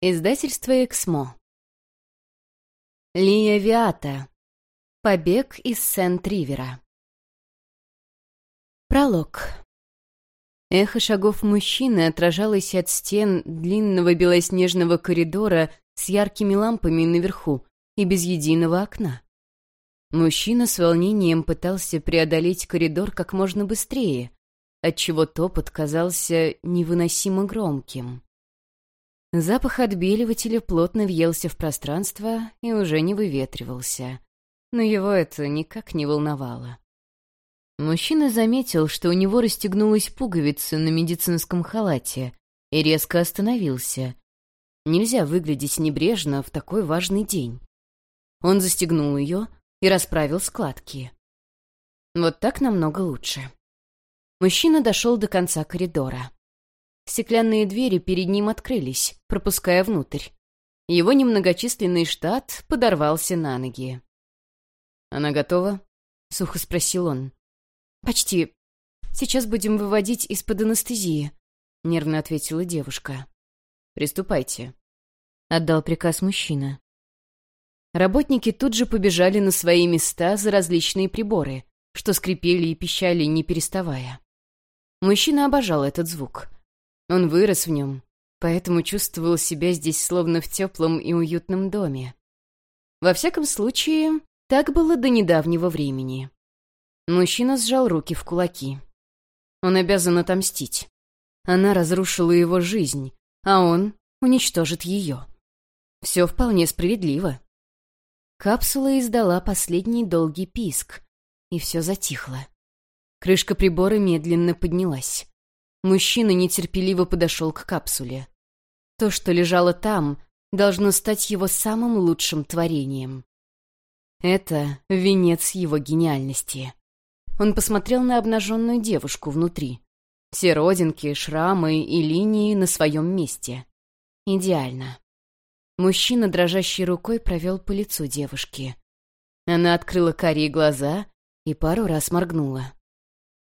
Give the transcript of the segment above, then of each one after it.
Издательство «Эксмо». Лия Виата. Побег из Сент-Ривера. Пролог. Эхо шагов мужчины отражалось от стен длинного белоснежного коридора с яркими лампами наверху и без единого окна. Мужчина с волнением пытался преодолеть коридор как можно быстрее, отчего топот казался невыносимо громким. Запах отбеливателя плотно въелся в пространство и уже не выветривался. Но его это никак не волновало. Мужчина заметил, что у него расстегнулась пуговица на медицинском халате, и резко остановился. Нельзя выглядеть небрежно в такой важный день. Он застегнул ее и расправил складки. Вот так намного лучше. Мужчина дошел до конца коридора. Стеклянные двери перед ним открылись, пропуская внутрь. Его немногочисленный штат подорвался на ноги. «Она готова?» — сухо спросил он. «Почти. Сейчас будем выводить из-под анестезии», — нервно ответила девушка. «Приступайте», — отдал приказ мужчина. Работники тут же побежали на свои места за различные приборы, что скрипели и пищали, не переставая. Мужчина обожал этот звук. Он вырос в нем, поэтому чувствовал себя здесь словно в теплом и уютном доме. Во всяком случае, так было до недавнего времени. Мужчина сжал руки в кулаки. Он обязан отомстить. Она разрушила его жизнь, а он уничтожит ее. Все вполне справедливо. Капсула издала последний долгий писк, и все затихло. Крышка прибора медленно поднялась. Мужчина нетерпеливо подошел к капсуле. То, что лежало там, должно стать его самым лучшим творением. Это венец его гениальности. Он посмотрел на обнаженную девушку внутри. Все родинки, шрамы и линии на своем месте. Идеально. Мужчина дрожащей рукой провел по лицу девушки. Она открыла карие глаза и пару раз моргнула.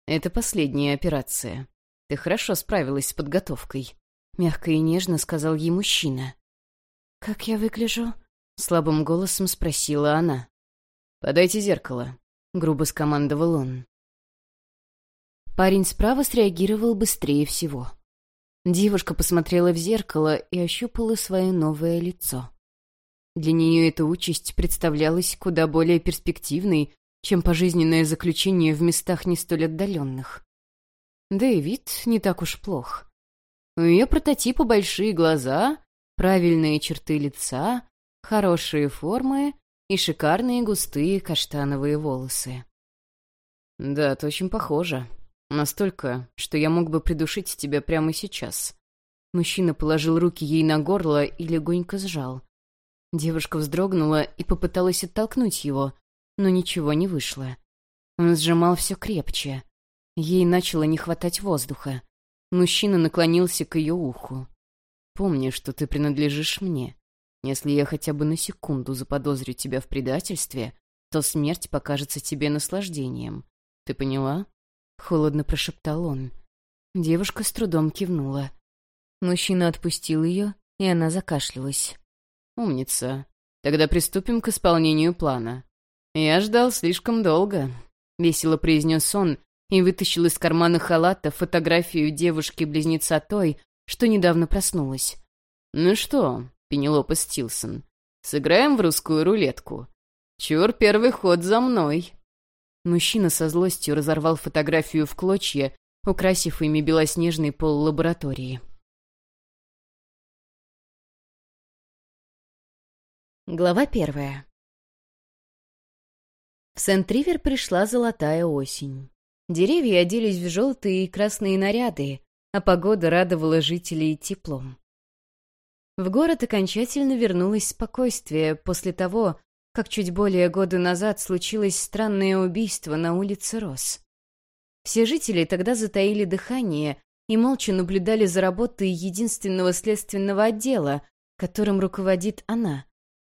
«Это последняя операция. Ты хорошо справилась с подготовкой», — мягко и нежно сказал ей мужчина. «Как я выгляжу?» — слабым голосом спросила она. «Подайте зеркало», — грубо скомандовал он. Парень справа среагировал быстрее всего. Девушка посмотрела в зеркало и ощупала свое новое лицо. Для нее эта участь представлялась куда более перспективной, чем пожизненное заключение в местах не столь отдаленных. Да и вид не так уж плох. У ее прототипа большие глаза, правильные черты лица, хорошие формы и шикарные густые каштановые волосы. «Да, ты очень похожа. Настолько, что я мог бы придушить тебя прямо сейчас». Мужчина положил руки ей на горло и легонько сжал. Девушка вздрогнула и попыталась оттолкнуть его, но ничего не вышло. Он сжимал все крепче. Ей начало не хватать воздуха. Мужчина наклонился к ее уху. «Помни, что ты принадлежишь мне. Если я хотя бы на секунду заподозрю тебя в предательстве, то смерть покажется тебе наслаждением. Ты поняла?» Холодно прошептал он. Девушка с трудом кивнула. Мужчина отпустил ее, и она закашлялась. «Умница. Тогда приступим к исполнению плана. Я ждал слишком долго», — весело произнес он, и вытащил из кармана халата фотографию девушки-близнеца той, что недавно проснулась. «Ну что, Пенелопа Стилсон, сыграем в русскую рулетку? Чур, первый ход за мной!» Мужчина со злостью разорвал фотографию в клочья, украсив ими белоснежный пол лаборатории. Глава первая В Сент-Ривер пришла золотая осень. Деревья оделись в желтые и красные наряды, а погода радовала жителей теплом. В город окончательно вернулось спокойствие после того, как чуть более года назад случилось странное убийство на улице Рос. Все жители тогда затаили дыхание и молча наблюдали за работой единственного следственного отдела, которым руководит она,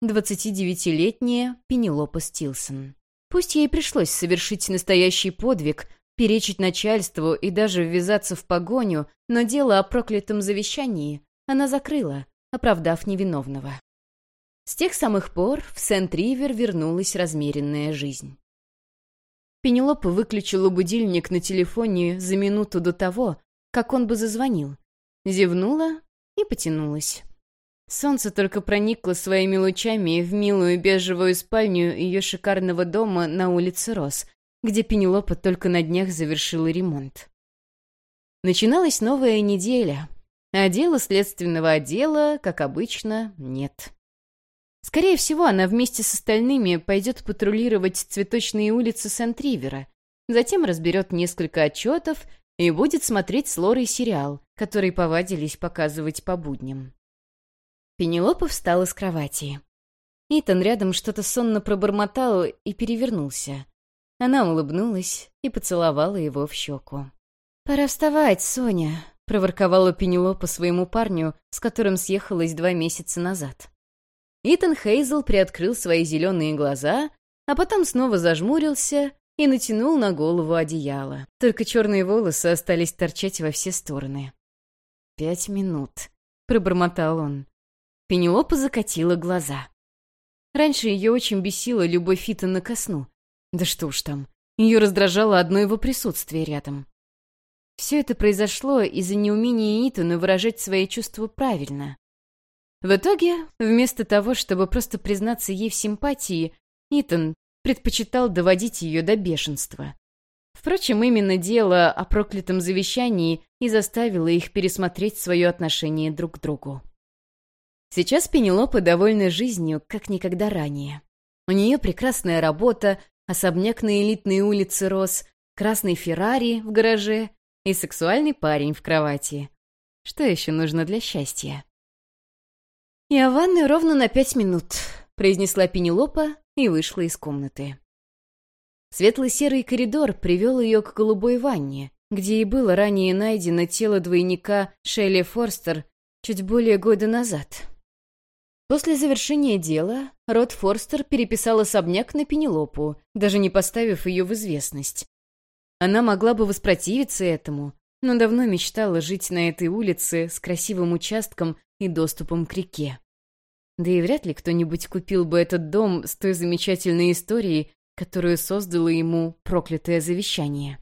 29-летняя Пенелопа Стилсон. Пусть ей пришлось совершить настоящий подвиг, перечить начальству и даже ввязаться в погоню, но дело о проклятом завещании она закрыла, оправдав невиновного. С тех самых пор в Сент-Ривер вернулась размеренная жизнь. Пенелопа выключила будильник на телефоне за минуту до того, как он бы зазвонил. Зевнула и потянулась. Солнце только проникло своими лучами в милую бежевую спальню ее шикарного дома на улице Рос, где Пенелопа только на днях завершила ремонт. Начиналась новая неделя, а дела следственного отдела, как обычно, нет. Скорее всего, она вместе с остальными пойдет патрулировать цветочные улицы Сент-Ривера, затем разберет несколько отчетов и будет смотреть с Лорой сериал, который повадились показывать по будням. Пенелопа встала с кровати. Итан рядом что-то сонно пробормотал и перевернулся. Она улыбнулась и поцеловала его в щеку. «Пора вставать, Соня», — проворковала Пенелопа своему парню, с которым съехалась два месяца назад. Итан Хейзел приоткрыл свои зеленые глаза, а потом снова зажмурился и натянул на голову одеяло. Только черные волосы остались торчать во все стороны. «Пять минут», — пробормотал он. Пенелопа закатила глаза. Раньше ее очень бесила любовь Итана ко сну. Да что уж там, ее раздражало одно его присутствие рядом. Все это произошло из-за неумения Итана выражать свои чувства правильно. В итоге, вместо того, чтобы просто признаться ей в симпатии, Итан предпочитал доводить ее до бешенства. Впрочем, именно дело о проклятом завещании и заставило их пересмотреть свое отношение друг к другу. Сейчас Пенелопа довольна жизнью, как никогда ранее. У нее прекрасная работа, особняк на элитной улице Рос, красный Феррари в гараже и сексуальный парень в кровати. Что еще нужно для счастья? «Я в ванной ровно на пять минут», — произнесла Пенелопа и вышла из комнаты. Светло-серый коридор привел ее к голубой ванне, где и было ранее найдено тело двойника Шелли Форстер чуть более года назад. После завершения дела Рот Форстер переписал особняк на Пенелопу, даже не поставив ее в известность. Она могла бы воспротивиться этому, но давно мечтала жить на этой улице с красивым участком и доступом к реке. Да и вряд ли кто-нибудь купил бы этот дом с той замечательной историей, которую создало ему проклятое завещание.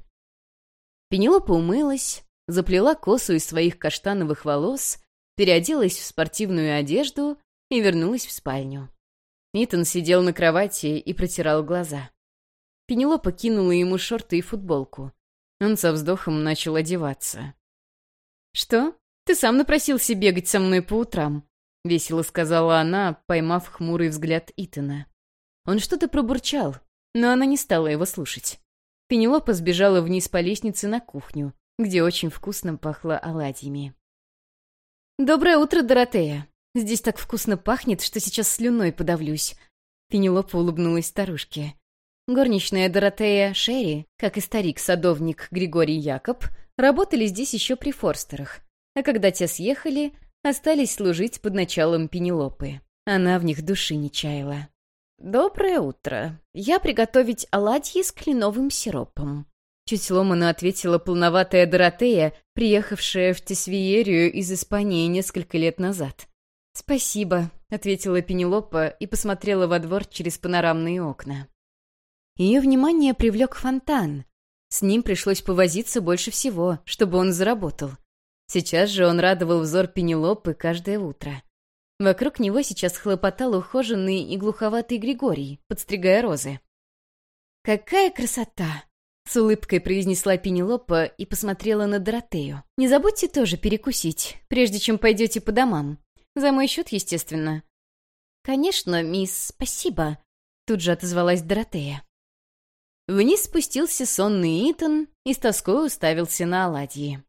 Пенелопа умылась, заплела косу из своих каштановых волос, переоделась в спортивную одежду и вернулась в спальню. Итан сидел на кровати и протирал глаза. Пенелопа кинула ему шорты и футболку. Он со вздохом начал одеваться. «Что? Ты сам напросился бегать со мной по утрам?» — весело сказала она, поймав хмурый взгляд Итана. Он что-то пробурчал, но она не стала его слушать. Пенелопа сбежала вниз по лестнице на кухню, где очень вкусно пахло оладьями. «Доброе утро, Доротея! Здесь так вкусно пахнет, что сейчас слюной подавлюсь!» Пенелопа улыбнулась старушке. Горничная Доротея Шерри, как и старик-садовник Григорий Якоб, работали здесь еще при Форстерах, а когда те съехали, остались служить под началом Пенелопы. Она в них души не чаяла. «Доброе утро. Я приготовить оладьи с кленовым сиропом». Чуть сломанно ответила полноватая Доротея, приехавшая в Тесвиерию из Испании несколько лет назад. «Спасибо», — ответила Пенелопа и посмотрела во двор через панорамные окна. Ее внимание привлек фонтан. С ним пришлось повозиться больше всего, чтобы он заработал. Сейчас же он радовал взор Пенелопы каждое утро. Вокруг него сейчас хлопотал ухоженный и глуховатый Григорий, подстригая розы. «Какая красота!» — с улыбкой произнесла Пенелопа и посмотрела на Доротею. «Не забудьте тоже перекусить, прежде чем пойдете по домам. За мой счет, естественно». «Конечно, мисс, спасибо», — тут же отозвалась Доротея. Вниз спустился сонный Итан и с тоской уставился на оладьи.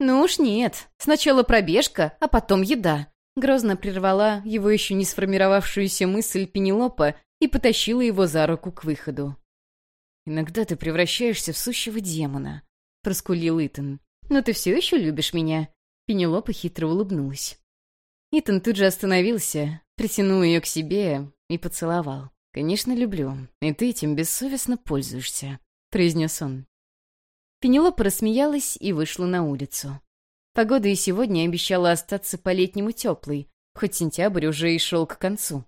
«Ну уж нет. Сначала пробежка, а потом еда». Грозно прервала его еще не сформировавшуюся мысль Пенелопа и потащила его за руку к выходу. «Иногда ты превращаешься в сущего демона», — проскулил Итан. «Но ты все еще любишь меня?» Пенелопа хитро улыбнулась. Итан тут же остановился, притянул ее к себе и поцеловал. «Конечно, люблю, и ты этим бессовестно пользуешься», — произнес он. Пенелопа рассмеялась и вышла на улицу. Погода и сегодня обещала остаться по-летнему теплой, хоть сентябрь уже и шел к концу.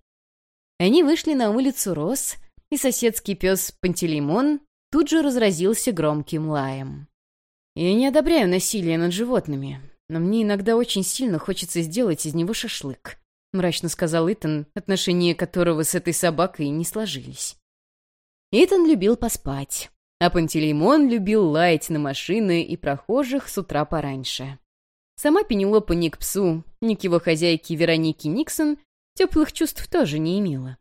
Они вышли на улицу Рос, и соседский пес Пантелеймон тут же разразился громким лаем. «Я не одобряю насилие над животными, но мне иногда очень сильно хочется сделать из него шашлык», — мрачно сказал Итан, отношения которого с этой собакой не сложились. Итан любил поспать, а Пантелеймон любил лаять на машины и прохожих с утра пораньше. Сама Пенелопа ни к псу, ни к его хозяйке Веронике Никсон теплых чувств тоже не имела.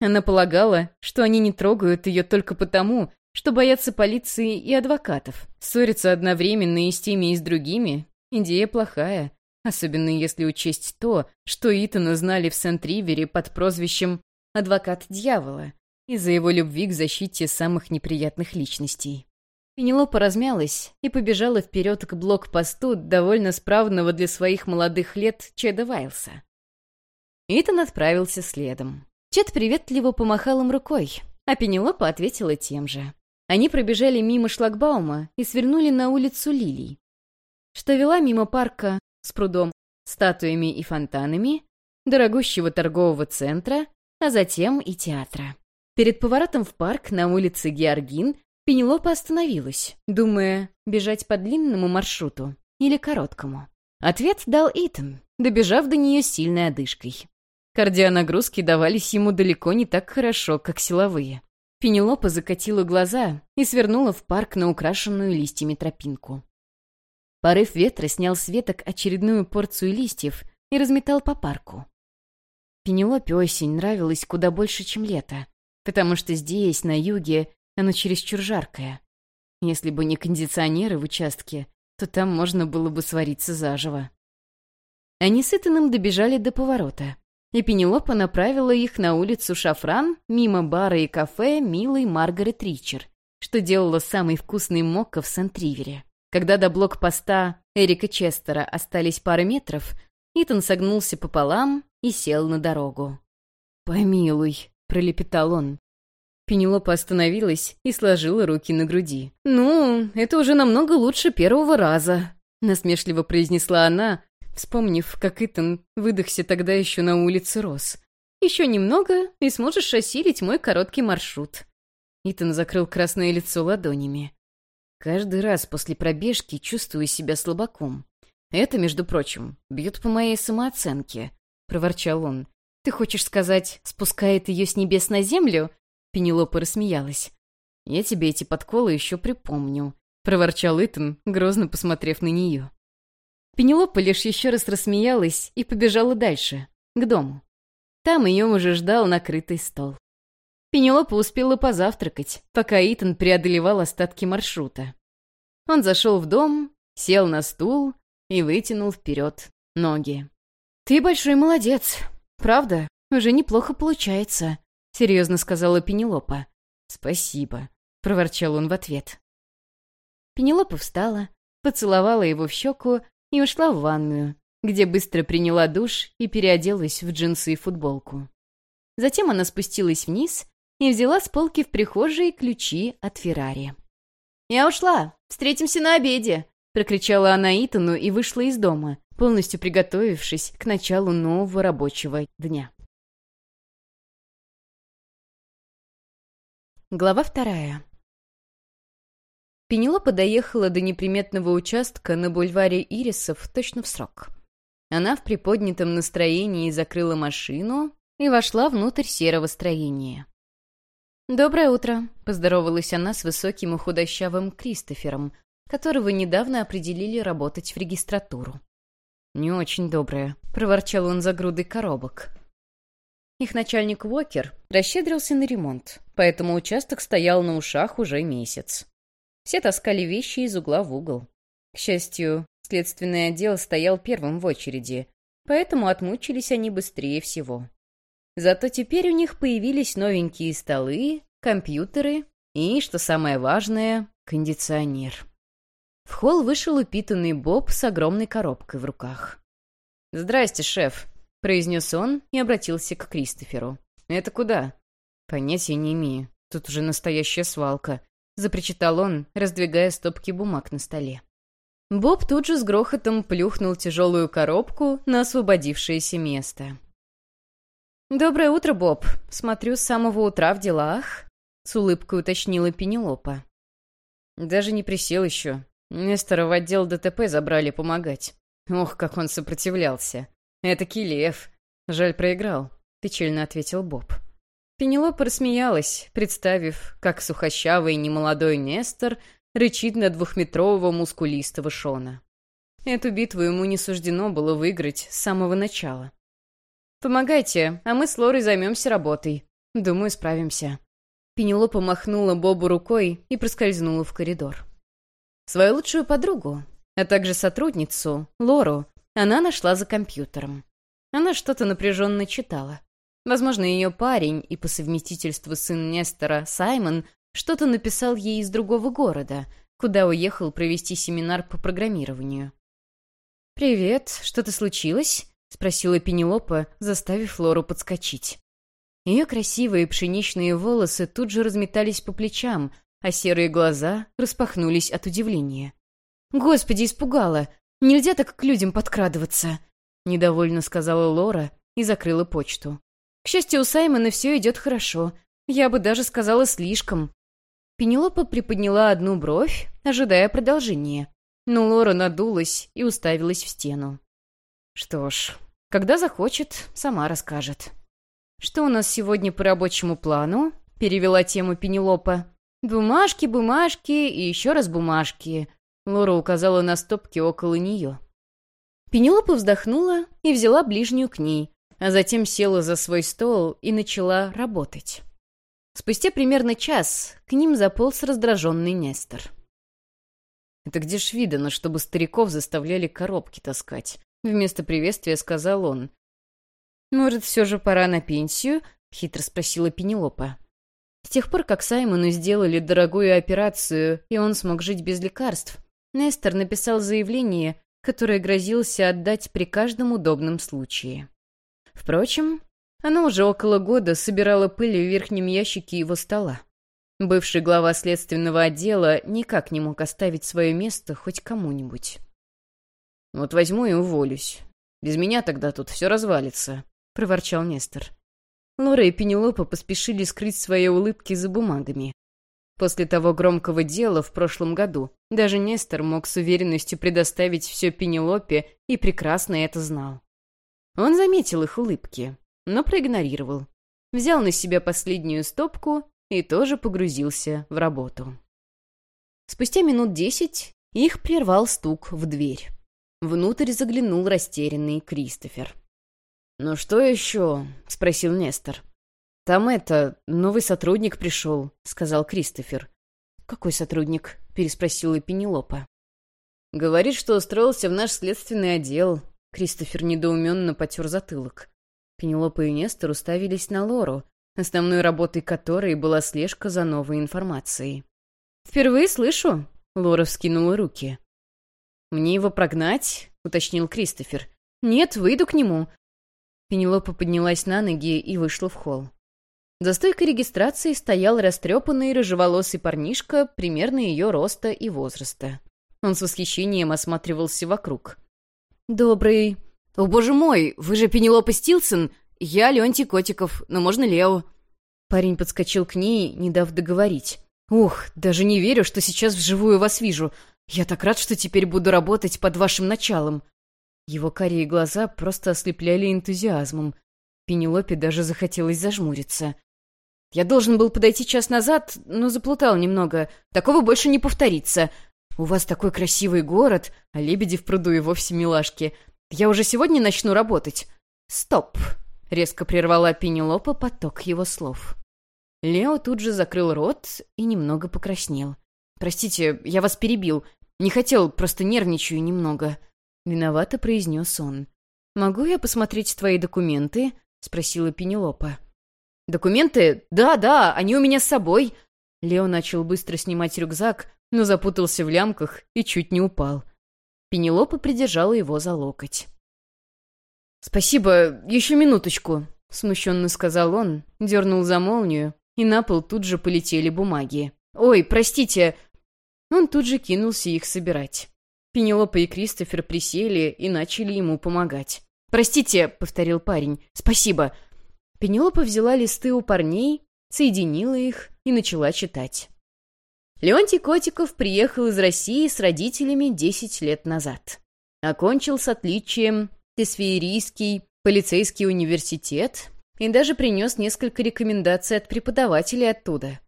Она полагала, что они не трогают ее только потому, что боятся полиции и адвокатов. Ссориться одновременно и с теми, и с другими — идея плохая, особенно если учесть то, что Итана знали в Сент-Ривере под прозвищем «Адвокат дьявола» из-за его любви к защите самых неприятных личностей. Пенелопа размялась и побежала вперед к блокпосту довольно справного для своих молодых лет Чеда Вайлса. Итан отправился следом. Чед приветливо помахал им рукой, а Пенелопа ответила тем же. Они пробежали мимо шлагбаума и свернули на улицу Лилий, что вела мимо парка с прудом, статуями и фонтанами, дорогущего торгового центра, а затем и театра. Перед поворотом в парк на улице Георгин Пенелопа остановилась, думая, бежать по длинному маршруту или короткому. Ответ дал Итан, добежав до нее сильной одышкой. Кардионагрузки давались ему далеко не так хорошо, как силовые. Пенелопа закатила глаза и свернула в парк на украшенную листьями тропинку. Порыв ветра снял с веток очередную порцию листьев и разметал по парку. Пенелопе осень нравилась куда больше, чем лето, потому что здесь, на юге, оно чересчур жаркое. Если бы не кондиционеры в участке, то там можно было бы свариться заживо. Они с Итаном добежали до поворота и Пенелопа направила их на улицу Шафран, мимо бара и кафе милой Маргарет Ричер, что делала самый вкусный мокко в Сент-Ривере. Когда до блокпоста Эрика Честера остались пары метров, Итан согнулся пополам и сел на дорогу. «Помилуй», — пролепетал он. Пенелопа остановилась и сложила руки на груди. «Ну, это уже намного лучше первого раза», — насмешливо произнесла она, вспомнив, как Итан выдохся тогда еще на улице Рос. «Еще немного, и сможешь осилить мой короткий маршрут». Итан закрыл красное лицо ладонями. «Каждый раз после пробежки чувствую себя слабаком. Это, между прочим, бьет по моей самооценке», — проворчал он. «Ты хочешь сказать, спускает ее с небес на землю?» Пенелопа рассмеялась. «Я тебе эти подколы еще припомню», — проворчал Итан, грозно посмотрев на нее. Пенелопа лишь еще раз рассмеялась и побежала дальше, к дому. Там ее уже ждал накрытый стол. Пенелопа успела позавтракать, пока Итан преодолевал остатки маршрута. Он зашел в дом, сел на стул и вытянул вперед ноги. «Ты большой молодец. Правда, уже неплохо получается», — серьезно сказала Пенелопа. «Спасибо», — проворчал он в ответ. Пенелопа встала, поцеловала его в щеку и ушла в ванную, где быстро приняла душ и переоделась в джинсы и футболку. Затем она спустилась вниз и взяла с полки в прихожей ключи от Феррари. «Я ушла! Встретимся на обеде!» — прокричала она Итану и вышла из дома, полностью приготовившись к началу нового рабочего дня. Глава вторая. Пенелопа доехала до неприметного участка на бульваре Ирисов точно в срок. Она в приподнятом настроении закрыла машину и вошла внутрь серого строения. «Доброе утро», — поздоровалась она с высоким и худощавым Кристофером, которого недавно определили работать в регистратуру. «Не очень доброе», — проворчал он за грудой коробок. Их начальник Уокер расщедрился на ремонт, поэтому участок стоял на ушах уже месяц. Все таскали вещи из угла в угол. К счастью, следственный отдел стоял первым в очереди, поэтому отмучились они быстрее всего. Зато теперь у них появились новенькие столы, компьютеры и, что самое важное, кондиционер. В холл вышел упитанный Боб с огромной коробкой в руках. «Здрасте, шеф», — произнес он и обратился к Кристоферу. «Это куда?» «Понятия не имею. Тут уже настоящая свалка. — запричитал он, раздвигая стопки бумаг на столе. Боб тут же с грохотом плюхнул тяжелую коробку на освободившееся место. «Доброе утро, Боб. Смотрю, с самого утра в делах», — с улыбкой уточнила Пенелопа. «Даже не присел еще. Нестора в отдел ДТП забрали помогать. Ох, как он сопротивлялся. Это лев. Жаль, проиграл», — печально ответил Боб. Пенелопа рассмеялась, представив, как сухощавый немолодой Нестор рычит на двухметрового мускулистого Шона. Эту битву ему не суждено было выиграть с самого начала. «Помогайте, а мы с Лорой займемся работой. Думаю, справимся». Пенелопа махнула Бобу рукой и проскользнула в коридор. Свою лучшую подругу, а также сотрудницу, Лору, она нашла за компьютером. Она что-то напряженно читала. Возможно, ее парень и по совместительству сын Нестора, Саймон, что-то написал ей из другого города, куда уехал провести семинар по программированию. «Привет, что-то случилось?» — спросила Пенелопа, заставив Лору подскочить. Ее красивые пшеничные волосы тут же разметались по плечам, а серые глаза распахнулись от удивления. «Господи, испугала! Нельзя так к людям подкрадываться!» — недовольно сказала Лора и закрыла почту. К счастью, у Саймона все идет хорошо. Я бы даже сказала слишком. Пенелопа приподняла одну бровь, ожидая продолжения. Но Лора надулась и уставилась в стену. Что ж, когда захочет, сама расскажет. «Что у нас сегодня по рабочему плану?» — перевела тему Пенелопа. «Бумажки, бумажки и еще раз бумажки», — Лора указала на стопки около нее. Пенелопа вздохнула и взяла ближнюю к ней, а затем села за свой стол и начала работать. Спустя примерно час к ним заполз раздраженный Нестор. «Это где ж видано, чтобы стариков заставляли коробки таскать?» Вместо приветствия сказал он. «Может, все же пора на пенсию?» — хитро спросила Пенелопа. С тех пор, как Саймону сделали дорогую операцию, и он смог жить без лекарств, Нестор написал заявление, которое грозился отдать при каждом удобном случае. Впрочем, она уже около года собирала пыль в верхнем ящике его стола. Бывший глава следственного отдела никак не мог оставить свое место хоть кому-нибудь. «Вот возьму и уволюсь. Без меня тогда тут все развалится», — проворчал Нестор. Лора и Пенелопа поспешили скрыть свои улыбки за бумагами. После того громкого дела в прошлом году даже Нестор мог с уверенностью предоставить все Пенелопе и прекрасно это знал. Он заметил их улыбки, но проигнорировал. Взял на себя последнюю стопку и тоже погрузился в работу. Спустя минут десять их прервал стук в дверь. Внутрь заглянул растерянный Кристофер. «Ну что еще?» — спросил Нестор. «Там это, новый сотрудник пришел», — сказал Кристофер. «Какой сотрудник?» — переспросила Пенелопа. «Говорит, что устроился в наш следственный отдел. Кристофер недоуменно потер затылок. Пенелопа и Нестор уставились на Лору, основной работой которой была слежка за новой информацией. «Впервые слышу», — Лора вскинула руки. «Мне его прогнать?» — уточнил Кристофер. «Нет, выйду к нему». Пенелопа поднялась на ноги и вышла в холл. За стойкой регистрации стоял растрепанный рыжеволосый парнишка примерно ее роста и возраста. Он с восхищением осматривался вокруг. «Добрый». «О, боже мой, вы же Пенелопа Стилсон? Я Леонтий Котиков, но можно Лео». Парень подскочил к ней, не дав договорить. «Ух, даже не верю, что сейчас вживую вас вижу. Я так рад, что теперь буду работать под вашим началом». Его карие глаза просто ослепляли энтузиазмом. Пенелопе даже захотелось зажмуриться. «Я должен был подойти час назад, но заплутал немного. Такого больше не повторится. «У вас такой красивый город, а лебеди в пруду и вовсе милашки. Я уже сегодня начну работать». «Стоп!» — резко прервала Пенелопа поток его слов. Лео тут же закрыл рот и немного покраснел. «Простите, я вас перебил. Не хотел, просто нервничаю немного». Виновато произнес он. «Могу я посмотреть твои документы?» — спросила Пенелопа. «Документы? Да, да, они у меня с собой». Лео начал быстро снимать рюкзак, но запутался в лямках и чуть не упал. Пенелопа придержала его за локоть. «Спасибо, еще минуточку», — смущенно сказал он, дернул за молнию, и на пол тут же полетели бумаги. «Ой, простите!» Он тут же кинулся их собирать. Пенелопа и Кристофер присели и начали ему помогать. «Простите», — повторил парень, — «спасибо». Пенелопа взяла листы у парней, соединила их и начала читать. Леонтий Котиков приехал из России с родителями 10 лет назад. Окончил с отличием Тесфеерийский полицейский университет и даже принес несколько рекомендаций от преподавателей оттуда.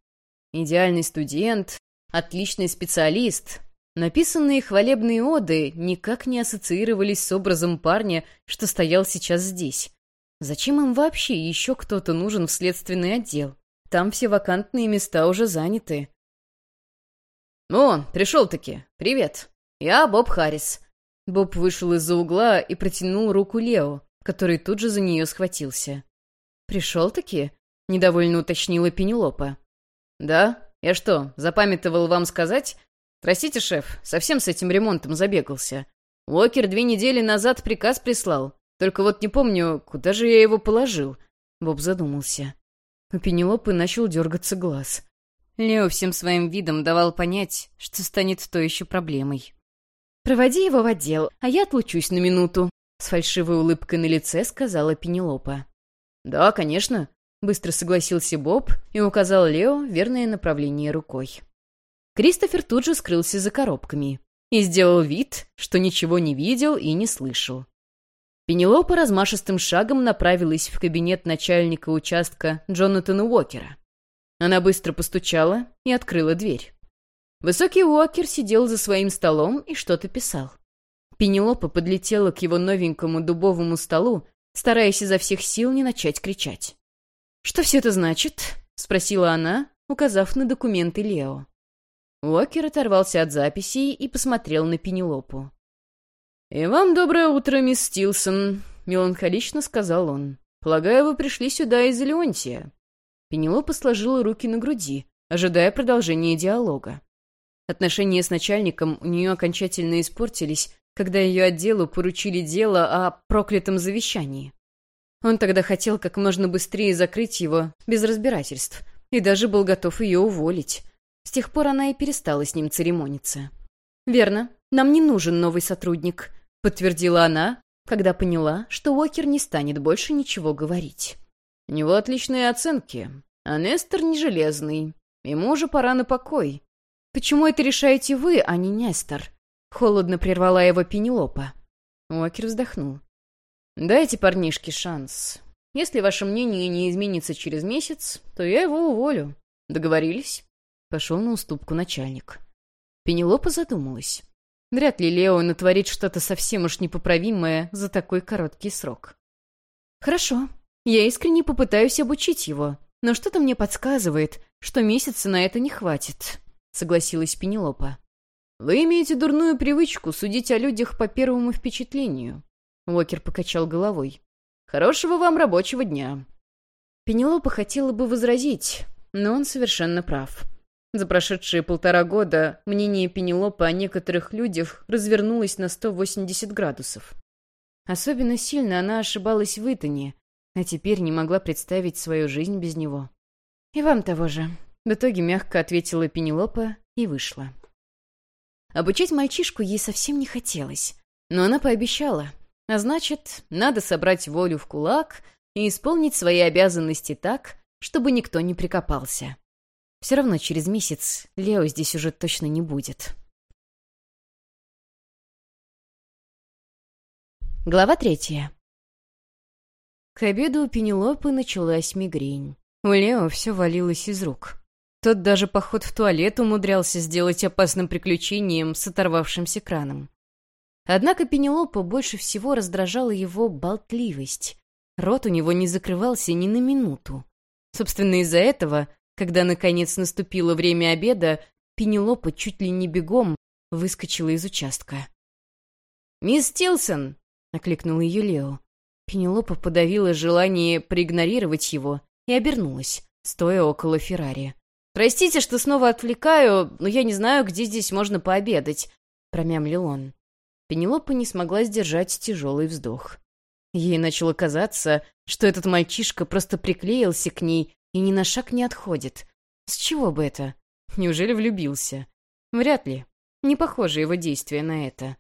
Идеальный студент, отличный специалист. Написанные хвалебные оды никак не ассоциировались с образом парня, что стоял сейчас здесь. Зачем им вообще еще кто-то нужен в следственный отдел? Там все вакантные места уже заняты. «О, пришел-таки. Привет. Я Боб Харрис». Боб вышел из-за угла и протянул руку Лео, который тут же за нее схватился. «Пришел-таки?» — недовольно уточнила Пенелопа. «Да? Я что, запамятовал вам сказать? Простите, шеф, совсем с этим ремонтом забегался. Уокер две недели назад приказ прислал. Только вот не помню, куда же я его положил». Боб задумался. У Пенелопы начал дергаться глаз. Лео всем своим видом давал понять, что станет то еще проблемой. «Проводи его в отдел, а я отлучусь на минуту», — с фальшивой улыбкой на лице сказала Пенелопа. «Да, конечно», — быстро согласился Боб и указал Лео верное направление рукой. Кристофер тут же скрылся за коробками и сделал вид, что ничего не видел и не слышал. Пенелопа размашистым шагом направилась в кабинет начальника участка Джонатана Уокера. Она быстро постучала и открыла дверь. Высокий Уокер сидел за своим столом и что-то писал. Пенелопа подлетела к его новенькому дубовому столу, стараясь изо всех сил не начать кричать. «Что все это значит?» — спросила она, указав на документы Лео. Уокер оторвался от записей и посмотрел на Пенелопу. «И вам доброе утро, мисс Стилсон», — меланхолично сказал он. «Полагаю, вы пришли сюда из Леонтия». Пенелопа сложила руки на груди, ожидая продолжения диалога. Отношения с начальником у нее окончательно испортились, когда ее отделу поручили дело о проклятом завещании. Он тогда хотел как можно быстрее закрыть его, без разбирательств, и даже был готов ее уволить. С тех пор она и перестала с ним церемониться. «Верно, нам не нужен новый сотрудник», подтвердила она, когда поняла, что Уокер не станет больше ничего говорить. «У него отличные оценки, а Нестор не железный. Ему уже пора на покой. Почему это решаете вы, а не Нестор?» Холодно прервала его Пенелопа. Уокер вздохнул. «Дайте парнишке шанс. Если ваше мнение не изменится через месяц, то я его уволю. Договорились?» Пошел на уступку начальник. Пенелопа задумалась. Вряд ли Лео натворит что-то совсем уж непоправимое за такой короткий срок. «Хорошо. Я искренне попытаюсь обучить его, но что-то мне подсказывает, что месяца на это не хватит», — согласилась Пенелопа. «Вы имеете дурную привычку судить о людях по первому впечатлению», — Уокер покачал головой. «Хорошего вам рабочего дня». Пенелопа хотела бы возразить, но он совершенно прав. За прошедшие полтора года мнение Пенелопы о некоторых людях развернулось на 180 градусов. Особенно сильно она ошибалась в Итане, а теперь не могла представить свою жизнь без него. «И вам того же», — в итоге мягко ответила Пенелопа и вышла. Обучать мальчишку ей совсем не хотелось, но она пообещала, а значит, надо собрать волю в кулак и исполнить свои обязанности так, чтобы никто не прикопался. Все равно через месяц Лео здесь уже точно не будет. Глава третья. К обеду у Пенелопы началась мигрень. У Лео все валилось из рук. Тот даже поход в туалет умудрялся сделать опасным приключением с оторвавшимся краном. Однако Пенелопа больше всего раздражала его болтливость. Рот у него не закрывался ни на минуту. Собственно, из-за этого когда, наконец, наступило время обеда, Пенелопа чуть ли не бегом выскочила из участка. «Мисс Тилсон!» — окликнул ее Лео. Пенелопа подавила желание проигнорировать его и обернулась, стоя около Феррари. «Простите, что снова отвлекаю, но я не знаю, где здесь можно пообедать», — промямлил он. Пенелопа не смогла сдержать тяжелый вздох. Ей начало казаться, что этот мальчишка просто приклеился к ней и ни на шаг не отходит. С чего бы это? Неужели влюбился? Вряд ли. Не похоже его действия на это.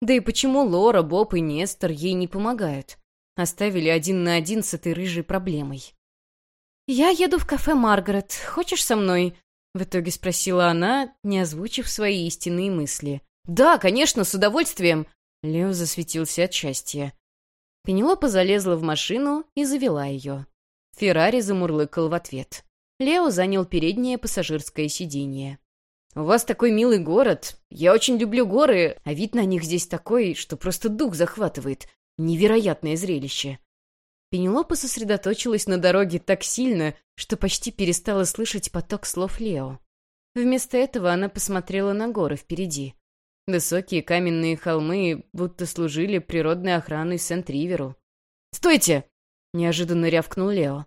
Да и почему Лора, Боб и Нестор ей не помогают? Оставили один на один с этой рыжей проблемой. «Я еду в кафе Маргарет. Хочешь со мной?» В итоге спросила она, не озвучив свои истинные мысли. «Да, конечно, с удовольствием!» Лео засветился от счастья. Пенелопа залезла в машину и завела ее. Феррари замурлыкал в ответ. Лео занял переднее пассажирское сиденье. «У вас такой милый город. Я очень люблю горы, а вид на них здесь такой, что просто дух захватывает. Невероятное зрелище». Пенелопа сосредоточилась на дороге так сильно, что почти перестала слышать поток слов Лео. Вместо этого она посмотрела на горы впереди. Высокие каменные холмы будто служили природной охраной Сент-Риверу. «Стойте!» — неожиданно рявкнул Лео.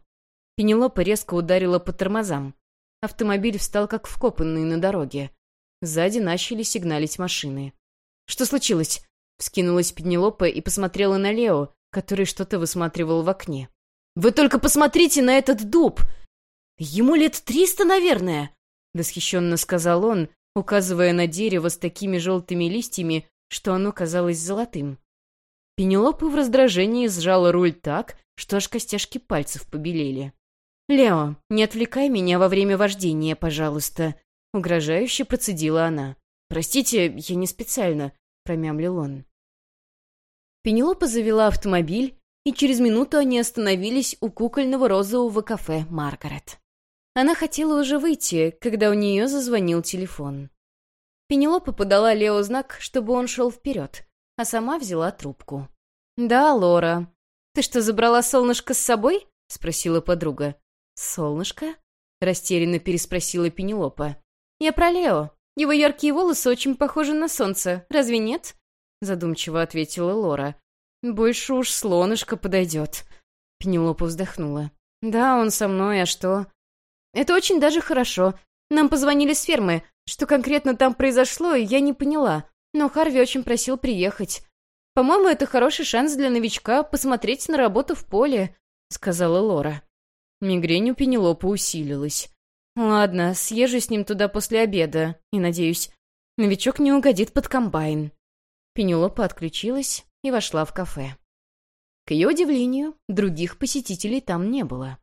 Пенелопа резко ударила по тормозам. Автомобиль встал как вкопанный на дороге. Сзади начали сигналить машины. «Что случилось?» — вскинулась Пенелопа и посмотрела на Лео, который что-то высматривал в окне. «Вы только посмотрите на этот дуб! Ему лет триста, наверное!» — восхищенно сказал он, указывая на дерево с такими желтыми листьями, что оно казалось золотым. Пенелопа в раздражении сжала руль так, что аж костяшки пальцев побелели. «Лео, не отвлекай меня во время вождения, пожалуйста», — угрожающе процедила она. «Простите, я не специально», — промямлил он. Пенелопа завела автомобиль, и через минуту они остановились у кукольного розового кафе «Маргарет». Она хотела уже выйти, когда у нее зазвонил телефон. Пенелопа подала Лео знак, чтобы он шел вперед, а сама взяла трубку. «Да, Лора. Ты что, забрала солнышко с собой?» — спросила подруга. «Солнышко?» — растерянно переспросила Пенелопа. «Я про Лео. Его яркие волосы очень похожи на солнце. Разве нет?» — задумчиво ответила Лора. «Больше уж слонышко подойдет». Пенелопа вздохнула. «Да, он со мной, а что?» «Это очень даже хорошо. Нам позвонили с фермы. Что конкретно там произошло, я не поняла. Но Харви очень просил приехать. По-моему, это хороший шанс для новичка посмотреть на работу в поле», — сказала Лора. Мигрень у Пенелопы усилилась. «Ладно, съезжу с ним туда после обеда. И, надеюсь, новичок не угодит под комбайн». Пенелопа отключилась и вошла в кафе. К ее удивлению, других посетителей там не было.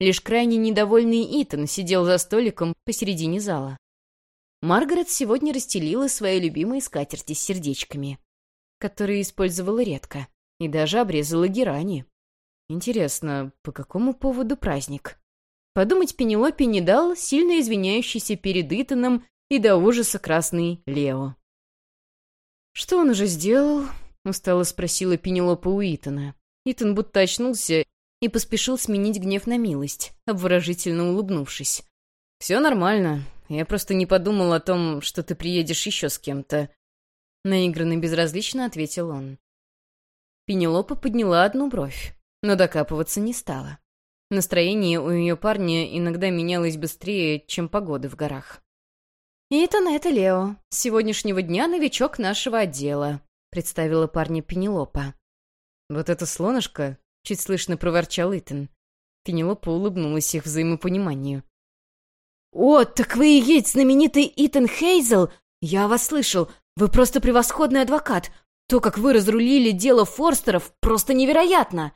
Лишь крайне недовольный Итан сидел за столиком посередине зала. Маргарет сегодня расстелила свои любимые скатерти с сердечками, которые использовала редко, и даже обрезала герани. Интересно, по какому поводу праздник? Подумать Пенелопе не дал сильно извиняющийся перед Итаном и до ужаса красный Лео. «Что он уже сделал?» — устало спросила Пенелопа у Итана. Итан будто очнулся и поспешил сменить гнев на милость, обворожительно улыбнувшись. «Все нормально. Я просто не подумал о том, что ты приедешь еще с кем-то». Наигранно безразлично ответил он. Пенелопа подняла одну бровь, но докапываться не стала. Настроение у ее парня иногда менялось быстрее, чем погода в горах. «Итан, это Лео. С сегодняшнего дня новичок нашего отдела», — представила парня Пенелопа. «Вот это слонышко — чуть слышно проворчал Итан. Пенелопа улыбнулась их взаимопониманию. «О, так вы и есть знаменитый Итан Хейзел! Я вас слышал! Вы просто превосходный адвокат! То, как вы разрулили дело Форстеров, просто невероятно!»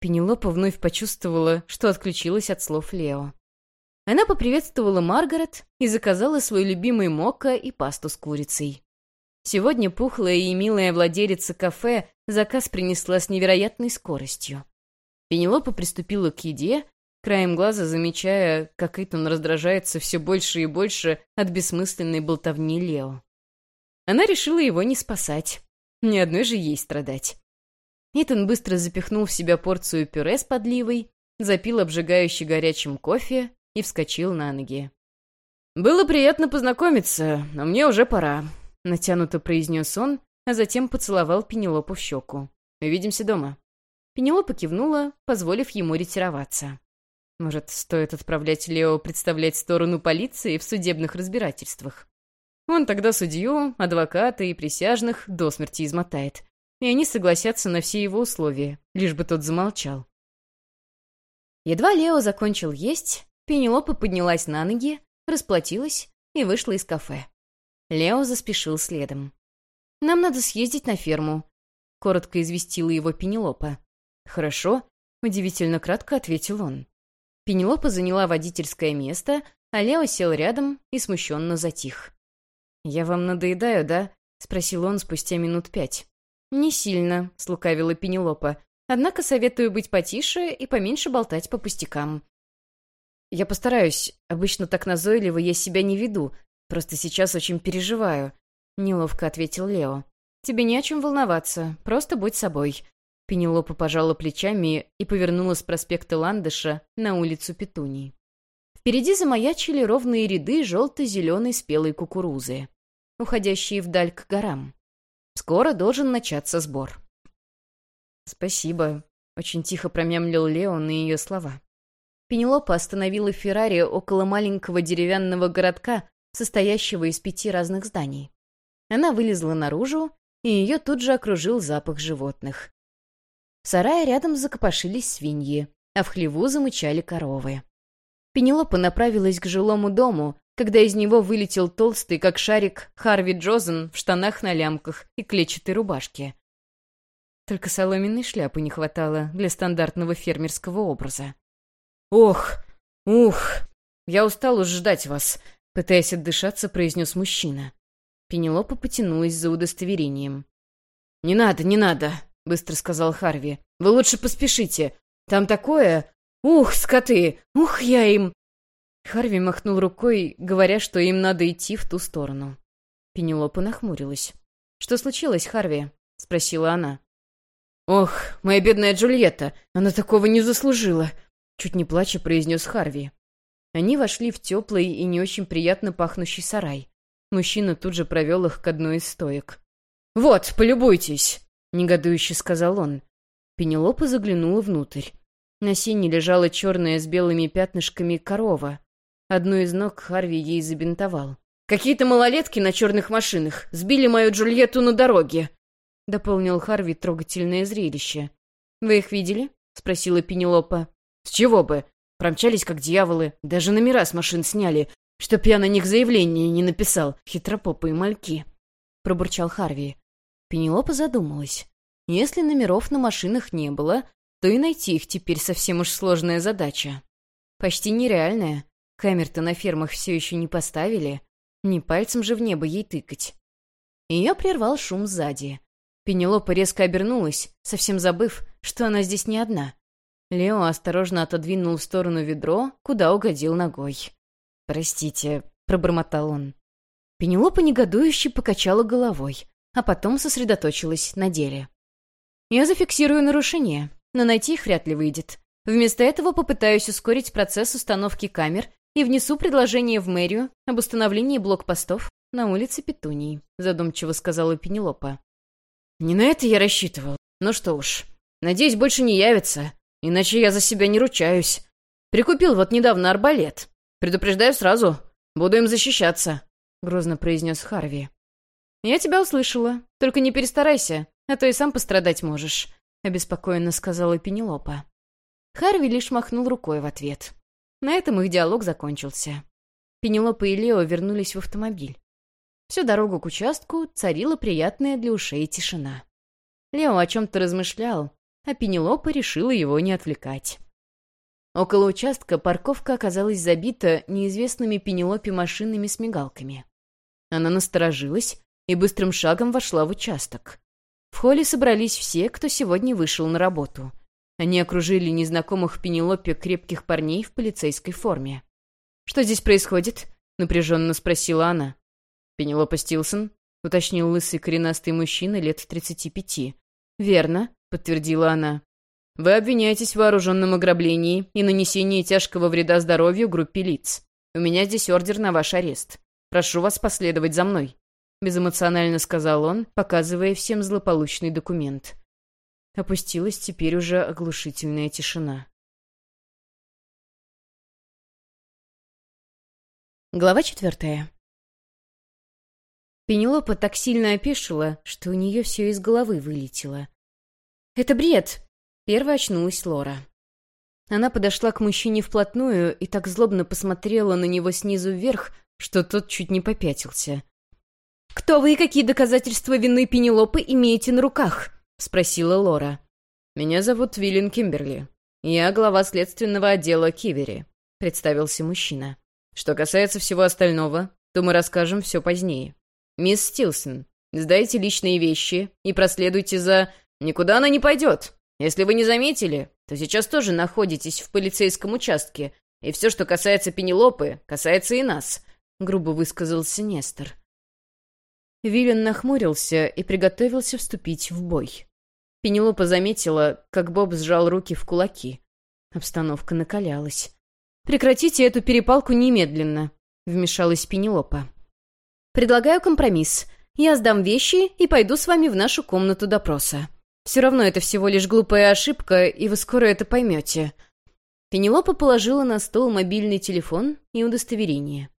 Пенелопа вновь почувствовала, что отключилась от слов Лео. Она поприветствовала Маргарет и заказала свой любимый мокко и пасту с курицей. Сегодня пухлая и милая владелица кафе заказ принесла с невероятной скоростью. Пенелопа приступила к еде, краем глаза замечая, как Итан раздражается все больше и больше от бессмысленной болтовни Лео. Она решила его не спасать. Ни одной же ей страдать. Итан быстро запихнул в себя порцию пюре с подливой, запил обжигающий горячим кофе и вскочил на ноги. «Было приятно познакомиться, но мне уже пора», — натянуто произнес он, а затем поцеловал Пенелопу в щеку. «Увидимся дома». Пенелопа кивнула, позволив ему ретироваться. Может, стоит отправлять Лео представлять сторону полиции в судебных разбирательствах? Он тогда судью, адвоката и присяжных до смерти измотает. И они согласятся на все его условия, лишь бы тот замолчал. Едва Лео закончил есть, Пенелопа поднялась на ноги, расплатилась и вышла из кафе. Лео заспешил следом. «Нам надо съездить на ферму», — коротко известила его Пенелопа. «Хорошо», — удивительно кратко ответил он. Пенелопа заняла водительское место, а Лео сел рядом и смущенно затих. «Я вам надоедаю, да?» — спросил он спустя минут пять. «Не сильно», — слукавила Пенелопа. «Однако советую быть потише и поменьше болтать по пустякам». «Я постараюсь. Обычно так назойливо я себя не веду. Просто сейчас очень переживаю», — неловко ответил Лео. «Тебе не о чем волноваться. Просто будь собой». Пенелопа пожала плечами и повернула с проспекта Ландыша на улицу Петунии. Впереди замаячили ровные ряды желто-зеленой спелой кукурузы, уходящие вдаль к горам. Скоро должен начаться сбор. «Спасибо», — очень тихо промямлил Лео на ее слова. Пенелопа остановила Феррари около маленького деревянного городка, состоящего из пяти разных зданий. Она вылезла наружу, и ее тут же окружил запах животных. В сарае рядом закопошились свиньи, а в хлеву замычали коровы. Пенелопа направилась к жилому дому, когда из него вылетел толстый, как шарик, Харви Джозен в штанах на лямках и клетчатой рубашке. Только соломенной шляпы не хватало для стандартного фермерского образа. «Ох! Ух! Я устал уж ждать вас!» — пытаясь отдышаться, произнес мужчина. Пенелопа потянулась за удостоверением. «Не надо, не надо!» — быстро сказал Харви. «Вы лучше поспешите. Там такое... Ух, скоты! Ух, я им!» Харви махнул рукой, говоря, что им надо идти в ту сторону. Пенелопа нахмурилась. «Что случилось, Харви?» — спросила она. «Ох, моя бедная Джульетта, она такого не заслужила!» Чуть не плача произнес Харви. Они вошли в теплый и не очень приятно пахнущий сарай. Мужчина тут же провел их к одной из стоек. «Вот, полюбуйтесь!» — негодующе сказал он. Пенелопа заглянула внутрь. На сене лежала черная с белыми пятнышками корова. Одну из ног Харви ей забинтовал. «Какие-то малолетки на черных машинах сбили мою Джульетту на дороге!» — дополнил Харви трогательное зрелище. «Вы их видели?» — спросила Пенелопа. «С чего бы? Промчались, как дьяволы. Даже номера с машин сняли, чтоб я на них заявление не написал. Хитропопые мальки!» — пробурчал Харви. Пенелопа задумалась. Если номеров на машинах не было, то и найти их теперь совсем уж сложная задача. Почти нереальная. Камер-то на фермах все еще не поставили. Не пальцем же в небо ей тыкать. Ее прервал шум сзади. Пенелопа резко обернулась, совсем забыв, что она здесь не одна. Лео осторожно отодвинул в сторону ведро, куда угодил ногой. «Простите», — пробормотал он. Пенелопа негодующе покачала головой, а потом сосредоточилась на деле. «Я зафиксирую нарушение, но найти их вряд ли выйдет. Вместо этого попытаюсь ускорить процесс установки камер и внесу предложение в мэрию об установлении блокпостов на улице Петунии», — задумчиво сказала Пенелопа. «Не на это я рассчитывал. Ну что уж, надеюсь, больше не явится, иначе я за себя не ручаюсь. Прикупил вот недавно арбалет. Предупреждаю сразу, буду им защищаться», — грозно произнес Харви. «Я тебя услышала. Только не перестарайся, а то и сам пострадать можешь», — обеспокоенно сказала Пенелопа. Харви лишь махнул рукой в ответ. На этом их диалог закончился. Пенелопа и Лео вернулись в автомобиль. Всю дорогу к участку царила приятная для ушей тишина. Лео о чем-то размышлял, а Пенелопа решила его не отвлекать. Около участка парковка оказалась забита неизвестными Пенелопе машинами с мигалками. Она насторожилась и быстрым шагом вошла в участок. В холле собрались все, кто сегодня вышел на работу. Они окружили незнакомых Пенелопе крепких парней в полицейской форме. «Что здесь происходит?» — напряженно спросила она. «Пенелопа Стилсон?» — уточнил лысый коренастый мужчина лет тридцати пяти. «Верно», — подтвердила она. «Вы обвиняетесь в вооруженном ограблении и нанесении тяжкого вреда здоровью группе лиц. У меня здесь ордер на ваш арест. Прошу вас последовать за мной». — безэмоционально сказал он, показывая всем злополучный документ. Опустилась теперь уже оглушительная тишина. Глава четвертая. Пенелопа так сильно опешила, что у нее все из головы вылетело. «Это бред!» — первой очнулась Лора. Она подошла к мужчине вплотную и так злобно посмотрела на него снизу вверх, что тот чуть не попятился. «Кто вы и какие доказательства вины Пенелопы имеете на руках?» — спросила Лора. «Меня зовут Виллин Кимберли. Я глава следственного отдела Кивери», — представился мужчина. «Что касается всего остального, то мы расскажем все позднее. Мисс Стилсон, сдайте личные вещи и проследуйте за... Никуда она не пойдет. Если вы не заметили, то сейчас тоже находитесь в полицейском участке, и все, что касается Пенелопы, касается и нас», — грубо высказался Нестор. Виллен нахмурился и приготовился вступить в бой. Пенелопа заметила, как Боб сжал руки в кулаки. Обстановка накалялась. «Прекратите эту перепалку немедленно», — вмешалась Пенелопа. «Предлагаю компромисс. Я сдам вещи и пойду с вами в нашу комнату допроса. Все равно это всего лишь глупая ошибка, и вы скоро это поймете». Пенелопа положила на стол мобильный телефон и удостоверение.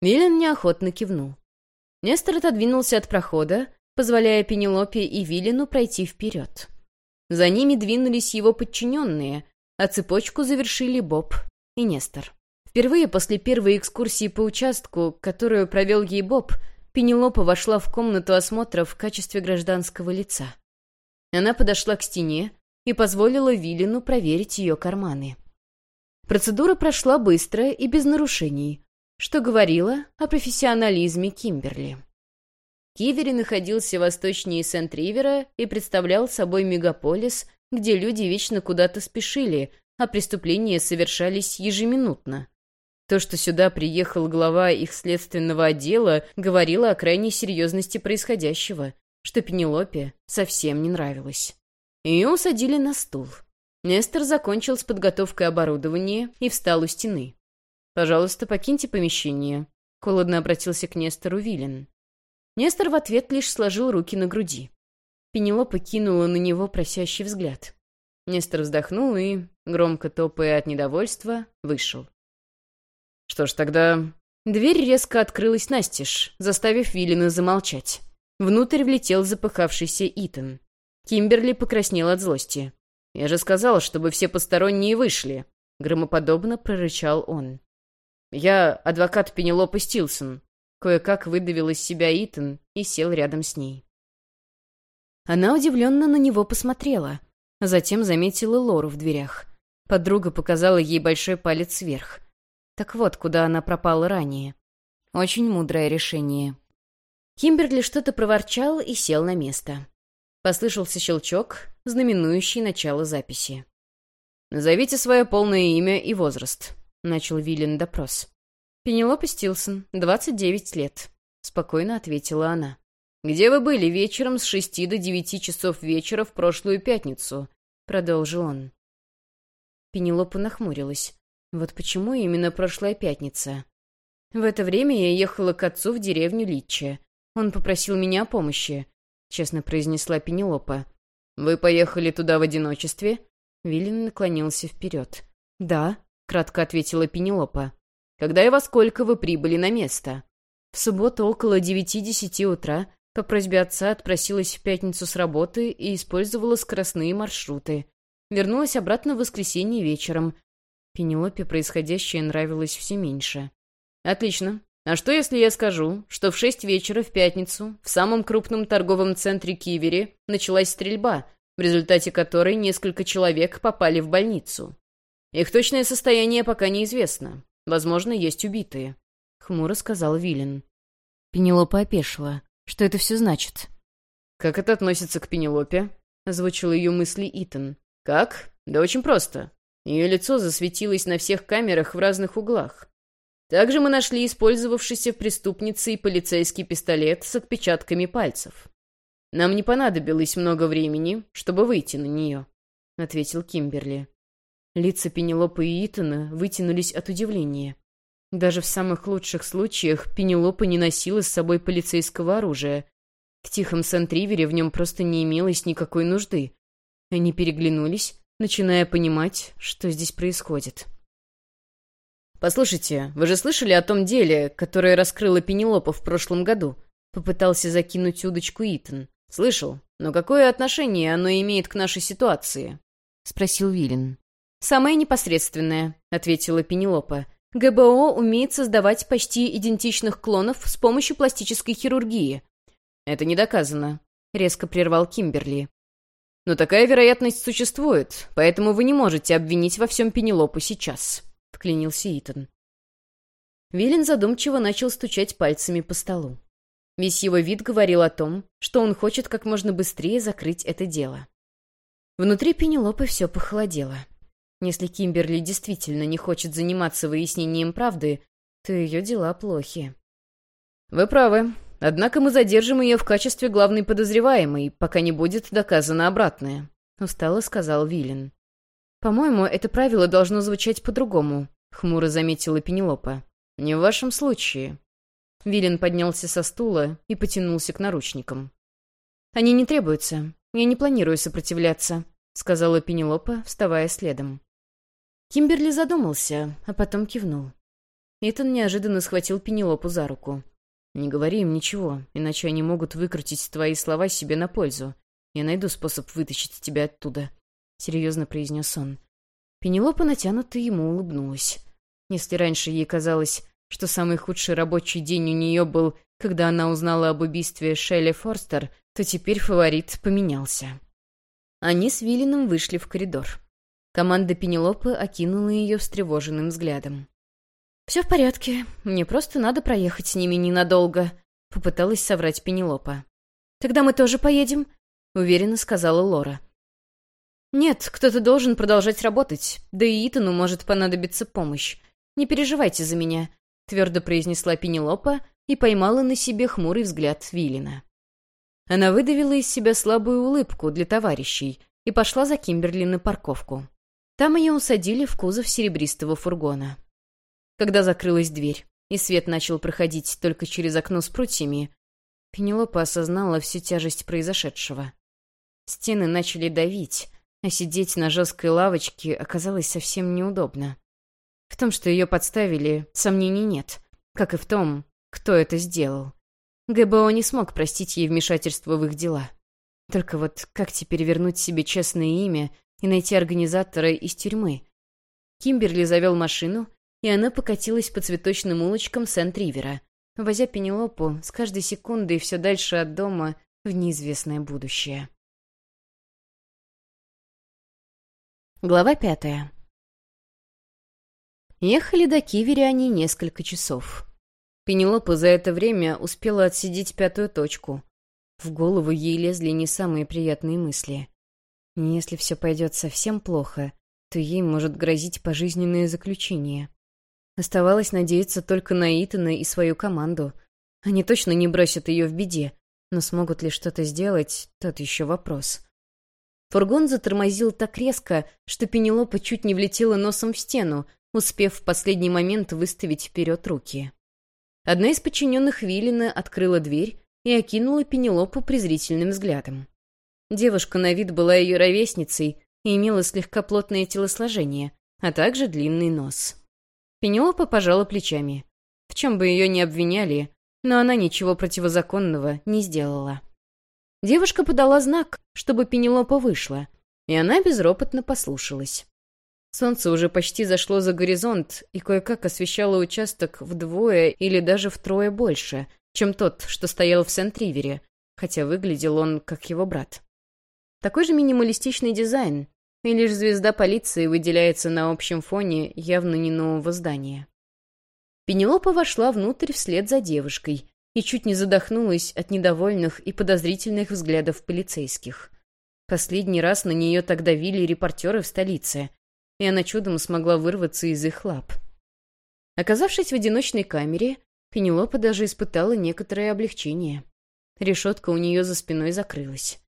Виллен неохотно кивнул. Нестор отодвинулся от прохода, позволяя Пенелопе и Виллину пройти вперед. За ними двинулись его подчиненные, а цепочку завершили Боб и Нестор. Впервые после первой экскурсии по участку, которую провел ей Боб, Пенелопа вошла в комнату осмотра в качестве гражданского лица. Она подошла к стене и позволила Виллину проверить ее карманы. Процедура прошла быстро и без нарушений, что говорило о профессионализме Кимберли. Кивери находился восточнее Сент-Ривера и представлял собой мегаполис, где люди вечно куда-то спешили, а преступления совершались ежеминутно. То, что сюда приехал глава их следственного отдела, говорило о крайней серьезности происходящего, что Пенелопе совсем не нравилось. Ее усадили на стул. Нестор закончил с подготовкой оборудования и встал у стены. «Пожалуйста, покиньте помещение», — холодно обратился к Нестору Вилен. Нестор в ответ лишь сложил руки на груди. Пенелопа кинула на него просящий взгляд. Нестор вздохнул и, громко топая от недовольства, вышел. «Что ж, тогда...» Дверь резко открылась настежь, заставив Виллина замолчать. Внутрь влетел запыхавшийся Итан. Кимберли покраснел от злости. «Я же сказал, чтобы все посторонние вышли!» Громоподобно прорычал он. «Я адвокат Пенелопы Стилсон», — кое-как выдавил из себя Итан и сел рядом с ней. Она удивленно на него посмотрела, а затем заметила Лору в дверях. Подруга показала ей большой палец вверх. Так вот, куда она пропала ранее. Очень мудрое решение. Кимберли что-то проворчал и сел на место. Послышался щелчок, знаменующий начало записи. «Назовите свое полное имя и возраст», начал Виллин допрос. «Пенелопа Стилсон, 29 лет», — спокойно ответила она. «Где вы были вечером с шести до девяти часов вечера в прошлую пятницу?» — продолжил он. Пенелопа нахмурилась. «Вот почему именно прошлая пятница?» «В это время я ехала к отцу в деревню Литче. Он попросил меня о помощи», — честно произнесла Пенелопа. «Вы поехали туда в одиночестве?» Виллин наклонился вперед. «Да», — кратко ответила Пенелопа. «Когда и во сколько вы прибыли на место?» В субботу около девяти-десяти утра по просьбе отца отпросилась в пятницу с работы и использовала скоростные маршруты. Вернулась обратно в воскресенье вечером. Пенелопе происходящее нравилось все меньше. «Отлично. А что, если я скажу, что в шесть вечера в пятницу в самом крупном торговом центре Кивери началась стрельба, в результате которой несколько человек попали в больницу?» Их точное состояние пока неизвестно. Возможно, есть убитые», — хмуро сказал Вилен. Пенелопа опешила. «Что это все значит?» «Как это относится к Пенелопе?» — озвучил ее мысли Итан. «Как? Да очень просто. Ее лицо засветилось на всех камерах в разных углах. Также мы нашли использовавшийся преступницей полицейский пистолет с отпечатками пальцев. Нам не понадобилось много времени, чтобы выйти на нее», — ответил Кимберли. Лица Пенелопы и Итана вытянулись от удивления. Даже в самых лучших случаях Пенелопа не носила с собой полицейского оружия. В тихом Сент-Ривере в нем просто не имелось никакой нужды. Они переглянулись, начиная понимать, что здесь происходит. «Послушайте, вы же слышали о том деле, которое раскрыла Пенелопа в прошлом году?» Попытался закинуть удочку Итан. «Слышал. Но какое отношение оно имеет к нашей ситуации?» Спросил Вилен. «Самое непосредственное», — ответила Пенелопа. «ГБО умеет создавать почти идентичных клонов с помощью пластической хирургии. Это не доказано», — резко прервал Кимберли. «Но такая вероятность существует, поэтому вы не можете обвинить во всем Пенелопу сейчас», — вклинился Итан. Вилен задумчиво начал стучать пальцами по столу. Весь его вид говорил о том, что он хочет как можно быстрее закрыть это дело. Внутри Пенелопы все похолодело. Если Кимберли действительно не хочет заниматься выяснением правды, то ее дела плохи. «Вы правы. Однако мы задержим ее в качестве главной подозреваемой, пока не будет доказано обратное», — устало сказал Вилен. «По-моему, это правило должно звучать по-другому», — хмуро заметила Пенелопа. «Не в вашем случае». Вилен поднялся со стула и потянулся к наручникам. «Они не требуются. Я не планирую сопротивляться», — сказала Пенелопа, вставая следом. Кимберли задумался, а потом кивнул. Итан неожиданно схватил Пенелопу за руку. «Не говори им ничего, иначе они могут выкрутить твои слова себе на пользу. Я найду способ вытащить тебя оттуда», — серьезно произнес он. Пенелопа натянуто ему улыбнулась. Если раньше ей казалось, что самый худший рабочий день у нее был, когда она узнала об убийстве Шелли Форстер, то теперь фаворит поменялся. Они с Виллином вышли в коридор. Команда Пенелопы окинула ее встревоженным взглядом. «Все в порядке. Мне просто надо проехать с ними ненадолго», — попыталась соврать Пенелопа. «Тогда мы тоже поедем», — уверенно сказала Лора. «Нет, кто-то должен продолжать работать, да и Итану может понадобиться помощь. Не переживайте за меня», — твердо произнесла Пенелопа и поймала на себе хмурый взгляд Виллина. Она выдавила из себя слабую улыбку для товарищей и пошла за Кимберли на парковку. Там ее усадили в кузов серебристого фургона. Когда закрылась дверь, и свет начал проходить только через окно с прутьями, Пенелопа осознала всю тяжесть произошедшего. Стены начали давить, а сидеть на жесткой лавочке оказалось совсем неудобно. В том, что ее подставили, сомнений нет, как и в том, кто это сделал. ГБО не смог простить ей вмешательство в их дела. Только вот как теперь вернуть себе честное имя и найти организатора из тюрьмы. Кимберли завел машину, и она покатилась по цветочным улочкам Сент-Ривера, возя Пенелопу с каждой секундой все дальше от дома в неизвестное будущее. Глава пятая. Ехали до Кивери они несколько часов. Пенелопа за это время успела отсидеть пятую точку. В голову ей лезли не самые приятные мысли. Если все пойдет совсем плохо, то ей может грозить пожизненное заключение. Оставалось надеяться только на Итана и свою команду. Они точно не бросят ее в беде, но смогут ли что-то сделать, тот еще вопрос. Фургон затормозил так резко, что Пенелопа чуть не влетела носом в стену, успев в последний момент выставить вперед руки. Одна из подчиненных Виллина открыла дверь и окинула Пенелопу презрительным взглядом. Девушка на вид была ее ровесницей и имела слегка плотное телосложение, а также длинный нос. Пенелопа пожала плечами. В чем бы ее ни обвиняли, но она ничего противозаконного не сделала. Девушка подала знак, чтобы Пенелопа вышла, и она безропотно послушалась. Солнце уже почти зашло за горизонт и кое-как освещало участок вдвое или даже втрое больше, чем тот, что стоял в Сент-Ривере, хотя выглядел он как его брат. Такой же минималистичный дизайн, и лишь звезда полиции выделяется на общем фоне явно не нового здания. Пенелопа вошла внутрь вслед за девушкой и чуть не задохнулась от недовольных и подозрительных взглядов полицейских. Последний раз на нее тогда вили репортеры в столице, и она чудом смогла вырваться из их лап. Оказавшись в одиночной камере, Пенелопа даже испытала некоторое облегчение. Решетка у нее за спиной закрылась.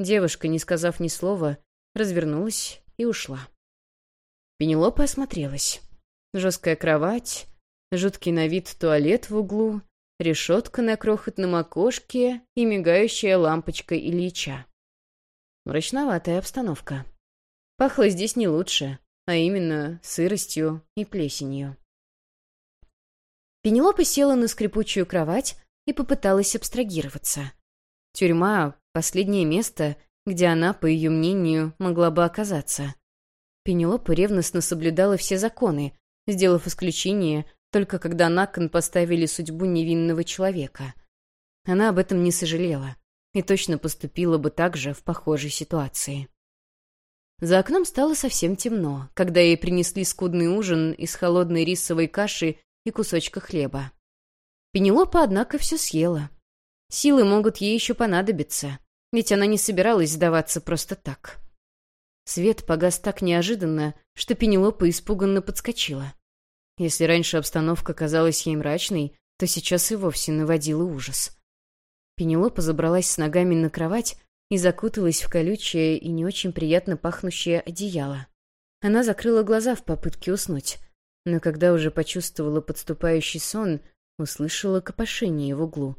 Девушка, не сказав ни слова, развернулась и ушла. Пенелопа осмотрелась. Жесткая кровать, жуткий на вид туалет в углу, решетка на крохотном окошке и мигающая лампочка Ильича. Мрачноватая обстановка. Пахло здесь не лучше, а именно сыростью и плесенью. Пенелопа села на скрипучую кровать и попыталась абстрагироваться. Тюрьма — последнее место, где она, по ее мнению, могла бы оказаться. Пенелопа ревностно соблюдала все законы, сделав исключение только когда на кон поставили судьбу невинного человека. Она об этом не сожалела и точно поступила бы так же в похожей ситуации. За окном стало совсем темно, когда ей принесли скудный ужин из холодной рисовой каши и кусочка хлеба. Пенелопа, однако, все съела. Силы могут ей еще понадобиться, ведь она не собиралась сдаваться просто так. Свет погас так неожиданно, что Пенелопа испуганно подскочила. Если раньше обстановка казалась ей мрачной, то сейчас и вовсе наводила ужас. Пенелопа забралась с ногами на кровать и закуталась в колючее и не очень приятно пахнущее одеяло. Она закрыла глаза в попытке уснуть, но когда уже почувствовала подступающий сон, услышала копошение в углу.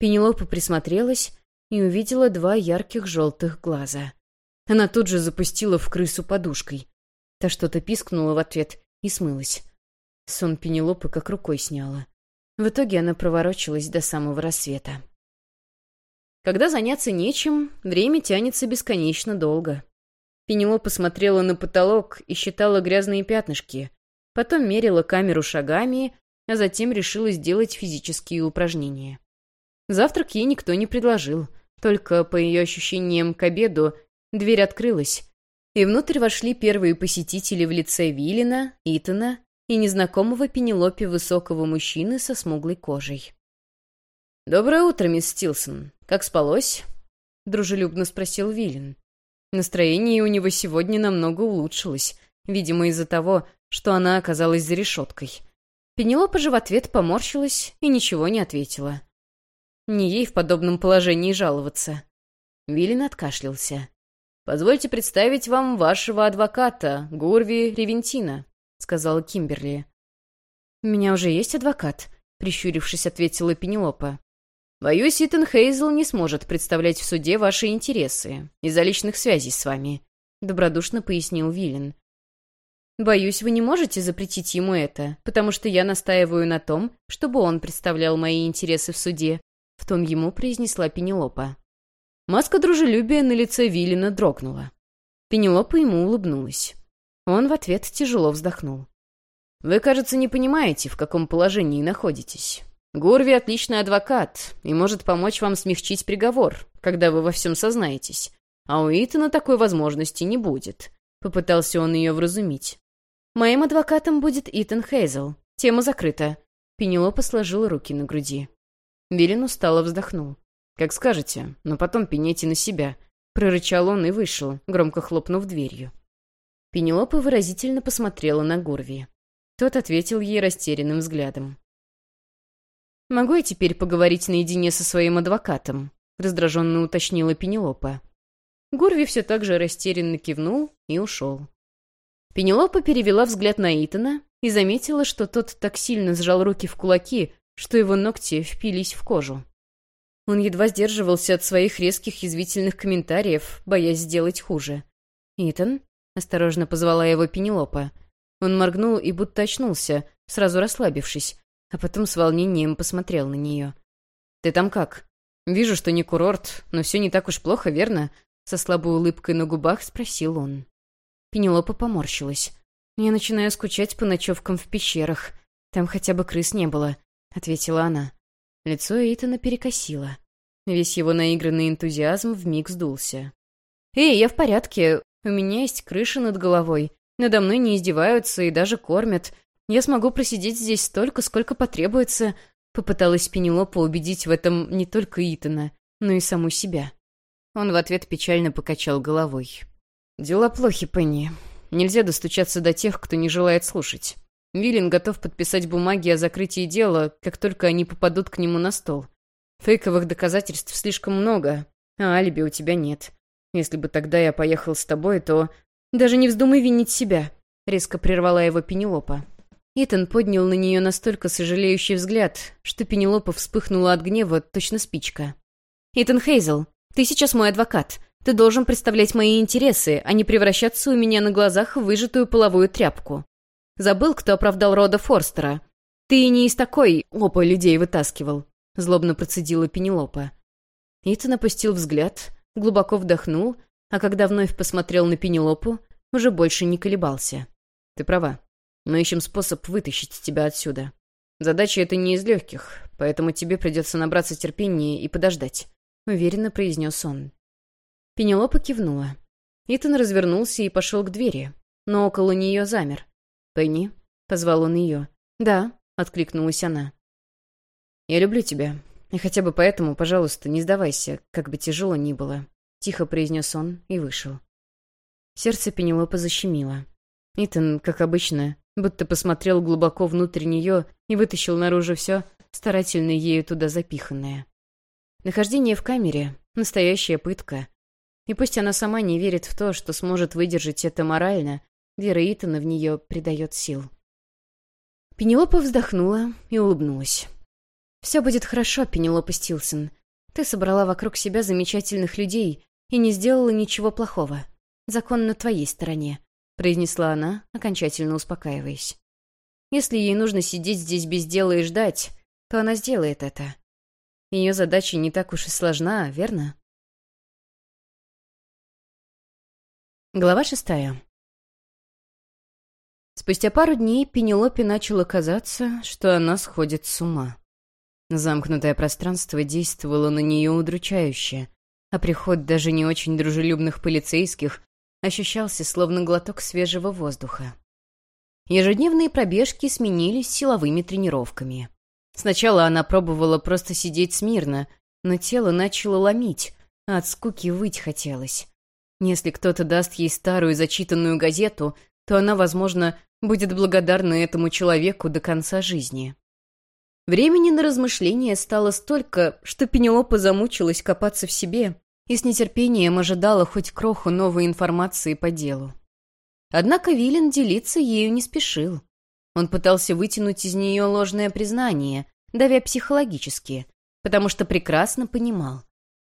Пенелопа присмотрелась и увидела два ярких желтых глаза. Она тут же запустила в крысу подушкой. Та что-то пискнула в ответ и смылась. Сон Пенелопы как рукой сняла. В итоге она проворочилась до самого рассвета. Когда заняться нечем, время тянется бесконечно долго. Пенелопа смотрела на потолок и считала грязные пятнышки, потом мерила камеру шагами, а затем решила сделать физические упражнения. Завтрак ей никто не предложил, только, по ее ощущениям, к обеду дверь открылась, и внутрь вошли первые посетители в лице Виллина, Итана и незнакомого Пенелопе высокого мужчины со смуглой кожей. «Доброе утро, мисс Стилсон. Как спалось?» — дружелюбно спросил Виллин. Настроение у него сегодня намного улучшилось, видимо, из-за того, что она оказалась за решеткой. Пенелопа же в ответ поморщилась и ничего не ответила. Не ей в подобном положении жаловаться. Виллин откашлялся. «Позвольте представить вам вашего адвоката, Гурви Ревентина», — сказала Кимберли. «У меня уже есть адвокат», — прищурившись, ответила Пенелопа. «Боюсь, Итан Хейзел не сможет представлять в суде ваши интересы из-за личных связей с вами», — добродушно пояснил Виллин. «Боюсь, вы не можете запретить ему это, потому что я настаиваю на том, чтобы он представлял мои интересы в суде», — в тон ему произнесла Пенелопа. Маска дружелюбия на лице Виллина дрогнула. Пенелопа ему улыбнулась. Он в ответ тяжело вздохнул. «Вы, кажется, не понимаете, в каком положении находитесь. Гурви отличный адвокат и может помочь вам смягчить приговор, когда вы во всем сознаетесь. А у Итана такой возможности не будет. Попытался он ее вразумить. Моим адвокатом будет Итан Хейзел. Тема закрыта. Пенелопа сложила руки на груди. Вилен устало вздохнул. «Как скажете, но потом пеняйте на себя», — прорычал он и вышел, громко хлопнув дверью. Пенелопа выразительно посмотрела на Гурви. Тот ответил ей растерянным взглядом. «Могу я теперь поговорить наедине со своим адвокатом?» — раздраженно уточнила Пенелопа. Гурви все так же растерянно кивнул и ушел. Пенелопа перевела взгляд на Итана и заметила, что тот так сильно сжал руки в кулаки, что его ногти впились в кожу. Он едва сдерживался от своих резких язвительных комментариев, боясь сделать хуже. «Итан?» — осторожно позвала его Пенелопа. Он моргнул и будто очнулся, сразу расслабившись, а потом с волнением посмотрел на нее. «Ты там как? Вижу, что не курорт, но все не так уж плохо, верно?» Со слабой улыбкой на губах спросил он. Пенелопа поморщилась. «Я начинаю скучать по ночевкам в пещерах. Там хотя бы крыс не было», — ответила она. Лицо Эйтона перекосило. Весь его наигранный энтузиазм вмиг сдулся. «Эй, я в порядке. У меня есть крыша над головой. Надо мной не издеваются и даже кормят. Я смогу просидеть здесь столько, сколько потребуется», — попыталась Пенелопа убедить в этом не только Итана, но и саму себя. Он в ответ печально покачал головой. «Дела плохи, Пенни. Нельзя достучаться до тех, кто не желает слушать. Виллин готов подписать бумаги о закрытии дела, как только они попадут к нему на стол. Фейковых доказательств слишком много, а алиби у тебя нет. Если бы тогда я поехал с тобой, то... Даже не вздумай винить себя», — резко прервала его Пенелопа. Итан поднял на нее настолько сожалеющий взгляд, что Пенелопа вспыхнула от гнева, точно спичка. «Итан Хейзел, ты сейчас мой адвокат. Ты должен представлять мои интересы, а не превращаться у меня на глазах в выжатую половую тряпку. Забыл, кто оправдал рода Форстера. Ты и не из такой опа людей вытаскивал», — злобно процедила Пенелопа. Итан опустил взгляд, глубоко вдохнул, а когда вновь посмотрел на Пенелопу, уже больше не колебался. «Ты права. Мы ищем способ вытащить тебя отсюда. Задача эта не из легких, поэтому тебе придется набраться терпения и подождать», — уверенно произнес он. Пенелопа кивнула. Итан развернулся и пошел к двери, но около нее замер. «Пенни?» — позвал он ее. «Да», — откликнулась она. «Я люблю тебя, и хотя бы поэтому, пожалуйста, не сдавайся, как бы тяжело ни было», — тихо произнес он и вышел. Сердце Пенелопы защемило. Итан, как обычно, будто посмотрел глубоко внутрь нее и вытащил наружу все, старательно ею туда запиханное. Нахождение в камере — настоящая пытка. И пусть она сама не верит в то, что сможет выдержать это морально, вера Итана в нее придает сил. Пенелопа вздохнула и улыбнулась. «Все будет хорошо, Пенелопа Стилсон. Ты собрала вокруг себя замечательных людей и не сделала ничего плохого. Закон на твоей стороне», — произнесла она, окончательно успокаиваясь. «Если ей нужно сидеть здесь без дела и ждать, то она сделает это. Ее задача не так уж и сложна, верно?» Глава шестая. Спустя пару дней Пенелопе начало казаться, что она сходит с ума. Замкнутое пространство действовало на нее удручающе, а приход даже не очень дружелюбных полицейских ощущался словно глоток свежего воздуха. Ежедневные пробежки сменились силовыми тренировками. Сначала она пробовала просто сидеть смирно, но тело начало ломить, а от скуки выть хотелось. Если кто-то даст ей старую зачитанную газету, то она, возможно, будет благодарна этому человеку до конца жизни. Времени на размышления стало столько, что Пенелопа замучилась копаться в себе и с нетерпением ожидала хоть кроху новой информации по делу. Однако Вилен делиться ею не спешил. Он пытался вытянуть из нее ложное признание, давя психологически, потому что прекрасно понимал.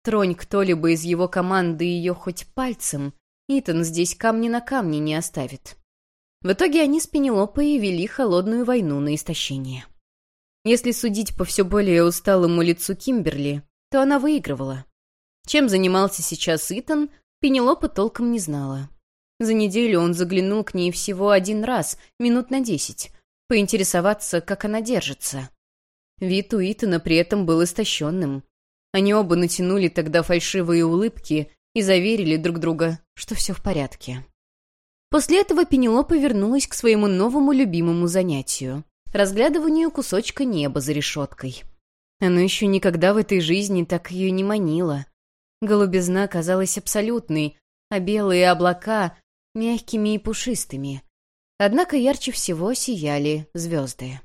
Тронь кто-либо из его команды ее хоть пальцем, Итан здесь камни на камне не оставит. В итоге они с Пенелопой вели холодную войну на истощение. Если судить по все более усталому лицу Кимберли, то она выигрывала. Чем занимался сейчас Итан, Пенелопа толком не знала. За неделю он заглянул к ней всего один раз, минут на десять, поинтересоваться, как она держится. Вид у Итана при этом был истощенным. Они оба натянули тогда фальшивые улыбки и заверили друг друга, что все в порядке. После этого Пенелопа вернулась к своему новому любимому занятию разглядыванию кусочка неба за решеткой. Оно еще никогда в этой жизни так ее не манило. Голубизна казалась абсолютной, а белые облака — мягкими и пушистыми. Однако ярче всего сияли звезды.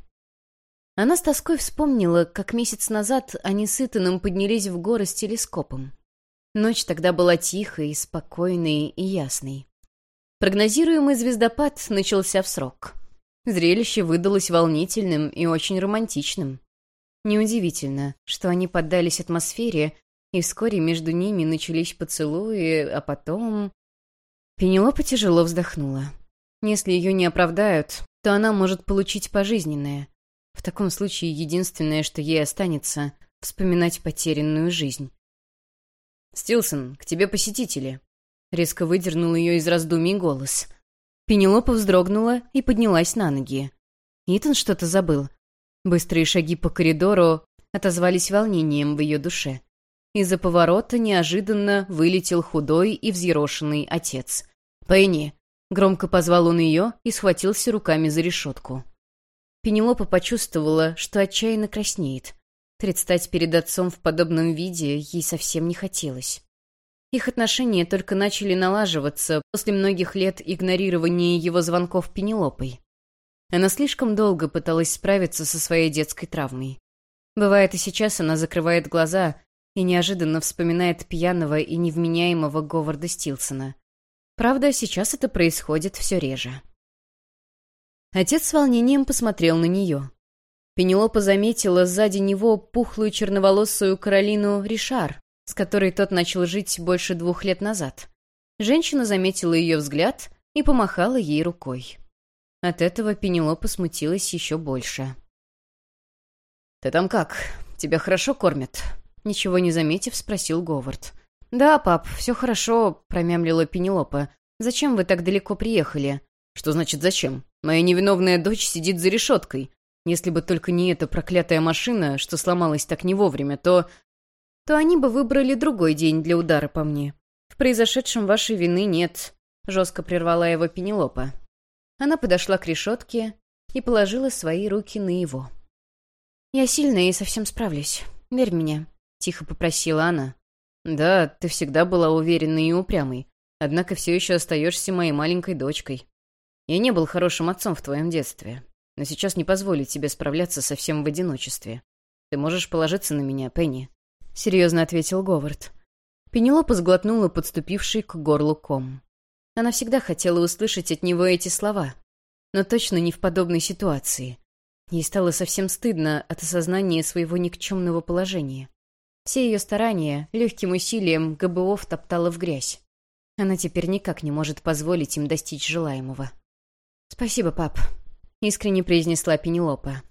Она с тоской вспомнила, как месяц назад они с Итаном поднялись в горы с телескопом. Ночь тогда была тихой, спокойной и ясной. Прогнозируемый звездопад начался в срок. Зрелище выдалось волнительным и очень романтичным. Неудивительно, что они поддались атмосфере, и вскоре между ними начались поцелуи, а потом... Пенелопа тяжело вздохнула. Если ее не оправдают, то она может получить пожизненное. В таком случае единственное, что ей останется — вспоминать потерянную жизнь. «Стилсон, к тебе посетители!» Резко выдернул ее из раздумий голос — Пенелопа вздрогнула и поднялась на ноги. Итан что-то забыл. Быстрые шаги по коридору отозвались волнением в ее душе. Из-за поворота неожиданно вылетел худой и взъерошенный отец. «Пенни!» — громко позвал он ее и схватился руками за решетку. Пенелопа почувствовала, что отчаянно краснеет. Предстать перед отцом в подобном виде ей совсем не хотелось. Их отношения только начали налаживаться после многих лет игнорирования его звонков Пенелопой. Она слишком долго пыталась справиться со своей детской травмой. Бывает, и сейчас она закрывает глаза и неожиданно вспоминает пьяного и невменяемого Говарда Стилсона. Правда, сейчас это происходит все реже. Отец с волнением посмотрел на нее. Пенелопа заметила сзади него пухлую черноволосую Каролину Ришар, с которой тот начал жить больше двух лет назад. Женщина заметила ее взгляд и помахала ей рукой. От этого Пенелопа смутилась еще больше. «Ты там как? Тебя хорошо кормят?» Ничего не заметив, спросил Говард. «Да, пап, все хорошо», — промямлила Пенелопа. «Зачем вы так далеко приехали?» «Что значит «зачем»? Моя невиновная дочь сидит за решеткой. Если бы только не эта проклятая машина, что сломалась так не вовремя, то... То они бы выбрали другой день для удара по мне. В произошедшем вашей вины нет, — жестко прервала его Пенелопа. Она подошла к решетке и положила свои руки на его. «Я сильная и совсем справлюсь. Верь мне», — тихо попросила она. «Да, ты всегда была уверенной и упрямой, однако все еще остаешься моей маленькой дочкой. Я не был хорошим отцом в твоем детстве, но сейчас не позволю тебе справляться совсем в одиночестве. Ты можешь положиться на меня, Пенни», — серьезно ответил Говард. Пенелопа сглотнула подступивший к горлу ком. Она всегда хотела услышать от него эти слова, но точно не в подобной ситуации. Ей стало совсем стыдно от осознания своего никчемного положения. Все ее старания, легким усилием, ГБО втоптала в грязь. Она теперь никак не может позволить им достичь желаемого. «Спасибо, пап», — искренне произнесла Пенелопа.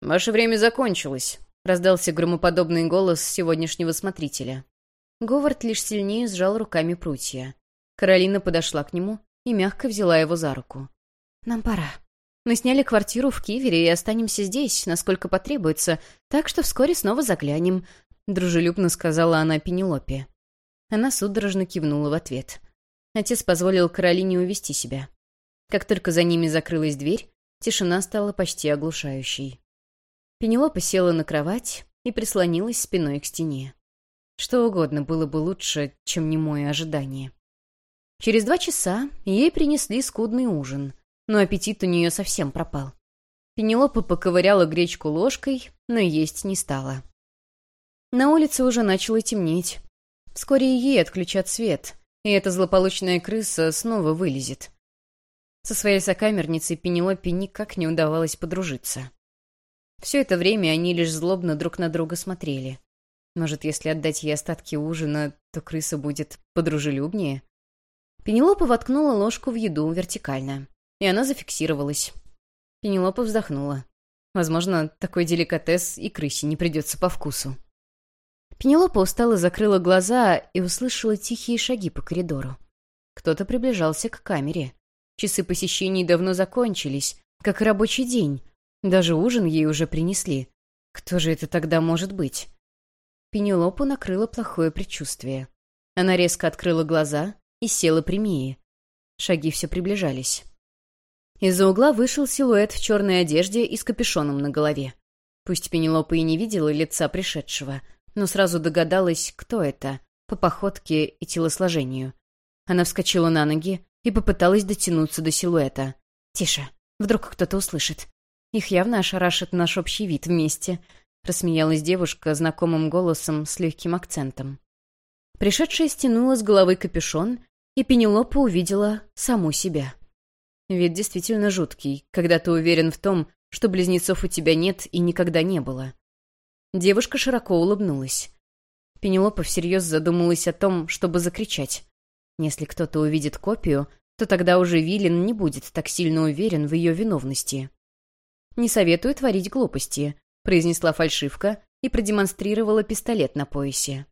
«Ваше время закончилось», — раздался громоподобный голос сегодняшнего смотрителя. Говард лишь сильнее сжал руками прутья. Каролина подошла к нему и мягко взяла его за руку. «Нам пора. Мы сняли квартиру в Кивере и останемся здесь, насколько потребуется, так что вскоре снова заглянем», — дружелюбно сказала она Пенелопе. Она судорожно кивнула в ответ. Отец позволил Каролине увести себя. Как только за ними закрылась дверь, тишина стала почти оглушающей. Пенелопа села на кровать и прислонилась спиной к стене. Что угодно было бы лучше, чем немое ожидание. Через два часа ей принесли скудный ужин, но аппетит у нее совсем пропал. Пенелопа поковыряла гречку ложкой, но есть не стала. На улице уже начало темнеть. Вскоре ей отключат свет, и эта злополучная крыса снова вылезет. Со своей сокамерницей Пенелопе никак не удавалось подружиться. Все это время они лишь злобно друг на друга смотрели. Может, если отдать ей остатки ужина, то крыса будет подружелюбнее? Пенелопа воткнула ложку в еду вертикально, и она зафиксировалась. Пенелопа вздохнула. Возможно, такой деликатес и крысе не придется по вкусу. Пенелопа устало закрыла глаза и услышала тихие шаги по коридору. Кто-то приближался к камере. Часы посещений давно закончились, как и рабочий день. Даже ужин ей уже принесли. Кто же это тогда может быть? Пенелопу накрыло плохое предчувствие. Она резко открыла глаза и села прямее. Шаги все приближались. Из-за угла вышел силуэт в черной одежде и с капюшоном на голове. Пусть Пенелопа и не видела лица пришедшего, но сразу догадалась, кто это, по походке и телосложению. Она вскочила на ноги и попыталась дотянуться до силуэта. «Тише, вдруг кто-то услышит. Их явно ошарашит наш общий вид вместе», — рассмеялась девушка знакомым голосом с легким акцентом. Пришедшая стянула с головы капюшон и Пенелопа увидела саму себя. Вид действительно жуткий, когда ты уверен в том, что близнецов у тебя нет и никогда не было. Девушка широко улыбнулась. Пенелопа всерьез задумалась о том, чтобы закричать. Если кто-то увидит копию, то тогда уже Вилен не будет так сильно уверен в ее виновности. «Не советую творить глупости», — произнесла фальшивка и продемонстрировала пистолет на поясе.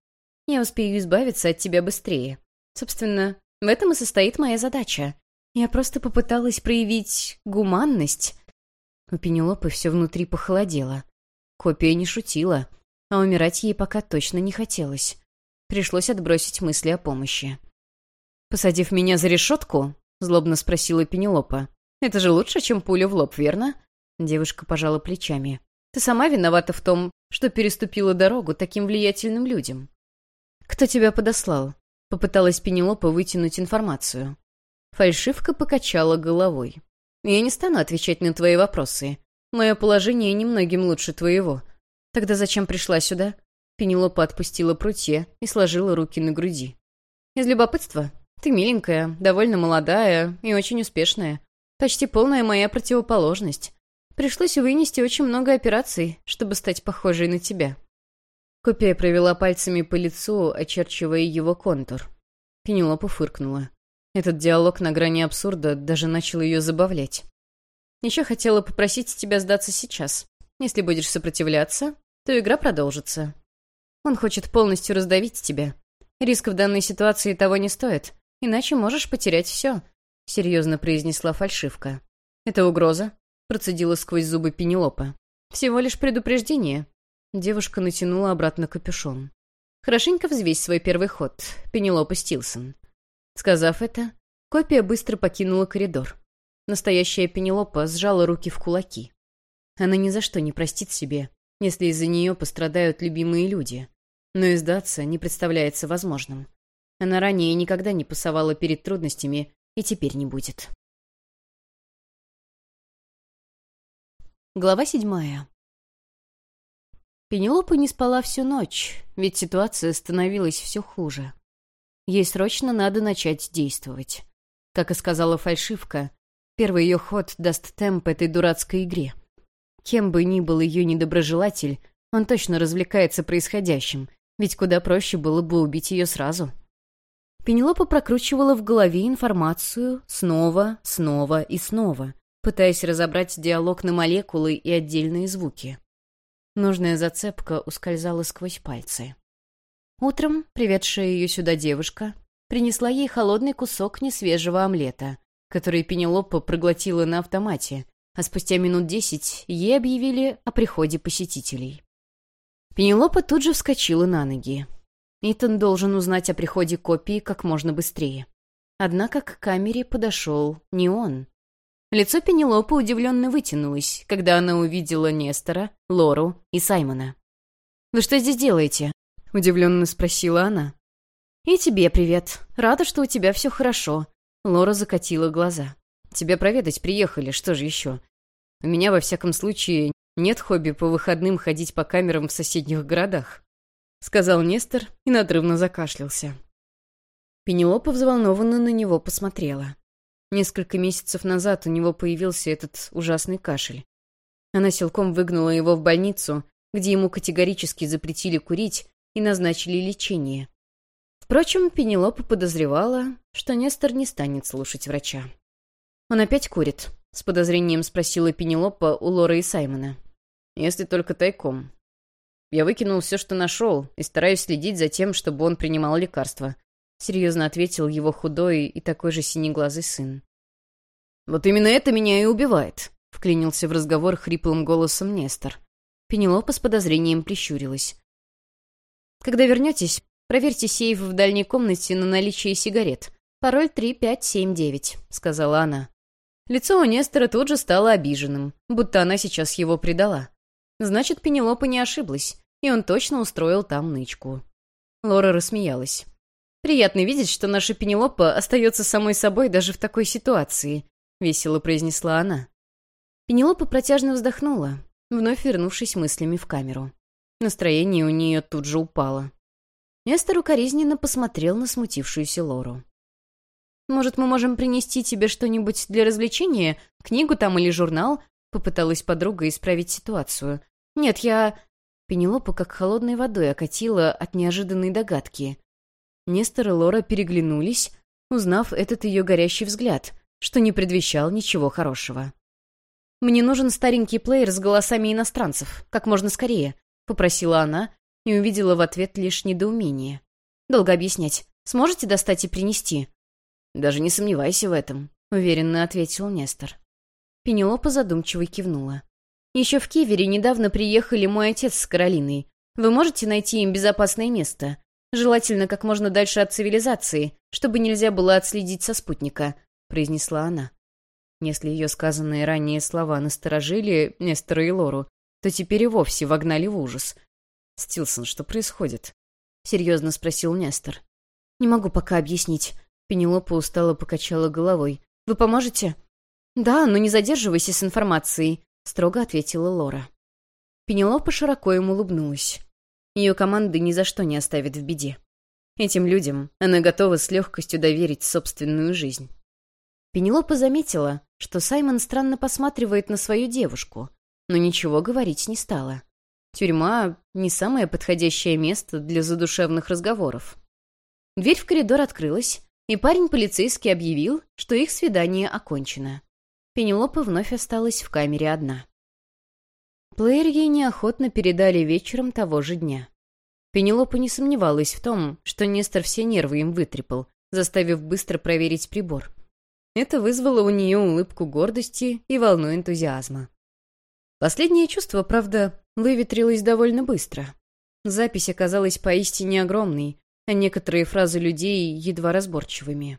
«Я успею избавиться от тебя быстрее. Собственно, в этом и состоит моя задача. Я просто попыталась проявить гуманность. У Пенелопы все внутри похолодело. Копия не шутила, а умирать ей пока точно не хотелось. Пришлось отбросить мысли о помощи. «Посадив меня за решетку?» — злобно спросила Пенелопа. «Это же лучше, чем пуля в лоб, верно?» Девушка пожала плечами. «Ты сама виновата в том, что переступила дорогу таким влиятельным людям. Кто тебя подослал? Попыталась Пенелопа вытянуть информацию. Фальшивка покачала головой. «Я не стану отвечать на твои вопросы. Мое положение немногим лучше твоего. Тогда зачем пришла сюда?» Пенелопа отпустила прутье и сложила руки на груди. «Из любопытства? Ты миленькая, довольно молодая и очень успешная. Почти полная моя противоположность. Пришлось вынести очень много операций, чтобы стать похожей на тебя. Копия провела пальцами по лицу, очерчивая его контур. Пенелопа фыркнула. Этот диалог на грани абсурда даже начал ее забавлять. «Еще хотела попросить тебя сдаться сейчас. Если будешь сопротивляться, то игра продолжится. Он хочет полностью раздавить тебя. Риск в данной ситуации того не стоит, иначе можешь потерять все», — серьезно произнесла фальшивка. «Это угроза. Процедила сквозь зубы Пенелопа. «Всего лишь предупреждение». Девушка натянула обратно капюшон. «Хорошенько взвесь свой первый ход, Пенелопа Стилсон». Сказав это, копия быстро покинула коридор. Настоящая Пенелопа сжала руки в кулаки. Она ни за что не простит себе, если из-за нее пострадают любимые люди. Но и сдаться не представляется возможным. Она ранее никогда не пасовала перед трудностями и теперь не будет. Глава седьмая. Пенелопа не спала всю ночь, ведь ситуация становилась все хуже. Ей срочно надо начать действовать. Как и сказала фальшивка, первый ее ход даст темп этой дурацкой игре. Кем бы ни был ее недоброжелатель, он точно развлекается происходящим, ведь куда проще было бы убить ее сразу. Пенелопа прокручивала в голове информацию снова, снова и снова, пытаясь разобрать диалог на молекулы и отдельные звуки. Нужная зацепка ускользала сквозь пальцы. Утром приведшая ее сюда девушка принесла ей холодный кусок несвежего омлета, который Пенелопа проглотила на автомате, а спустя минут десять ей объявили о приходе посетителей. Пенелопа тут же вскочила на ноги. Итан должен узнать о приходе копии как можно быстрее. Однако к камере подошел не он. Лицо Пенелопы удивленно вытянулось, когда она увидела Нестора, Лору и Саймона. «Вы что здесь делаете?» — удивленно спросила она. «И тебе привет. Рада, что у тебя все хорошо». Лора закатила глаза. «Тебя проведать приехали, что же еще? У меня, во всяком случае, нет хобби по выходным ходить по камерам в соседних городах», — сказал Нестор и надрывно закашлялся. Пенелопа взволнованно на него посмотрела. Несколько месяцев назад у него появился этот ужасный кашель. Она силком выгнала его в больницу, где ему категорически запретили курить и назначили лечение. Впрочем, Пенелопа подозревала, что Нестор не станет слушать врача. «Он опять курит?» — с подозрением спросила Пенелопа у Лоры и Саймона. «Если только тайком. Я выкинул все, что нашел, и стараюсь следить за тем, чтобы он принимал лекарства», — серьезно ответил его худой и такой же синеглазый сын. «Вот именно это меня и убивает», — вклинился в разговор хриплым голосом Нестор. Пенелопа с подозрением прищурилась. «Когда вернетесь, проверьте сейф в дальней комнате на наличие сигарет. Пароль 3579», — сказала она. Лицо у Нестора тут же стало обиженным, будто она сейчас его предала. Значит, Пенелопа не ошиблась, и он точно устроил там нычку. Лора рассмеялась. «Приятно видеть, что наша Пенелопа остается самой собой даже в такой ситуации», — весело произнесла она. Пенелопа протяжно вздохнула, вновь вернувшись мыслями в камеру. Настроение у нее тут же упало. Нестор укоризненно посмотрел на смутившуюся Лору. «Может, мы можем принести тебе что-нибудь для развлечения? Книгу там или журнал?» Попыталась подруга исправить ситуацию. «Нет, я...» Пенелопа как холодной водой окатила от неожиданной догадки. Нестор и Лора переглянулись, узнав этот ее горящий взгляд, что не предвещал ничего хорошего. «Мне нужен старенький плеер с голосами иностранцев, как можно скорее», — попросила она и увидела в ответ лишь недоумение. «Долго объяснять. Сможете достать и принести?» «Даже не сомневайся в этом», — уверенно ответил Нестор. Пенелопа задумчиво кивнула. «Еще в Кивере недавно приехали мой отец с Каролиной. Вы можете найти им безопасное место? Желательно как можно дальше от цивилизации, чтобы нельзя было отследить со спутника», — произнесла она. Если ее сказанные ранее слова насторожили Нестора и Лору, то теперь и вовсе вогнали в ужас. «Стилсон, что происходит?» — серьезно спросил Нестор. «Не могу пока объяснить. Пенелопа устало покачала головой. «Вы поможете?» «Да, но не задерживайся с информацией», — строго ответила Лора. Пенелопа широко ему улыбнулась. Ее команды ни за что не оставит в беде. Этим людям она готова с легкостью доверить собственную жизнь. Пенелопа заметила, что Саймон странно посматривает на свою девушку, но ничего говорить не стала. Тюрьма — не самое подходящее место для задушевных разговоров. Дверь в коридор открылась, и парень полицейский объявил, что их свидание окончено. Пенелопа вновь осталась в камере одна. Плеер ей неохотно передали вечером того же дня. Пенелопа не сомневалась в том, что Нестор все нервы им вытрепал, заставив быстро проверить прибор. Это вызвало у нее улыбку гордости и волну энтузиазма. Последнее чувство, правда, выветрилось довольно быстро. Запись оказалась поистине огромной, а некоторые фразы людей едва разборчивыми.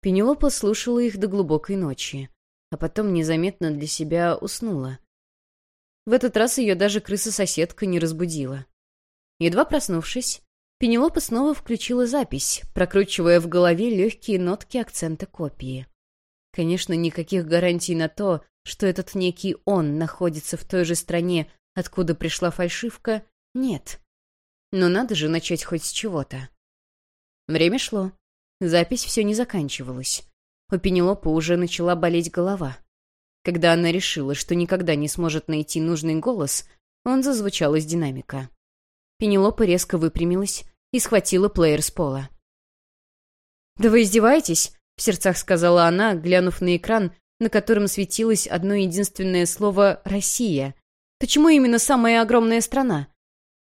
Пенелопа слушала их до глубокой ночи, а потом незаметно для себя уснула. В этот раз ее даже крыса-соседка не разбудила. Едва проснувшись, Пенелопа снова включила запись, прокручивая в голове легкие нотки акцента копии. Конечно, никаких гарантий на то, что этот некий он находится в той же стране, откуда пришла фальшивка, нет. Но надо же начать хоть с чего-то. Время шло. Запись все не заканчивалась. У Пенелопы уже начала болеть голова. Когда она решила, что никогда не сможет найти нужный голос, он зазвучал из динамика. Пенелопа резко выпрямилась и схватила плеер с пола. «Да вы издеваетесь?» — в сердцах сказала она, глянув на экран, на котором светилось одно единственное слово «Россия». «Почему именно самая огромная страна?»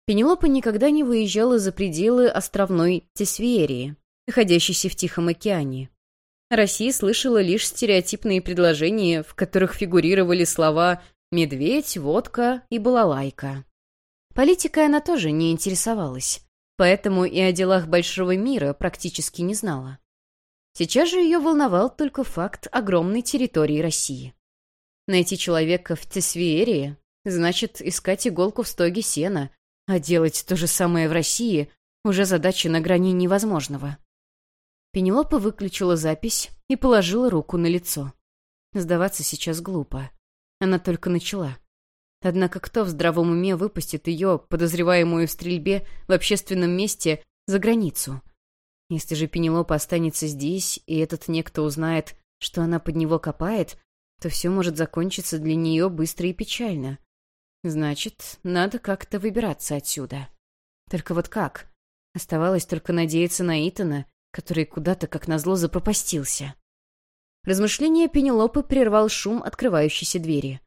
Пенелопа никогда не выезжала за пределы островной Тесвиерии, находящейся в Тихом океане. Россия слышала лишь стереотипные предложения, в которых фигурировали слова «медведь», «водка» и «балалайка». Политикой она тоже не интересовалась, поэтому и о делах большого мира практически не знала. Сейчас же ее волновал только факт огромной территории России. Найти человека в Тесвиерии значит искать иголку в стоге сена, а делать то же самое в России уже задача на грани невозможного. Пенелопа выключила запись и положила руку на лицо. Сдаваться сейчас глупо. Она только начала. Однако кто в здравом уме выпустит ее, подозреваемую в стрельбе, в общественном месте, за границу? Если же Пенелопа останется здесь, и этот некто узнает, что она под него копает, то все может закончиться для нее быстро и печально. Значит, надо как-то выбираться отсюда. Только вот как? Оставалось только надеяться на Итана, который куда-то, как назло, запропастился. Размышление Пенелопы прервал шум открывающейся двери.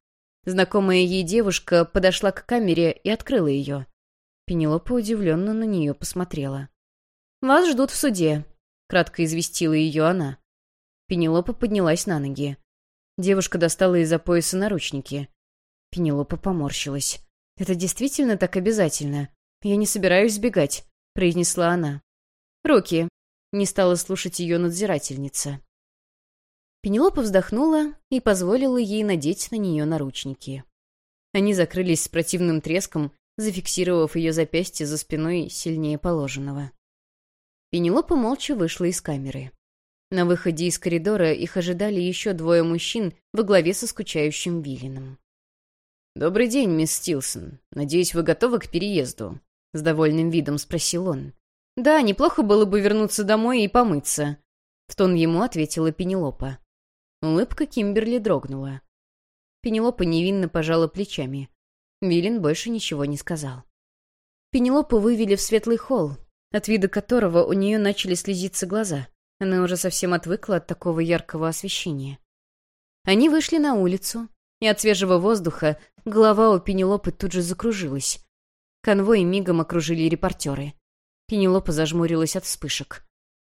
Знакомая ей девушка подошла к камере и открыла ее. Пенелопа удивленно на нее посмотрела. «Вас ждут в суде», — кратко известила ее она. Пенелопа поднялась на ноги. Девушка достала из-за пояса наручники. Пенелопа поморщилась. «Это действительно так обязательно? Я не собираюсь сбегать», — произнесла она. «Руки», — не стала слушать ее надзирательница. Пенелопа вздохнула и позволила ей надеть на нее наручники. Они закрылись с противным треском, зафиксировав ее запястье за спиной сильнее положенного. Пенелопа молча вышла из камеры. На выходе из коридора их ожидали еще двое мужчин во главе со скучающим Виллином. «Добрый день, мисс Стилсон. Надеюсь, вы готовы к переезду?» — с довольным видом спросил он. «Да, неплохо было бы вернуться домой и помыться», — в тон ему ответила Пенелопа. Улыбка Кимберли дрогнула. Пенелопа невинно пожала плечами. Вилен больше ничего не сказал. Пенелопу вывели в светлый холл, от вида которого у нее начали слезиться глаза. Она уже совсем отвыкла от такого яркого освещения. Они вышли на улицу, и от свежего воздуха голова у Пенелопы тут же закружилась. Конвой мигом окружили репортеры. Пенелопа зажмурилась от вспышек.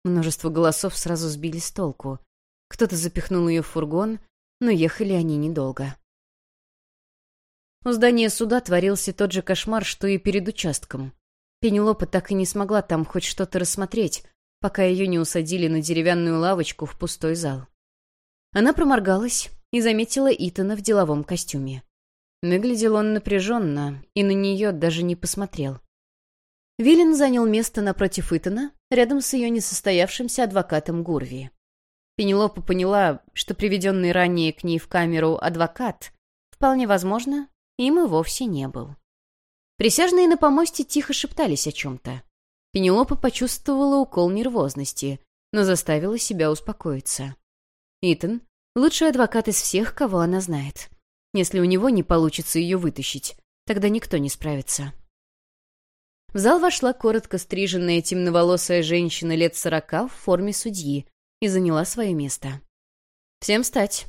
Множество голосов сразу сбили с толку. Кто-то запихнул ее в фургон, но ехали они недолго. У здания суда творился тот же кошмар, что и перед участком. Пенелопа так и не смогла там хоть что-то рассмотреть, пока ее не усадили на деревянную лавочку в пустой зал. Она проморгалась и заметила Итана в деловом костюме. Выглядел он напряженно и на нее даже не посмотрел. Виллин занял место напротив Итана, рядом с ее несостоявшимся адвокатом Гурви. Пенелопа поняла, что приведенный ранее к ней в камеру адвокат, вполне возможно, им и вовсе не был. Присяжные на помосте тихо шептались о чем-то. Пенелопа почувствовала укол нервозности, но заставила себя успокоиться. Итан — лучший адвокат из всех, кого она знает. Если у него не получится ее вытащить, тогда никто не справится. В зал вошла коротко стриженная темноволосая женщина лет сорока в форме судьи, и заняла свое место. «Всем встать!»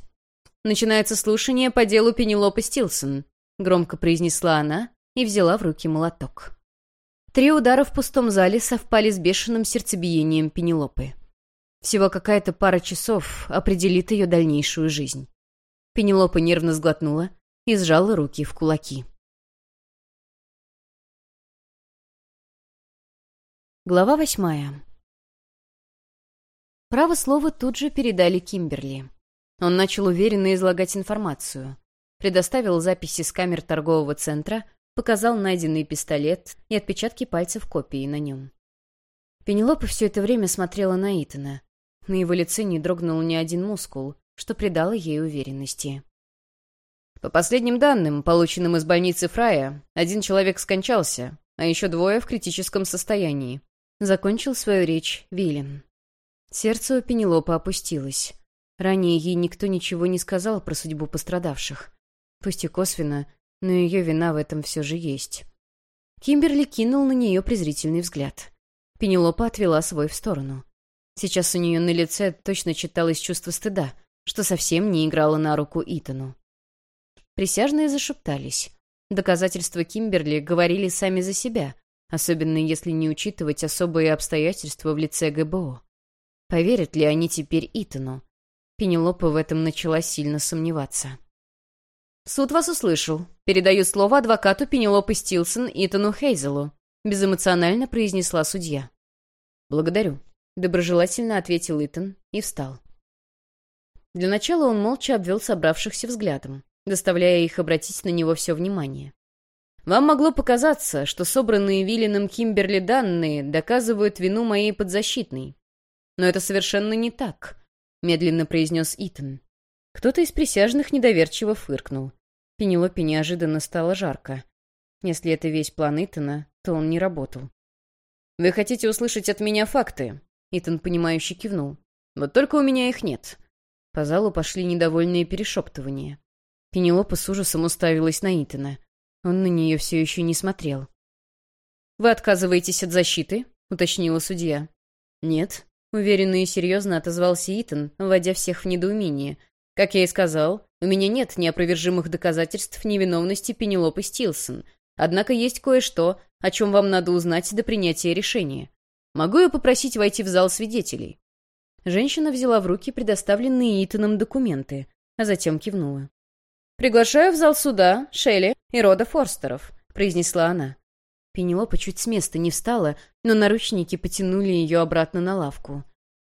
«Начинается слушание по делу Пенелопы Стилсон», — громко произнесла она и взяла в руки молоток. Три удара в пустом зале совпали с бешеным сердцебиением Пенелопы. Всего какая-то пара часов определит ее дальнейшую жизнь. Пенелопа нервно сглотнула и сжала руки в кулаки. Глава восьмая. Право слова тут же передали Кимберли. Он начал уверенно излагать информацию. Предоставил записи с камер торгового центра, показал найденный пистолет и отпечатки пальцев копии на нем. Пенелопа все это время смотрела на Итана. На его лице не дрогнул ни один мускул, что придало ей уверенности. По последним данным, полученным из больницы Фрая, один человек скончался, а еще двое в критическом состоянии. Закончил свою речь Вилен. Сердце у Пенелопы опустилось. Ранее ей никто ничего не сказал про судьбу пострадавших. Пусть и косвенно, но ее вина в этом все же есть. Кимберли кинул на нее презрительный взгляд. Пенелопа отвела свой в сторону. Сейчас у нее на лице точно читалось чувство стыда, что совсем не играло на руку Итану. Присяжные зашептались. Доказательства Кимберли говорили сами за себя, особенно если не учитывать особые обстоятельства в лице ГБО. Поверят ли они теперь Итану? Пенелопа в этом начала сильно сомневаться. «Суд вас услышал. Передаю слово адвокату Пенелопы Стилсон Итану Хейзелу», безэмоционально произнесла судья. «Благодарю», — доброжелательно ответил Итан и встал. Для начала он молча обвел собравшихся взглядом, доставляя их обратить на него все внимание. «Вам могло показаться, что собранные Виллином Кимберли данные доказывают вину моей подзащитной. Но это совершенно не так», — медленно произнес Итан. Кто-то из присяжных недоверчиво фыркнул. Пенелопе неожиданно стало жарко. Если это весь план Итана, то он не работал. «Вы хотите услышать от меня факты?» Итан, понимающе кивнул. «Вот только у меня их нет». По залу пошли недовольные перешептывания. Пенелопа с ужасом уставилась на Итана. Он на нее все еще не смотрел. «Вы отказываетесь от защиты?» — уточнила судья. «Нет», — уверенно и серьезно отозвался Итан, вводя всех в недоумение. «Как я и сказал, у меня нет неопровержимых доказательств невиновности Пенелопы Стилсон, однако есть кое-что, о чем вам надо узнать до принятия решения. Могу я попросить войти в зал свидетелей?» Женщина взяла в руки предоставленные Итаном документы, а затем кивнула. «Приглашаю в зал суда Шелли и Рода Форстеров», — произнесла она. Пенелопа чуть с места не встала, но наручники потянули ее обратно на лавку.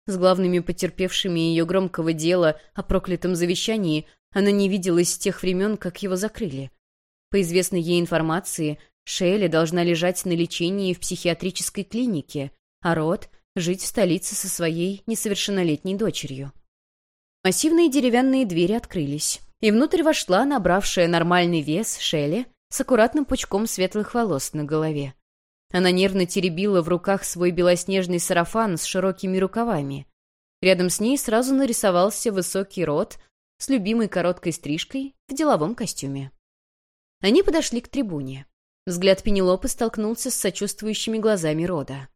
С главными потерпевшими ее громкого дела о проклятом завещании она не виделась с тех времен, как его закрыли. По известной ей информации, Шелли должна лежать на лечении в психиатрической клинике, а Род — жить в столице со своей несовершеннолетней дочерью. Массивные деревянные двери открылись, и внутрь вошла набравшая нормальный вес Шелли с аккуратным пучком светлых волос на голове. Она нервно теребила в руках свой белоснежный сарафан с широкими рукавами. Рядом с ней сразу нарисовался высокий рот с любимой короткой стрижкой в деловом костюме. Они подошли к трибуне. Взгляд Пенелопы столкнулся с сочувствующими глазами рода.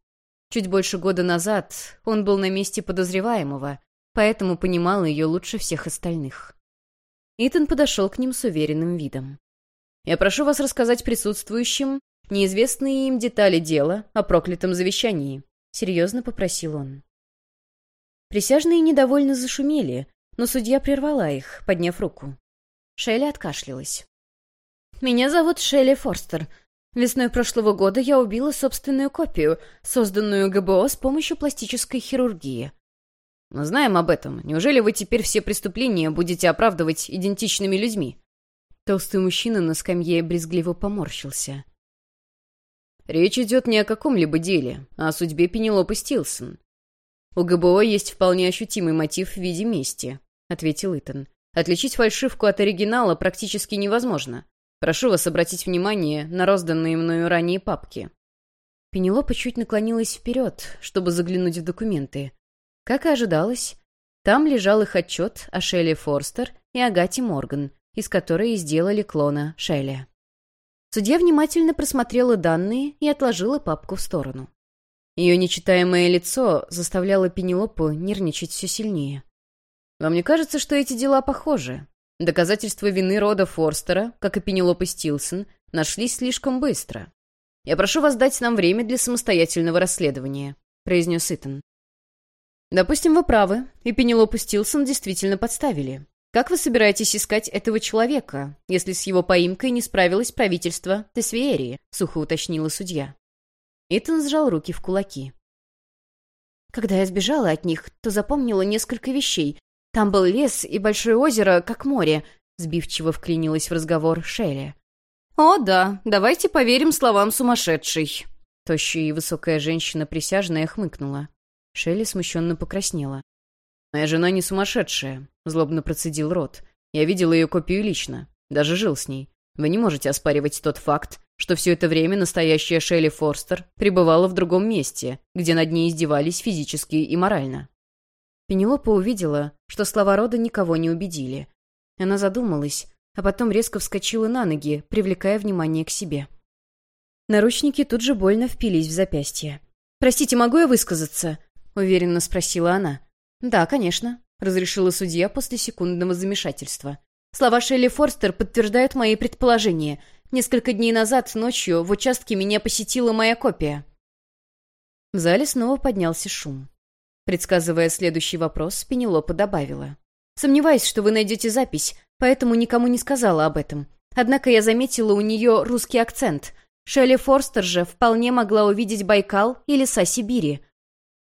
Чуть больше года назад он был на месте подозреваемого, поэтому понимал ее лучше всех остальных. Итан подошел к ним с уверенным видом. «Я прошу вас рассказать присутствующим неизвестные им детали дела о проклятом завещании», — серьезно попросил он. Присяжные недовольно зашумели, но судья прервала их, подняв руку. Шелли откашлялась. «Меня зовут Шелли Форстер. Весной прошлого года я убила собственную копию, созданную ГБО с помощью пластической хирургии. Мы знаем об этом. Неужели вы теперь все преступления будете оправдывать идентичными людьми?» Толстый мужчина на скамье брезгливо поморщился. «Речь идет не о каком-либо деле, а о судьбе Пенелопы Стилсон. У ГБО есть вполне ощутимый мотив в виде мести», — ответил Итан. «Отличить фальшивку от оригинала практически невозможно. Прошу вас обратить внимание на розданные мною ранее папки». Пенелопа чуть наклонилась вперед, чтобы заглянуть в документы. Как и ожидалось, там лежал их отчет о Шелли Форстер и Агате Морган, из которой сделали клона Шелли. Судья внимательно просмотрела данные и отложила папку в сторону. Ее нечитаемое лицо заставляло Пенелопу нервничать все сильнее. «Вам не кажется, что эти дела похожи?» Доказательства вины рода Форстера, как и Пенелопы Стилсон, нашлись слишком быстро. «Я прошу вас дать нам время для самостоятельного расследования», — произнес Итан. Допустим, вы правы, и Пенелопу Стилсон действительно подставили. Как вы собираетесь искать этого человека, если с его поимкой не справилось правительство Тесвиерии?» — сухо уточнила судья. Итан сжал руки в кулаки. Когда я сбежала от них, то запомнила несколько вещей. Там был лес и большое озеро, как море, — сбивчиво вклинилась в разговор Шелли. «О, да, давайте поверим словам сумасшедшей». Тощая и высокая женщина присяжная хмыкнула. Шелли смущенно покраснела. «Моя жена не сумасшедшая», — злобно процедил Рот. «Я видел ее копию лично. Даже жил с ней. Вы не можете оспаривать тот факт, что все это время настоящая Шелли Форстер пребывала в другом месте, где над ней издевались физически и морально». Пенелопа увидела, что слова Рода никого не убедили. Она задумалась, а потом резко вскочила на ноги, привлекая внимание к себе. Наручники тут же больно впились в запястье. «Простите, могу я высказаться?» — уверенно спросила она. «Да, конечно», — разрешила судья после секундного замешательства. «Слова Шелли Форстер подтверждают мои предположения. Несколько дней назад, ночью, в участке меня посетила моя копия». В зале снова поднялся шум. Предсказывая следующий вопрос, Пенелопа добавила. «Сомневаюсь, что вы найдете запись, поэтому никому не сказала об этом. Однако я заметила у нее русский акцент. Шелли Форстер же вполне могла увидеть Байкал и леса Сибири.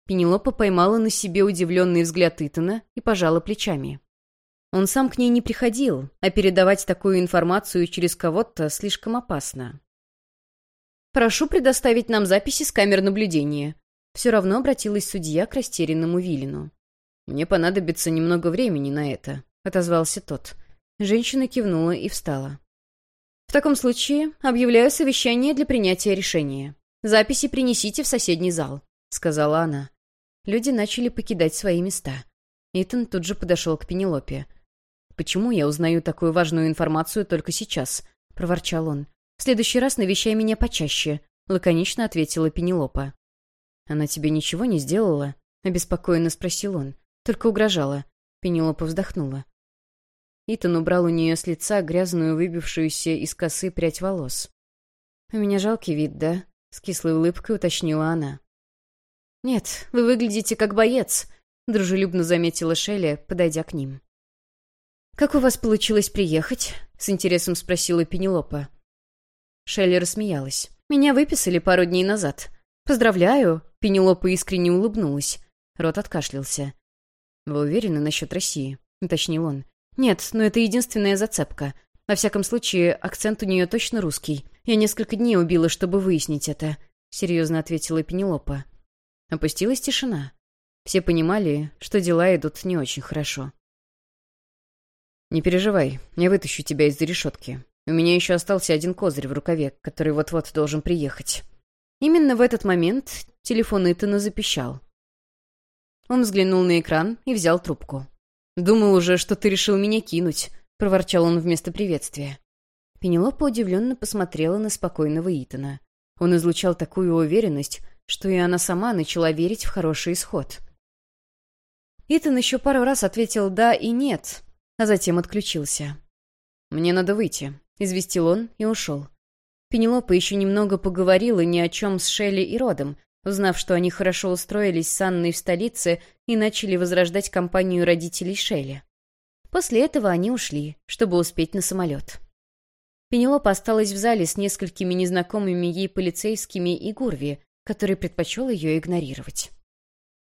Пенелопа поймала на себе удивленный взгляд Итана и пожала плечами. Он сам к ней не приходил, а передавать такую информацию через кого-то слишком опасно. «Прошу предоставить нам записи с камер наблюдения». Все равно обратилась судья к растерянному Вилину. «Мне понадобится немного времени на это», — отозвался тот. Женщина кивнула и встала. «В таком случае объявляю совещание для принятия решения. Записи принесите в соседний зал», — сказала она. Люди начали покидать свои места. Итан тут же подошел к Пенелопе. «Почему я узнаю такую важную информацию только сейчас?» — проворчал он. «В следующий раз навещай меня почаще», — лаконично ответила Пенелопа. «Она тебе ничего не сделала?» — обеспокоенно спросил он. «Только угрожала». Пенелопа вздохнула. Итан убрал у нее с лица грязную, выбившуюся из косы прядь волос. «У меня жалкий вид, да?» — с кислой улыбкой уточнила она. «Нет, вы выглядите как боец», — дружелюбно заметила Шелли, подойдя к ним. «Как у вас получилось приехать?» — с интересом спросила Пенелопа. Шелли рассмеялась. «Меня выписали пару дней назад. Поздравляю!» — Пенелопа искренне улыбнулась. Рот откашлялся. «Вы уверены насчет России?» — уточнил он. «Нет, но это единственная зацепка. Во всяком случае, акцент у нее точно русский. Я несколько дней убила, чтобы выяснить это», — серьезно ответила Пенелопа. Опустилась тишина. Все понимали, что дела идут не очень хорошо. «Не переживай, я вытащу тебя из-за решетки. У меня еще остался один козырь в рукаве, который вот-вот должен приехать». Именно в этот момент телефон Итана запищал. Он взглянул на экран и взял трубку. «Думал уже, что ты решил меня кинуть», — проворчал он вместо приветствия. Пенелопа удивленно посмотрела на спокойного Итана. Он излучал такую уверенность, что и она сама начала верить в хороший исход. Итан еще пару раз ответил «да» и «нет», а затем отключился. «Мне надо выйти», — известил он и ушел. Пенелопа еще немного поговорила ни о чем с Шелли и Родом, узнав, что они хорошо устроились с Анной в столице и начали возрождать компанию родителей Шелли. После этого они ушли, чтобы успеть на самолет. Пенелопа осталась в зале с несколькими незнакомыми ей полицейскими и Гурви, который предпочел ее игнорировать.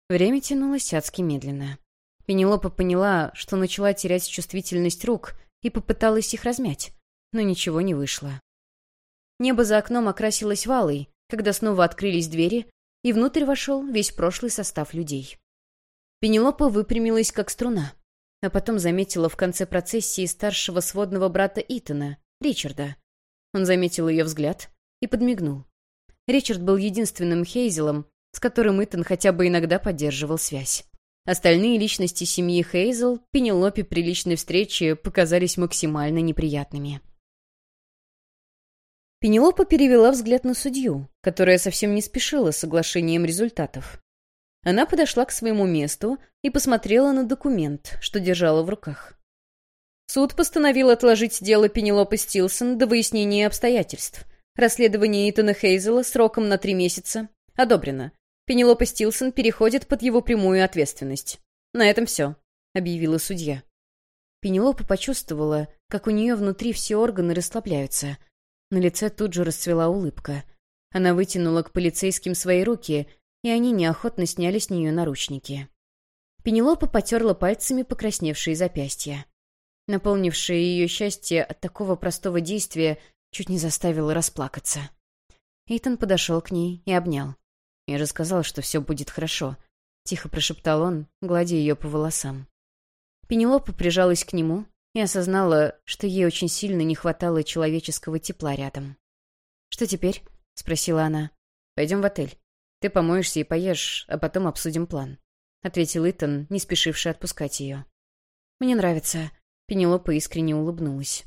Время тянулось адски медленно. Пенелопа поняла, что начала терять чувствительность рук и попыталась их размять, но ничего не вышло. Небо за окном окрасилось валой, когда снова открылись двери, и внутрь вошел весь прошлый состав людей. Пенелопа выпрямилась, как струна, а потом заметила в конце процессии старшего сводного брата Итана, Ричарда. Он заметил ее взгляд и подмигнул. Ричард был единственным Хейзелом, с которым Итан хотя бы иногда поддерживал связь. Остальные личности семьи Хейзел Пенелопе при личной встрече показались максимально неприятными. Пенелопа перевела взгляд на судью, которая совсем не спешила с соглашением результатов. Она подошла к своему месту и посмотрела на документ, что держала в руках. Суд постановил отложить дело Пенелопы Стилсон до выяснения обстоятельств — Расследование Итана Хейзела сроком на три месяца одобрено. Пенелопа Стилсон переходит под его прямую ответственность. На этом все», — объявила судья. Пенелопа почувствовала, как у нее внутри все органы расслабляются. На лице тут же расцвела улыбка. Она вытянула к полицейским свои руки, и они неохотно сняли с нее наручники. Пенелопа потерла пальцами покрасневшие запястья. Наполнившее ее счастье от такого простого действия чуть не заставило расплакаться. Эйтон подошел к ней и обнял. «Я же сказал, что все будет хорошо», — тихо прошептал он, гладя ее по волосам. Пенелопа прижалась к нему и осознала, что ей очень сильно не хватало человеческого тепла рядом. «Что теперь?» — спросила она. «Пойдем в отель. Ты помоешься и поешь, а потом обсудим план», — ответил Итан, не спешивший отпускать ее. «Мне нравится». Пенелопа искренне улыбнулась.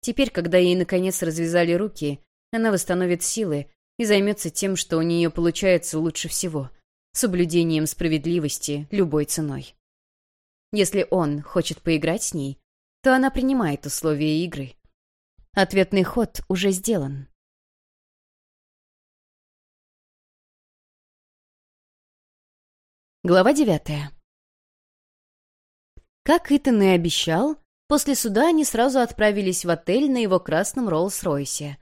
Теперь, когда ей наконец развязали руки, она восстановит силы и займется тем, что у нее получается лучше всего — соблюдением справедливости любой ценой. Если он хочет поиграть с ней, то она принимает условия игры. Ответный ход уже сделан. Глава девятая. Как Итан и обещал, после суда они сразу отправились в отель на его красном Роллс-Ройсе.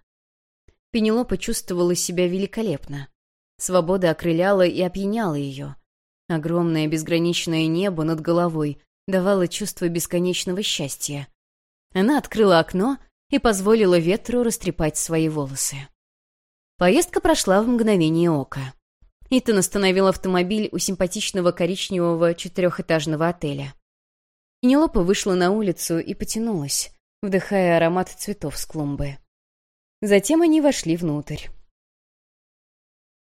Пенелопа чувствовала себя великолепно. Свобода окрыляла и опьяняла ее. Огромное безграничное небо над головой давало чувство бесконечного счастья. Она открыла окно и позволила ветру растрепать свои волосы. Поездка прошла в мгновение ока. Итан остановил автомобиль у симпатичного коричневого четырехэтажного отеля. Пенелопа вышла на улицу и потянулась, вдыхая аромат цветов с клумбы. Затем они вошли внутрь.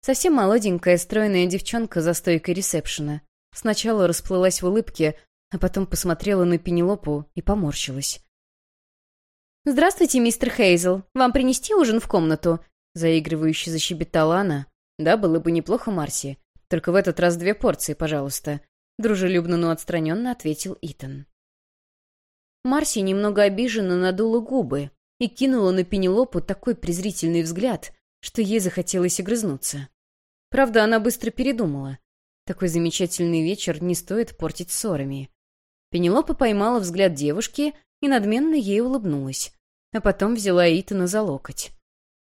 Совсем молоденькая, стройная девчонка за стойкой ресепшена. Сначала расплылась в улыбке, а потом посмотрела на Пенелопу и поморщилась. «Здравствуйте, мистер Хейзел. Вам принести ужин в комнату?» Заигрывающе защебетала она. «Да, было бы неплохо, Марси. Только в этот раз две порции, пожалуйста», дружелюбно, но отстраненно ответил Итан. Марси немного обиженно надула губы, и кинула на Пенелопу такой презрительный взгляд, что ей захотелось огрызнуться. Правда, она быстро передумала. Такой замечательный вечер не стоит портить ссорами. Пенелопа поймала взгляд девушки и надменно ей улыбнулась, а потом взяла Итана за локоть.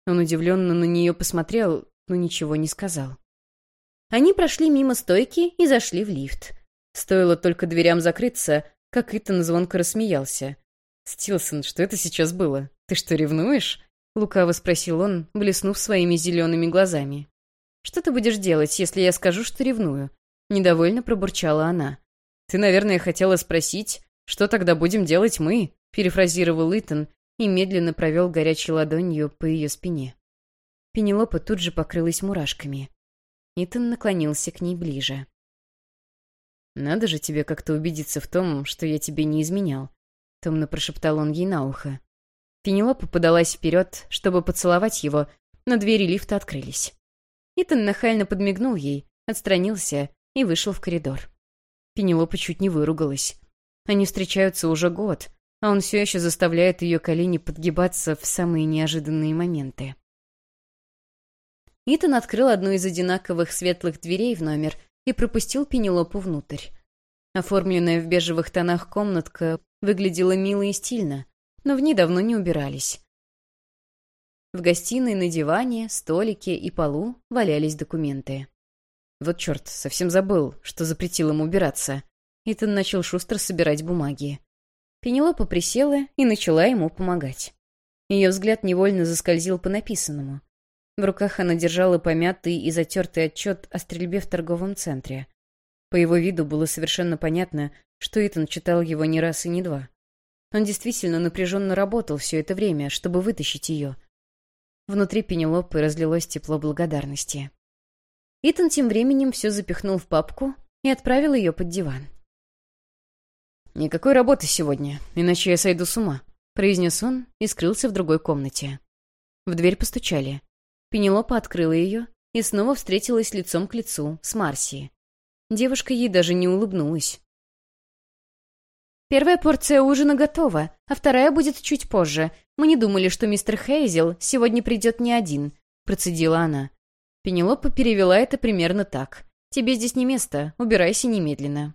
Он удивленно на нее посмотрел, но ничего не сказал. Они прошли мимо стойки и зашли в лифт. Стоило только дверям закрыться, как Итан звонко рассмеялся. «Стилсон, что это сейчас было? Ты что, ревнуешь?» — лукаво спросил он, блеснув своими зелеными глазами. «Что ты будешь делать, если я скажу, что ревную?» — недовольно пробурчала она. «Ты, наверное, хотела спросить, что тогда будем делать мы?» — перефразировал Итан и медленно провел горячей ладонью по ее спине. Пенелопа тут же покрылась мурашками. Итан наклонился к ней ближе. «Надо же тебе как-то убедиться в том, что я тебе не изменял», — томно прошептал он ей на ухо. Пенелопа подалась вперед, чтобы поцеловать его, но двери лифта открылись. Итан нахально подмигнул ей, отстранился и вышел в коридор. Пенелопа чуть не выругалась. Они встречаются уже год, а он все еще заставляет ее колени подгибаться в самые неожиданные моменты. Итан открыл одну из одинаковых светлых дверей в номер и пропустил Пенелопу внутрь. Оформленная в бежевых тонах комнатка выглядела мило и стильно, но в ней давно не убирались. В гостиной на диване, столике и полу валялись документы. Вот черт, совсем забыл, что запретил ему убираться. Итан начал шустро собирать бумаги. Пенелопа присела и начала ему помогать. Ее взгляд невольно заскользил по написанному. В руках она держала помятый и затертый отчет о стрельбе в торговом центре. По его виду было совершенно понятно, что Итан читал его не раз и не два. Он действительно напряженно работал все это время, чтобы вытащить ее. Внутри Пенелопы разлилось тепло благодарности. Итан тем временем все запихнул в папку и отправил ее под диван. «Никакой работы сегодня, иначе я сойду с ума», — произнес он и скрылся в другой комнате. В дверь постучали. Пенелопа открыла ее и снова встретилась лицом к лицу с Марсией. Девушка ей даже не улыбнулась. «Первая порция ужина готова, а вторая будет чуть позже. Мы не думали, что мистер Хейзел сегодня придет не один», — процедила она. Пенелопа перевела это примерно так. Тебе здесь не место, убирайся немедленно».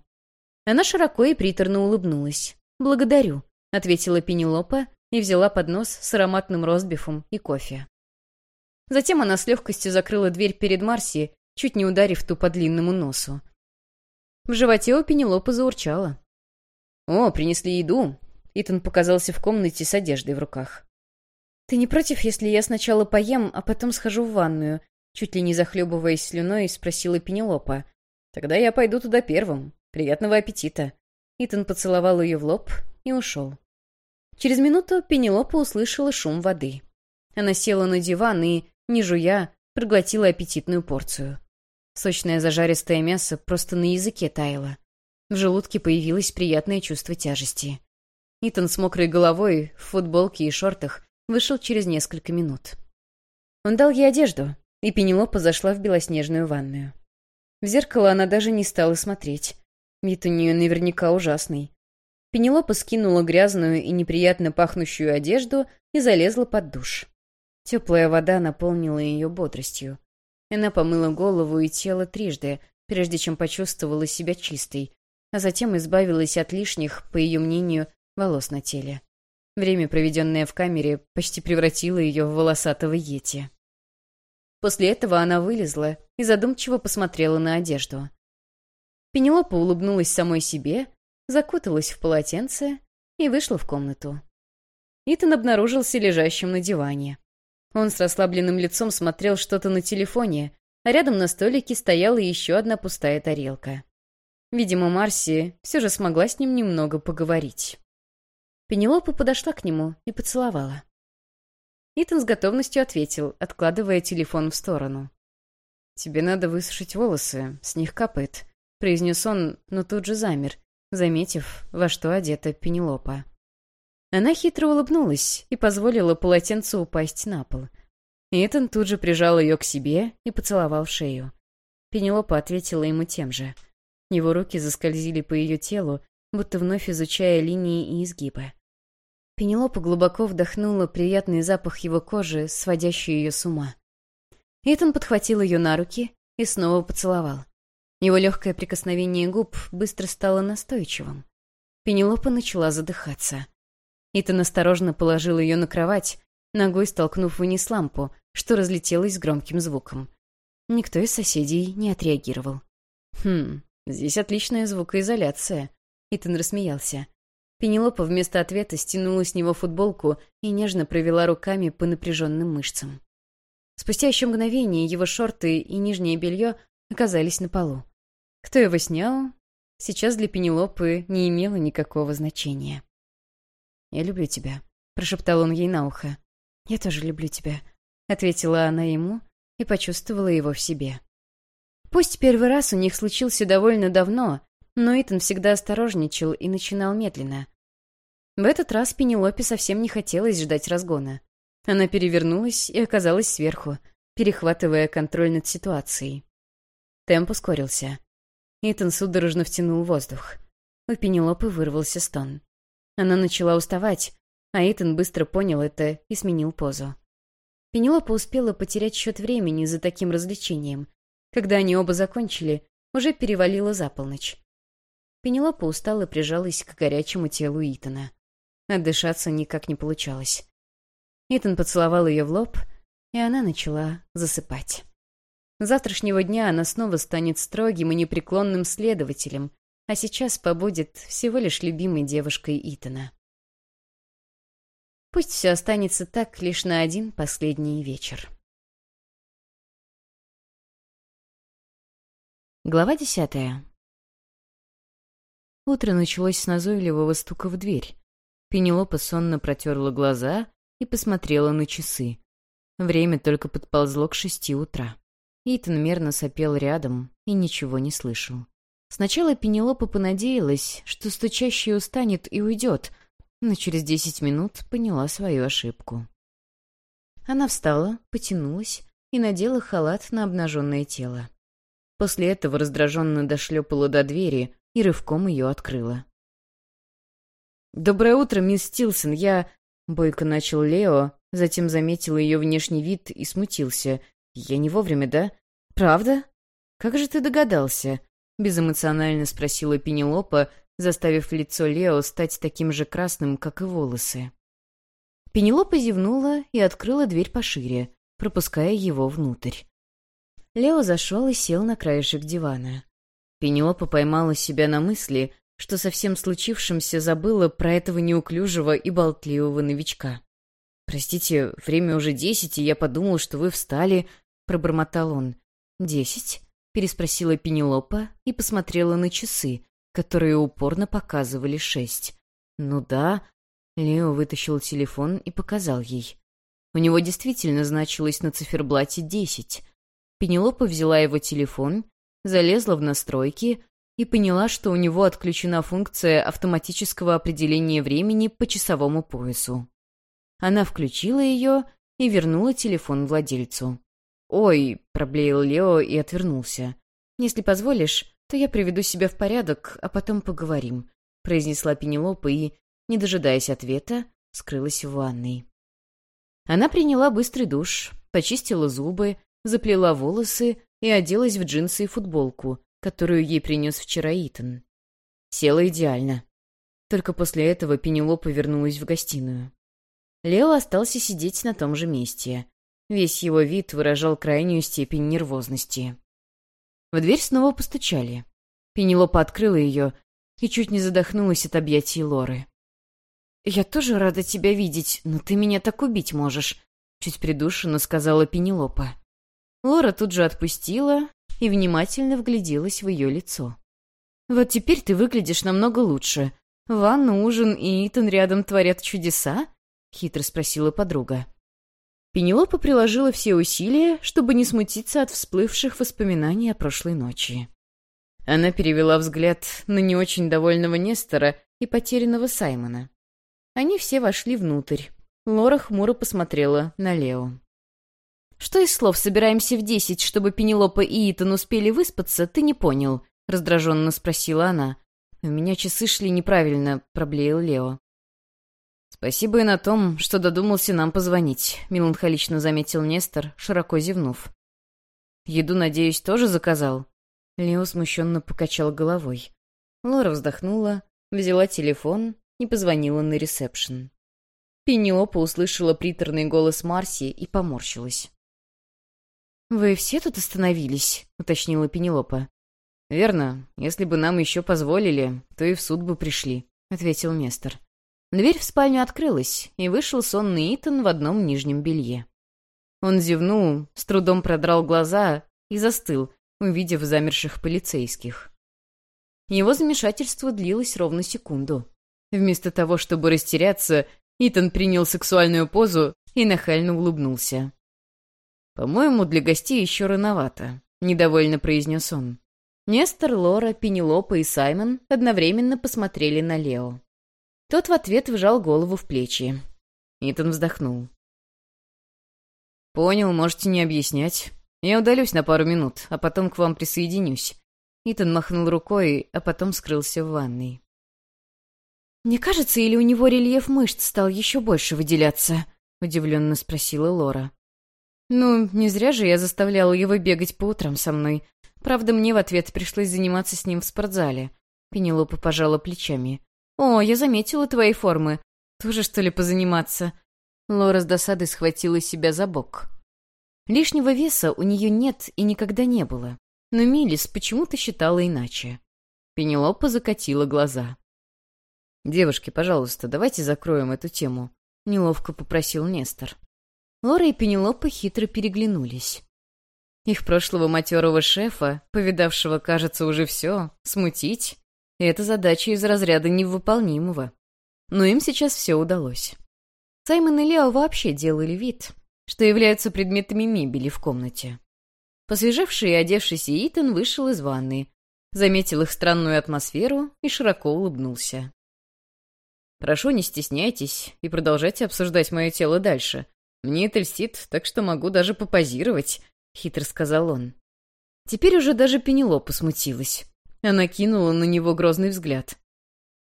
Она широко и приторно улыбнулась. «Благодарю», — ответила Пенелопа и взяла поднос с ароматным ростбифом и кофе. Затем она с легкостью закрыла дверь перед Марси, чуть не ударив ту по длинному носу. В животе у Пенелопы заурчало. «О, принесли еду!» Итан показался в комнате с одеждой в руках. «Ты не против, если я сначала поем, а потом схожу в ванную?» Чуть ли не захлебываясь слюной, спросила Пенелопа. «Тогда я пойду туда первым. Приятного аппетита!» Итан поцеловал ее в лоб и ушел. Через минуту Пенелопа услышала шум воды. Она села на диван и, не жуя, проглотила аппетитную порцию. Сочное зажаристое мясо просто на языке таяло. В желудке появилось приятное чувство тяжести. Итан с мокрой головой, в футболке и шортах, вышел через несколько минут. Он дал ей одежду, и Пенелопа зашла в белоснежную ванную. В зеркало она даже не стала смотреть. Вид у нее наверняка ужасный. Пенелопа скинула грязную и неприятно пахнущую одежду и залезла под душ. Теплая вода наполнила ее бодростью. Она помыла голову и тело трижды, прежде чем почувствовала себя чистой, а затем избавилась от лишних, по ее мнению, волос на теле. Время, проведенное в камере, почти превратило ее в волосатого йети. После этого она вылезла и задумчиво посмотрела на одежду. Пенелопа улыбнулась самой себе, закуталась в полотенце и вышла в комнату. Итан обнаружился лежащим на диване. Он с расслабленным лицом смотрел что-то на телефоне, а рядом на столике стояла еще одна пустая тарелка. Видимо, Марси все же смогла с ним немного поговорить. Пенелопа подошла к нему и поцеловала. Итан с готовностью ответил, откладывая телефон в сторону. «Тебе надо высушить волосы, с них капает», — произнес он, но тут же замер, заметив, во что одета Пенелопа. Она хитро улыбнулась и позволила полотенцу упасть на пол. Итан тут же прижал ее к себе и поцеловал шею. Пенелопа ответила ему тем же. Его руки заскользили по ее телу, будто вновь изучая линии и изгибы. Пенелопа глубоко вдохнула приятный запах его кожи, сводящий ее с ума. Итан подхватил ее на руки и снова поцеловал. Его легкое прикосновение губ быстро стало настойчивым. Пенелопа начала задыхаться. Итан осторожно положил ее на кровать, ногой столкнув вниз лампу, что разлетелось с громким звуком. Никто из соседей не отреагировал. «Хм, здесь отличная звукоизоляция», — Итан рассмеялся. Пенелопа вместо ответа стянула с него футболку и нежно провела руками по напряженным мышцам. Спустя еще мгновение его шорты и нижнее белье оказались на полу. Кто его снял, сейчас для Пенелопы не имело никакого значения. «Я люблю тебя», — прошептал он ей на ухо. «Я тоже люблю тебя», — ответила она ему и почувствовала его в себе. Пусть первый раз у них случился довольно давно, но Итан всегда осторожничал и начинал медленно. В этот раз Пенелопе совсем не хотелось ждать разгона. Она перевернулась и оказалась сверху, перехватывая контроль над ситуацией. Темп ускорился. Итан судорожно втянул воздух. У Пенелопы вырвался стон. Она начала уставать, а Итан быстро понял это и сменил позу. Пенелопа успела потерять счет времени за таким развлечением. Когда они оба закончили, уже перевалило за полночь. Пенелопа устало прижалась к горячему телу Итана. Отдышаться никак не получалось. Итан поцеловал ее в лоб, и она начала засыпать. С завтрашнего дня она снова станет строгим и непреклонным следователем, а сейчас побудет всего лишь любимой девушкой Итана. Пусть все останется так лишь на один последний вечер. Глава десятая. Утро началось с назойливого стука в дверь. Пенелопа сонно протерла глаза и посмотрела на часы. Время только подползло к шести утра. Итан мерно сопел рядом и ничего не слышал. Сначала Пенелопа понадеялась, что стучащий устанет и уйдет, но через десять минут поняла свою ошибку. Она встала, потянулась и надела халат на обнаженное тело. После этого раздраженно дошлепала до двери и рывком ее открыла. «Доброе утро, мисс Стилсон, я...» Бойко начал Лео, затем заметил ее внешний вид и смутился. «Я не вовремя, да? Правда?» как же ты догадался?» — безэмоционально спросила Пенелопа, заставив лицо Лео стать таким же красным, как и волосы. Пенелопа зевнула и открыла дверь пошире, пропуская его внутрь. Лео зашел и сел на краешек дивана. Пенелопа поймала себя на мысли, что со всем случившимся забыла про этого неуклюжего и болтливого новичка. «Простите, время уже десять, и я подумал, что вы встали», — пробормотал он. «Десять?» — переспросила Пенелопа и посмотрела на часы, которые упорно показывали шесть. «Ну да». Лео вытащил телефон и показал ей. У него действительно значилось на циферблате десять. Пенелопа взяла его телефон, залезла в настройки и поняла, что у него отключена функция автоматического определения времени по часовому поясу. Она включила ее и вернула телефон владельцу. «Ой», — проблеял Лео и отвернулся. «Если позволишь, то я приведу себя в порядок, а потом поговорим», — произнесла Пенелопа и, не дожидаясь ответа, скрылась в ванной. Она приняла быстрый душ, почистила зубы, заплела волосы и оделась в джинсы и футболку, которую ей принес вчера Итан. Села идеально. Только после этого Пенелопа вернулась в гостиную. Лео остался сидеть на том же месте. Весь его вид выражал крайнюю степень нервозности. В дверь снова постучали. Пенелопа открыла ее и чуть не задохнулась от объятий Лоры. «Я тоже рада тебя видеть, но ты меня так убить можешь», — чуть придушенно сказала Пенелопа. Лора тут же отпустила и внимательно вгляделась в ее лицо. «Вот теперь ты выглядишь намного лучше. Ванна, ужин и Итан рядом творят чудеса?» — хитро спросила подруга. Пенелопа приложила все усилия, чтобы не смутиться от всплывших воспоминаний о прошлой ночи. Она перевела взгляд на не очень довольного Нестора и потерянного Саймона. Они все вошли внутрь. Лора хмуро посмотрела на Лео. «Что из слов «собираемся в десять», чтобы Пенелопа и Итан успели выспаться, ты не понял?» — раздраженно спросила она. «У меня часы шли неправильно», — проблеял Лео. «Спасибо и на том, что додумался нам позвонить», — меланхолично заметил Нестор, широко зевнув. «Еду, надеюсь, тоже заказал?» Лео смущенно покачал головой. Лора вздохнула, взяла телефон и позвонила на ресепшн. Пенелопа услышала приторный голос Марси и поморщилась. «Вы все тут остановились?» — уточнила Пенелопа. «Верно. Если бы нам еще позволили, то и в суд бы пришли», — ответил Нестор. Дверь в спальню открылась, и вышел сонный Итан в одном нижнем белье. Он зевнул, с трудом продрал глаза и застыл, увидев замерших полицейских. Его замешательство длилось ровно секунду. Вместо того, чтобы растеряться, Итан принял сексуальную позу и нахально улыбнулся. «По-моему, для гостей еще рановато», — недовольно произнес он. Нестор, Лора, Пенелопа и Саймон одновременно посмотрели на Лео. Тот в ответ вжал голову в плечи. Итан вздохнул. «Понял, можете не объяснять. Я удалюсь на пару минут, а потом к вам присоединюсь». Итан махнул рукой, а потом скрылся в ванной. «Мне кажется, или у него рельеф мышц стал еще больше выделяться?» — удивленно спросила Лора. «Ну, не зря же я заставляла его бегать по утрам со мной. Правда, мне в ответ пришлось заниматься с ним в спортзале». Пенелопа пожала плечами. «О, я заметила твои формы. Тоже, что ли, позаниматься?» Лора с досадой схватила себя за бок. Лишнего веса у нее нет и никогда не было. Но Милис почему-то считала иначе. Пенелопа закатила глаза. «Девушки, пожалуйста, давайте закроем эту тему», — неловко попросил Нестор. Лора и Пенелопа хитро переглянулись. Их прошлого матерого шефа, повидавшего, кажется, уже все, смутить это задача из разряда невыполнимого. Но им сейчас все удалось. Саймон и Лео вообще делали вид, что являются предметами мебели в комнате. Посвежевший и одевшийся Итан вышел из ванны, заметил их странную атмосферу и широко улыбнулся. «Прошу, не стесняйтесь и продолжайте обсуждать мое тело дальше. Мне это льстит, так что могу даже попозировать», — хитро сказал он. Теперь уже даже Пенелопа смутилась. Она кинула на него грозный взгляд.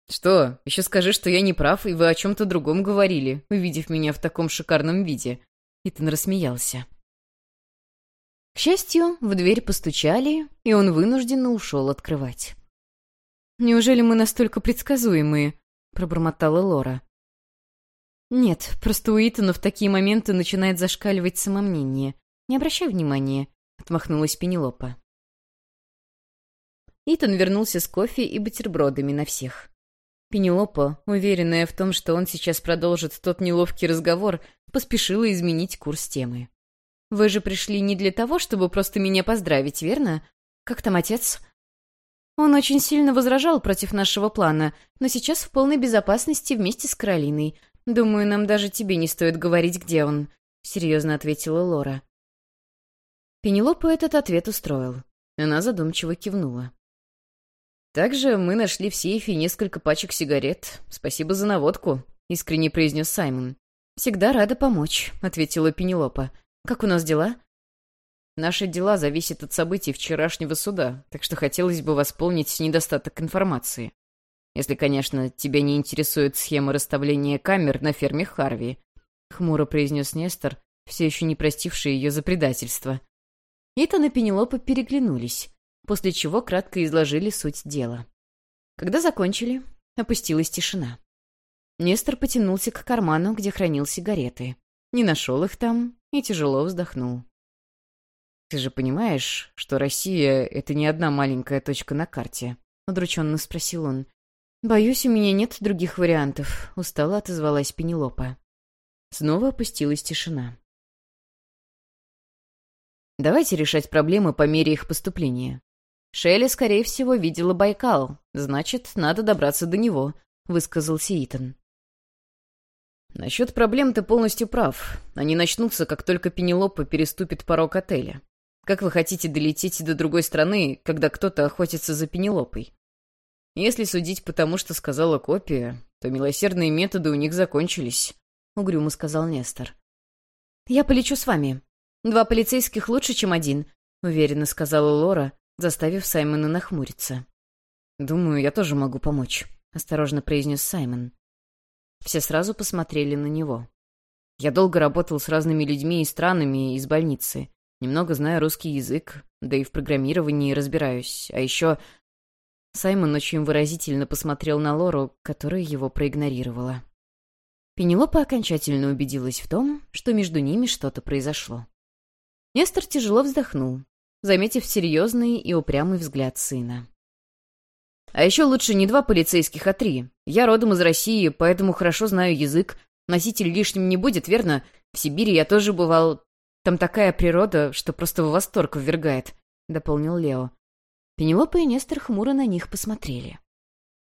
«Что, еще скажи, что я не прав, и вы о чем-то другом говорили, увидев меня в таком шикарном виде». Итан рассмеялся. К счастью, в дверь постучали, и он вынужденно ушел открывать. «Неужели мы настолько предсказуемые?» — пробормотала Лора. «Нет, просто у Итана в такие моменты начинает зашкаливать самомнение. Не обращай внимания», — отмахнулась Пенелопа. Итан вернулся с кофе и бутербродами на всех. Пенелопа, уверенная в том, что он сейчас продолжит тот неловкий разговор, поспешила изменить курс темы. «Вы же пришли не для того, чтобы просто меня поздравить, верно? Как там отец?» Он очень сильно возражал против нашего плана, но сейчас в полной безопасности вместе с Каролиной. Думаю, нам даже тебе не стоит говорить, где он», — серьезно ответила Лора. Пенелопу этот ответ устроил. Она задумчиво кивнула. «Также мы нашли в сейфе несколько пачек сигарет. Спасибо за наводку», — искренне произнес Саймон. «Всегда рада помочь», — ответила Пенелопа. «Как у нас дела?» «Наши дела зависят от событий вчерашнего суда, так что хотелось бы восполнить недостаток информации. Если, конечно, тебя не интересует схема расставления камер на ферме Харви», — хмуро произнес Нестор, все еще не простивший ее за предательство. Итан и Пенелопа переглянулись после чего кратко изложили суть дела. Когда закончили, опустилась тишина. Нестор потянулся к карману, где хранил сигареты. Не нашел их там и тяжело вздохнул. «Ты же понимаешь, что Россия — это не одна маленькая точка на карте?» — удрученно спросил он. «Боюсь, у меня нет других вариантов», — устало отозвалась Пенелопа. Снова опустилась тишина. «Давайте решать проблемы по мере их поступления. Шелли, скорее всего, видела Байкал. Значит, надо добраться до него», — высказался Итан. «Насчет проблем ты полностью прав. Они начнутся, как только Пенелопа переступит порог отеля. Как вы хотите долететь до другой страны, когда кто-то охотится за Пенелопой? Если судить по тому, что сказала копия, то милосердные методы у них закончились», — угрюмо сказал Нестор. «Я полечу с вами. Два полицейских лучше, чем один», — уверенно сказала Лора, заставив Саймона нахмуриться. «Думаю, я тоже могу помочь», — осторожно произнес Саймон. Все сразу посмотрели на него. «Я долго работал с разными людьми и странами из больницы. Немного знаю русский язык, да и в программировании разбираюсь. А еще...» Саймон очень выразительно посмотрел на Лору, которая его проигнорировала. Пенелопа окончательно убедилась в том, что между ними что-то произошло. Нестор тяжело вздохнул, заметив серьезный и упрямый взгляд сына. «А еще лучше не два полицейских, а три. Я родом из России, поэтому хорошо знаю язык. Носитель лишним не будет, верно? В Сибири я тоже бывал. Там такая природа, что просто в восторг ввергает», — дополнил Лео. Пенелопа и Нестор хмуро на них посмотрели.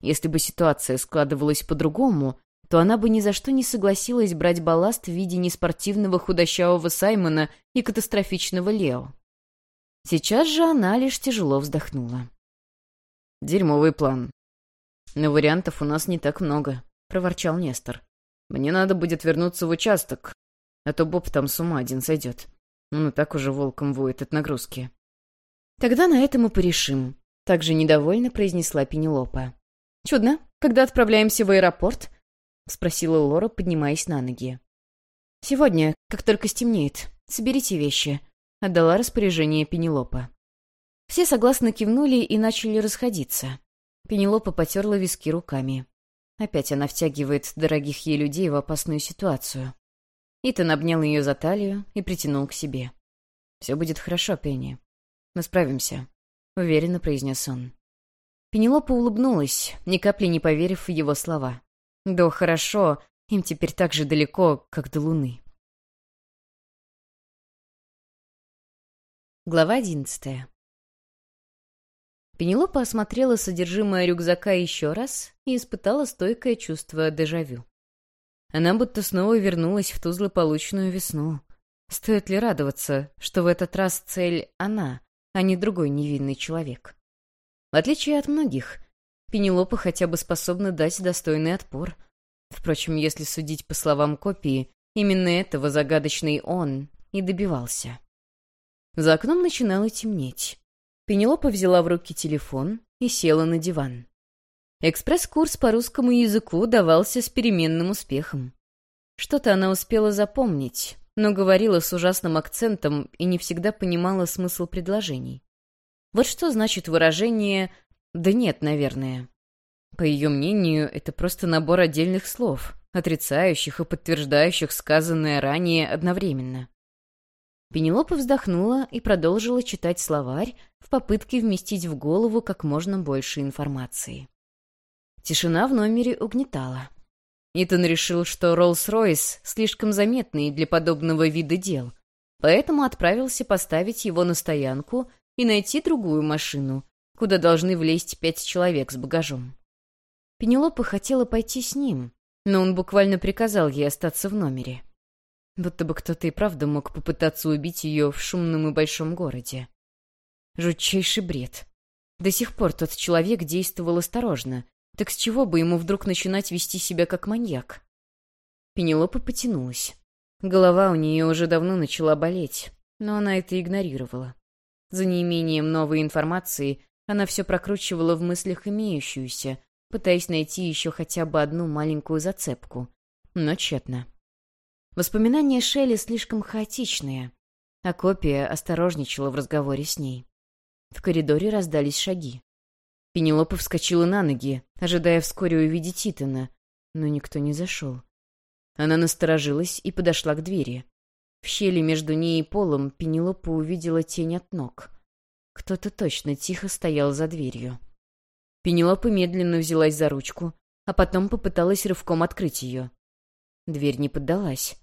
Если бы ситуация складывалась по-другому, то она бы ни за что не согласилась брать балласт в виде неспортивного худощавого Саймона и катастрофичного Лео. Сейчас же она лишь тяжело вздохнула. «Дерьмовый план. Но вариантов у нас не так много», — проворчал Нестор. «Мне надо будет вернуться в участок, а то Боб там с ума один сойдет. Он и так уже волком воет от нагрузки». «Тогда на этом и порешим», — также недовольно произнесла Пенелопа. «Чудно. Когда отправляемся в аэропорт?» — спросила Лора, поднимаясь на ноги. «Сегодня, как только стемнеет. Соберите вещи. — отдала распоряжение Пенелопа. Все согласно кивнули и начали расходиться. Пенелопа потерла виски руками. Опять она втягивает дорогих ей людей в опасную ситуацию. Итан обнял ее за талию и притянул к себе. «Все будет хорошо, Пенни. Мы справимся», — уверенно произнес он. Пенелопа улыбнулась, ни капли не поверив в его слова. «Да хорошо, им теперь так же далеко, как до Луны». Глава одиннадцатая. Пенелопа осмотрела содержимое рюкзака еще раз и испытала стойкое чувство дежавю. Она будто снова вернулась в ту злополучную весну. Стоит ли радоваться, что в этот раз цель она, а не другой невинный человек? В отличие от многих, Пенелопа хотя бы способна дать достойный отпор. Впрочем, если судить по словам копии, именно этого загадочный он и добивался. За окном начинало темнеть. Пенелопа взяла в руки телефон и села на диван. Экспресс-курс по русскому языку давался с переменным успехом. Что-то она успела запомнить, но говорила с ужасным акцентом и не всегда понимала смысл предложений. Вот что значит выражение «да нет, наверное». По ее мнению, это просто набор отдельных слов, отрицающих и подтверждающих сказанное ранее одновременно. Пенелопа вздохнула и продолжила читать словарь в попытке вместить в голову как можно больше информации. Тишина в номере угнетала. Итан решил, что Роллс-Ройс слишком заметный для подобного вида дел, поэтому отправился поставить его на стоянку и найти другую машину, куда должны влезть пять человек с багажом. Пенелопа хотела пойти с ним, но он буквально приказал ей остаться в номере. Будто бы кто-то и правда мог попытаться убить ее в шумном и большом городе. Жутчайший бред. До сих пор тот человек действовал осторожно, так с чего бы ему вдруг начинать вести себя как маньяк? Пенелопа потянулась. Голова у нее уже давно начала болеть, но она это игнорировала. За неимением новой информации она все прокручивала в мыслях имеющуюся, пытаясь найти еще хотя бы одну маленькую зацепку, но тщетно. Воспоминания Шелли слишком хаотичные, а копия осторожничала в разговоре с ней. В коридоре раздались шаги. Пенелопа вскочила на ноги, ожидая вскоре увидеть Итана, но никто не зашел. Она насторожилась и подошла к двери. В щели между ней и полом Пенелопа увидела тень от ног. Кто-то точно тихо стоял за дверью. Пенелопа медленно взялась за ручку, а потом попыталась рывком открыть ее. Дверь не поддалась.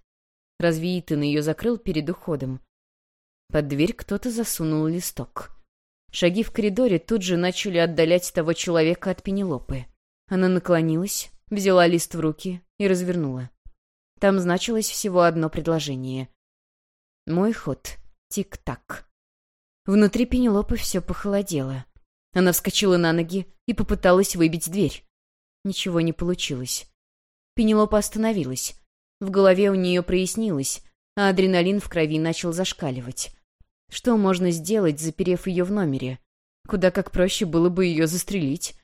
Разве Итан ее закрыл перед уходом? Под дверь кто-то засунул листок. Шаги в коридоре тут же начали отдалять того человека от Пенелопы. Она наклонилась, взяла лист в руки и развернула. Там значилось всего одно предложение. «Мой ход. Тик-так». Внутри Пенелопы все похолодело. Она вскочила на ноги и попыталась выбить дверь. Ничего не получилось. Пенелопа остановилась. В голове у нее прояснилось, а адреналин в крови начал зашкаливать. Что можно сделать, заперев ее в номере? Куда как проще было бы ее застрелить.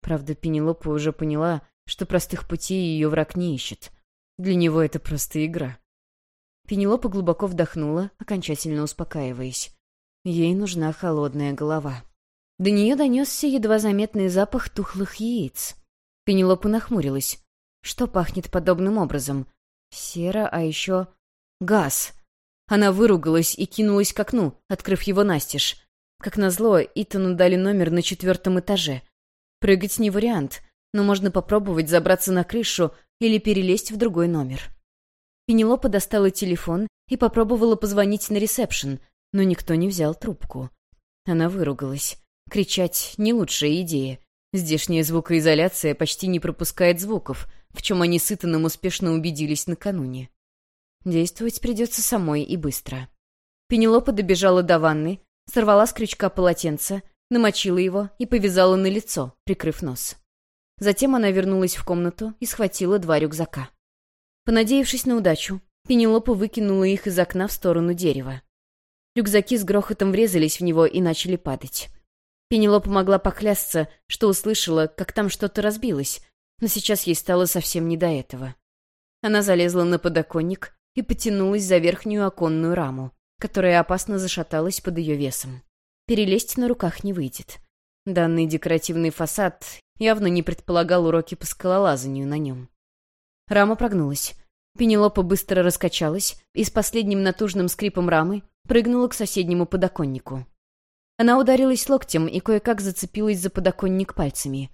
Правда, Пенелопа уже поняла, что простых путей ее враг не ищет. Для него это просто игра. Пенелопа глубоко вдохнула, окончательно успокаиваясь. Ей нужна холодная голова. До нее донесся едва заметный запах тухлых яиц. Пенелопа нахмурилась. Что пахнет подобным образом? Сера, а еще... Газ. Она выругалась и кинулась к окну, открыв его настежь. Как назло, Итану дали номер на четвертом этаже. Прыгать не вариант, но можно попробовать забраться на крышу или перелезть в другой номер. Пенелопа достала телефон и попробовала позвонить на ресепшн, но никто не взял трубку. Она выругалась. Кричать — не лучшая идея. Здешняя звукоизоляция почти не пропускает звуков, в чем они с Итаном успешно убедились накануне. Действовать придется самой и быстро. Пенелопа добежала до ванны, сорвала с крючка полотенце, намочила его и повязала на лицо, прикрыв нос. Затем она вернулась в комнату и схватила два рюкзака. Понадеявшись на удачу, Пенелопа выкинула их из окна в сторону дерева. Рюкзаки с грохотом врезались в него и начали падать. Пенелопа могла поклясться, что услышала, как там что-то разбилось, но сейчас ей стало совсем не до этого. Она залезла на подоконник и потянулась за верхнюю оконную раму, которая опасно зашаталась под ее весом. Перелезть на руках не выйдет. Данный декоративный фасад явно не предполагал уроки по скалолазанию на нем. Рама прогнулась. Пенелопа быстро раскачалась и с последним натужным скрипом рамы прыгнула к соседнему подоконнику. Она ударилась локтем и кое-как зацепилась за подоконник пальцами.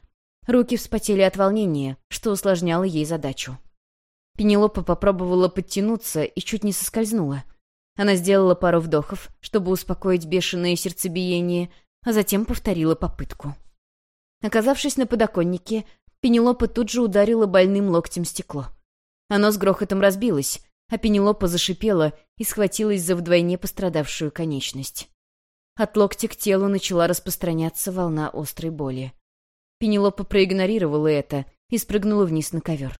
Руки вспотели от волнения, что усложняло ей задачу. Пенелопа попробовала подтянуться и чуть не соскользнула. Она сделала пару вдохов, чтобы успокоить бешеное сердцебиение, а затем повторила попытку. Оказавшись на подоконнике, Пенелопа тут же ударила больным локтем стекло. Оно с грохотом разбилось, а Пенелопа зашипела и схватилась за вдвойне пострадавшую конечность. От локтя к телу начала распространяться волна острой боли. Пенелопа проигнорировала это и спрыгнула вниз на ковер.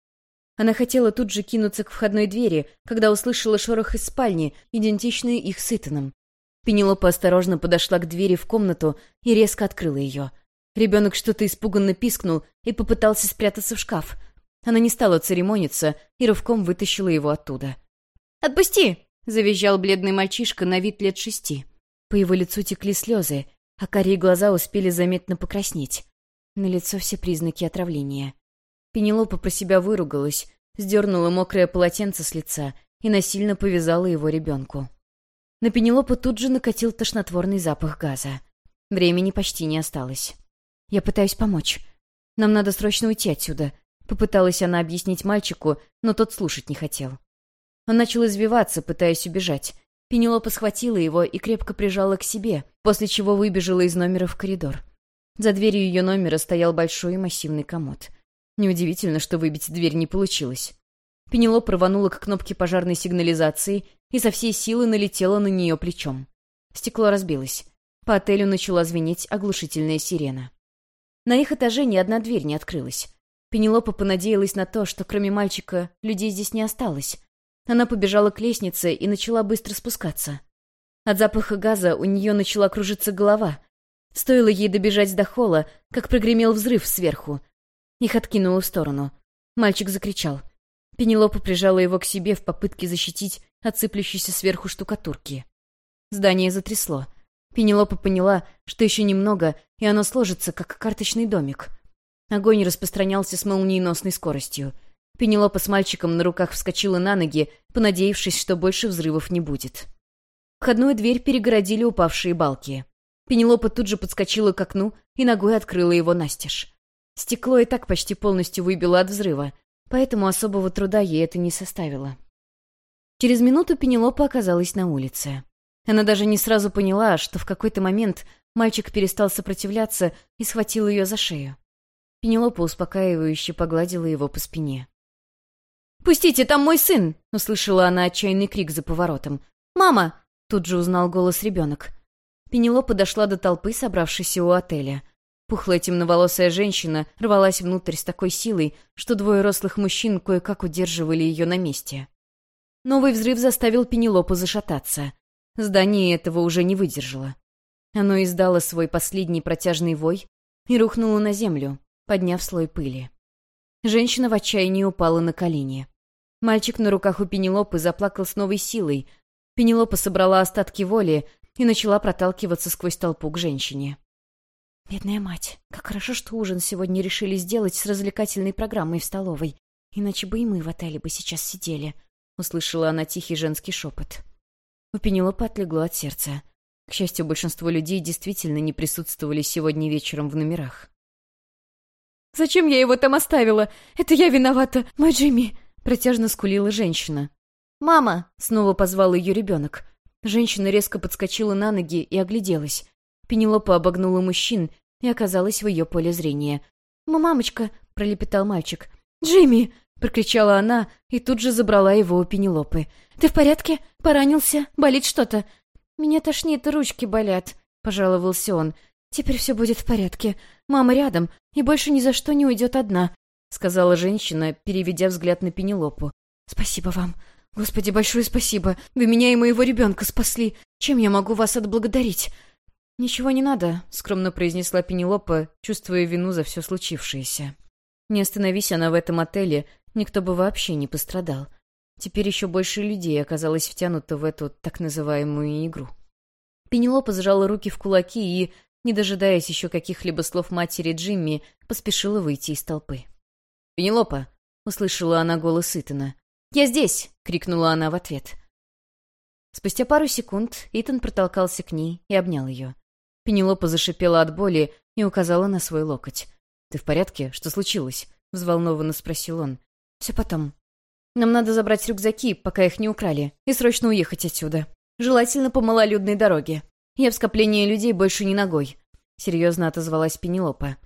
Она хотела тут же кинуться к входной двери, когда услышала шорох из спальни, идентичный их с Итаном. Пенелопа осторожно подошла к двери в комнату и резко открыла ее. Ребенок что-то испуганно пискнул и попытался спрятаться в шкаф. Она не стала церемониться и рывком вытащила его оттуда. «Отпусти!» — завизжал бледный мальчишка на вид лет шести. По его лицу текли слезы, а карие глаза успели заметно покраснеть. На лицо все признаки отравления. Пенелопа про себя выругалась, сдернула мокрое полотенце с лица и насильно повязала его ребенку. На Пенелопу тут же накатил тошнотворный запах газа. Времени почти не осталось. «Я пытаюсь помочь. Нам надо срочно уйти отсюда», — попыталась она объяснить мальчику, но тот слушать не хотел. Он начал извиваться, пытаясь убежать. Пенелопа схватила его и крепко прижала к себе, после чего выбежала из номера в коридор. За дверью ее номера стоял большой и массивный комод. Неудивительно, что выбить дверь не получилось. Пенелопа рванула к кнопке пожарной сигнализации и со всей силы налетела на нее плечом. Стекло разбилось. По отелю начала звенеть оглушительная сирена. На их этаже ни одна дверь не открылась. Пенелопа понадеялась на то, что кроме мальчика людей здесь не осталось. Она побежала к лестнице и начала быстро спускаться. От запаха газа у нее начала кружиться голова. Стоило ей добежать до холла, как прогремел взрыв сверху. Их откинуло в сторону. Мальчик закричал. Пенелопа прижала его к себе в попытке защитить от сыплющейся сверху штукатурки. Здание затрясло. Пенелопа поняла, что еще немного, и оно сложится, как карточный домик. Огонь распространялся с молниеносной скоростью. Пенелопа с мальчиком на руках вскочила на ноги, понадеявшись, что больше взрывов не будет. Входную дверь перегородили упавшие балки. Пенелопа тут же подскочила к окну и ногой открыла его настежь. Стекло и так почти полностью выбило от взрыва, поэтому особого труда ей это не составило. Через минуту Пенелопа оказалась на улице. Она даже не сразу поняла, что в какой-то момент мальчик перестал сопротивляться и схватил ее за шею. Пенелопа успокаивающе погладила его по спине. «Пустите, там мой сын!» — услышала она отчаянный крик за поворотом. «Мама!» — тут же узнал голос ребенок. Пенелопа дошла до толпы, собравшейся у отеля. Пухлая темноволосая женщина рвалась внутрь с такой силой, что двое рослых мужчин кое-как удерживали ее на месте. Новый взрыв заставил Пенелопу зашататься. Здание этого уже не выдержало. Оно издало свой последний протяжный вой и рухнуло на землю, подняв слой пыли. Женщина в отчаянии упала на колени. Мальчик на руках у Пенелопы заплакал с новой силой. Пенелопа собрала остатки воли и начала проталкиваться сквозь толпу к женщине. «Бедная мать, как хорошо, что ужин сегодня решили сделать с развлекательной программой в столовой. Иначе бы и мы в отеле бы сейчас сидели», — услышала она тихий женский шепот. У Пенелопы отлегло от сердца. К счастью, большинство людей действительно не присутствовали сегодня вечером в номерах. «Зачем я его там оставила? Это я виновата, мой Джимми!» Протяжно скулила женщина. «Мама!» — снова позвал ее ребенок. Женщина резко подскочила на ноги и огляделась. Пенелопа обогнула мужчин и оказалась в ее поле зрения. «Мамочка!» — пролепетал мальчик. «Джимми!» — прокричала она и тут же забрала его у Пенелопы. «Ты в порядке? Поранился? Болит что-то?» «Меня тошнит, ручки болят», — пожаловался он. «Теперь все будет в порядке. Мама рядом и больше ни за что не уйдет одна», — сказала женщина, переведя взгляд на Пенелопу. «Спасибо вам. Господи, большое спасибо. Вы меня и моего ребенка спасли. Чем я могу вас отблагодарить?» «Ничего не надо», — скромно произнесла Пенелопа, чувствуя вину за все случившееся. Не остановись она в этом отеле, никто бы вообще не пострадал. Теперь еще больше людей оказалось втянуто в эту так называемую игру. Пенелопа сжала руки в кулаки и, не дожидаясь еще каких-либо слов матери Джимми, поспешила выйти из толпы. «Пенелопа!» — услышала она голос Итана. «Я здесь!» — крикнула она в ответ. Спустя пару секунд Итан протолкался к ней и обнял ее. Пенелопа зашипела от боли и указала на свой локоть. «Ты в порядке? Что случилось?» — взволнованно спросил он. «Все потом. Нам надо забрать рюкзаки, пока их не украли, и срочно уехать отсюда. Желательно по малолюдной дороге. Я в скоплении людей больше не ногой», — серьезно отозвалась Пенелопа.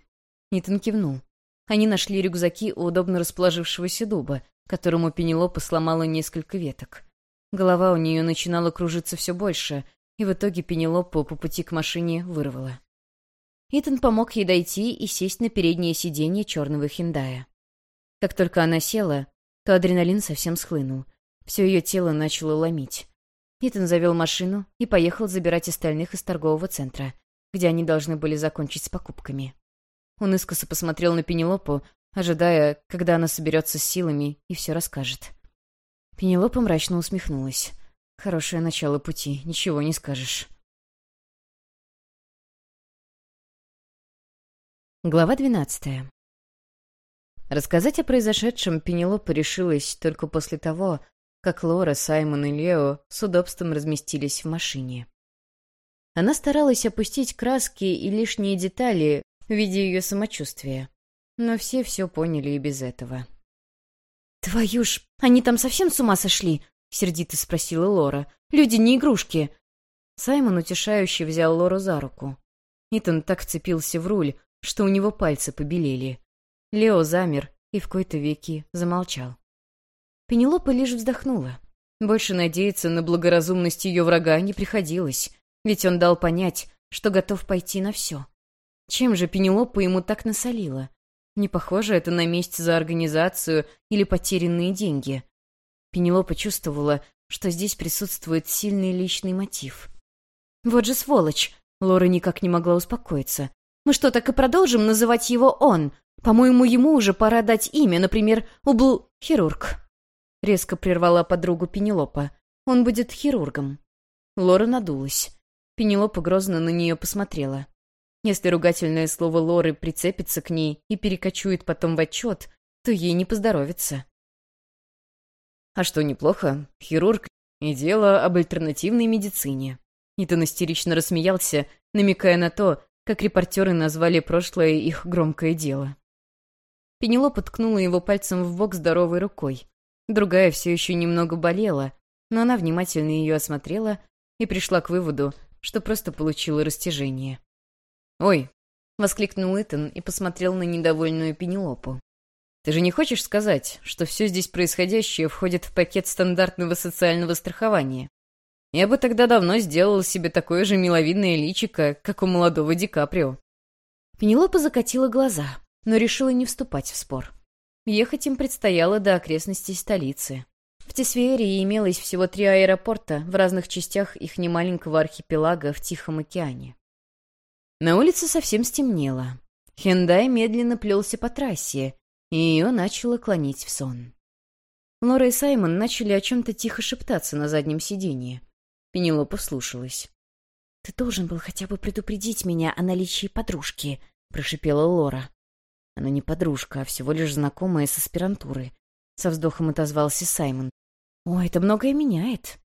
Нитон кивнул. Они нашли рюкзаки у удобно расположившегося дуба, которому Пенелопа сломала несколько веток. Голова у нее начинала кружиться все больше, и в итоге Пенелопу по пути к машине вырвала. Итан помог ей дойти и сесть на переднее сиденье черного хиндая. Как только она села, то адреналин совсем схлынул. Все ее тело начало ломить. Итан завел машину и поехал забирать остальных из торгового центра, где они должны были закончить с покупками. Он искоса посмотрел на Пенелопу, ожидая, когда она соберется с силами и все расскажет. Пенелопа мрачно усмехнулась. Хорошее начало пути, ничего не скажешь. Глава двенадцатая. Рассказать о произошедшем Пенелопа решилась только после того, как Лора, Саймон и Лео с удобством разместились в машине. Она старалась опустить краски и лишние детали в виде ее самочувствия, но все все поняли и без этого. «Твою ж, они там совсем с ума сошли?» — сердито спросила Лора. «Люди не игрушки!» Саймон утешающе взял Лору за руку. Итан так вцепился в руль, что у него пальцы побелели. Лео замер и в кои-то веки замолчал. Пенелопа лишь вздохнула. Больше надеяться на благоразумность ее врага не приходилось, ведь он дал понять, что готов пойти на все. Чем же Пенелопа ему так насолила? Не похоже это на месть за организацию или потерянные деньги. Пенелопа чувствовала, что здесь присутствует сильный личный мотив. «Вот же сволочь!» Лора никак не могла успокоиться. «Мы что, так и продолжим называть его он? По-моему, ему уже пора дать имя, например, Убл... Хирург». Резко прервала подругу Пенелопа. «Он будет хирургом». Лора надулась. Пенелопа грозно на нее посмотрела. Если ругательное слово Лоры прицепится к ней и перекочует потом в отчет, то ей не поздоровится. А что неплохо, хирург и дело об альтернативной медицине. Итан истерично рассмеялся, намекая на то, как репортеры назвали прошлое их громкое дело. Пенелопа ткнула его пальцем в бок здоровой рукой. Другая все еще немного болела, но она внимательно ее осмотрела и пришла к выводу, что просто получила растяжение. «Ой!» — воскликнул Итан и посмотрел на недовольную Пенелопу. Ты же не хочешь сказать, что все здесь происходящее входит в пакет стандартного социального страхования? Я бы тогда давно сделал себе такое же миловидное личико, как у молодого Ди Каприо». Пенелопа закатила глаза, но решила не вступать в спор. Ехать им предстояло до окрестностей столицы. В Тесверии имелось всего три аэропорта в разных частях их немаленького архипелага в Тихом океане. На улице совсем стемнело. Хендай медленно плелся по трассе, и ее начало клонить в сон. Лора и Саймон начали о чем-то тихо шептаться на заднем сиденье. Пенелопа слушалась. «Ты должен был хотя бы предупредить меня о наличии подружки», — прошипела Лора. «Она не подружка, а всего лишь знакомая с аспирантуры», — со вздохом отозвался Саймон. «О, это многое меняет».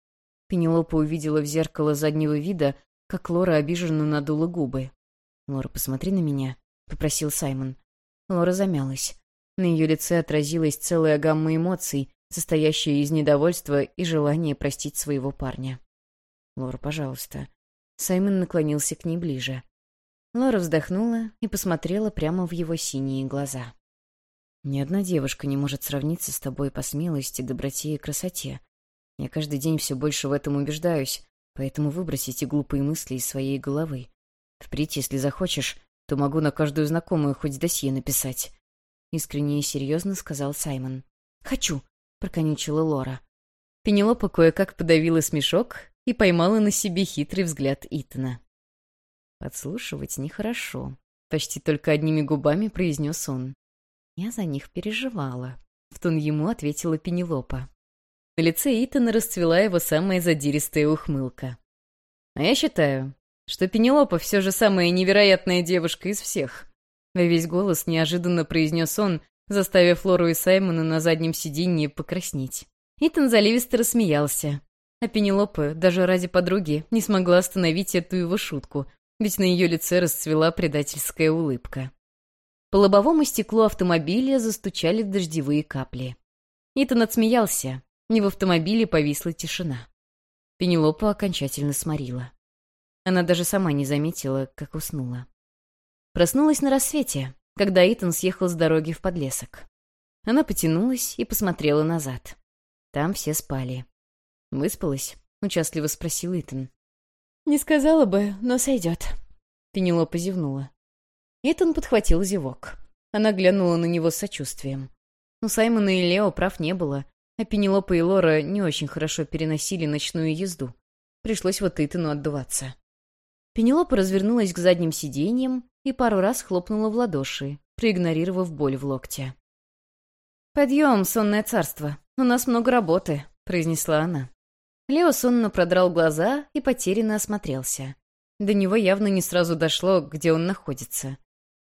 Пенелопа увидела в зеркало заднего вида, как Лора обиженно надула губы. «Лора, посмотри на меня», — попросил Саймон. Лора замялась. На ее лице отразилась целая гамма эмоций, состоящая из недовольства и желания простить своего парня. «Лора, пожалуйста». Саймон наклонился к ней ближе. Лора вздохнула и посмотрела прямо в его синие глаза. «Ни одна девушка не может сравниться с тобой по смелости, доброте и красоте. Я каждый день все больше в этом убеждаюсь, поэтому выброси эти глупые мысли из своей головы. Впредь, если захочешь, то могу на каждую знакомую хоть досье написать. — искренне и серьезно сказал Саймон. «Хочу», — проконючила Лора. Пенелопа кое-как подавила смешок и поймала на себе хитрый взгляд Итана. «Подслушивать нехорошо», — почти только одними губами произнес он. «Я за них переживала», — в тон ему ответила Пенелопа. На лице Итана расцвела его самая задиристая ухмылка. «А я считаю, что Пенелопа все же самая невероятная девушка из всех», во весь голос неожиданно произнес он, заставив Флору и Саймона на заднем сиденье покраснеть. Итан заливисто рассмеялся. А Пенелопа, даже ради подруги, не смогла остановить эту его шутку, ведь на ее лице расцвела предательская улыбка. По лобовому стеклу автомобиля застучали дождевые капли. Итан отсмеялся, и в автомобиле повисла тишина. Пенелопа окончательно сморила. Она даже сама не заметила, как уснула. Проснулась на рассвете, когда Итан съехал с дороги в подлесок. Она потянулась и посмотрела назад. Там все спали. «Выспалась?» — участливо спросил Итан. «Не сказала бы, но сойдет». Пенелопа зевнула. Итан подхватил зевок. Она глянула на него с сочувствием. У Саймона и Лео прав не было, а Пенелопа и Лора не очень хорошо переносили ночную езду. Пришлось вот Итану отдуваться. Пенелопа развернулась к задним сиденьям и пару раз хлопнула в ладоши, проигнорировав боль в локте. «Подъем, сонное царство, у нас много работы», — произнесла она. Лео сонно продрал глаза и потерянно осмотрелся. До него явно не сразу дошло, где он находится.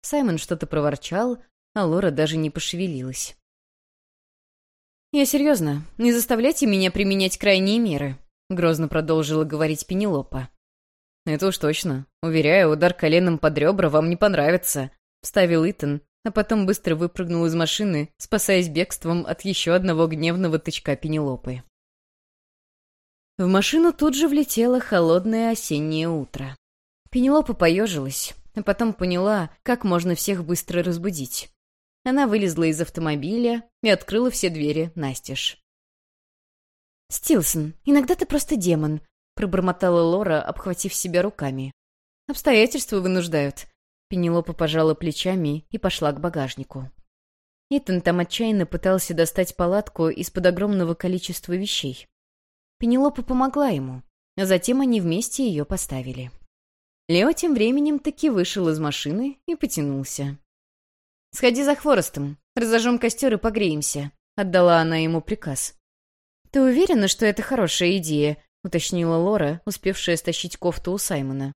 Саймон что-то проворчал, а Лора даже не пошевелилась. «Я серьезно, не заставляйте меня применять крайние меры», — грозно продолжила говорить Пенелопа. «Это уж точно. Уверяю, удар коленом под ребра вам не понравится», — вставил Итан, а потом быстро выпрыгнул из машины, спасаясь бегством от еще одного гневного тычка Пенелопы. В машину тут же влетело холодное осеннее утро. Пенелопа поежилась, а потом поняла, как можно всех быстро разбудить. Она вылезла из автомобиля и открыла все двери настежь. «Стилсон, иногда ты просто демон», — пробормотала Лора, обхватив себя руками. «Обстоятельства вынуждают». Пенелопа пожала плечами и пошла к багажнику. Итан там отчаянно пытался достать палатку из-под огромного количества вещей. Пенелопа помогла ему, а затем они вместе ее поставили. Лео тем временем таки вышел из машины и потянулся. «Сходи за хворостом, разожжем костер и погреемся», — отдала она ему приказ. «Ты уверена, что это хорошая идея?» — уточнила Лора, успевшая стащить кофту у Саймона.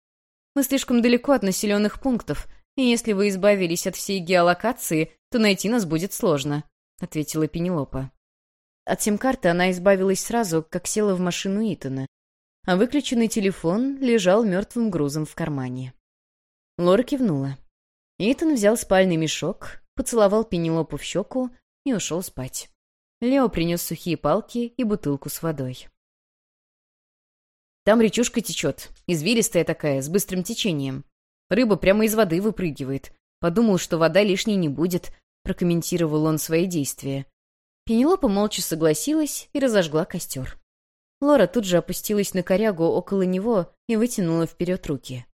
«Мы слишком далеко от населенных пунктов, и если вы избавились от всей геолокации, то найти нас будет сложно», — ответила Пенелопа. От сим-карты она избавилась сразу, как села в машину Итана, а выключенный телефон лежал мертвым грузом в кармане. Лора кивнула. Итан взял спальный мешок, поцеловал Пенелопу в щеку и ушел спать. Лео принес сухие палки и бутылку с водой. «Там речушка течет, извилистая такая, с быстрым течением. Рыба прямо из воды выпрыгивает. Подумал, что вода лишней не будет», — прокомментировал он свои действия. Пенелопа молча согласилась и разожгла костер. Лора тут же опустилась на корягу около него и вытянула вперед руки.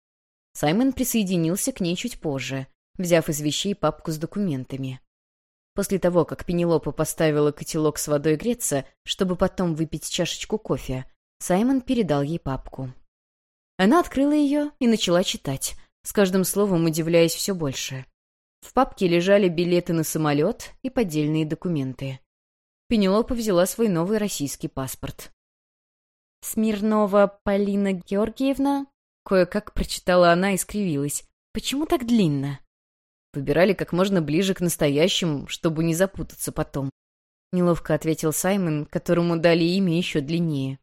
Саймон присоединился к ней чуть позже, взяв из вещей папку с документами. После того, как Пенелопа поставила котелок с водой греться, чтобы потом выпить чашечку кофе, Саймон передал ей папку. Она открыла ее и начала читать, с каждым словом удивляясь все больше. В папке лежали билеты на самолет и поддельные документы. Пенелопа взяла свой новый российский паспорт. «Смирнова Полина Георгиевна?» Кое-как прочитала она и скривилась. «Почему так длинно?» Выбирали как можно ближе к настоящему, чтобы не запутаться потом. Неловко ответил Саймон, которому дали имя еще длиннее.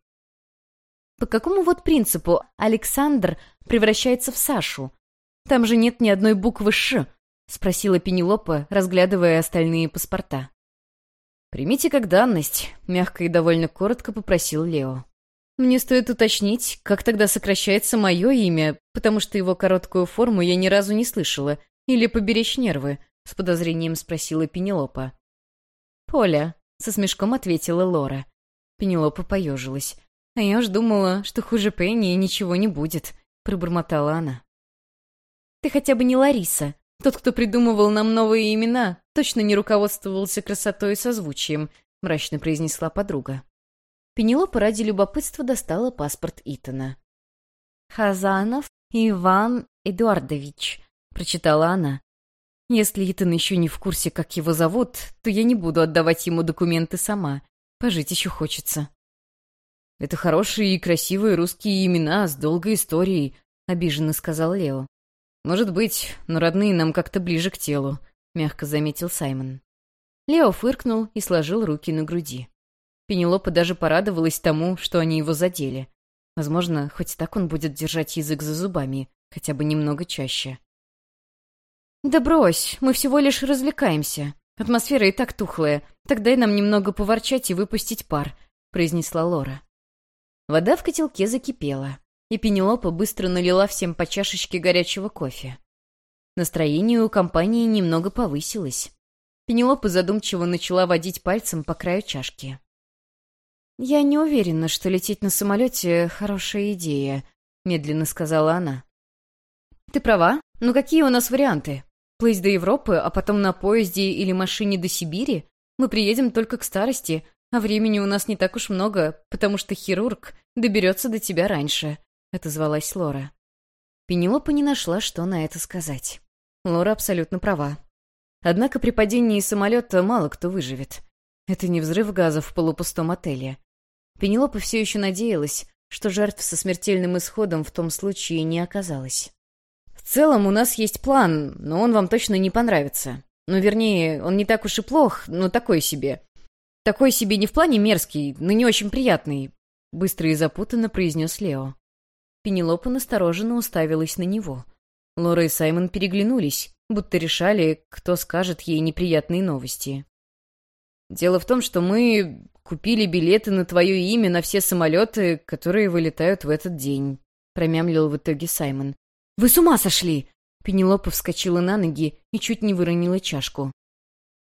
«По какому вот принципу Александр превращается в Сашу? Там же нет ни одной буквы «Ш», — спросила Пенелопа, разглядывая остальные паспорта. «Примите как данность», — мягко и довольно коротко попросил Лео. «Мне стоит уточнить, как тогда сокращается мое имя, потому что его короткую форму я ни разу не слышала, или поберечь нервы?» — с подозрением спросила Пенелопа. «Поля», — со смешком ответила Лора. Пенелопа поежилась. «А я уж думала, что хуже Пенни ничего не будет», — пробормотала она. «Ты хотя бы не Лариса», тот, кто придумывал нам новые имена, точно не руководствовался красотой и созвучием», — мрачно произнесла подруга. Пенелопа ради любопытства достала паспорт Итана. «Хазанов Иван Эдуардович», — прочитала она. «Если Итан еще не в курсе, как его зовут, то я не буду отдавать ему документы сама. Пожить еще хочется». «Это хорошие и красивые русские имена с долгой историей», — обиженно сказал Лео. «Может быть, но родные нам как-то ближе к телу», — мягко заметил Саймон. Лео фыркнул и сложил руки на груди. Пенелопа даже порадовалась тому, что они его задели. Возможно, хоть так он будет держать язык за зубами, хотя бы немного чаще. «Да брось, мы всего лишь развлекаемся. Атмосфера и так тухлая. Так дай нам немного поворчать и выпустить пар», — произнесла Лора. Вода в котелке закипела и Пенелопа быстро налила всем по чашечке горячего кофе. Настроение у компании немного повысилось. Пенелопа задумчиво начала водить пальцем по краю чашки. «Я не уверена, что лететь на самолете — хорошая идея», — медленно сказала она. «Ты права. Но какие у нас варианты? Плыть до Европы, а потом на поезде или машине до Сибири? Мы приедем только к старости, а времени у нас не так уж много, потому что хирург доберется до тебя раньше», — отозвалась Лора. Пенелопа не нашла, что на это сказать. Лора абсолютно права. Однако при падении самолета мало кто выживет. Это не взрыв газа в полупустом отеле. Пенелопа все еще надеялась, что жертв со смертельным исходом в том случае не оказалось. «В целом у нас есть план, но он вам точно не понравится. Ну, вернее, он не так уж и плох, но такой себе. Такой себе не в плане мерзкий, но не очень приятный», — быстро и запутанно произнес Лео. Пенелопа настороженно уставилась на него. Лора и Саймон переглянулись, будто решали, кто скажет ей неприятные новости. «Дело в том, что мы купили билеты на твое имя на все самолеты, которые вылетают в этот день», — промямлил в итоге Саймон. «Вы с ума сошли!» Пенелопа вскочила на ноги и чуть не выронила чашку.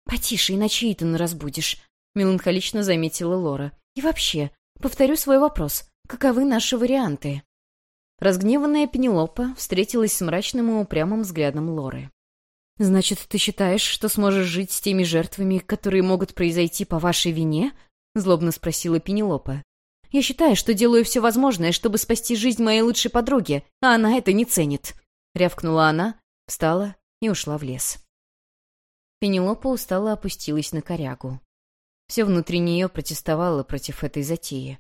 «Потише, иначе Итана разбудишь», — меланхолично заметила Лора. «И вообще, повторю свой вопрос. Каковы наши варианты?» Разгневанная Пенелопа встретилась с мрачным и упрямым взглядом Лоры. «Значит, ты считаешь, что сможешь жить с теми жертвами, которые могут произойти по вашей вине?» — злобно спросила Пенелопа. «Я считаю, что делаю все возможное, чтобы спасти жизнь моей лучшей подруги, а она это не ценит», — рявкнула она, встала и ушла в лес. Пенелопа устало опустилась на корягу. Все внутри нее протестовало против этой затеи.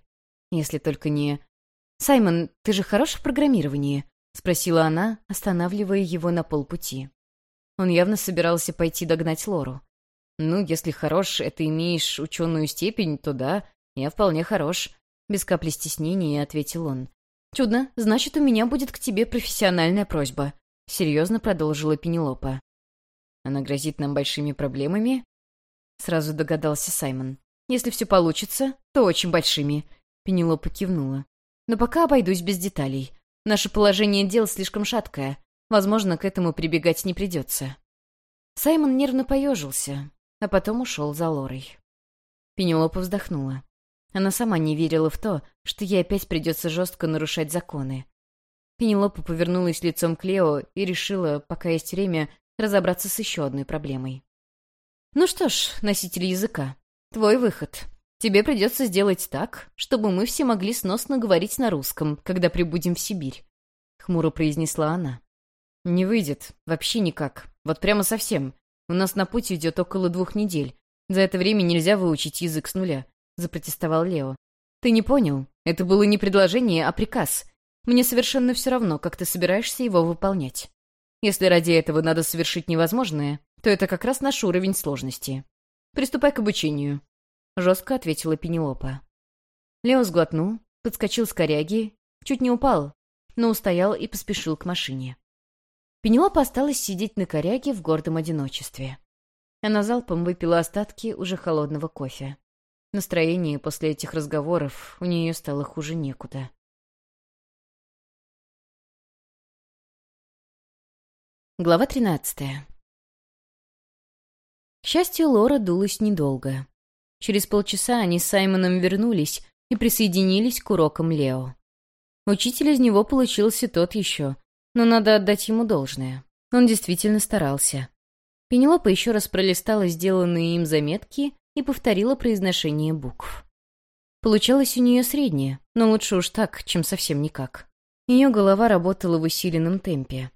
Если только не... «Саймон, ты же хорош в программировании?» — спросила она, останавливая его на полпути. Он явно собирался пойти догнать Лору. «Ну, если хорош, это имеешь ученую степень, то да, я вполне хорош», — без капли стеснения ответил он. «Чудно, значит, у меня будет к тебе профессиональная просьба», — серьезно продолжила Пенелопа. «Она грозит нам большими проблемами?» Сразу догадался Саймон. «Если все получится, то очень большими», — Пенелопа кивнула. «Но пока обойдусь без деталей. Наше положение дел слишком шаткое. Возможно, к этому прибегать не придется. Саймон нервно поежился, а потом ушел за Лорой. Пенелопа вздохнула. Она сама не верила в то, что ей опять придется жестко нарушать законы. Пенелопа повернулась лицом к Лео и решила, пока есть время, разобраться с еще одной проблемой. «Ну что ж, носитель языка, твой выход. Тебе придется сделать так, чтобы мы все могли сносно говорить на русском, когда прибудем в Сибирь», — хмуро произнесла она. «Не выйдет. Вообще никак. Вот прямо совсем. У нас на путь идет около двух недель. За это время нельзя выучить язык с нуля», — запротестовал Лео. «Ты не понял. Это было не предложение, а приказ. Мне совершенно все равно, как ты собираешься его выполнять. Если ради этого надо совершить невозможное, то это как раз наш уровень сложности. Приступай к обучению», — жестко ответила Пенелопа. Лео сглотнул, подскочил с коряги, чуть не упал, но устоял и поспешил к машине. Пенелопа осталась сидеть на коряге в гордом одиночестве. Она залпом выпила остатки уже холодного кофе. Настроение после этих разговоров у нее стало хуже некуда. Глава тринадцатая. К счастью, Лора дулась недолго. Через полчаса они с Саймоном вернулись и присоединились к урокам Лео. Учитель из него получился тот еще, но надо отдать ему должное. Он действительно старался. Пенелопа еще раз пролистала сделанные им заметки и повторила произношение букв. Получалось у нее среднее, но лучше уж так, чем совсем никак. Ее голова работала в усиленном темпе.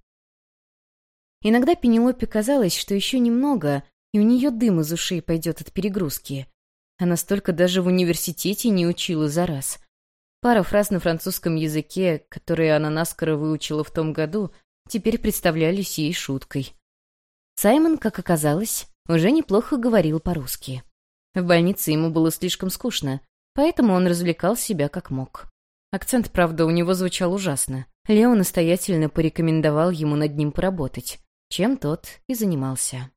Иногда Пенелопе казалось, что еще немного, и у нее дым из ушей пойдет от перегрузки. Она столько даже в университете не учила за раз. Пара фраз на французском языке, которые она наскоро выучила в том году, теперь представлялись ей шуткой. Саймон, как оказалось, уже неплохо говорил по-русски. В больнице ему было слишком скучно, поэтому он развлекал себя как мог. Акцент, правда, у него звучал ужасно. Лео настоятельно порекомендовал ему над ним поработать, чем тот и занимался.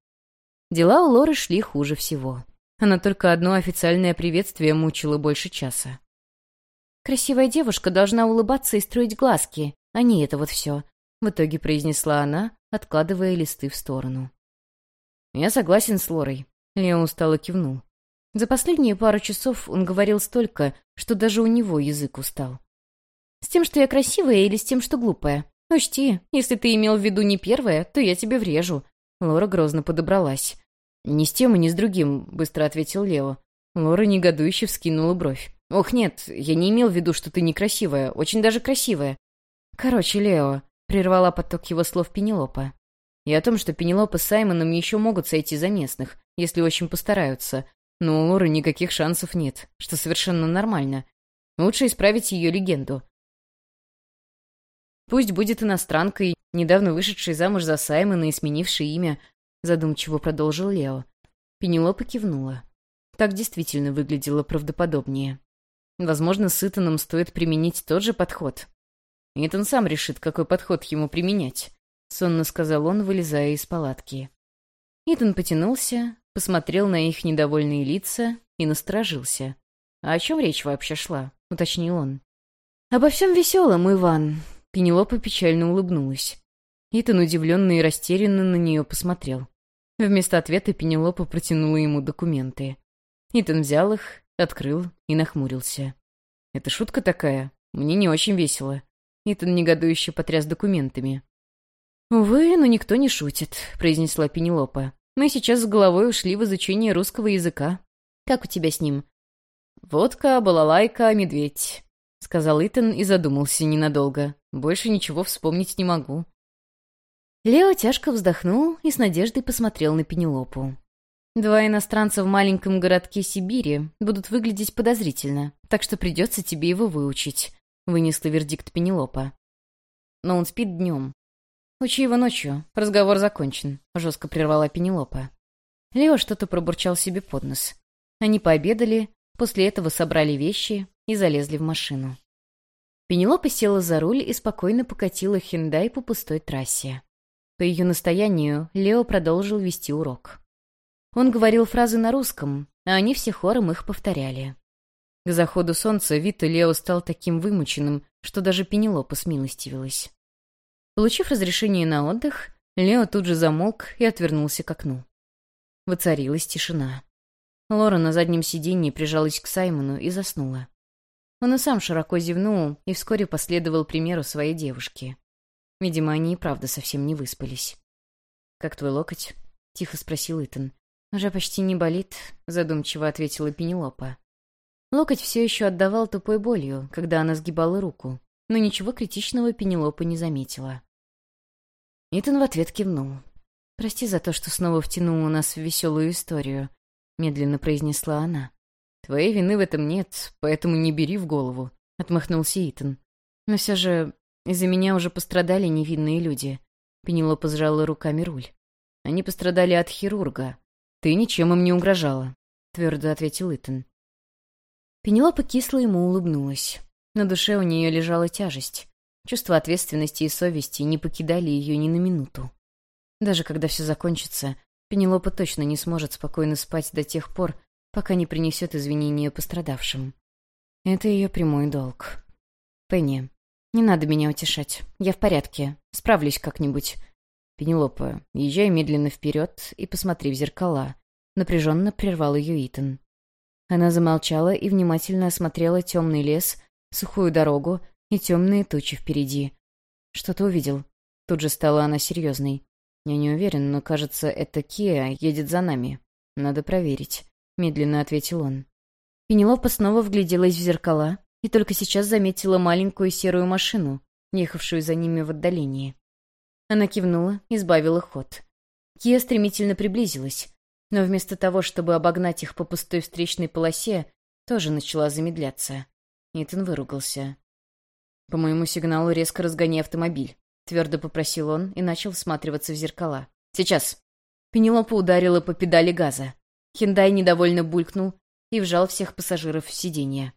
Дела у Лоры шли хуже всего. Она только одно официальное приветствие мучила больше часа. «Красивая девушка должна улыбаться и строить глазки, а не это вот все», — в итоге произнесла она, откладывая листы в сторону. «Я согласен с Лорой», — Лео устало кивнул. За последние пару часов он говорил столько, что даже у него язык устал. «С тем, что я красивая, или с тем, что глупая? Учти, если ты имел в виду не первое, то я тебе врежу». Лора грозно подобралась. «Ни с тем и ни с другим», — быстро ответил Лео. Лора негодующе вскинула бровь. «Ох, нет, я не имел в виду, что ты некрасивая, очень даже красивая». «Короче, Лео», — прервала поток его слов Пенелопа. «И о том, что Пенелопа с Саймоном еще могут сойти за местных, если очень постараются. Но у Лоры никаких шансов нет, что совершенно нормально. Лучше исправить ее легенду. Пусть будет иностранкой, недавно вышедшей замуж за Саймона и сменившей имя, задумчиво продолжил Лео. Пенелопа кивнула. Так действительно выглядело правдоподобнее. Возможно, с Итаном стоит применить тот же подход. Итан сам решит, какой подход ему применять, — сонно сказал он, вылезая из палатки. Итан потянулся, посмотрел на их недовольные лица и насторожился. «А о чем речь вообще шла?» — уточнил он. «Обо всем веселом, Иван», — Пенелопа печально улыбнулась. Итан удивленно и растерянно на нее посмотрел. Вместо ответа Пенелопа протянула ему документы. Итан взял их, открыл и нахмурился. «Это шутка такая? Мне не очень весело». Итан негодующе потряс документами. «Увы, но никто не шутит», — произнесла Пенелопа. «Мы сейчас с головой ушли в изучение русского языка. Как у тебя с ним?» «Водка, балалайка, медведь», — сказал Итан и задумался ненадолго. «Больше ничего вспомнить не могу». Лео тяжко вздохнул и с надеждой посмотрел на Пенелопу. Два иностранца в маленьком городке Сибири будут выглядеть подозрительно, так что придется тебе его выучить», — вынесла вердикт Пенелопа. «Но он спит днем». «Учи его ночью. Разговор закончен», — жестко прервала Пенелопа. Лео что-то пробурчал себе под нос. Они пообедали, после этого собрали вещи и залезли в машину. Пенелопа села за руль и спокойно покатила Хендай по пустой трассе. По ее настоянию Лео продолжил вести урок. Он говорил фразы на русском, а они все хором их повторяли. К заходу солнца вид Лео стал таким вымученным, что даже Пенелопа смилостивилась. Получив разрешение на отдых, Лео тут же замолк и отвернулся к окну. Воцарилась тишина. Лора на заднем сиденье прижалась к Саймону и заснула. Он и сам широко зевнул и вскоре последовал примеру своей девушки. Видимо, они и правда совсем не выспались. «Как твой локоть?» — тихо спросил Итан. «Уже почти не болит», — задумчиво ответила Пенелопа. Локоть все еще отдавал тупой болью, когда она сгибала руку, но ничего критичного Пенелопа не заметила. Итан в ответ кивнул. «Прости за то, что снова втянул нас в веселую историю», — медленно произнесла она. «Твоей вины в этом нет, поэтому не бери в голову», — отмахнулся Итан. «Но все же из-за меня уже пострадали невинные люди». Пенелопа сжала руками руль. «Они пострадали от хирурга, «Ты ничем им не угрожала», — твердо ответил Итан. Пенелопа кисло ему улыбнулась. На душе у нее лежала тяжесть. Чувство ответственности и совести не покидали ее ни на минуту. Даже когда все закончится, Пенелопа точно не сможет спокойно спать до тех пор, пока не принесет извинения пострадавшим. Это ее прямой долг. «Пенни, не надо меня утешать. Я в порядке. Справлюсь как-нибудь. «Пенелопа, езжай медленно вперед и посмотри в зеркала», — напряженно прервал ее Итан. Она замолчала и внимательно осмотрела темный лес, сухую дорогу и темные тучи впереди. «Что ты увидел?» Тут же стала она серьезной. «Я не уверен, но, кажется, это Киа едет за нами. Надо проверить», — медленно ответил он. Пенелопа снова вгляделась в зеркала и только сейчас заметила маленькую серую машину, ехавшую за ними в отдалении. Она кивнула и сбавила ход. Кия стремительно приблизилась, но вместо того, чтобы обогнать их по пустой встречной полосе, тоже начала замедляться. Итан выругался. «По моему сигналу резко разгоняй автомобиль», — твердо попросил он и начал всматриваться в зеркала. «Сейчас». Пенелопа ударила по педали газа. Хендай недовольно булькнул и вжал всех пассажиров в сиденье.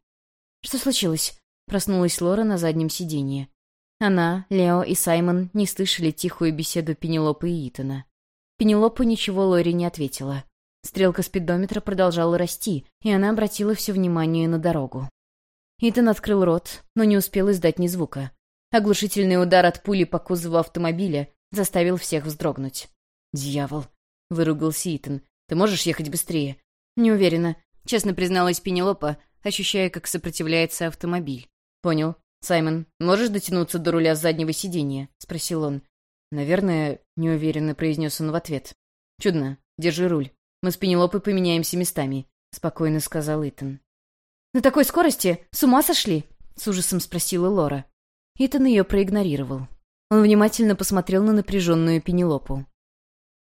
«Что случилось?» — проснулась Лора на заднем сиденье. Она, Лео и Саймон не слышали тихую беседу Пенелопы и Итана. Пенелопа ничего Лори не ответила. Стрелка спидометра продолжала расти, и она обратила все внимание на дорогу. Итан открыл рот, но не успел издать ни звука. Оглушительный удар от пули по кузову автомобиля заставил всех вздрогнуть. «Дьявол!» — выругался Итан. «Ты можешь ехать быстрее?» «Не уверена», — честно призналась Пенелопа, ощущая, как сопротивляется автомобиль. «Понял. «Саймон, можешь дотянуться до руля с заднего сиденья?» — спросил он. «Наверное», — неуверенно произнес он в ответ. «Чудно. Держи руль. Мы с Пенелопой поменяемся местами», — спокойно сказал Итан. «На такой скорости? С ума сошли?» — с ужасом спросила Лора. Итан ее проигнорировал. Он внимательно посмотрел на напряженную Пенелопу.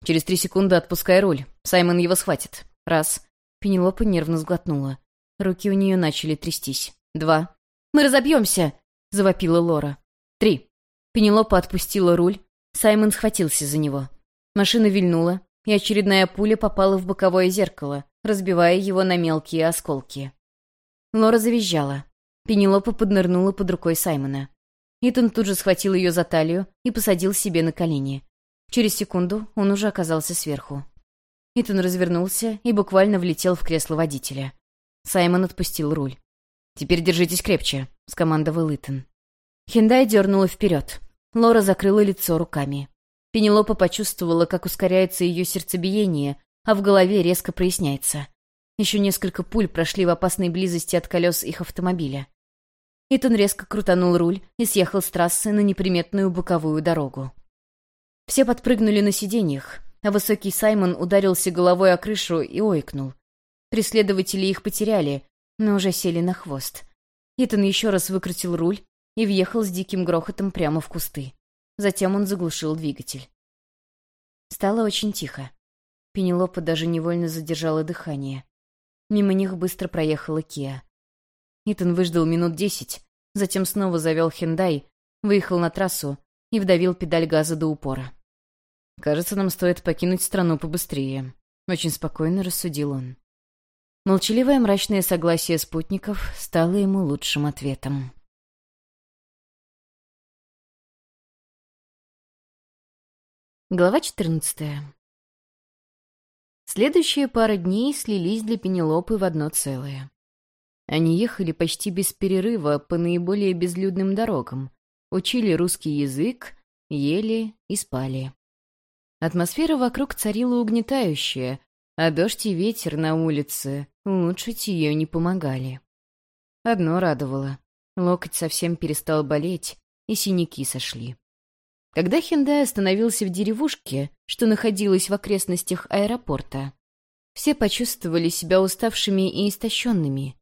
«Через три секунды отпускай руль. Саймон его схватит. Раз». Пенелопа нервно сглотнула. Руки у нее начали трястись. Два. «Мы разобьемся!» — завопила Лора. Три. Пенелопа отпустила руль. Саймон схватился за него. Машина вильнула, и очередная пуля попала в боковое зеркало, разбивая его на мелкие осколки. Лора завизжала. Пенелопа поднырнула под рукой Саймона. Итан тут же схватил ее за талию и посадил себе на колени. Через секунду он уже оказался сверху. Итан развернулся и буквально влетел в кресло водителя. Саймон отпустил руль. «Теперь держитесь крепче», — скомандовал Итан. Хендай дернула вперед. Лора закрыла лицо руками. Пенелопа почувствовала, как ускоряется ее сердцебиение, а в голове резко проясняется. Еще несколько пуль прошли в опасной близости от колес их автомобиля. Итан резко крутанул руль и съехал с трассы на неприметную боковую дорогу. Все подпрыгнули на сиденьях, а высокий Саймон ударился головой о крышу и ойкнул. Преследователи их потеряли, но уже сели на хвост. Итан еще раз выкрутил руль и въехал с диким грохотом прямо в кусты. Затем он заглушил двигатель. Стало очень тихо. Пенелопа даже невольно задержала дыхание. Мимо них быстро проехала Киа. Итан выждал минут десять, затем снова завел Хендай, выехал на трассу и вдавил педаль газа до упора. «Кажется, нам стоит покинуть страну побыстрее», — очень спокойно рассудил он. Молчаливое мрачное согласие спутников стало ему лучшим ответом. Глава 14. Следующие пара дней слились для Пенелопы в одно целое. Они ехали почти без перерыва по наиболее безлюдным дорогам, учили русский язык, ели и спали. Атмосфера вокруг царила угнетающая, а дождь и ветер на улице улучшить ее не помогали. Одно радовало — локоть совсем перестал болеть, и синяки сошли. Когда Хендай остановился в деревушке, что находилась в окрестностях аэропорта, все почувствовали себя уставшими и истощенными.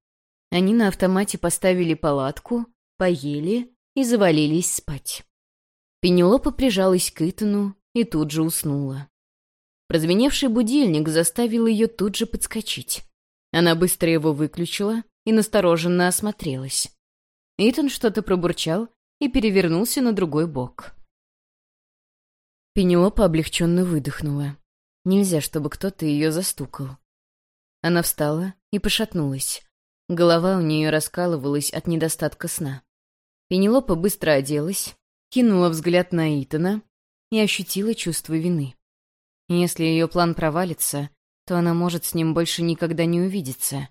Они на автомате поставили палатку, поели и завалились спать. Пенелопа прижалась к Итану и тут же уснула. Прозвеневший будильник заставил ее тут же подскочить. Она быстро его выключила и настороженно осмотрелась. Итан что-то пробурчал и перевернулся на другой бок. Пенелопа облегченно выдохнула. Нельзя, чтобы кто-то ее застукал. Она встала и пошатнулась. Голова у нее раскалывалась от недостатка сна. Пенелопа быстро оделась, кинула взгляд на Итана и ощутила чувство вины. Если ее план провалится, то она может с ним больше никогда не увидеться.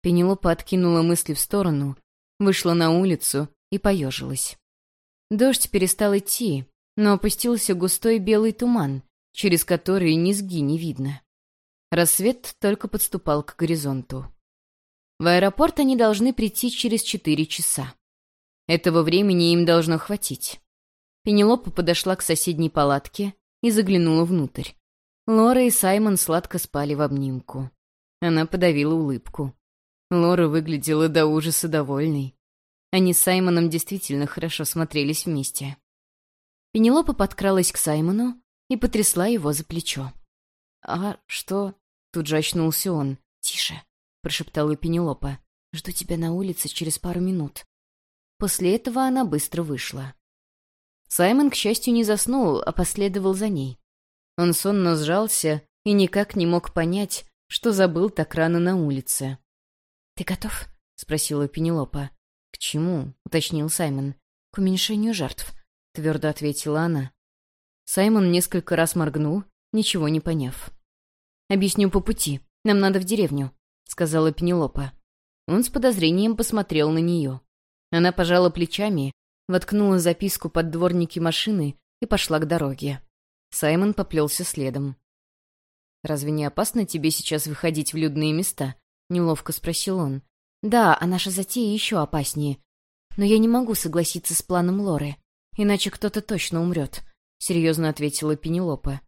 Пенелопа откинула мысли в сторону, вышла на улицу и поежилась. Дождь перестал идти, но опустился густой белый туман, через который низги не видно. Рассвет только подступал к горизонту. В аэропорт они должны прийти через четыре часа. Этого времени им должно хватить. Пенелопа подошла к соседней палатке и заглянула внутрь. Лора и Саймон сладко спали в обнимку. Она подавила улыбку. Лора выглядела до ужаса довольной. Они с Саймоном действительно хорошо смотрелись вместе. Пенелопа подкралась к Саймону и потрясла его за плечо. «А что?» — тут же очнулся он. «Тише», — прошептала Пенелопа. «Жду тебя на улице через пару минут». После этого она быстро вышла. Саймон, к счастью, не заснул, а последовал за ней. Он сонно сжался и никак не мог понять, что забыл так рано на улице. «Ты готов?» — спросила Пенелопа. «К чему?» — уточнил Саймон. «К уменьшению жертв», — твердо ответила она. Саймон несколько раз моргнул, ничего не поняв. «Объясню по пути. Нам надо в деревню», — сказала Пенелопа. Он с подозрением посмотрел на нее. Она пожала плечами, воткнула записку под дворники машины и пошла к дороге. Саймон поплелся следом. «Разве не опасно тебе сейчас выходить в людные места?» — неловко спросил он. «Да, а наша затея еще опаснее. Но я не могу согласиться с планом Лоры. Иначе кто-то точно умрет», — серьезно ответила Пенелопа.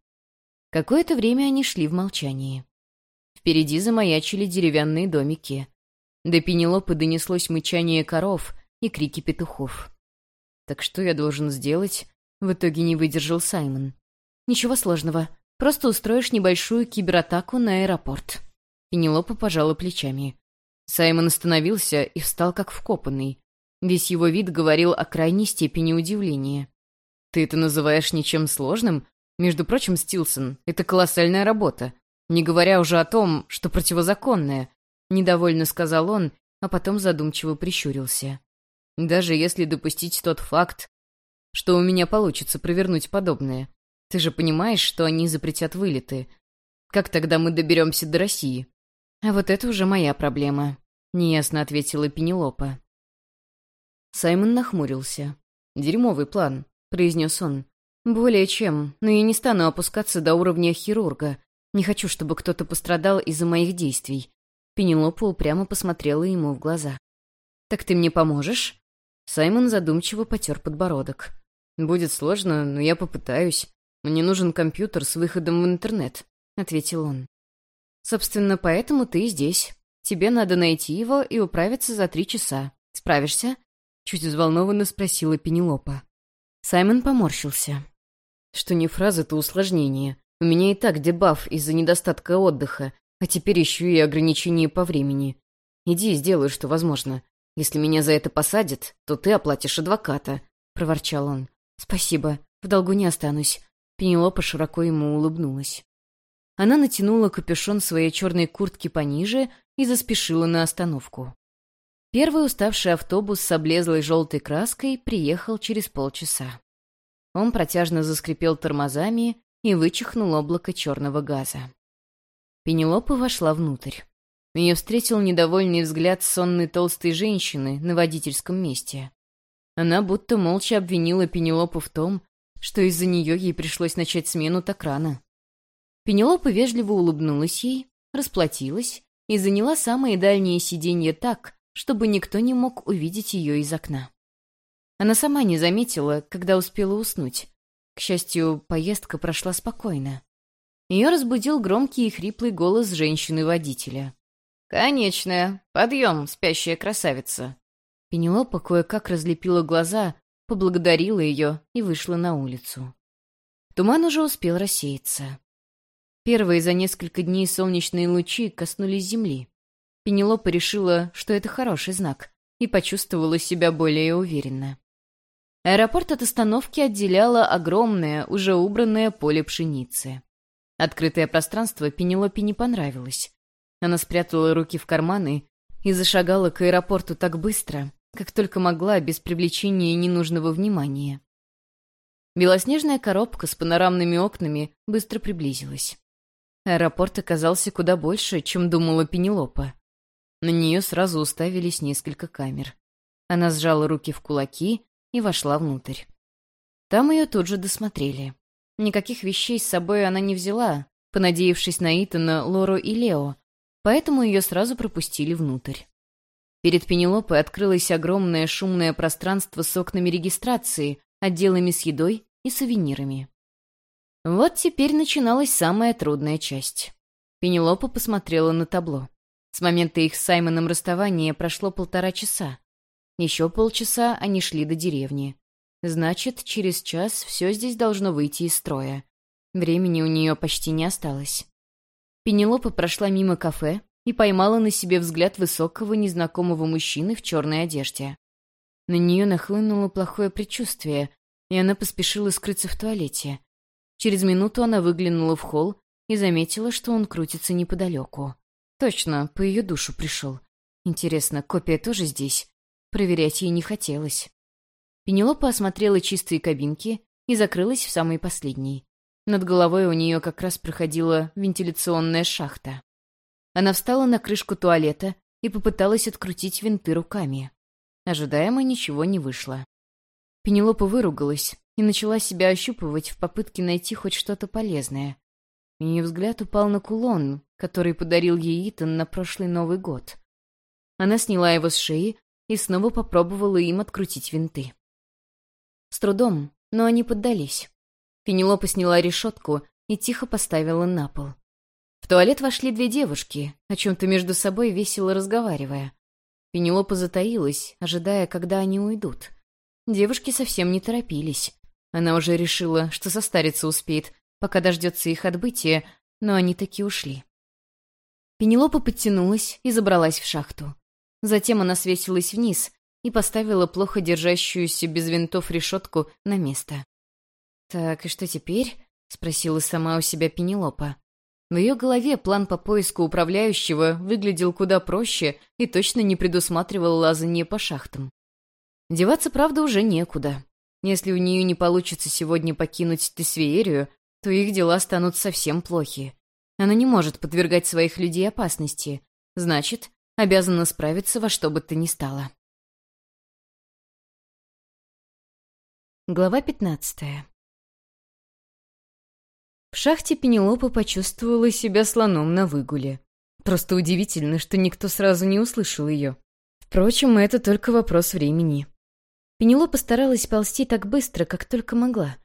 Какое-то время они шли в молчании. Впереди замаячили деревянные домики. До Пенелопы донеслось мычание коров и крики петухов. «Так что я должен сделать?» — в итоге не выдержал Саймон. «Ничего сложного. Просто устроишь небольшую кибератаку на аэропорт». Пенелопа пожала плечами. Саймон остановился и встал как вкопанный. Весь его вид говорил о крайней степени удивления. «Ты это называешь ничем сложным? Между прочим, Стилсон, это колоссальная работа. Не говоря уже о том, что противозаконная», — недовольно сказал он, а потом задумчиво прищурился. «Даже если допустить тот факт, что у меня получится провернуть подобное, ты же понимаешь, что они запретят вылеты. Как тогда мы доберемся до России?» «А вот это уже моя проблема», — неясно ответила Пенелопа. Саймон нахмурился. «Дерьмовый план», — произнес он. «Более чем, но я не стану опускаться до уровня хирурга. Не хочу, чтобы кто-то пострадал из-за моих действий». Пенелопа упрямо посмотрела ему в глаза. «Так ты мне поможешь?» Саймон задумчиво потер подбородок. «Будет сложно, но я попытаюсь. Мне нужен компьютер с выходом в интернет», — ответил он. «Собственно, поэтому ты здесь. Тебе надо найти его и управиться за три часа. Справишься?» Чуть взволнованно спросила Пенелопа. Саймон поморщился. Что не фраза, то усложнение. У меня и так дебаф из-за недостатка отдыха, а теперь еще и ограничение по времени. Иди и сделай, что возможно. Если меня за это посадят, то ты оплатишь адвоката», — проворчал он. «Спасибо, в долгу не останусь». Пенелопа широко ему улыбнулась. Она натянула капюшон своей черной куртки пониже и заспешила на остановку. Первый уставший автобус с облезлой желтой краской приехал через полчаса. Он протяжно заскрипел тормозами и вычихнул облако черного газа. Пенелопа вошла внутрь. Ее встретил недовольный взгляд сонной толстой женщины на водительском месте. Она будто молча обвинила Пенелопу в том, что из-за нее ей пришлось начать смену так рано. Пенелопа вежливо улыбнулась ей, расплатилась и заняла самые дальние сиденья так, чтобы никто не мог увидеть ее из окна. Она сама не заметила, когда успела уснуть. К счастью, поездка прошла спокойно. Ее разбудил громкий и хриплый голос женщины-водителя. «Конечная! Подъем, спящая красавица!» Пенелопа кое-как разлепила глаза, поблагодарила ее и вышла на улицу. Туман уже успел рассеяться. Первые за несколько дней солнечные лучи коснулись земли. Пенелопа решила, что это хороший знак, и почувствовала себя более уверенно. Аэропорт от остановки отделяло огромное, уже убранное поле пшеницы. Открытое пространство Пенелопе не понравилось. Она спрятала руки в карманы и зашагала к аэропорту так быстро, как только могла, без привлечения ненужного внимания. Белоснежная коробка с панорамными окнами быстро приблизилась. Аэропорт оказался куда больше, чем думала Пенелопа. На нее сразу уставились несколько камер. Она сжала руки в кулаки и вошла внутрь. Там ее тут же досмотрели. Никаких вещей с собой она не взяла, понадеявшись на Итана, Лору и Лео, поэтому ее сразу пропустили внутрь. Перед Пенелопой открылось огромное шумное пространство с окнами регистрации, отделами с едой и сувенирами. Вот теперь начиналась самая трудная часть. Пенелопа посмотрела на табло. С момента их с Саймоном расставания прошло полтора часа. Еще полчаса они шли до деревни. Значит, через час все здесь должно выйти из строя. Времени у нее почти не осталось. Пенелопа прошла мимо кафе и поймала на себе взгляд высокого незнакомого мужчины в черной одежде. На нее нахлынуло плохое предчувствие, и она поспешила скрыться в туалете. Через минуту она выглянула в холл и заметила, что он крутится неподалеку. Точно, по ее душу пришел. Интересно, копия тоже здесь? Проверять ей не хотелось. Пенелопа осмотрела чистые кабинки и закрылась в самой последней. Над головой у нее как раз проходила вентиляционная шахта. Она встала на крышку туалета и попыталась открутить винты руками. Ожидаемо ничего не вышло. Пенелопа выругалась и начала себя ощупывать в попытке найти хоть что-то полезное. Ее взгляд упал на кулон, который подарил ей Итан на прошлый Новый год. Она сняла его с шеи и снова попробовала им открутить винты. С трудом, но они поддались. Пенелопа сняла решетку и тихо поставила на пол. В туалет вошли две девушки, о чем-то между собой весело разговаривая. Пенелопа затаилась, ожидая, когда они уйдут. Девушки совсем не торопились. Она уже решила, что состариться успеет, пока дождется их отбытия, но они таки ушли. Пенелопа подтянулась и забралась в шахту. Затем она свесилась вниз и поставила плохо держащуюся без винтов решетку на место. «Так, и что теперь?» — спросила сама у себя Пенелопа. В ее голове план по поиску управляющего выглядел куда проще и точно не предусматривал лазание по шахтам. Деваться, правда, уже некуда. Если у нее не получится сегодня покинуть Тесвеерию, то их дела станут совсем плохи. Она не может подвергать своих людей опасности. Значит, обязана справиться во что бы то ни стало. Глава пятнадцатая В шахте Пенелопа почувствовала себя слоном на выгуле. Просто удивительно, что никто сразу не услышал ее. Впрочем, это только вопрос времени. Пенелопа старалась ползти так быстро, как только могла.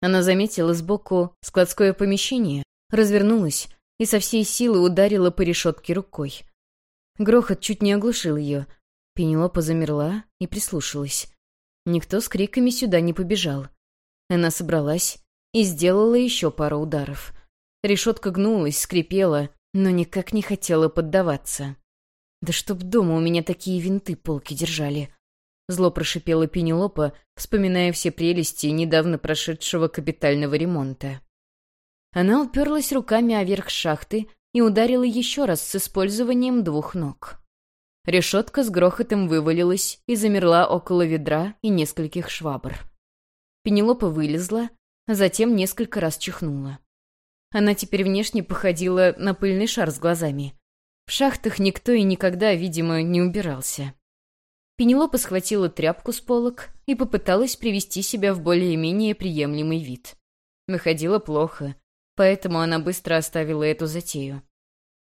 Она заметила сбоку складское помещение, развернулась и со всей силы ударила по решетке рукой. Грохот чуть не оглушил ее. Пенелопа замерла и прислушалась. Никто с криками сюда не побежал. Она собралась и сделала еще пару ударов. Решетка гнулась, скрипела, но никак не хотела поддаваться. «Да чтоб дома у меня такие винты полки держали!» Зло прошипела Пенелопа, вспоминая все прелести недавно прошедшего капитального ремонта. Она уперлась руками о верх шахты и ударила еще раз с использованием двух ног. Решетка с грохотом вывалилась и замерла около ведра и нескольких швабр. Пенелопа вылезла, затем несколько раз чихнула. Она теперь внешне походила на пыльный шар с глазами. В шахтах никто и никогда, видимо, не убирался. Пенелопа схватила тряпку с полок и попыталась привести себя в более-менее приемлемый вид. Выходило плохо, поэтому она быстро оставила эту затею.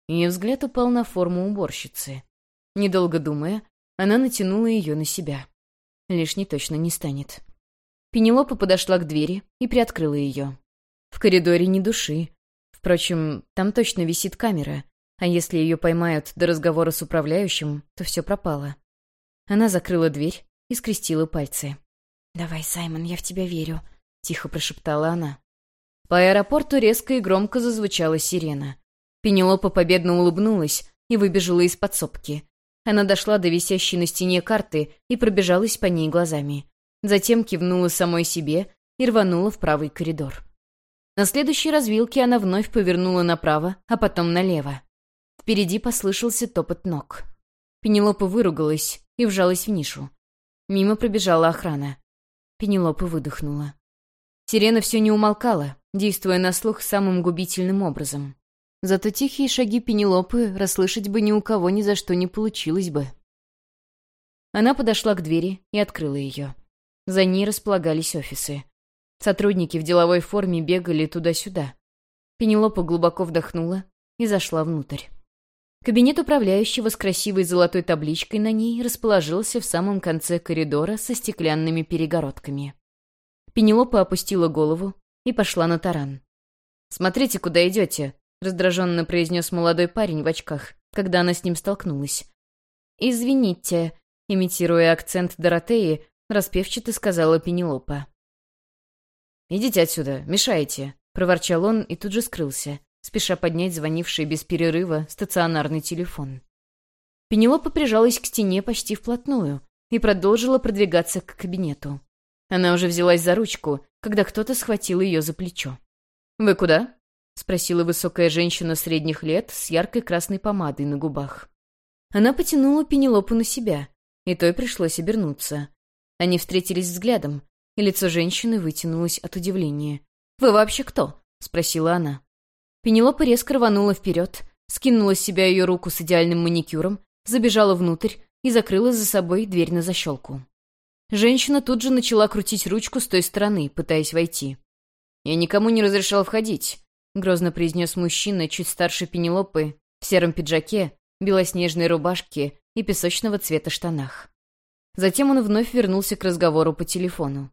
Ее взгляд упал на форму уборщицы. Недолго думая, она натянула ее на себя. Лишней точно не станет. Пенелопа подошла к двери и приоткрыла ее. В коридоре ни души. Впрочем, там точно висит камера, а если ее поймают до разговора с управляющим, то все пропало. Она закрыла дверь и скрестила пальцы. «Давай, Саймон, я в тебя верю», — тихо прошептала она. По аэропорту резко и громко зазвучала сирена. Пенелопа победно улыбнулась и выбежала из подсобки. Она дошла до висящей на стене карты и пробежалась по ней глазами. Затем кивнула самой себе и рванула в правый коридор. На следующей развилке она вновь повернула направо, а потом налево. Впереди послышался топот ног. Пенелопа выругалась и вжалась в нишу. Мимо пробежала охрана. Пенелопа выдохнула. Сирена все не умолкала, действуя на слух самым губительным образом. Зато тихие шаги Пенелопы расслышать бы ни у кого ни за что не получилось бы. Она подошла к двери и открыла ее. За ней располагались офисы. Сотрудники в деловой форме бегали туда-сюда. Пенелопа глубоко вдохнула и зашла внутрь. Кабинет управляющего с красивой золотой табличкой на ней расположился в самом конце коридора со стеклянными перегородками. Пенелопа опустила голову и пошла на таран. «Смотрите, куда идете», — раздраженно произнес молодой парень в очках, когда она с ним столкнулась. «Извините», — имитируя акцент Доротеи, распевчато сказала Пенелопа. «Идите отсюда, мешаете», — проворчал он и тут же скрылся, спеша поднять звонивший без перерыва стационарный телефон. Пенелопа прижалась к стене почти вплотную и продолжила продвигаться к кабинету. Она уже взялась за ручку, когда кто-то схватил ее за плечо. «Вы куда?» — спросила высокая женщина средних лет с яркой красной помадой на губах. Она потянула Пенелопу на себя, и той пришлось обернуться. Они встретились взглядом, и лицо женщины вытянулось от удивления. «Вы вообще кто?» — спросила она. Пенелопа резко рванула вперед, скинула с себя ее руку с идеальным маникюром, забежала внутрь и закрыла за собой дверь на защелку. Женщина тут же начала крутить ручку с той стороны, пытаясь войти. «Я никому не разрешал входить», — грозно произнес мужчина, чуть старше Пенелопы, в сером пиджаке, белоснежной рубашке и песочного цвета штанах. Затем он вновь вернулся к разговору по телефону.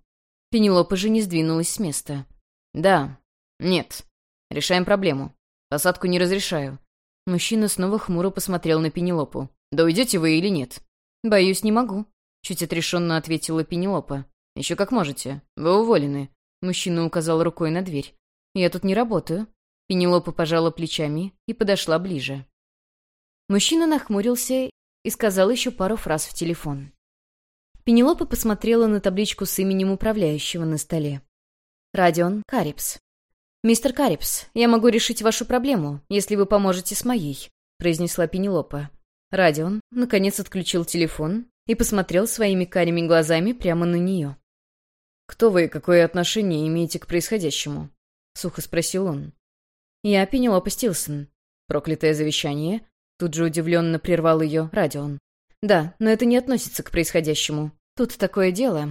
Пенелопа же не сдвинулась с места. «Да. Нет. Решаем проблему. Посадку не разрешаю». Мужчина снова хмуро посмотрел на Пенелопу. «Да уйдете вы или нет?» «Боюсь, не могу», Чуть отрешенно ответила Пенелопа. «Еще как можете. Вы уволены». Мужчина указал рукой на дверь. «Я тут не работаю». Пенелопа пожала плечами и подошла ближе. Мужчина нахмурился и сказал еще пару фраз в телефон. Пенелопа посмотрела на табличку с именем управляющего на столе. «Радион Карипс». «Мистер Карипс, я могу решить вашу проблему, если вы поможете с моей», — произнесла Пенелопа. Радион, наконец, отключил телефон и посмотрел своими карими глазами прямо на нее. «Кто вы и какое отношение имеете к происходящему?» — сухо спросил он. «Я Пенелопа Стилсон». «Проклятое завещание?» Тут же удивленно прервал ее Радион. «Да, но это не относится к происходящему. Тут такое дело.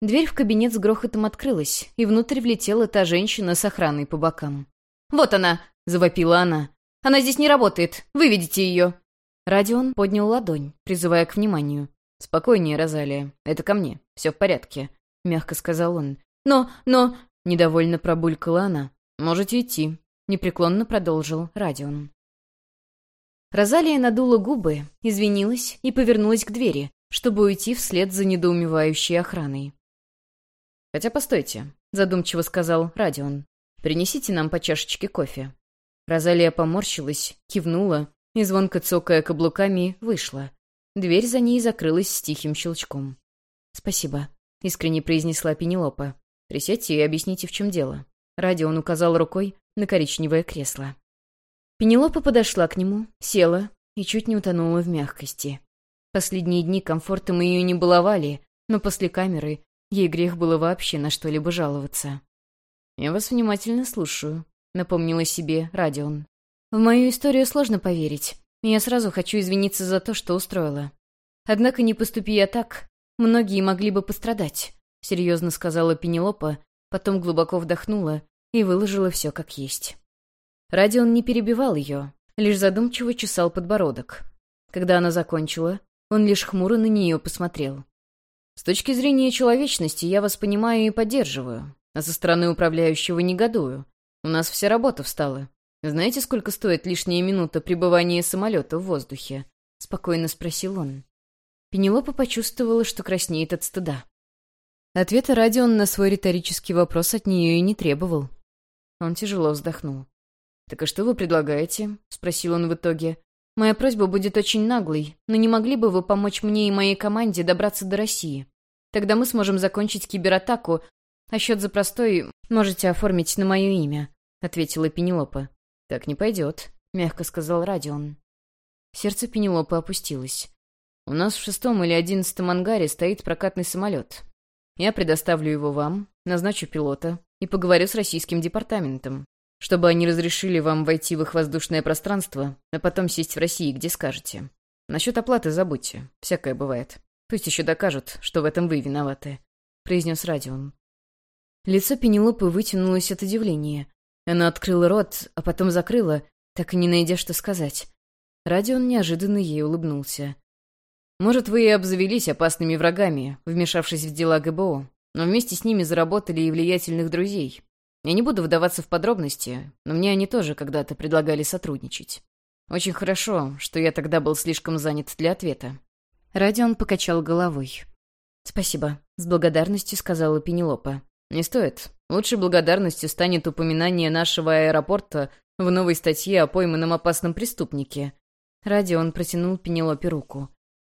Дверь в кабинет с грохотом открылась, и внутрь влетела та женщина с охраной по бокам. «Вот она!» — завопила она. «Она здесь не работает! Выведите ее!» Радион поднял ладонь, призывая к вниманию. «Спокойнее, Розалия. Это ко мне. Все в порядке», — мягко сказал он. «Но, но...» — недовольно пробулькала она. «Можете идти», — непреклонно продолжил Радион. Розалия надула губы, извинилась и повернулась к двери, чтобы уйти вслед за недоумевающей охраной. «Хотя постойте», — задумчиво сказал Радион. «Принесите нам по чашечке кофе». Розалия поморщилась, кивнула и, звонко цокая каблуками, вышла. Дверь за ней закрылась с тихим щелчком. «Спасибо», — искренне произнесла Пенелопа. «Присядьте и объясните, в чем дело». Радион указал рукой на коричневое кресло. Пенелопа подошла к нему, села и чуть не утонула в мягкости. Последние дни комфортом ее не баловали, но после камеры Ей грех было вообще на что-либо жаловаться. «Я вас внимательно слушаю», — напомнила себе Радион. «В мою историю сложно поверить. Я сразу хочу извиниться за то, что устроила. Однако не поступи я так, многие могли бы пострадать», — серьезно сказала Пенелопа, потом глубоко вдохнула и выложила все как есть. Радион не перебивал ее, лишь задумчиво чесал подбородок. Когда она закончила, он лишь хмуро на нее посмотрел. С точки зрения человечности я вас понимаю и поддерживаю, а со стороны управляющего негодую. У нас вся работа встала. Знаете, сколько стоит лишняя минута пребывания самолета в воздухе?» — спокойно спросил он. Пенелопа почувствовала, что краснеет от стыда. Ответа Радион на свой риторический вопрос от нее и не требовал. Он тяжело вздохнул. «Так а что вы предлагаете?» — спросил он в итоге. «Моя просьба будет очень наглой, но не могли бы вы помочь мне и моей команде добраться до России? Тогда мы сможем закончить кибератаку, а счет за простой можете оформить на мое имя», — ответила Пенелопа. «Так не пойдет», — мягко сказал Радион. Сердце Пенелопы опустилось. «У нас в шестом или одиннадцатом ангаре стоит прокатный самолет. Я предоставлю его вам, назначу пилота и поговорю с российским департаментом, чтобы они разрешили вам войти в их воздушное пространство, а потом сесть в России, где скажете. Насчет оплаты забудьте, всякое бывает. Пусть еще докажут, что в этом вы виноваты», — произнес Радион. Лицо Пенелопы вытянулось от удивления. Она открыла рот, а потом закрыла, так и не найдя, что сказать. Радион неожиданно ей улыбнулся. «Может, вы и обзавелись опасными врагами, вмешавшись в дела ГБО, но вместе с ними заработали и влиятельных друзей. Я не буду вдаваться в подробности, но мне они тоже когда-то предлагали сотрудничать. Очень хорошо, что я тогда был слишком занят для ответа. Радион покачал головой. «Спасибо», — с благодарностью сказала Пенелопа. «Не стоит. Лучшей благодарностью станет упоминание нашего аэропорта в новой статье о пойманном опасном преступнике». Радион протянул Пенелопе руку.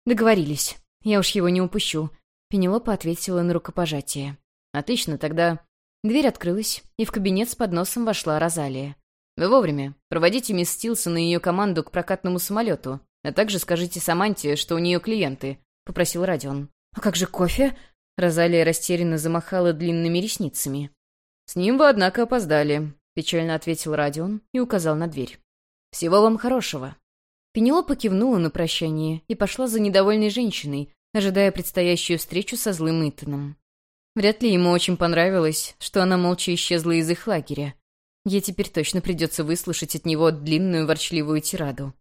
«Договорились. Я уж его не упущу». Пенелопа ответила на рукопожатие. «Отлично, тогда...» Дверь открылась, и в кабинет с подносом вошла Розалия. «Вы вовремя. Проводите мисс Стилсон и ее команду к прокатному самолету. А также скажите Саманте, что у нее клиенты», — попросил Радион. «А как же кофе?» Розалия растерянно замахала длинными ресницами. «С ним вы, однако, опоздали», — печально ответил Радион и указал на дверь. «Всего вам хорошего». Пенелопа кивнула на прощание и пошла за недовольной женщиной, ожидая предстоящую встречу со злым Итаном. Вряд ли ему очень понравилось, что она молча исчезла из их лагеря. Ей теперь точно придется выслушать от него длинную ворчливую тираду.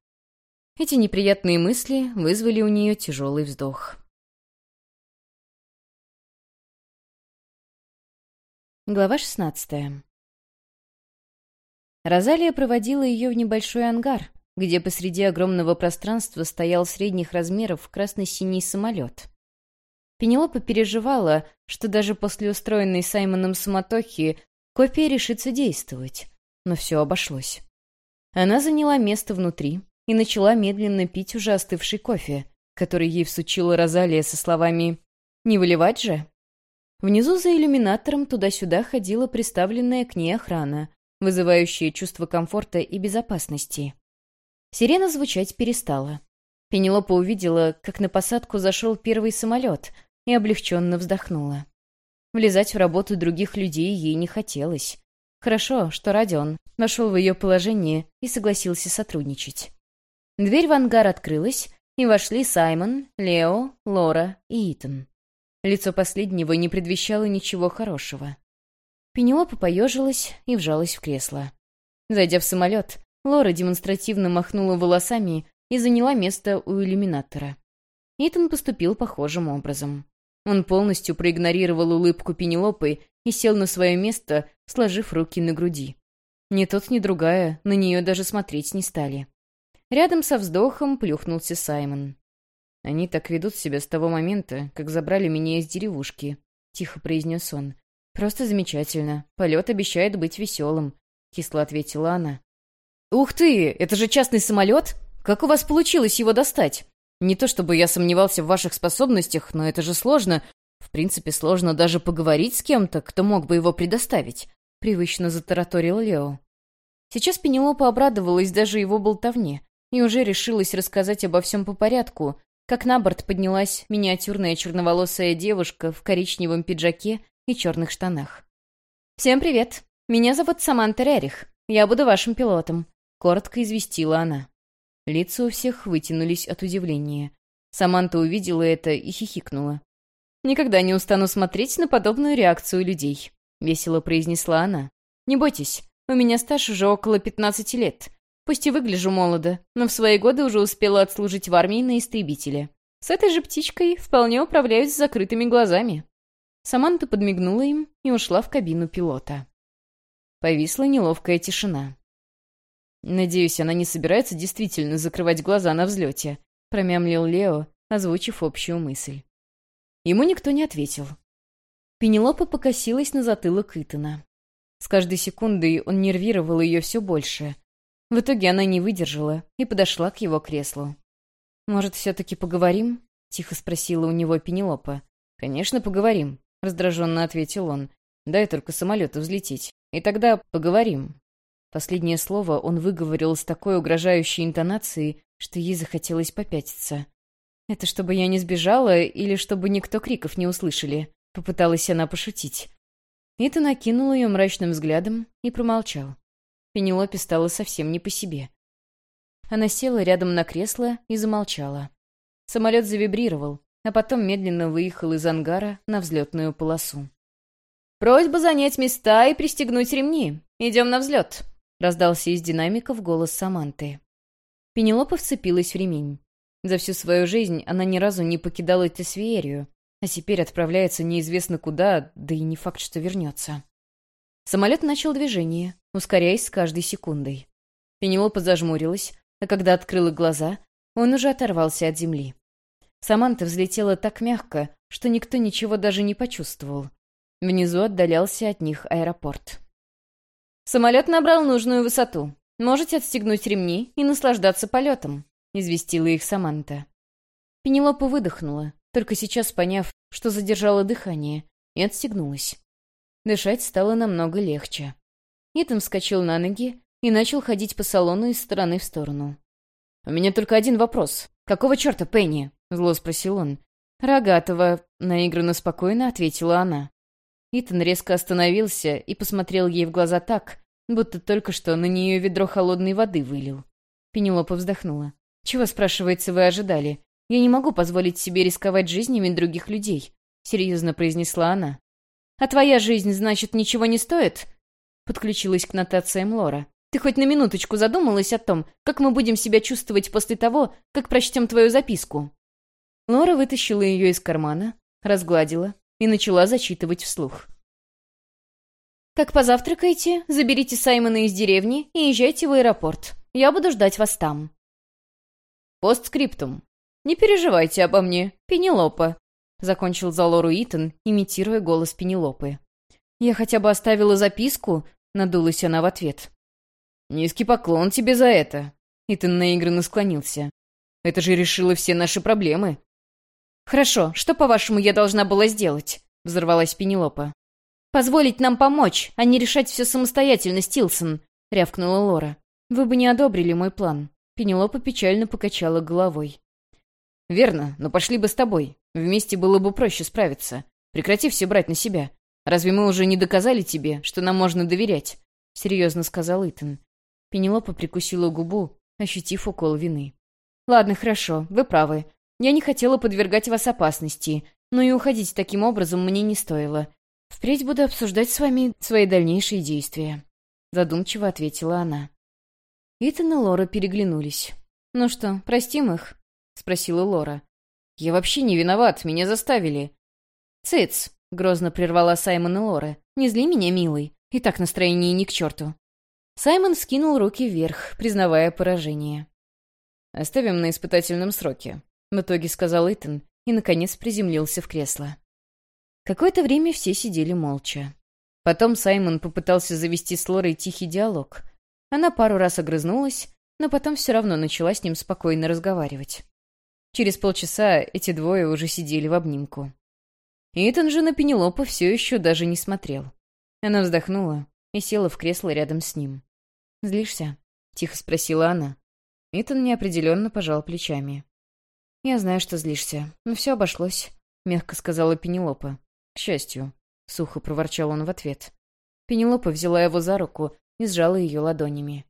Эти неприятные мысли вызвали у нее тяжелый вздох. Глава шестнадцатая. Розалия проводила ее в небольшой ангар, где посреди огромного пространства стоял средних размеров красно-синий самолет. Пенелопа переживала, что даже после устроенной Саймоном суматохи копия решится действовать, но все обошлось. Она заняла место внутри, и начала медленно пить уже остывший кофе, который ей всучила Розалия со словами «Не выливать же?». Внизу за иллюминатором туда-сюда ходила приставленная к ней охрана, вызывающая чувство комфорта и безопасности. Сирена звучать перестала. Пенелопа увидела, как на посадку зашел первый самолет, и облегченно вздохнула. Влезать в работу других людей ей не хотелось. Хорошо, что Родион нашел в ее положение и согласился сотрудничать. Дверь в ангар открылась, и вошли Саймон, Лео, Лора и Итан. Лицо последнего не предвещало ничего хорошего. Пенелопа поежилась и вжалась в кресло. Зайдя в самолет, Лора демонстративно махнула волосами и заняла место у иллюминатора. Итан поступил похожим образом. Он полностью проигнорировал улыбку Пенелопы и сел на свое место, сложив руки на груди. Ни тот, ни другая на нее даже смотреть не стали. Рядом со вздохом плюхнулся Саймон. «Они так ведут себя с того момента, как забрали меня из деревушки», — тихо произнес он. «Просто замечательно. Полет обещает быть веселым», — кисло ответила она. «Ух ты! Это же частный самолет? Как у вас получилось его достать? Не то чтобы я сомневался в ваших способностях, но это же сложно. В принципе, сложно даже поговорить с кем-то, кто мог бы его предоставить», — привычно затараторил Лео. Сейчас Пенелопа обрадовалась даже его болтовне и уже решилась рассказать обо всем по порядку, как на борт поднялась миниатюрная черноволосая девушка в коричневом пиджаке и черных штанах. «Всем привет! Меня зовут Саманта Рерих. Я буду вашим пилотом», — коротко известила она. Лица у всех вытянулись от удивления. Саманта увидела это и хихикнула. «Никогда не устану смотреть на подобную реакцию людей», — весело произнесла она. «Не бойтесь, у меня стаж уже около пятнадцати лет, Пусть и выгляжу молодо, но в свои годы уже успела отслужить в армии на истребителе. С этой же птичкой вполне управляюсь с закрытыми глазами». Саманта подмигнула им и ушла в кабину пилота. Повисла неловкая тишина. «Надеюсь, она не собирается действительно закрывать глаза на взлете», — промямлил Лео, озвучив общую мысль. Ему никто не ответил. Пенелопа покосилась на затылок Итана. С каждой секундой он нервировал ее все больше, в итоге она не выдержала и подошла к его креслу. «Может, все-таки поговорим?» — тихо спросила у него Пенелопа. «Конечно, поговорим», — раздраженно ответил он. «Дай только самолету взлететь. И тогда поговорим». Последнее слово он выговорил с такой угрожающей интонацией, что ей захотелось попятиться. «Это чтобы я не сбежала или чтобы никто криков не услышали?» — попыталась она пошутить. Итан накинул ее мрачным взглядом и промолчал. Пенелопе стало совсем не по себе. Она села рядом на кресло и замолчала. Самолет завибрировал, а потом медленно выехал из ангара на взлетную полосу. «Просьба занять места и пристегнуть ремни. Идем на взлет», — раздался из динамиков голос Саманты. Пенелопа вцепилась в ремень. За всю свою жизнь она ни разу не покидала Тесвиерию, а теперь отправляется неизвестно куда, да и не факт, что вернется. Самолет начал движение, ускоряясь с каждой секундой. Пенелопа зажмурилась, а когда открыла глаза, он уже оторвался от земли. Саманта взлетела так мягко, что никто ничего даже не почувствовал. Внизу отдалялся от них аэропорт. «Самолет набрал нужную высоту. Можете отстегнуть ремни и наслаждаться полетом», — известила их Саманта. Пенелопа выдохнула, только сейчас поняв, что задержала дыхание, и отстегнулась. Дышать стало намного легче. Итан вскочил на ноги и начал ходить по салону из стороны в сторону. «У меня только один вопрос. Какого черта, Пенни?» — зло спросил он. «Рогатого», — наигранно спокойно ответила она. Итан резко остановился и посмотрел ей в глаза так, будто только что на нее ведро холодной воды вылил. Пенелопа вздохнула. «Чего, спрашивается, вы ожидали? Я не могу позволить себе рисковать жизнями других людей», — серьезно произнесла она. «А твоя жизнь, значит, ничего не стоит?» Подключилась к нотациям Лора. «Ты хоть на минуточку задумалась о том, как мы будем себя чувствовать после того, как прочтем твою записку?» Лора вытащила ее из кармана, разгладила и начала зачитывать вслух. «Как позавтракаете, заберите Саймона из деревни и езжайте в аэропорт. Я буду ждать вас там». «Постскриптум. Не переживайте обо мне, Пенелопа. — закончил за Лору Итан, имитируя голос Пенелопы. «Я хотя бы оставила записку», — надулась она в ответ. «Низкий поклон тебе за это». Итан наигранно склонился. «Это же решило все наши проблемы». «Хорошо, что, по-вашему, я должна была сделать?» — взорвалась Пенелопа. «Позволить нам помочь, а не решать все самостоятельно, Стилсон», — рявкнула Лора. «Вы бы не одобрили мой план». Пенелопа печально покачала головой. «Верно, но пошли бы с тобой. Вместе было бы проще справиться. Прекрати все брать на себя. Разве мы уже не доказали тебе, что нам можно доверять?» — серьезно сказал Итан. Пенелопа прикусила губу, ощутив укол вины. «Ладно, хорошо, вы правы. Я не хотела подвергать вас опасности, но и уходить таким образом мне не стоило. Впредь буду обсуждать с вами свои дальнейшие действия», — задумчиво ответила она. Итан и Лора переглянулись. «Ну что, простим их?» — спросила Лора. «Я вообще не виноват, меня заставили». «Цыц!» — грозно прервала Саймон и Лора. «Не зли меня, милый. И так настроение ни к черту». Саймон скинул руки вверх, признавая поражение. «Оставим на испытательном сроке», — в итоге сказал Итан и, наконец, приземлился в кресло. Какое-то время все сидели молча. Потом Саймон попытался завести с Лорой тихий диалог. Она пару раз огрызнулась, но потом все равно начала с ним спокойно разговаривать. Через полчаса эти двое уже сидели в обнимку. Итан же на Пенелопу все еще даже не смотрел. Она вздохнула и села в кресло рядом с ним. «Злишься?» — тихо спросила она. Итан неопределенно пожал плечами. «Я знаю, что злишься, но все обошлось», — мягко сказала Пенелопа. «К счастью», — сухо проворчал он в ответ. Пенелопа взяла его за руку и сжала ее ладонями.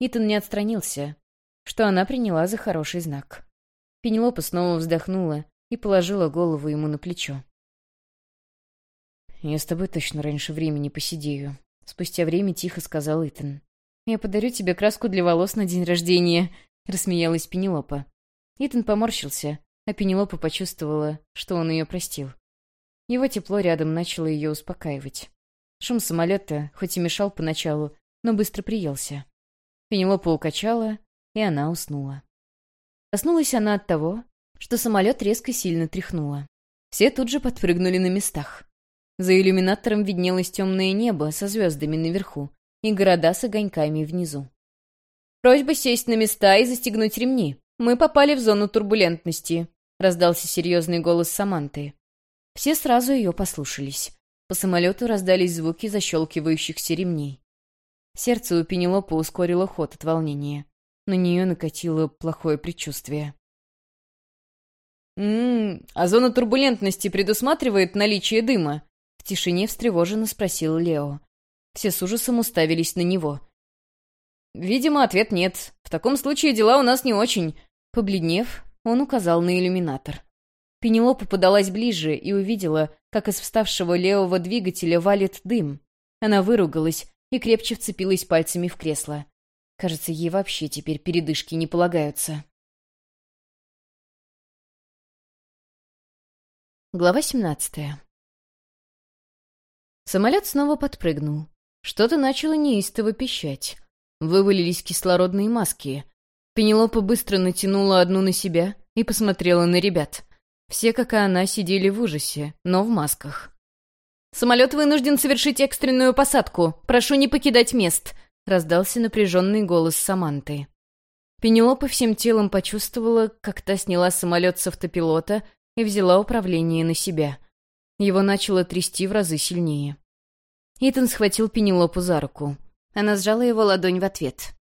Итан не отстранился, что она приняла за хороший знак. Пенелопа снова вздохнула и положила голову ему на плечо. «Я с тобой точно раньше времени посидею», — спустя время тихо сказал Итан. «Я подарю тебе краску для волос на день рождения», — рассмеялась Пенелопа. Итан поморщился, а Пенелопа почувствовала, что он ее простил. Его тепло рядом начало ее успокаивать. Шум самолета, хоть и мешал поначалу, но быстро приелся. Пенелопа укачала, и она уснула. Проснулась она от того, что самолет резко сильно тряхнуло. Все тут же подпрыгнули на местах. За иллюминатором виднелось темное небо со звездами наверху, и города с огоньками внизу. «Просьба сесть на места и застегнуть ремни. Мы попали в зону турбулентности», — раздался серьезный голос Саманты. Все сразу ее послушались. По самолету раздались звуки защелкивающихся ремней. Сердце у Пенелопы ускорило ход от волнения. На нее накатило плохое предчувствие. «М-м, а зона турбулентности предусматривает наличие дыма?» В тишине встревоженно спросил Лео. Все с ужасом уставились на него. «Видимо, ответ нет. В таком случае дела у нас не очень». Побледнев, он указал на иллюминатор. Пенелопа подалась ближе и увидела, как из вставшего левого двигателя валит дым. Она выругалась и крепче вцепилась пальцами в кресло. Кажется, ей вообще теперь передышки не полагаются. Глава семнадцатая. Самолет снова подпрыгнул. Что-то начало неистово пищать. Вывалились кислородные маски. Пенелопа быстро натянула одну на себя и посмотрела на ребят. Все, как и она, сидели в ужасе, но в масках. «Самолет вынужден совершить экстренную посадку. Прошу не покидать мест», — раздался напряженный голос Саманты. Пенелопа всем телом почувствовала, как та сняла самолет с автопилота и взяла управление на себя. Его начало трясти в разы сильнее. Итан схватил Пенелопу за руку. Она сжала его ладонь в ответ.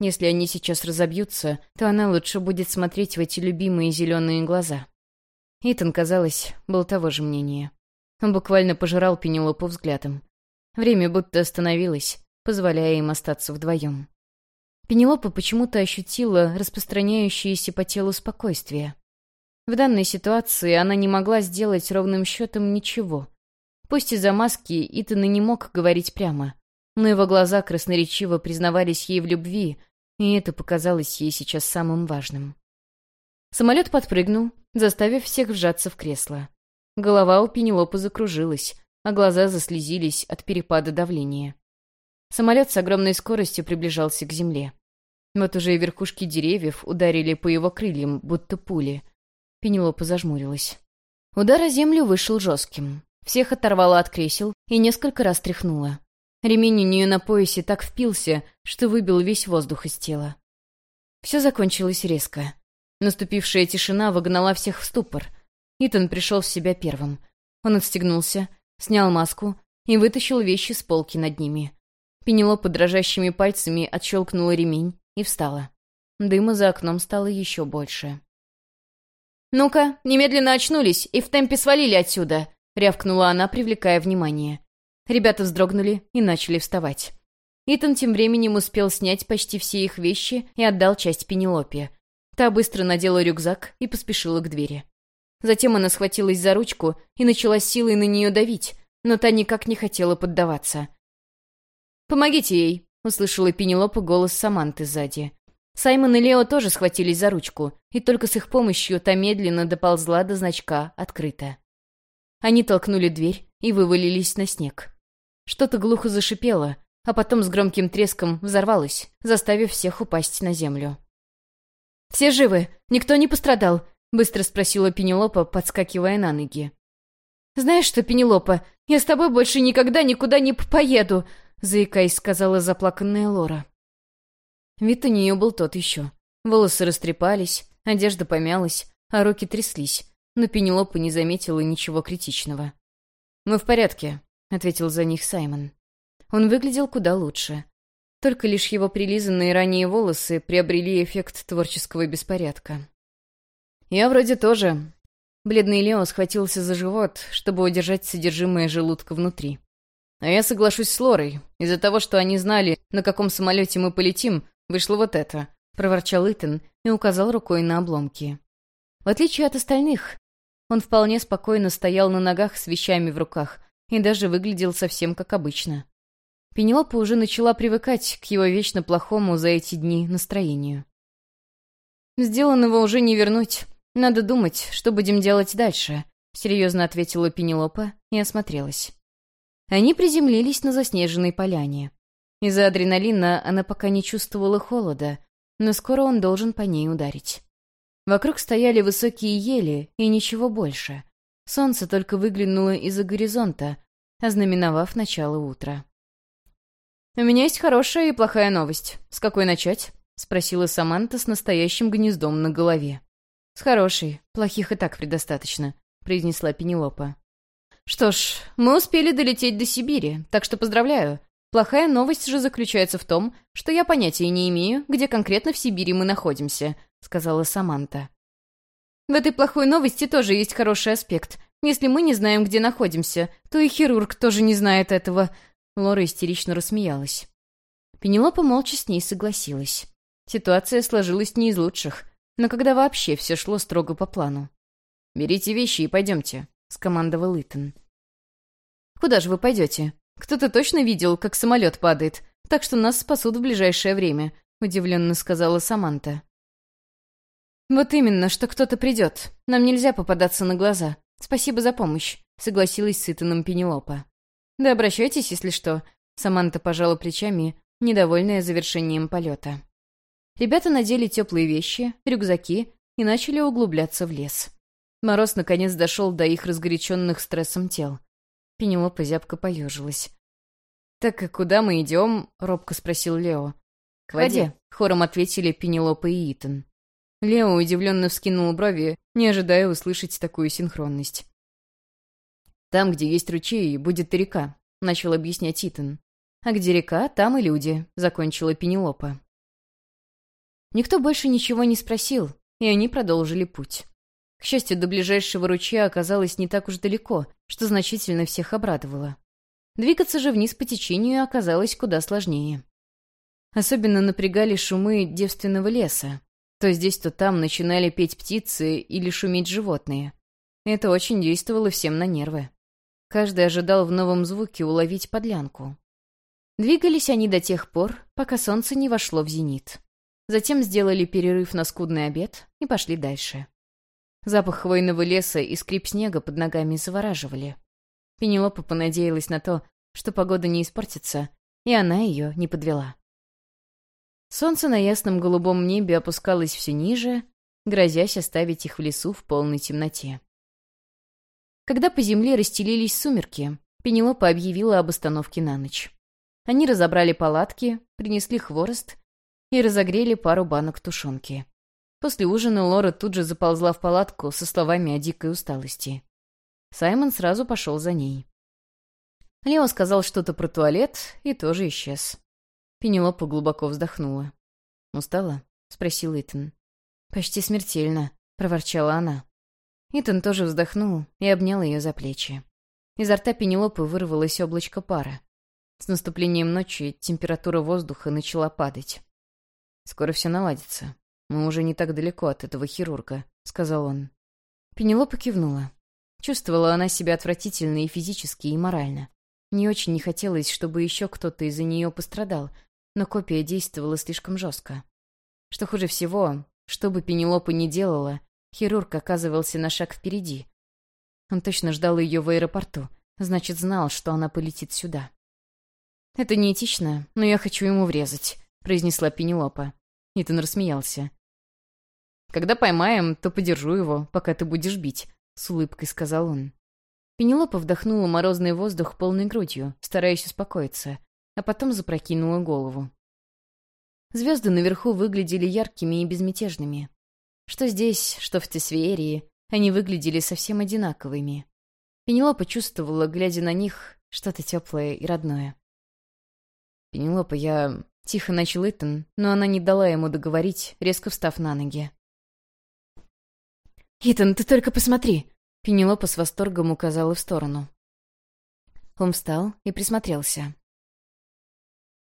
Если они сейчас разобьются, то она лучше будет смотреть в эти любимые зеленые глаза. Итан, казалось, был того же мнения. Он буквально пожирал Пенелопу взглядом. Время будто остановилось, позволяя им остаться вдвоем. Пенелопа почему-то ощутила распространяющееся по телу спокойствие. В данной ситуации она не могла сделать ровным счетом ничего — Пусть из-за маски Итан и не мог говорить прямо, но его глаза красноречиво признавались ей в любви, и это показалось ей сейчас самым важным. Самолет подпрыгнул, заставив всех вжаться в кресло. Голова у Пенелопы закружилась, а глаза заслезились от перепада давления. Самолет с огромной скоростью приближался к земле. Вот уже и верхушки деревьев ударили по его крыльям, будто пули. Пенелопа зажмурилась. Удар о землю вышел жестким. Всех оторвала от кресел и несколько раз тряхнула. Ремень у нее на поясе так впился, что выбил весь воздух из тела. Все закончилось резко. Наступившая тишина выгнала всех в ступор. Итан пришел в себя первым. Он отстегнулся, снял маску и вытащил вещи с полки над ними. Пенелопа дрожащими пальцами отщелкнула ремень и встала. Дыма за окном стало еще больше. «Ну-ка, немедленно очнулись и в темпе свалили отсюда!» — рявкнула она, привлекая внимание. Ребята вздрогнули и начали вставать. Итан тем временем успел снять почти все их вещи и отдал часть Пенелопе. Та быстро надела рюкзак и поспешила к двери. Затем она схватилась за ручку и начала силой на нее давить, но та никак не хотела поддаваться. «Помогите ей!» — услышала Пенелопа голос Саманты сзади. Саймон и Лео тоже схватились за ручку, и только с их помощью та медленно доползла до значка «Открыто». Они толкнули дверь и вывалились на снег. Что-то глухо зашипело, а потом с громким треском взорвалось, заставив всех упасть на землю. «Все живы? Никто не пострадал?» — быстро спросила Пенелопа, подскакивая на ноги. «Знаешь что, Пенелопа, я с тобой больше никогда никуда не поеду!» — заикаясь, сказала заплаканная Лора. Вид у нее был тот еще. Волосы растрепались, одежда помялась, а руки тряслись, но Пенелопа не заметила ничего критичного. «Мы в порядке», — ответил за них Саймон. Он выглядел куда лучше. Только лишь его прилизанные ранее волосы приобрели эффект творческого беспорядка. «Я вроде тоже». Бледный Лео схватился за живот, чтобы удержать содержимое желудка внутри. «А я соглашусь с Лорой. Из-за того, что они знали, на каком самолете мы полетим, Вышло вот это», — проворчал Итан и указал рукой на обломки. В отличие от остальных, он вполне спокойно стоял на ногах с вещами в руках и даже выглядел совсем как обычно. Пенелопа уже начала привыкать к его вечно плохому за эти дни настроению. «Сделанного уже не вернуть. Надо думать, что будем делать дальше», — серьезно ответила Пенелопа и осмотрелась. Они приземлились на заснеженной поляне. Из-за адреналина она пока не чувствовала холода, но скоро он должен по ней ударить. Вокруг стояли высокие ели и ничего больше. Солнце только выглянуло из-за горизонта, ознаменовав начало утра. «У меня есть хорошая и плохая новость. С какой начать?» — спросила Саманта с настоящим гнездом на голове. «С хорошей. Плохих и так предостаточно», — произнесла Пенелопа. «Что ж, мы успели долететь до Сибири, так что поздравляю. Плохая новость же заключается в том, что я понятия не имею, где конкретно в Сибири мы находимся», — сказала Саманта. «В этой плохой новости тоже есть хороший аспект. Если мы не знаем, где находимся, то и хирург тоже не знает этого». Лора истерично рассмеялась. Пенелопа молча с ней согласилась. Ситуация сложилась не из лучших, но когда вообще все шло строго по плану. «Берите вещи и пойдемте», — скомандовал Итан. «Куда же вы пойдете?» «Кто-то точно видел, как самолет падает, так что нас спасут в ближайшее время», — удивленно сказала Саманта. «Вот именно, что кто-то придет. Нам нельзя попадаться на глаза. Спасибо за помощь», — согласилась с Итаном Пенелопа. «Да обращайтесь, если что», — Саманта пожала плечами, недовольная завершением полета. Ребята надели теплые вещи, рюкзаки и начали углубляться в лес. Мороз наконец дошел до их разгоряченных стрессом тел. Пенелопа зябко поежилась. «Так и куда мы идем?» — робко спросил Лео. «К воде», — хором ответили Пенелопа и Итан. Лео удивленно вскинул брови, не ожидая услышать такую синхронность. «Там, где есть ручей, будет река», — начал объяснять Итан. «А где река, там и люди», — закончила Пенелопа. Никто больше ничего не спросил, и они продолжили путь. К счастью, до ближайшего ручья оказалось не так уж далеко, что значительно всех обрадовало. Двигаться же вниз по течению оказалось куда сложнее. Особенно напрягали шумы девственного леса. То здесь, то там начинали петь птицы или шуметь животные. Это очень действовало всем на нервы. Каждый ожидал в новом звуке уловить подлянку. Двигались они до тех пор, пока солнце не вошло в зенит. Затем сделали перерыв на скудный обед и пошли дальше. Запах хвойного леса и скрип снега под ногами завораживали. Пенелопа понадеялась на то, что погода не испортится, и она ее не подвела. Солнце на ясном голубом небе опускалось все ниже, грозясь оставить их в лесу в полной темноте. Когда по земле расстелились сумерки, Пенелопа объявила об остановке на ночь. Они разобрали палатки, принесли хворост и разогрели пару банок тушенки. После ужина Лора тут же заползла в палатку со словами о дикой усталости. Саймон сразу пошел за ней. Лео сказал что-то про туалет и тоже исчез. Пенелопа глубоко вздохнула. «Устала?» — спросил Итан. «Почти смертельно», — проворчала она. Итан тоже вздохнул и обнял ее за плечи. Изо рта Пенелопы вырвалось облачко пара. С наступлением ночи температура воздуха начала падать. «Скоро все наладится. Мы уже не так далеко от этого хирурга», — сказал он. Пенелопа кивнула. Чувствовала она себя отвратительно и физически, и морально. Не очень не хотелось, чтобы еще кто-то из-за нее пострадал, но копия действовала слишком жестко. Что хуже всего, что бы Пенелопа ни делала, хирург оказывался на шаг впереди. Он точно ждал ее в аэропорту, значит, знал, что она полетит сюда. «Это неэтично, но я хочу ему врезать», — произнесла Пенелопа. Итан рассмеялся. «Когда поймаем, то подержу его, пока ты будешь бить», — с улыбкой сказал он. Пенелопа вдохнула морозный воздух полной грудью, стараясь успокоиться, а потом запрокинула голову. Звезды наверху выглядели яркими и безмятежными. Что здесь, что в Тесвеерии, они выглядели совсем одинаковыми. Пенелопа чувствовала, глядя на них, что-то теплое и родное. «Пенелопа, я...» — тихо начал Итан, но она не дала ему договорить, резко встав на ноги. «Итан, ты только посмотри!» — Пенелопа с восторгом указала в сторону. Он встал и присмотрелся.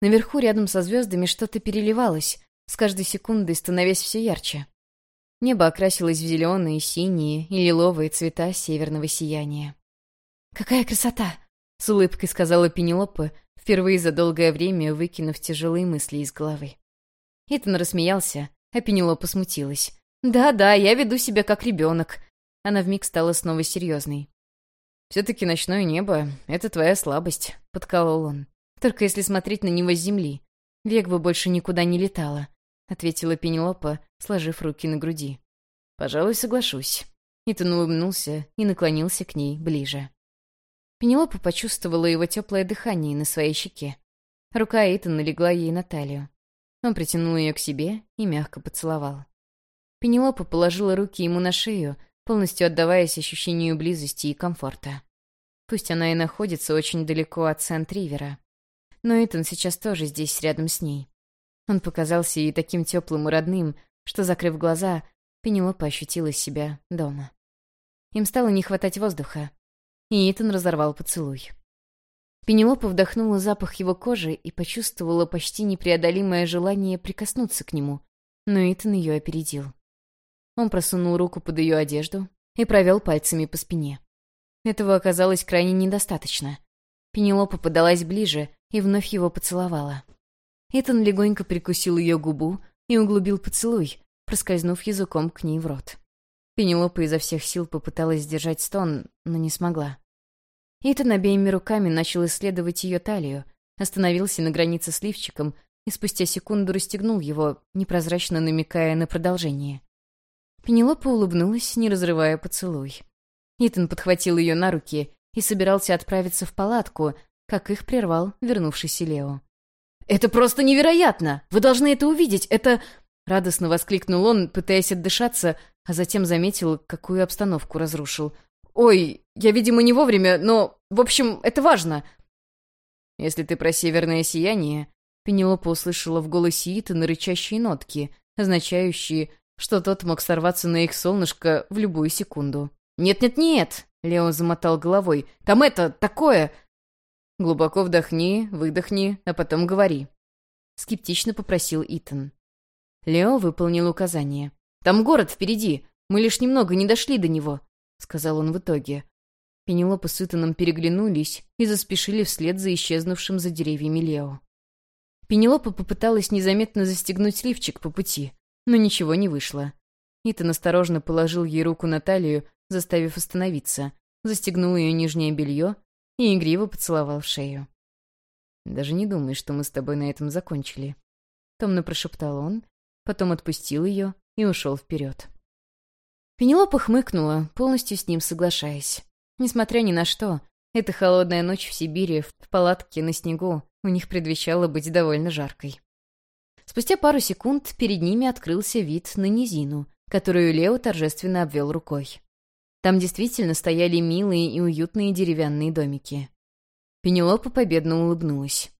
Наверху, рядом со звездами, что-то переливалось, с каждой секундой становясь все ярче. Небо окрасилось в зеленые, синие и лиловые цвета северного сияния. «Какая красота!» — с улыбкой сказала Пенелопа, впервые за долгое время выкинув тяжелые мысли из головы. Итан рассмеялся, а Пенелопа смутилась. «Да-да, я веду себя как ребенок». Она вмиг стала снова серьезной. «Все-таки ночное небо — это твоя слабость», — подколол он. Только если смотреть на него с земли. Век бы больше никуда не летала», — ответила Пенелопа, сложив руки на груди. «Пожалуй, соглашусь». Итан улыбнулся и наклонился к ней ближе. Пенелопа почувствовала его теплое дыхание на своей щеке. Рука Итана легла ей на талию. Он притянул ее к себе и мягко поцеловал. Пенелопа положила руки ему на шею, полностью отдаваясь ощущению близости и комфорта. Пусть она и находится очень далеко от Сент-Ривера. Но Итан сейчас тоже здесь, рядом с ней. Он показался ей таким теплым и родным, что, закрыв глаза, Пенелопа ощутила себя дома. Им стало не хватать воздуха, и Итан разорвал поцелуй. Пенелопа вдохнула запах его кожи и почувствовала почти непреодолимое желание прикоснуться к нему, но Итан ее опередил. Он просунул руку под ее одежду и провел пальцами по спине. Этого оказалось крайне недостаточно. Пенелопа подалась ближе, и вновь его поцеловала. Итан легонько прикусил ее губу и углубил поцелуй, проскользнув языком к ней в рот. Пенелопа изо всех сил попыталась сдержать стон, но не смогла. Итан обеими руками начал исследовать ее талию, остановился на границе с лифчиком и спустя секунду расстегнул его, непрозрачно намекая на продолжение. Пенелопа улыбнулась, не разрывая поцелуй. Итан подхватил ее на руки и собирался отправиться в палатку, как их прервал вернувшийся Лео. «Это просто невероятно! Вы должны это увидеть! Это...» Радостно воскликнул он, пытаясь отдышаться, а затем заметил, какую обстановку разрушил. «Ой, я, видимо, не вовремя, но... В общем, это важно!» «Если ты про северное сияние...» Пенелопа услышала в голосе Итана рычащие нотки, означающие, что тот мог сорваться на их солнышко в любую секунду. «Нет-нет-нет!» — Лео замотал головой. «Там это, такое! Глубоко вдохни, выдохни, а потом говори. Скептично попросил Итан. Лео выполнил указание. «Там город впереди. Мы лишь немного не дошли до него», — сказал он в итоге. Пенелопа с Итаном переглянулись и заспешили вслед за исчезнувшим за деревьями Лео. Пенелопа попыталась незаметно застегнуть лифчик по пути, но ничего не вышло. Итан осторожно положил ей руку на талию, заставив остановиться, застегнул ее нижнее белье и игриво поцеловал в шею. «Даже не думай, что мы с тобой на этом закончили», — томно прошептал он, потом отпустил ее и ушел вперед. Пенелопа хмыкнула, полностью с ним соглашаясь. Несмотря ни на что, эта холодная ночь в Сибири, в палатке на снегу, у них предвещала быть довольно жаркой. Спустя пару секунд перед ними открылся вид на низину, которую Лео торжественно обвел рукой. Там действительно стояли милые и уютные деревянные домики. Пенелопа победно улыбнулась.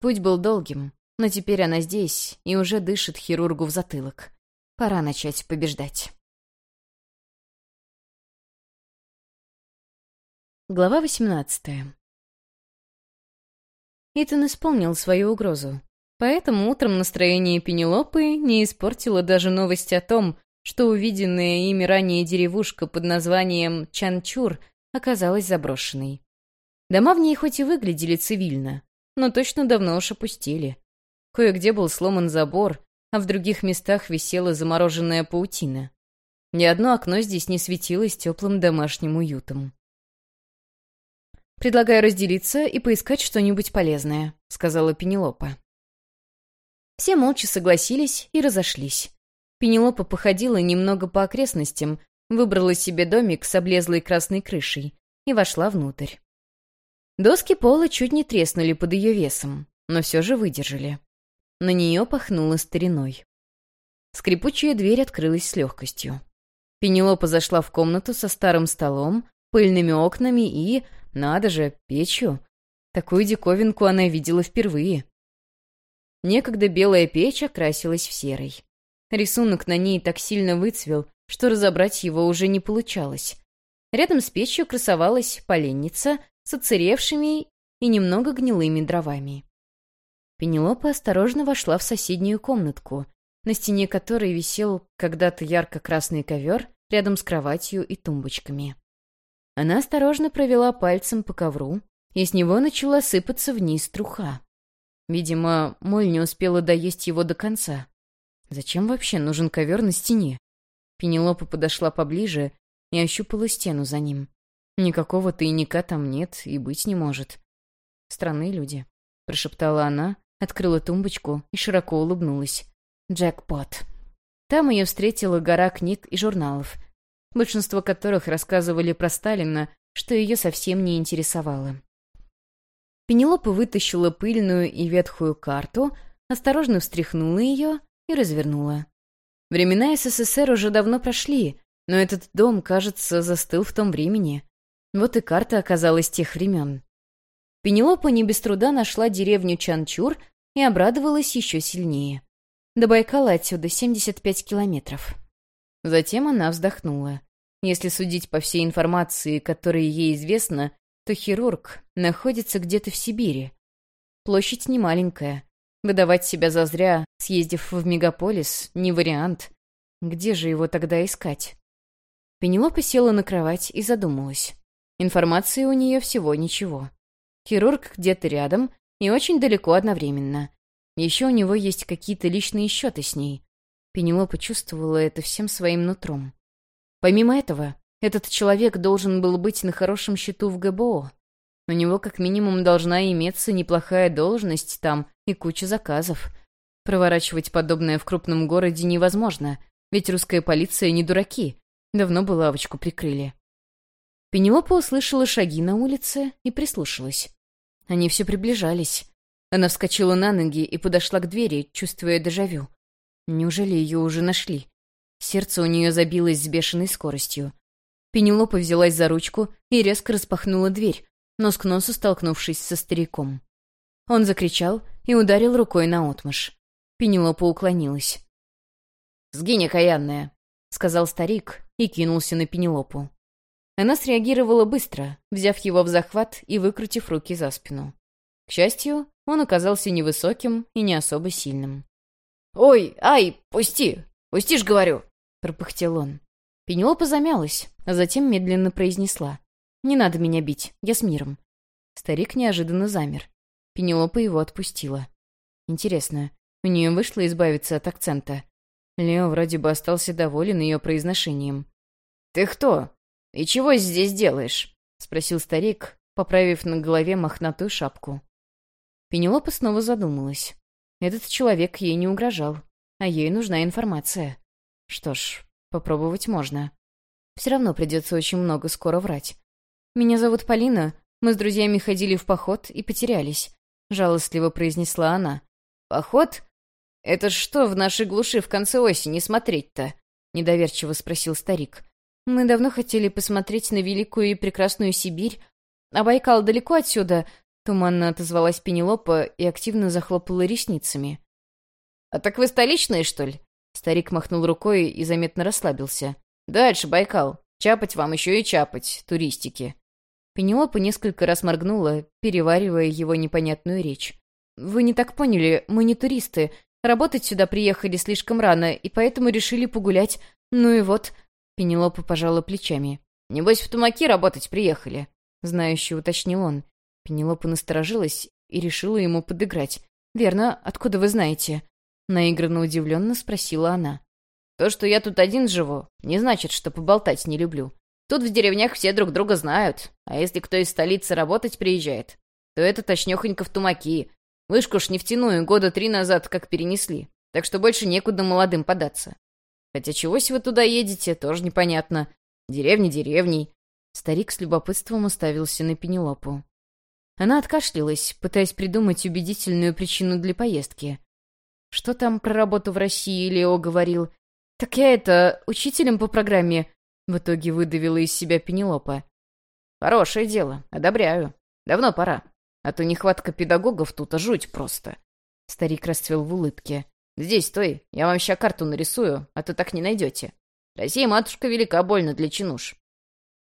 Путь был долгим, но теперь она здесь и уже дышит хирургу в затылок. Пора начать побеждать. Глава 18 Итан исполнил свою угрозу. Поэтому утром настроение Пенелопы не испортило даже новость о том, что увиденная ими ранее деревушка под названием Чанчур оказалась заброшенной. Дома в ней хоть и выглядели цивильно, но точно давно уж опустили. Кое-где был сломан забор, а в других местах висела замороженная паутина. Ни одно окно здесь не светилось теплым домашним уютом. «Предлагаю разделиться и поискать что-нибудь полезное», — сказала Пенелопа. Все молча согласились и разошлись. Пенелопа походила немного по окрестностям, выбрала себе домик с облезлой красной крышей и вошла внутрь. Доски пола чуть не треснули под ее весом, но все же выдержали. На нее пахнуло стариной. Скрипучая дверь открылась с легкостью. Пенелопа зашла в комнату со старым столом, пыльными окнами и, надо же, печью. Такую диковинку она видела впервые. Некогда белая печь окрасилась в серый. Рисунок на ней так сильно выцвел, что разобрать его уже не получалось. Рядом с печью красовалась поленница с оцаревшими и немного гнилыми дровами. Пенелопа осторожно вошла в соседнюю комнатку, на стене которой висел когда-то ярко-красный ковер рядом с кроватью и тумбочками. Она осторожно провела пальцем по ковру, и с него начала сыпаться вниз труха. Видимо, моль не успела доесть его до конца. Зачем вообще нужен ковер на стене? Пенелопа подошла поближе и ощупала стену за ним. Никакого тайника там нет и быть не может. Странные люди, — прошептала она, открыла тумбочку и широко улыбнулась. Джекпот. Там ее встретила гора книг и журналов, большинство которых рассказывали про Сталина, что ее совсем не интересовало. Пенелопа вытащила пыльную и ветхую карту, осторожно встряхнула ее и развернула. Времена СССР уже давно прошли, но этот дом, кажется, застыл в том времени. Вот и карта оказалась тех времен. Пенелопа не без труда нашла деревню Чанчур и обрадовалась еще сильнее. До Байкала отсюда 75 километров. Затем она вздохнула. Если судить по всей информации, которая ей известна, то хирург находится где-то в Сибири. Площадь немаленькая. Выдавать себя зазря, съездив в мегаполис, не вариант. Где же его тогда искать? Пенелопа села на кровать и задумалась. Информации у нее всего ничего. Хирург где-то рядом и очень далеко одновременно. Еще у него есть какие-то личные счеты с ней. Пенелопа чувствовала это всем своим нутром. Помимо этого, этот человек должен был быть на хорошем счету в ГБО. У него как минимум должна иметься неплохая должность там и куча заказов. Проворачивать подобное в крупном городе невозможно, ведь русская полиция не дураки. Давно бы лавочку прикрыли. Пенелопа услышала шаги на улице и прислушалась. Они все приближались. Она вскочила на ноги и подошла к двери, чувствуя дежавю. Неужели ее уже нашли? Сердце у нее забилось с бешеной скоростью. Пенелопа взялась за ручку и резко распахнула дверь, нос к носу столкнувшись со стариком. Он закричал и ударил рукой на отмышь. Пенелопа уклонилась. «Сгинь, окаянная!» — сказал старик и кинулся на Пенелопу. Она среагировала быстро, взяв его в захват и выкрутив руки за спину. К счастью, он оказался невысоким и не особо сильным. «Ой, ай, пусти! Пусти ж, говорю!» — пропыхтел он. Пенелопа замялась, а затем медленно произнесла. «Не надо меня бить, я с миром». Старик неожиданно замер. Пенелопа его отпустила. Интересно, у нее вышло избавиться от акцента. Лео вроде бы остался доволен ее произношением. «Ты кто? И чего здесь делаешь?» — спросил старик, поправив на голове мохнатую шапку. Пенелопа снова задумалась. Этот человек ей не угрожал, а ей нужна информация. Что ж, попробовать можно. Все равно придется очень много скоро врать. «Меня зовут Полина, мы с друзьями ходили в поход и потерялись», — жалостливо произнесла она. «Поход? это что в нашей глуши в конце осени смотреть-то?» — недоверчиво спросил старик. «Мы давно хотели посмотреть на великую и прекрасную Сибирь. А Байкал далеко отсюда?» — туманно отозвалась Пенелопа и активно захлопала ресницами. «А так вы столичные, что ли?» Старик махнул рукой и заметно расслабился. «Дальше, Байкал. Чапать вам еще и чапать, туристики». Пенелопа несколько раз моргнула, переваривая его непонятную речь. «Вы не так поняли, мы не туристы. Работать сюда приехали слишком рано, и поэтому решили погулять. Ну и вот...» Пенелопа пожала плечами. «Небось, в тумаки работать приехали», — знающе уточнил он. Пенелопа насторожилась и решила ему подыграть. «Верно, откуда вы знаете?» Наигранно удивленно спросила она. «То, что я тут один живу, не значит, что поболтать не люблю. Тут в деревнях все друг друга знают, а если кто из столицы работать приезжает, то это точнёхонько в тумаки. Вышку ж нефтяную года три назад как перенесли, так что больше некуда молодым податься. Хотя чегось вы туда едете, тоже непонятно. Деревни деревней». Старик с любопытством уставился на Пенелопу. Она откашлялась, пытаясь придумать убедительную причину для поездки. Что там про работу в России Лео говорил? Так я это, учителем по программе. В итоге выдавила из себя Пенелопа. Хорошее дело, одобряю. Давно пора. А то нехватка педагогов тут, а жуть просто. Старик расцвел в улыбке. Здесь стой, я вам ща карту нарисую, а то так не найдете. Россия, матушка, велика больно для чинуш.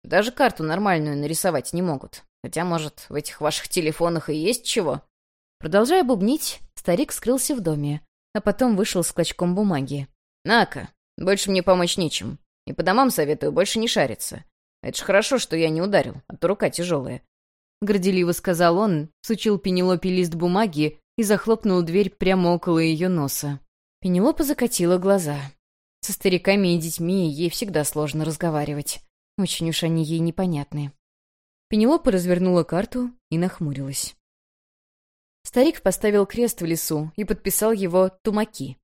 Даже карту нормальную нарисовать не могут. Хотя, может, в этих ваших телефонах и есть чего? Продолжая бубнить, старик скрылся в доме, а потом вышел с клочком бумаги. «На-ка, больше мне помочь нечем. И по домам советую больше не шариться. Это ж хорошо, что я не ударил, а то рука тяжелая». Горделиво сказал он, сучил Пенелопе лист бумаги и захлопнул дверь прямо около ее носа. Пенелопа закатила глаза. Со стариками и детьми ей всегда сложно разговаривать. Очень уж они ей непонятны. Пенелопа развернула карту и нахмурилась. Старик поставил крест в лесу и подписал его «Тумаки».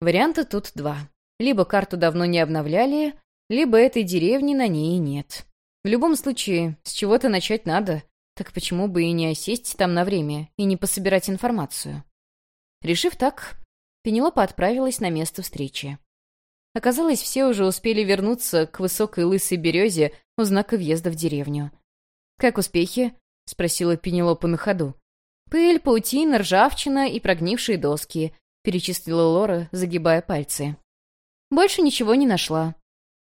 Варианта тут два. Либо карту давно не обновляли, либо этой деревни на ней нет. В любом случае, с чего-то начать надо, так почему бы и не осесть там на время и не пособирать информацию? Решив так, Пенелопа отправилась на место встречи. Оказалось, все уже успели вернуться к высокой лысой березе у знака въезда в деревню. «Как успехи?» — спросила Пенелопа на ходу. «Пыль, паутина, ржавчина и прогнившие доски», — перечислила Лора, загибая пальцы. «Больше ничего не нашла».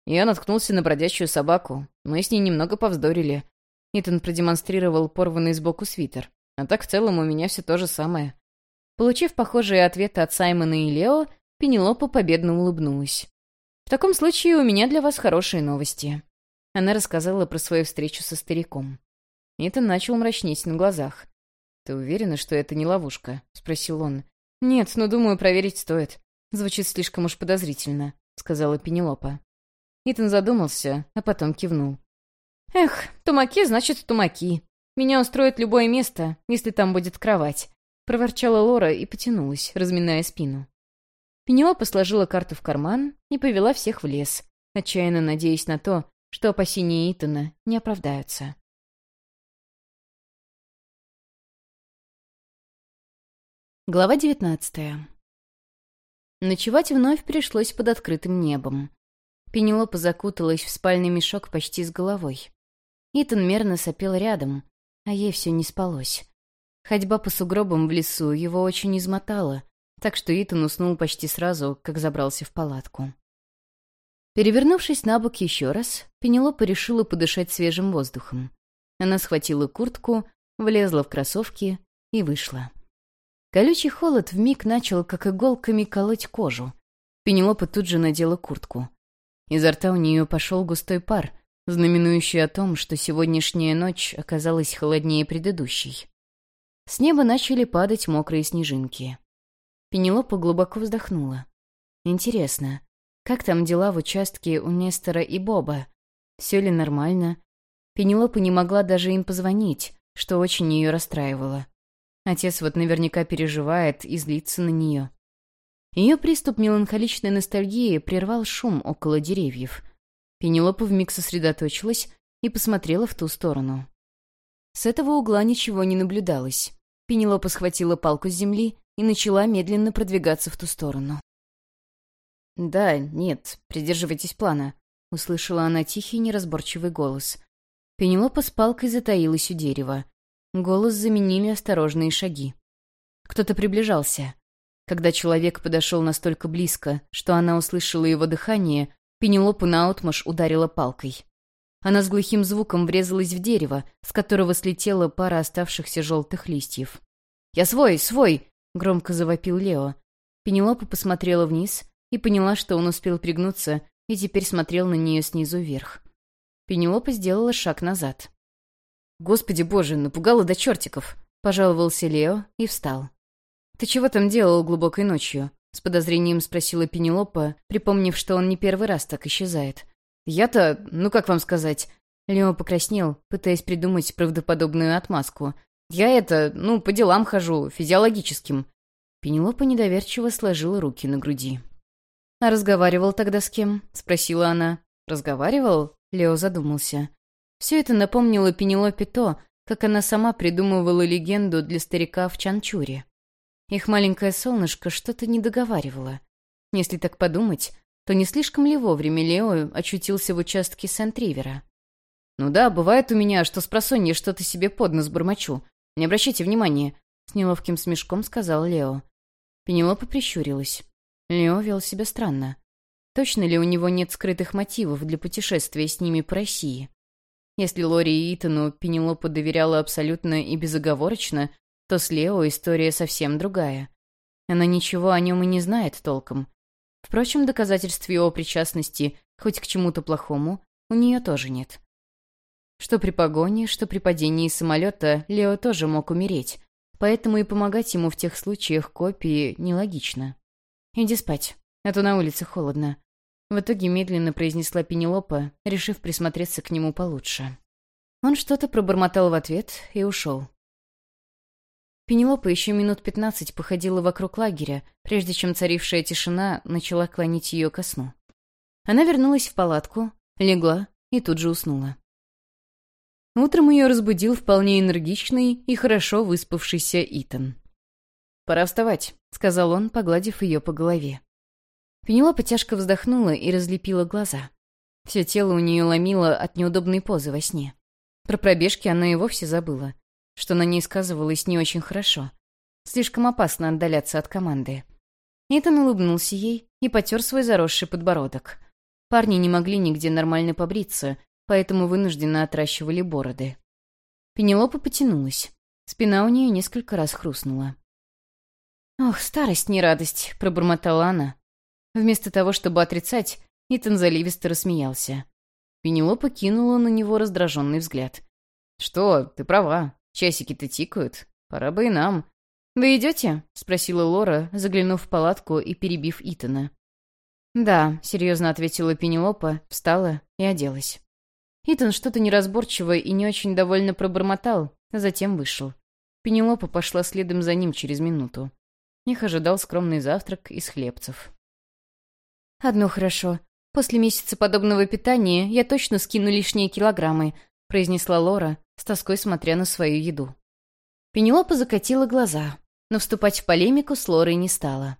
Я наткнулся на бродячую собаку. Мы с ней немного повздорили. Итан продемонстрировал порванный сбоку свитер. А так в целом у меня все то же самое. Получив похожие ответы от Саймона и Лео, Пенелопа победно улыбнулась. «В таком случае у меня для вас хорошие новости». Она рассказала про свою встречу со стариком. Итан начал мрачнеть на глазах. «Ты уверена, что это не ловушка?» — спросил он. «Нет, но, думаю, проверить стоит. Звучит слишком уж подозрительно», — сказала Пенелопа. Итан задумался, а потом кивнул. «Эх, тумаки значит тумаки. Меня устроит любое место, если там будет кровать», — проворчала Лора и потянулась, разминая спину. Пенелопа сложила карту в карман и повела всех в лес, отчаянно надеясь на то, что опасения Итана не оправдаются. Глава девятнадцатая. Ночевать вновь пришлось под открытым небом. Пенелопа закуталась в спальный мешок почти с головой. Итан мерно сопел рядом, а ей все не спалось. Ходьба по сугробам в лесу его очень измотала, так что Итан уснул почти сразу, как забрался в палатку. Перевернувшись на бок еще раз, Пенелопа решила подышать свежим воздухом. Она схватила куртку, влезла в кроссовки и вышла. Колючий холод вмиг начал, как иголками, колоть кожу. Пенелопа тут же надела куртку. Изо рта у нее пошел густой пар, знаменующий о том, что сегодняшняя ночь оказалась холоднее предыдущей. С неба начали падать мокрые снежинки. Пенелопа глубоко вздохнула. Интересно, как там дела в участке у Нестора и Боба? Все ли нормально? Пенелопа не могла даже им позвонить, что очень ее расстраивало. Отец вот наверняка переживает и злится на нее. Ее приступ меланхоличной ностальгии прервал шум около деревьев. Пенелопа вмиг сосредоточилась и посмотрела в ту сторону. С этого угла ничего не наблюдалось. Пенелопа схватила палку с земли и начала медленно продвигаться в ту сторону. «Да, нет, придерживайтесь плана», — услышала она тихий неразборчивый голос. Пенелопа с палкой затаилась у дерева. Голос заменили осторожные шаги. Кто-то приближался. Когда человек подошел настолько близко, что она услышала его дыхание, Пенелопу наотмашь ударила палкой. Она с глухим звуком врезалась в дерево, с которого слетела пара оставшихся желтых листьев. «Я свой, свой!» — громко завопил Лео. Пенелопа посмотрела вниз и поняла, что он успел пригнуться и теперь смотрел на нее снизу вверх. Пенелопа сделала шаг назад. «Господи боже, напугала до чертиков!» — пожаловался Лео и встал. «Ты чего там делал глубокой ночью?» — с подозрением спросила Пенелопа, припомнив, что он не первый раз так исчезает. «Я-то, ну как вам сказать?» Лео покраснел, пытаясь придумать правдоподобную отмазку. «Я это, ну, по делам хожу, физиологическим». Пенелопа недоверчиво сложила руки на груди. «А разговаривал тогда с кем?» — спросила она. «Разговаривал?» — Лео задумался. Все это напомнило Пенелопе то, как она сама придумывала легенду для старика в Чанчуре. Их маленькое солнышко что-то не договаривало. Если так подумать, то не слишком ли вовремя Лео очутился в участке Сент-Ривера? «Ну да, бывает у меня, что с просонья что-то себе под нос бормочу. Не обращайте внимания», — с неловким смешком сказал Лео. Пенелопа прищурилась. Лео вел себя странно. Точно ли у него нет скрытых мотивов для путешествия с ними по России? Если Лори и Итану Пенелопа доверяла абсолютно и безоговорочно, то с Лео история совсем другая. Она ничего о нем и не знает толком. Впрочем, доказательств его причастности хоть к чему-то плохому у нее тоже нет. Что при погоне, что при падении самолета Лео тоже мог умереть, поэтому и помогать ему в тех случаях копии нелогично. «Иди спать, а то на улице холодно». В итоге медленно произнесла Пенелопа, решив присмотреться к нему получше. Он что-то пробормотал в ответ и ушел. Пенелопа еще минут пятнадцать походила вокруг лагеря, прежде чем царившая тишина начала клонить ее ко сну. Она вернулась в палатку, легла и тут же уснула. Утром ее разбудил вполне энергичный и хорошо выспавшийся Итан. «Пора вставать», — сказал он, погладив ее по голове. Пенелопа тяжко вздохнула и разлепила глаза. Все тело у нее ломило от неудобной позы во сне. Про пробежки она и вовсе забыла что на ней сказывалось не очень хорошо. Слишком опасно отдаляться от команды. Итан улыбнулся ей и потер свой заросший подбородок. Парни не могли нигде нормально побриться, поэтому вынужденно отращивали бороды. Пенелопа потянулась. Спина у нее несколько раз хрустнула. «Ох, старость не радость», — пробормотала она. Вместо того, чтобы отрицать, Итан заливисто рассмеялся. Пенелопа кинула на него раздраженный взгляд. «Что, ты права. Часики-то тикают. Пора бы и нам. «Вы идете?» — спросила Лора, заглянув в палатку и перебив Итана. «Да», — серьезно ответила Пенелопа, встала и оделась. Итан что-то неразборчиво и не очень довольно пробормотал, а затем вышел. Пенелопа пошла следом за ним через минуту. Их ожидал скромный завтрак из хлебцев. «Одно хорошо. После месяца подобного питания я точно скину лишние килограммы», произнесла Лора, с тоской смотря на свою еду. Пенелопа закатила глаза, но вступать в полемику с Лорой не стала.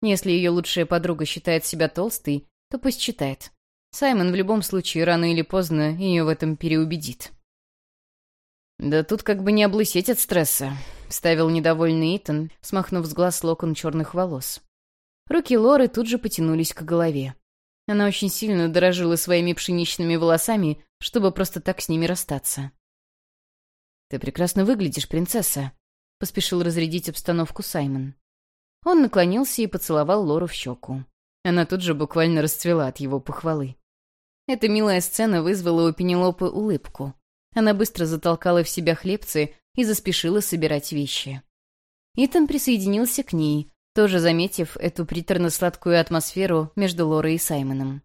Если ее лучшая подруга считает себя толстой, то пусть считает. Саймон в любом случае рано или поздно ее в этом переубедит. «Да тут как бы не облысеть от стресса», — вставил недовольный Итан, смахнув с глаз локон черных волос. Руки Лоры тут же потянулись к голове. Она очень сильно дорожила своими пшеничными волосами, чтобы просто так с ними расстаться. «Ты прекрасно выглядишь, принцесса», — поспешил разрядить обстановку Саймон. Он наклонился и поцеловал Лору в щеку. Она тут же буквально расцвела от его похвалы. Эта милая сцена вызвала у Пенелопы улыбку. Она быстро затолкала в себя хлебцы и заспешила собирать вещи. Итан присоединился к ней, тоже заметив эту приторно-сладкую атмосферу между Лорой и Саймоном.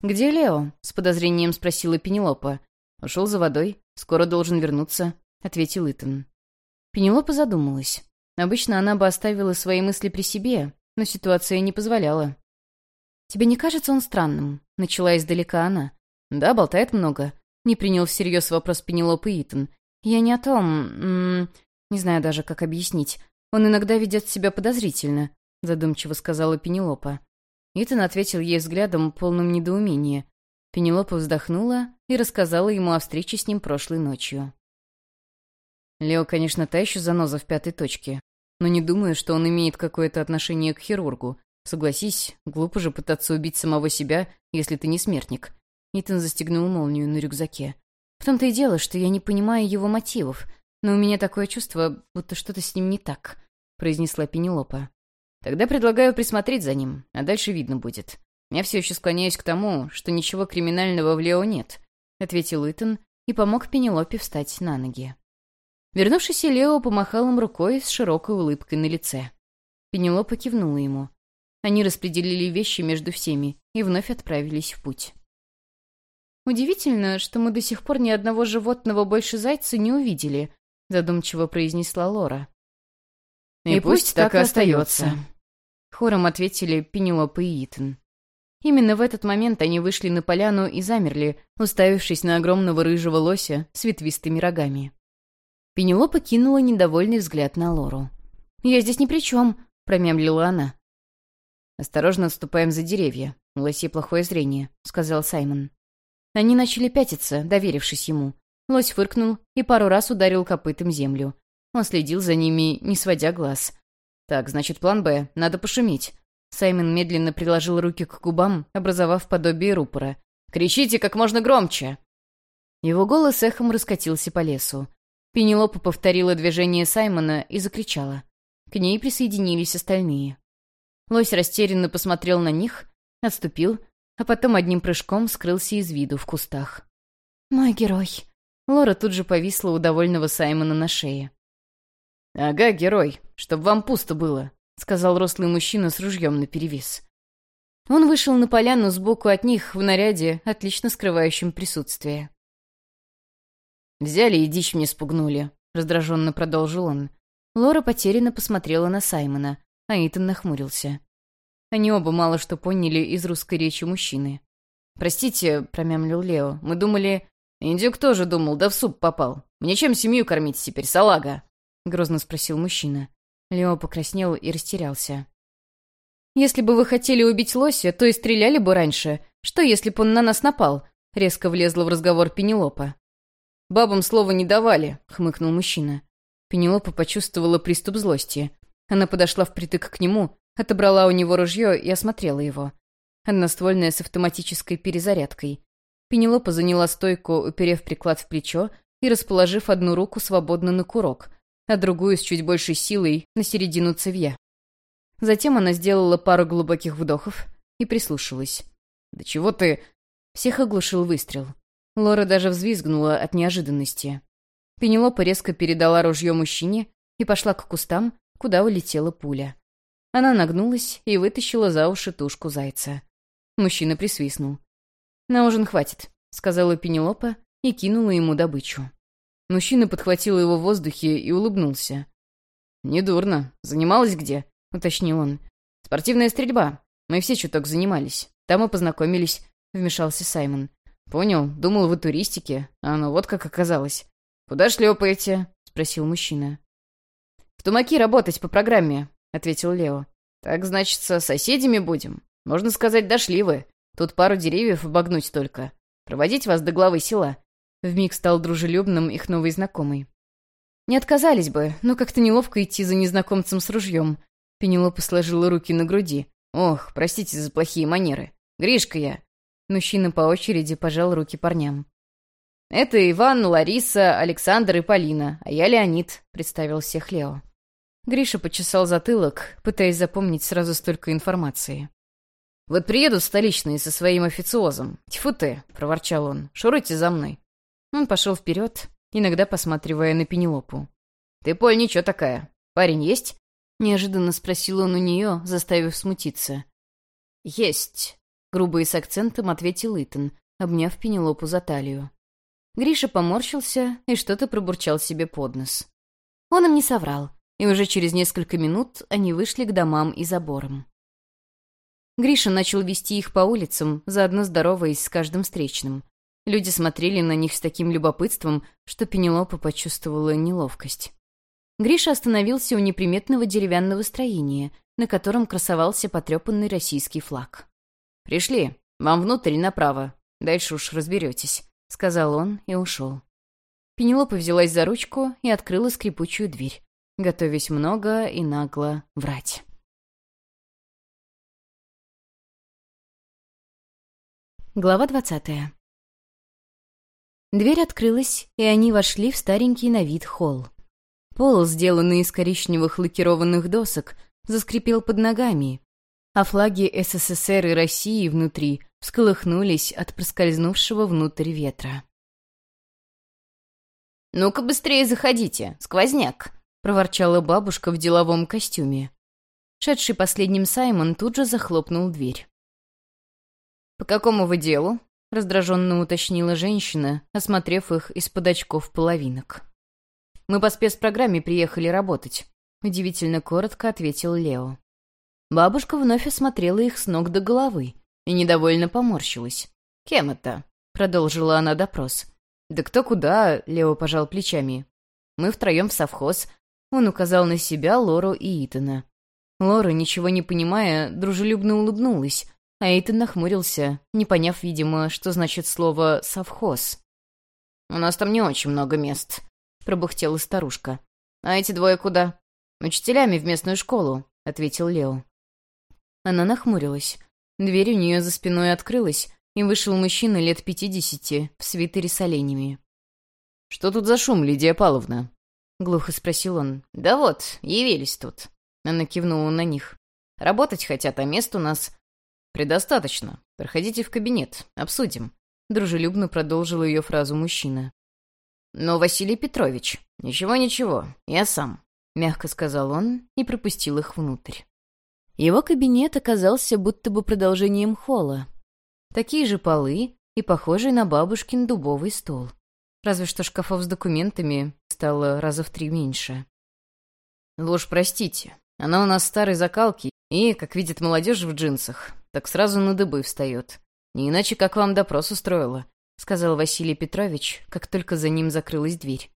«Где Лео?» — с подозрением спросила Пенелопа. «Ушел за водой. Скоро должен вернуться», — ответил Итан. Пенелопа задумалась. Обычно она бы оставила свои мысли при себе, но ситуация не позволяла. «Тебе не кажется он странным?» — начала издалека она. «Да, болтает много», — не принял всерьез вопрос Пенелопы Итан. «Я не о том... М -м, не знаю даже, как объяснить. Он иногда ведет себя подозрительно», — задумчиво сказала Пенелопа. Итан ответил ей взглядом, полным недоумения. Пенелопа вздохнула и рассказала ему о встрече с ним прошлой ночью. Лео, конечно, та еще заноза в пятой точке, но не думаю, что он имеет какое-то отношение к хирургу. Согласись, глупо же пытаться убить самого себя, если ты не смертник. Итан застегнул молнию на рюкзаке. В том-то и дело, что я не понимаю его мотивов, но у меня такое чувство, будто что-то с ним не так, произнесла Пенелопа. Тогда предлагаю присмотреть за ним, а дальше видно будет. Я все еще склоняюсь к тому, что ничего криминального в Лео нет, ответил Итан и помог Пенелопе встать на ноги. Вернувшийся Лео помахал им рукой с широкой улыбкой на лице. Пенелопа кивнула ему. Они распределили вещи между всеми и вновь отправились в путь. «Удивительно, что мы до сих пор ни одного животного больше зайца не увидели», задумчиво произнесла Лора. «И, и пусть так и остается», — хором ответили Пенелопа и Итан. Именно в этот момент они вышли на поляну и замерли, уставившись на огромного рыжего лося с ветвистыми рогами. Пенелопа кинула недовольный взгляд на Лору. «Я здесь ни при чем», — промямлила она. «Осторожно отступаем за деревья. У лосей плохое зрение», — сказал Саймон. Они начали пятиться, доверившись ему. Лось фыркнул и пару раз ударил копытом землю. Он следил за ними, не сводя глаз. «Так, значит, план «Б». Надо пошуметь». Саймон медленно приложил руки к губам, образовав подобие рупора. «Кричите как можно громче!» Его голос эхом раскатился по лесу. Пенелопа повторила движение Саймона и закричала. К ней присоединились остальные. Лось растерянно посмотрел на них, отступил, а потом одним прыжком скрылся из виду в кустах. «Мой герой!» Лора тут же повисла у довольного Саймона на шее. «Ага, герой, чтоб вам пусто было», — сказал рослый мужчина с ружьем наперевес. Он вышел на поляну сбоку от них в наряде, отлично скрывающем присутствие. «Взяли и дичь мне спугнули», — раздраженно продолжил он. Лора потерянно посмотрела на Саймона, а Итан нахмурился. Они оба мало что поняли из русской речи мужчины. «Простите», — промямлил Лео, — «мы думали...» «Индюк тоже думал, да в суп попал. Мне чем семью кормить теперь, салага?» — грозно спросил мужчина. Лео покраснел и растерялся. «Если бы вы хотели убить лося, то и стреляли бы раньше. Что, если бы он на нас напал?» — резко влезла в разговор Пенелопа. «Бабам слова не давали», — хмыкнул мужчина. Пенелопа почувствовала приступ злости. Она подошла впритык к нему, отобрала у него ружье и осмотрела его. Одноствольное с автоматической перезарядкой. Пенелопа заняла стойку, уперев приклад в плечо и расположив одну руку свободно на курок, а другую с чуть большей силой на середину цевья. Затем она сделала пару глубоких вдохов и прислушалась. «Да чего ты...» Всех оглушил выстрел. Лора даже взвизгнула от неожиданности. Пенелопа резко передала ружье мужчине и пошла к кустам, куда улетела пуля. Она нагнулась и вытащила за уши тушку зайца. Мужчина присвистнул. «На ужин хватит», — сказала Пенелопа и кинула ему добычу. Мужчина подхватил его в воздухе и улыбнулся. «Недурно. Занималась где?» — уточнил он. «Спортивная стрельба. Мы все чуток занимались. Там мы познакомились», — вмешался Саймон. «Понял. Думал, вы туристики. А ну вот как оказалось. Куда шлепаете?» — спросил мужчина. «В тумаки работать по программе», — ответил Лео. «Так, значит, со соседями будем? Можно сказать, дошли вы. Тут пару деревьев обогнуть только. Проводить вас до главы села». Вмиг стал дружелюбным их новый знакомый. «Не отказались бы, но как-то неловко идти за незнакомцем с ружьем». Пенелопа сложила руки на груди. «Ох, простите за плохие манеры. Гришка я. Мужчина по очереди пожал руки парням. «Это Иван, Лариса, Александр и Полина, а я Леонид», — представил всех Лео. Гриша почесал затылок, пытаясь запомнить сразу столько информации. «Вот приедут столичные со своим официозом. Тьфу ты!» — проворчал он. «Шуруйте за мной». Он пошел вперед, иногда посматривая на Пенелопу. «Ты, Поль, ничего такая. Парень есть?» — неожиданно спросил он у нее, заставив смутиться. «Есть», Грубо и с акцентом ответил Итан, обняв Пенелопу за талию. Гриша поморщился и что-то пробурчал себе под нос. Он им не соврал, и уже через несколько минут они вышли к домам и заборам. Гриша начал вести их по улицам, заодно здороваясь с каждым встречным. Люди смотрели на них с таким любопытством, что Пенелопа почувствовала неловкость. Гриша остановился у неприметного деревянного строения, на котором красовался потрепанный российский флаг. «Пришли. Вам внутрь направо. Дальше уж разберетесь», — сказал он и ушел. Пенелопа взялась за ручку и открыла скрипучую дверь, готовясь много и нагло врать. Глава двадцатая. Дверь открылась, и они вошли в старенький на вид холл. Пол, сделанный из коричневых лакированных досок, заскрипел под ногами, а флаги СССР и России внутри всколыхнулись от проскользнувшего внутрь ветра. «Ну-ка быстрее заходите, сквозняк!» — проворчала бабушка в деловом костюме. Шедший последним Саймон тут же захлопнул дверь. «По какому вы делу?» — раздраженно уточнила женщина, осмотрев их из-под очков половинок. «Мы по спецпрограмме приехали работать», — удивительно коротко ответил Лео. Бабушка вновь осмотрела их с ног до головы и недовольно поморщилась. «Кем это?» — продолжила она допрос. «Да кто куда?» — Лео пожал плечами. «Мы втроем в совхоз». Он указал на себя, Лору и Итана. Лора, ничего не понимая, дружелюбно улыбнулась, Эйтон нахмурился, не поняв, видимо, что значит слово «совхоз». «У нас там не очень много мест», — пробухтела старушка. «А эти двое куда?» «Учителями в местную школу», — ответил Лео. Она нахмурилась. Дверь у нее за спиной открылась, и вышел мужчина лет пятидесяти в свитере с оленями. «Что тут за шум, Лидия Павловна?» — глухо спросил он. «Да вот, явились тут». Она кивнула на них. «Работать хотят, а мест у нас «Предостаточно. Проходите в кабинет. Обсудим», — дружелюбно продолжил ее фразу мужчина. «Но, Василий Петрович, ничего-ничего, я сам», — мягко сказал он и пропустил их внутрь. Его кабинет оказался будто бы продолжением холла. Такие же полы и похожий на бабушкин дубовый стол. Разве что шкафов с документами стало раза в три меньше. «Вы уж простите, она у нас старой закалки и, как видит молодежь в джинсах, так сразу на дыбы встает. Не иначе, как вам допрос устроила», — сказал Василий Петрович, как только за ним закрылась дверь.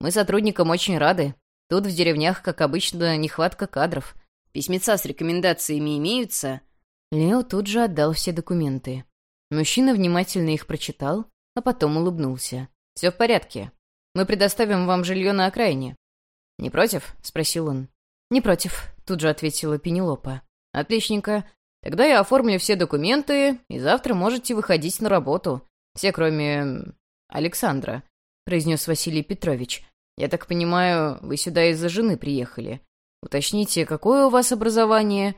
«Мы сотрудникам очень рады. Тут в деревнях, как обычно, нехватка кадров. Письмеца с рекомендациями имеются?» Лео тут же отдал все документы. Мужчина внимательно их прочитал, а потом улыбнулся. «Все в порядке. Мы предоставим вам жилье на окраине». «Не против?» — спросил он. «Не против», — тут же ответила Пенелопа. «Отличненько. Тогда я оформлю все документы, и завтра можете выходить на работу. Все, кроме... Александра», — произнес Василий Петрович. «Я так понимаю, вы сюда из-за жены приехали. Уточните, какое у вас образование?»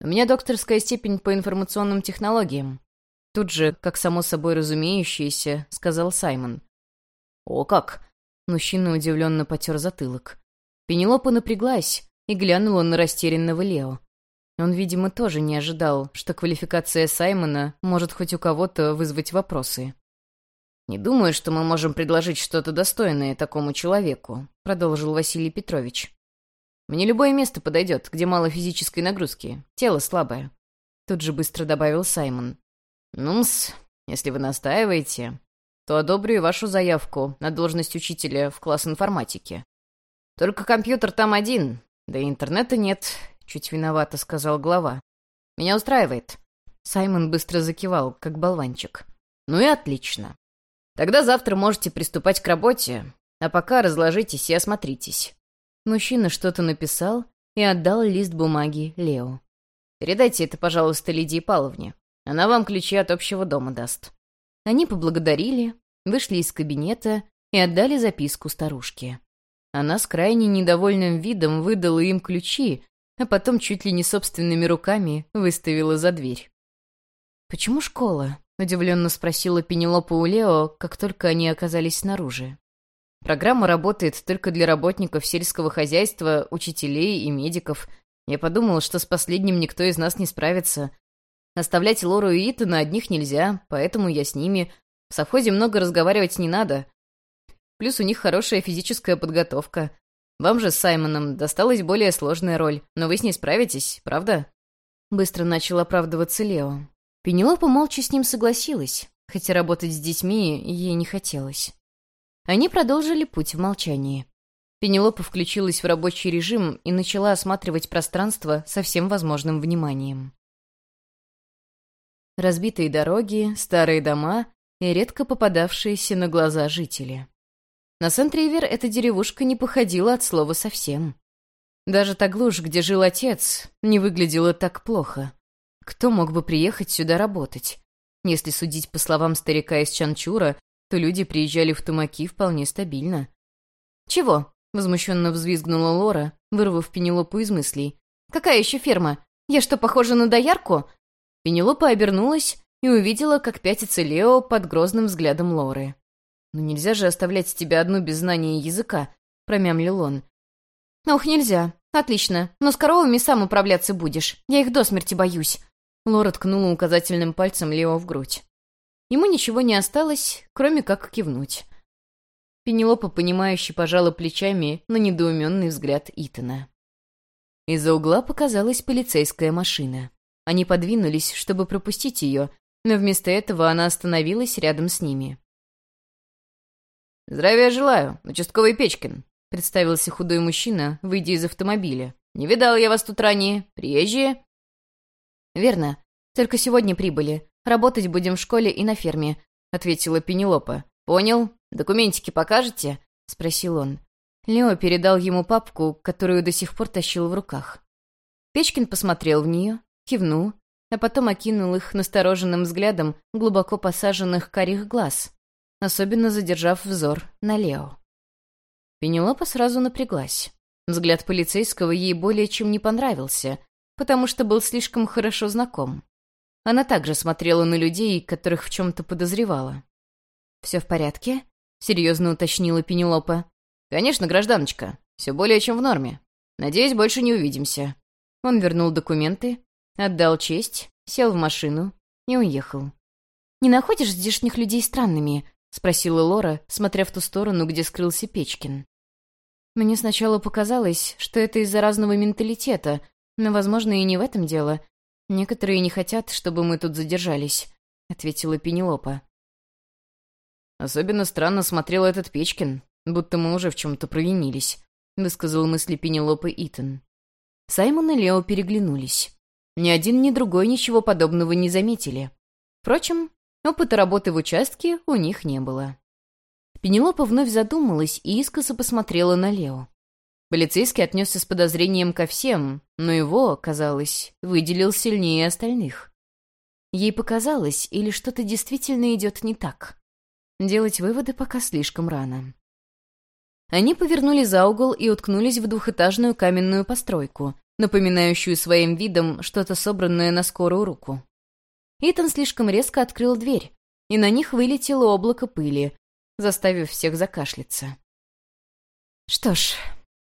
«У меня докторская степень по информационным технологиям». Тут же, как само собой разумеющееся, сказал Саймон. «О как!» — мужчина удивленно потер затылок. Пенелопа напряглась и глянула на растерянного Лео. Он, видимо, тоже не ожидал, что квалификация Саймона может хоть у кого-то вызвать вопросы. «Не думаю, что мы можем предложить что-то достойное такому человеку», — продолжил Василий Петрович. «Мне любое место подойдет, где мало физической нагрузки. Тело слабое». Тут же быстро добавил Саймон. «Ну-с, если вы настаиваете, то одобрю вашу заявку на должность учителя в класс информатики. Только компьютер там один, да и интернета нет, — чуть виновато сказал глава. «Меня устраивает». Саймон быстро закивал, как болванчик. «Ну и отлично. Тогда завтра можете приступать к работе, а пока разложитесь и осмотритесь». Мужчина что-то написал и отдал лист бумаги Лео. «Передайте это, пожалуйста, Лидии Павловне. Она вам ключи от общего дома даст». Они поблагодарили, вышли из кабинета и отдали записку старушке. Она с крайне недовольным видом выдала им ключи, а потом чуть ли не собственными руками выставила за дверь. «Почему школа?» — удивленно спросила Пенелопа у Лео, как только они оказались снаружи. «Программа работает только для работников сельского хозяйства, учителей и медиков. Я подумал, что с последним никто из нас не справится. Оставлять Лору и Итана одних нельзя, поэтому я с ними. В совхозе много разговаривать не надо. Плюс у них хорошая физическая подготовка. Вам же с Саймоном досталась более сложная роль, но вы с ней справитесь, правда?» Быстро начал оправдываться Лео. Пенелопа молча с ним согласилась, хотя работать с детьми ей не хотелось. Они продолжили путь в молчании. Пенелопа включилась в рабочий режим и начала осматривать пространство со всем возможным вниманием. Разбитые дороги, старые дома и редко попадавшиеся на глаза жители. На Сент-Ривер эта деревушка не походила от слова совсем. Даже та глушь, где жил отец, не выглядела так плохо. Кто мог бы приехать сюда работать? Если судить по словам старика из Чанчура, то люди приезжали в Тумаки вполне стабильно. «Чего?» — возмущенно взвизгнула Лора, вырвав Пенелопу из мыслей. «Какая еще ферма? Я что, похожа на доярку?» Пенелопа обернулась и увидела, как пятится Лео под грозным взглядом Лоры. «Ну нельзя же оставлять тебя одну без знания языка», — промямлил он. «Ох, нельзя. Отлично. Но с коровами сам управляться будешь. Я их до смерти боюсь». Лора ткнула указательным пальцем Лео в грудь. Ему ничего не осталось, кроме как кивнуть. Пенелопа, понимающе пожала плечами на недоуменный взгляд Итана. Из-за угла показалась полицейская машина. Они подвинулись, чтобы пропустить ее, но вместо этого она остановилась рядом с ними. «Здравия желаю, участковый Печкин», — представился худой мужчина, выйдя из автомобиля. «Не видал я вас тут ранее. Приезжие?» «Верно. Только сегодня прибыли. Работать будем в школе и на ферме», — ответила Пенелопа. «Понял. Документики покажете?» — спросил он. Лео передал ему папку, которую до сих пор тащил в руках. Печкин посмотрел в нее, кивнул, а потом окинул их настороженным взглядом глубоко посаженных карих глаз, особенно задержав взор на Лео. Пенелопа сразу напряглась. Взгляд полицейского ей более чем не понравился, потому что был слишком хорошо знаком. Она также смотрела на людей, которых в чем-то подозревала. «Все в порядке?» — серьезно уточнила Пенелопа. «Конечно, гражданочка. Все более чем в норме. Надеюсь, больше не увидимся». Он вернул документы, отдал честь, сел в машину и уехал. «Не находишь здешних людей странными?» — спросила Лора, смотря в ту сторону, где скрылся Печкин. Мне сначала показалось, что это из-за разного менталитета, но, возможно, и не в этом дело. Некоторые не хотят, чтобы мы тут задержались», — ответила Пенелопа. «Особенно странно смотрел этот Печкин, будто мы уже в чем-то провинились», — высказал мысли Пенелопы Итан. Саймон и Лео переглянулись. Ни один, ни другой ничего подобного не заметили. Впрочем, опыта работы в участке у них не было. Пенелопа вновь задумалась и искоса посмотрела на Лео. Полицейский отнесся с подозрением ко всем, но его, казалось, выделил сильнее остальных. Ей показалось, или что-то действительно идет не так. Делать выводы пока слишком рано. Они повернули за угол и уткнулись в двухэтажную каменную постройку, напоминающую своим видом что-то собранное на скорую руку. Итан слишком резко открыл дверь, и на них вылетело облако пыли, заставив всех закашляться. «Что ж,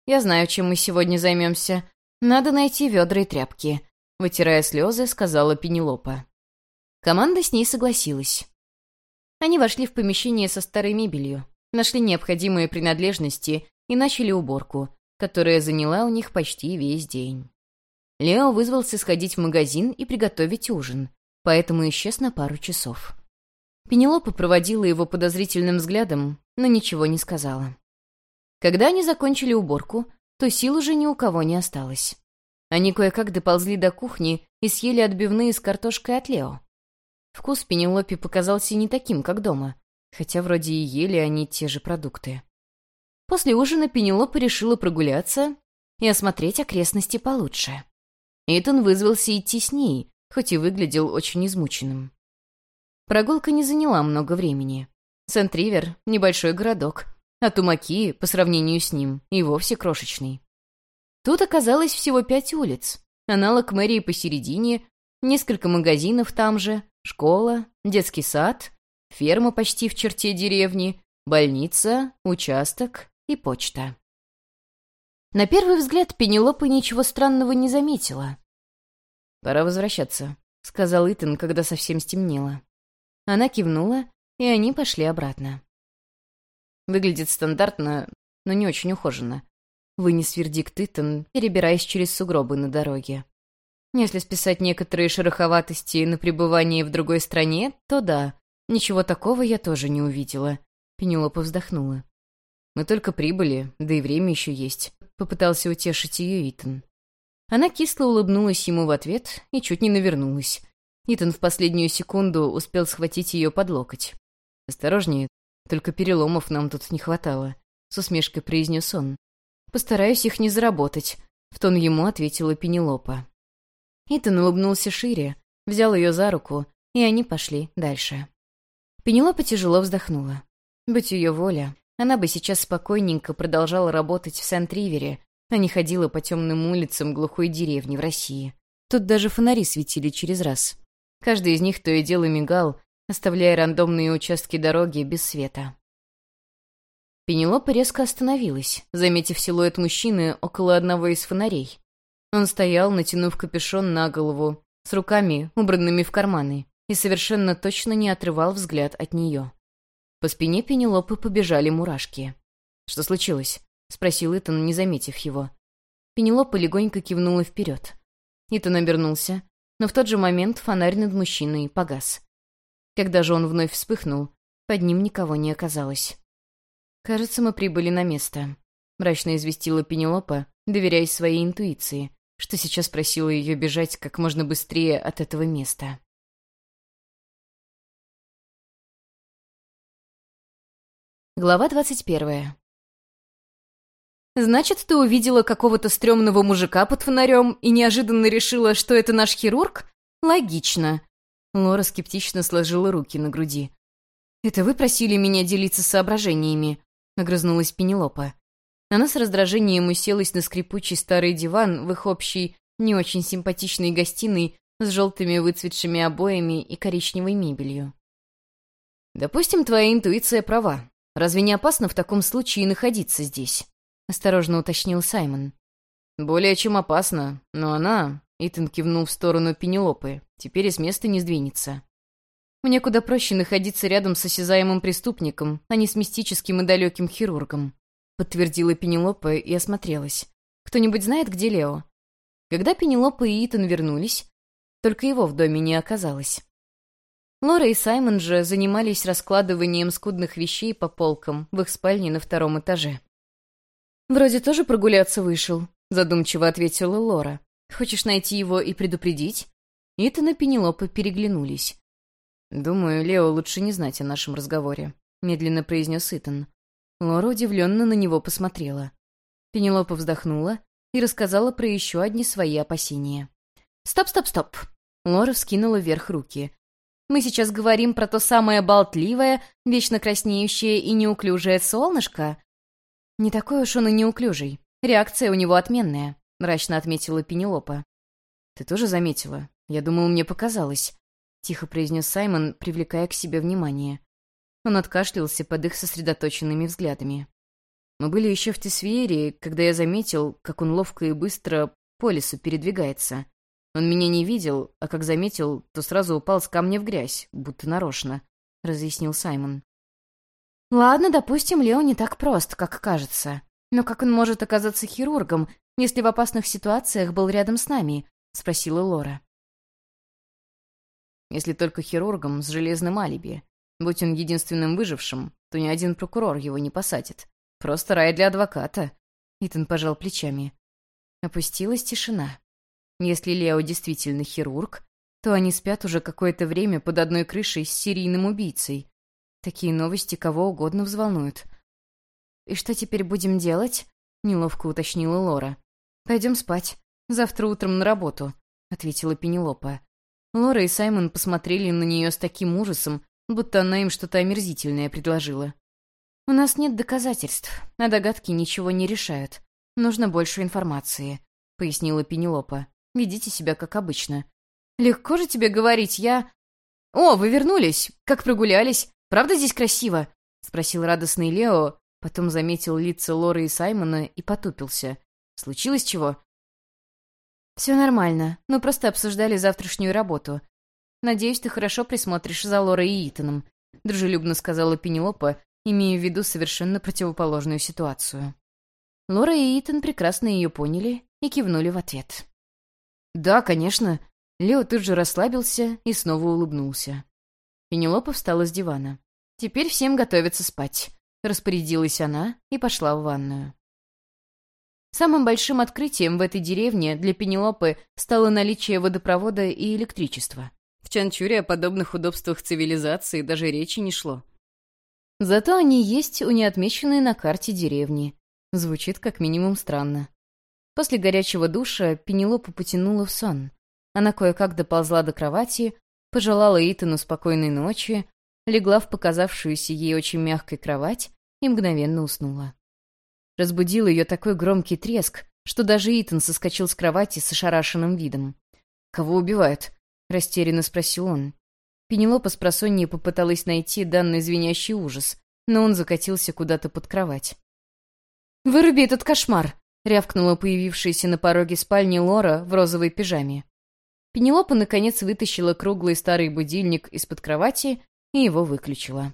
я знаю, чем мы сегодня займемся. Надо найти ведра и тряпки», — вытирая слезы, сказала Пенелопа. Команда с ней согласилась. Они вошли в помещение со старой мебелью, нашли необходимые принадлежности и начали уборку, которая заняла у них почти весь день. Лео вызвался сходить в магазин и приготовить ужин, поэтому исчез на пару часов. Пенелопа проводила его подозрительным взглядом, но ничего не сказала. Когда они закончили уборку, то сил уже ни у кого не осталось. Они кое-как доползли до кухни и съели отбивные с картошкой от Лео. Вкус Пенелопе показался не таким, как дома, хотя вроде и ели они те же продукты. После ужина Пенелопа решила прогуляться и осмотреть окрестности получше. Итан вызвался идти с ней, хоть и выглядел очень измученным. Прогулка не заняла много времени. Сент-Ривер — небольшой городок, а Тумаки, по сравнению с ним, и вовсе крошечный. Тут оказалось всего пять улиц, аналог мэрии посередине, несколько магазинов там же, школа, детский сад, ферма почти в черте деревни, больница, участок и почта. На первый взгляд Пенелопа ничего странного не заметила. «Пора возвращаться», — сказал Итан, когда совсем стемнело. Она кивнула, и они пошли обратно. Выглядит стандартно, но не очень ухоженно. Вынес вердикт Итан, перебираясь через сугробы на дороге. Если списать некоторые шероховатости на пребывание в другой стране, то да, ничего такого я тоже не увидела. Пенелопа вздохнула. Мы только прибыли, да и время еще есть», — попытался утешить ее Итан. Она кисло улыбнулась ему в ответ и чуть не навернулась. Итан в последнюю секунду успел схватить ее под локоть. «Осторожнее, только переломов нам тут не хватало», — с усмешкой произнес он. «Постараюсь их не заработать», — в тон ему ответила Пенелопа. Итан улыбнулся шире, взял ее за руку, и они пошли дальше. Пенелопа тяжело вздохнула. Будь ее воля, она бы сейчас спокойненько продолжала работать в Сент-Ривере, а не ходила по темным улицам глухой деревни в России. Тут даже фонари светили через раз. Каждый из них то и дело мигал, оставляя рандомные участки дороги без света. Пенелопа резко остановилась, заметив силуэт мужчины около одного из фонарей. Он стоял, натянув капюшон на голову, с руками, убранными в карманы, и совершенно точно не отрывал взгляд от нее. По спине Пенелопы побежали мурашки. «Что случилось?» — спросил Итан, не заметив его. Пенелопа легонько кивнула вперед. Итан обернулся, но в тот же момент фонарь над мужчиной погас. Когда же он вновь вспыхнул, под ним никого не оказалось. «Кажется, мы прибыли на место», — мрачно известила Пенелопа, доверяясь своей интуиции, что сейчас просила ее бежать как можно быстрее от этого места. Глава двадцать первая. «Значит, ты увидела какого-то стрёмного мужика под фонарем и неожиданно решила, что это наш хирург? Логично». Лора скептично сложила руки на груди. «Это вы просили меня делиться соображениями?» — огрызнулась Пенелопа. Она с раздражением уселась на скрипучий старый диван в их общей, не очень симпатичной гостиной с желтыми выцветшими обоями и коричневой мебелью. «Допустим, твоя интуиция права. Разве не опасно в таком случае находиться здесь?» — осторожно уточнил Саймон. «Более чем опасно, но она...» — Итан кивнул в сторону Пенелопы. «Теперь и с места не сдвинется». «Мне куда проще находиться рядом с осязаемым преступником, а не с мистическим и далеким хирургом», — подтвердила Пенелопа и осмотрелась. «Кто-нибудь знает, где Лео?» Когда Пенелопа и Итан вернулись, только его в доме не оказалось. Лора и Саймон же занимались раскладыванием скудных вещей по полкам в их спальне на втором этаже. «Вроде тоже прогуляться вышел», — задумчиво ответила Лора. «Хочешь найти его и предупредить?» Итан и Пенелопа переглянулись. «Думаю, Лео лучше не знать о нашем разговоре», — медленно произнес Итан. Лора удивленно на него посмотрела. Пенелопа вздохнула и рассказала про еще одни свои опасения. «Стоп, стоп, стоп!» Лора вскинула вверх руки. «Мы сейчас говорим про то самое болтливое, вечно краснеющее и неуклюжее солнышко?» «Не такой уж он и неуклюжий. Реакция у него отменная», — мрачно отметила Пенелопа. «Ты тоже заметила? Я думал, мне показалось», — тихо произнес Саймон, привлекая к себе внимание. Он откашлялся под их сосредоточенными взглядами. Мы были еще в Тесвиере, когда я заметил, как он ловко и быстро по лесу передвигается. Он меня не видел, а как заметил, то сразу упал с камня в грязь, будто нарочно», — разъяснил Саймон. Ладно, допустим, Лео не так прост, как кажется. Но как он может оказаться хирургом, если в опасных ситуациях был рядом с нами? Спросила Лора. Если только хирургом с железным алиби. Будь он единственным выжившим, то ни один прокурор его не посадит. Просто рай для адвоката. Итан пожал плечами. Опустилась тишина. Если Лео действительно хирург, то они спят уже какое-то время под одной крышей с серийным убийцей. Такие новости кого угодно взволнуют. «И что теперь будем делать?» — неловко уточнила Лора. «Пойдем спать. Завтра утром на работу», — ответила Пенелопа. Лора и Саймон посмотрели на нее с таким ужасом, будто она им что-то омерзительное предложила. «У нас нет доказательств, а догадки ничего не решают. Нужно больше информации», — пояснила Пенелопа. «Ведите себя как обычно». «Легко же тебе говорить, я...» «О, вы вернулись! Как прогулялись? Правда здесь красиво?» — спросил радостный Лео, потом заметил лица Лоры и Саймона и потупился. «Случилось чего?» «Все нормально. Мы просто обсуждали завтрашнюю работу. Надеюсь, ты хорошо присмотришь за Лорой и Итаном», — дружелюбно сказала Пенелопа, имея в виду совершенно противоположную ситуацию. Лора и Итан прекрасно ее поняли и кивнули в ответ. «Да, конечно». Лео тут же расслабился и снова улыбнулся. Пенелопа встала с дивана. «Теперь всем готовиться спать. распорядилась она и пошла в ванную. Самым большим открытием в этой деревне для Пенелопы стало наличие водопровода и электричества. В Чанчуре о подобных удобствах цивилизации даже речи не шло. Зато они есть у неотмеченной на карте деревни. Звучит как минимум странно. После горячего душа Пенелопа потянула в сон. Она кое-как доползла до кровати, пожелала Итану спокойной ночи, легла в показавшуюся ей очень мягкой кровать и мгновенно уснула. Разбудил ее такой громкий треск, что даже Итан соскочил с кровати с ошарашенным видом. «Кого убивают?» — растерянно спросил он. Пенелопа с просонья попыталась найти данный звенящий ужас, но он закатился куда-то под кровать. «Выруби этот кошмар!» — рявкнула появившаяся на пороге спальни Лора в розовой пижаме. Пенелопа, наконец, вытащила круглый старый будильник из-под кровати и его выключила.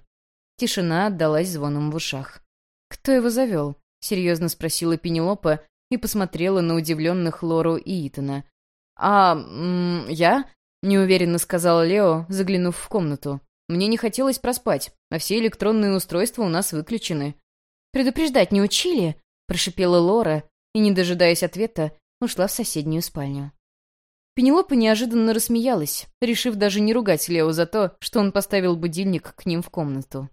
Тишина отдалась звоном в ушах. «Кто его завел?» — серьезно спросила Пенелопа и посмотрела на удивленных Лору и Итана. «А, м -м, я?» — неуверенно сказал Лео, заглянув в комнату. «Мне не хотелось проспать, а все электронные устройства у нас выключены». «Предупреждать не учили?» — прошипела Лора и, не дожидаясь ответа, ушла в соседнюю спальню. Пенелопа неожиданно рассмеялась, решив даже не ругать Лео за то, что он поставил будильник к ним в комнату.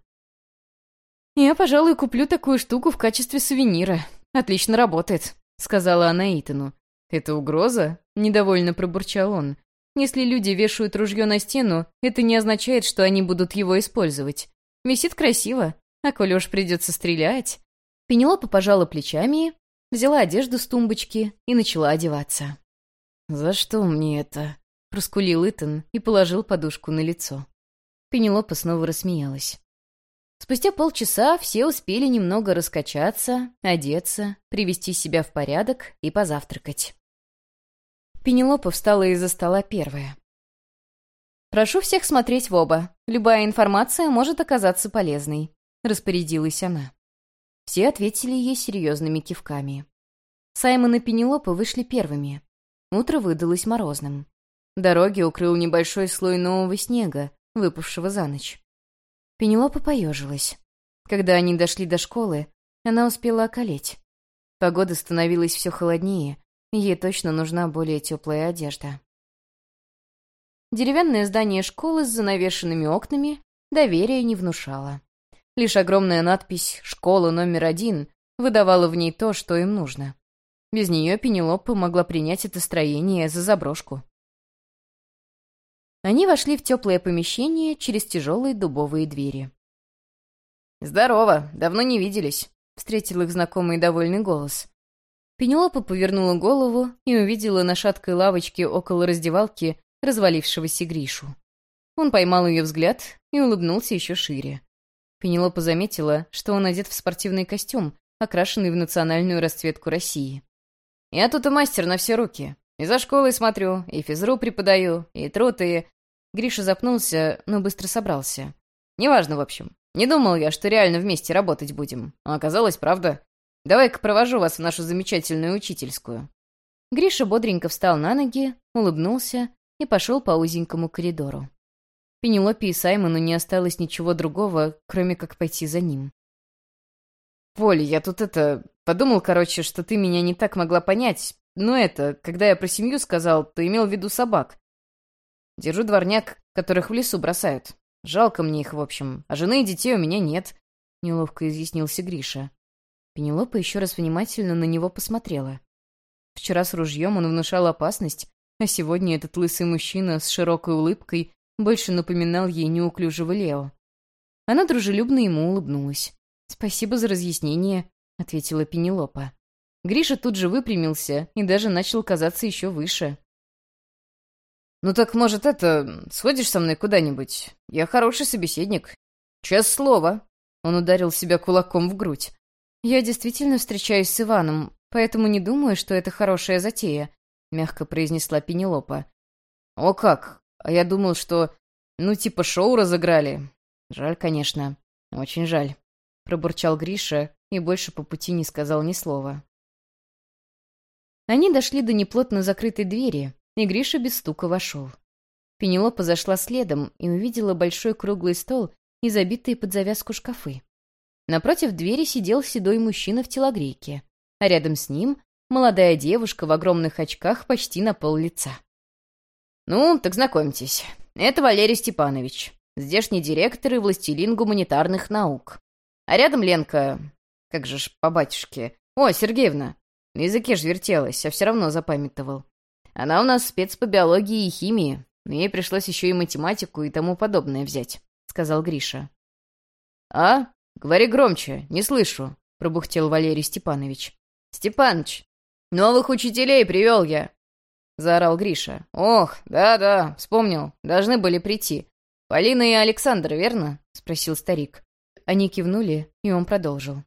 «Я, пожалуй, куплю такую штуку в качестве сувенира. Отлично работает», — сказала она Итану. «Это угроза?» — недовольно пробурчал он. «Если люди вешают ружье на стену, это не означает, что они будут его использовать. Висит красиво, а коли уж придется стрелять...» Пенелопа пожала плечами, взяла одежду с тумбочки и начала одеваться. «За что мне это?» — проскулил Итан и положил подушку на лицо. Пенелопа снова рассмеялась. Спустя полчаса все успели немного раскачаться, одеться, привести себя в порядок и позавтракать. Пенелопа встала из-за стола первая. «Прошу всех смотреть в оба. Любая информация может оказаться полезной», — распорядилась она. Все ответили ей серьезными кивками. Саймон и Пенелопа вышли первыми. Утро выдалось морозным. Дороги укрыл небольшой слой нового снега, выпавшего за ночь. Пенелопа поежилась. Когда они дошли до школы, она успела околеть. Погода становилась все холоднее, ей точно нужна более теплая одежда. Деревянное здание школы с занавешенными окнами доверия не внушало. Лишь огромная надпись «Школа номер один» выдавала в ней то, что им нужно. Без нее Пенелопа могла принять это строение за заброшку. Они вошли в теплое помещение через тяжелые дубовые двери. «Здорово, давно не виделись», — встретил их знакомый довольный голос. Пенелопа повернула голову и увидела на шаткой лавочке около раздевалки развалившегося Гришу. Он поймал ее взгляд и улыбнулся еще шире. Пенелопа заметила, что он одет в спортивный костюм, окрашенный в национальную расцветку России. Я тут и мастер на все руки. И за школой смотрю, и физру преподаю, и и...» Гриша запнулся, но быстро собрался. «Неважно, в общем. Не думал я, что реально вместе работать будем. А оказалось, правда. Давай-ка провожу вас в нашу замечательную учительскую». Гриша бодренько встал на ноги, улыбнулся и пошел по узенькому коридору. Пенелопе и Саймону не осталось ничего другого, кроме как пойти за ним. «Поль, я тут это... Подумал, короче, что ты меня не так могла понять. Но это, когда я про семью сказал, то имел в виду собак. Держу дворняк, которых в лесу бросают. Жалко мне их, в общем. А жены и детей у меня нет», — неловко изъяснился Гриша. Пенелопа еще раз внимательно на него посмотрела. Вчера с ружьем он внушал опасность, а сегодня этот лысый мужчина с широкой улыбкой больше напоминал ей неуклюжего Лео. Она дружелюбно ему улыбнулась. «Спасибо за разъяснение», — ответила Пенелопа. Гриша тут же выпрямился и даже начал казаться еще выше. «Ну так, может, это... Сходишь со мной куда-нибудь? Я хороший собеседник. Честное слово!» Он ударил себя кулаком в грудь. «Я действительно встречаюсь с Иваном, поэтому не думаю, что это хорошая затея», — мягко произнесла Пенелопа. «О как! А я думал, что... Ну, типа шоу разыграли. Жаль, конечно. Очень жаль», — пробурчал Гриша и больше по пути не сказал ни слова. Они дошли до неплотно закрытой двери, и Гриша без стука вошел. Пенелопа зашла следом и увидела большой круглый стол и забитые под завязку шкафы. Напротив двери сидел седой мужчина в телогрейке, а рядом с ним молодая девушка в огромных очках почти на пол лица. «Ну, так знакомьтесь. Это Валерий Степанович, здешний директор и властелин гуманитарных наук. А рядом Ленка... Как же ж по батюшке... О, Сергеевна! На языке ж вертелась, а все равно запамятовал. Она у нас спец по биологии и химии, но ей пришлось еще и математику и тому подобное взять», — сказал Гриша. «А? Говори громче, не слышу», — пробухтел Валерий Степанович. «Степаныч, новых учителей привел я», — заорал Гриша. «Ох, да-да, вспомнил, должны были прийти. Полина и Александр, верно?» — спросил старик. Они кивнули, и он продолжил.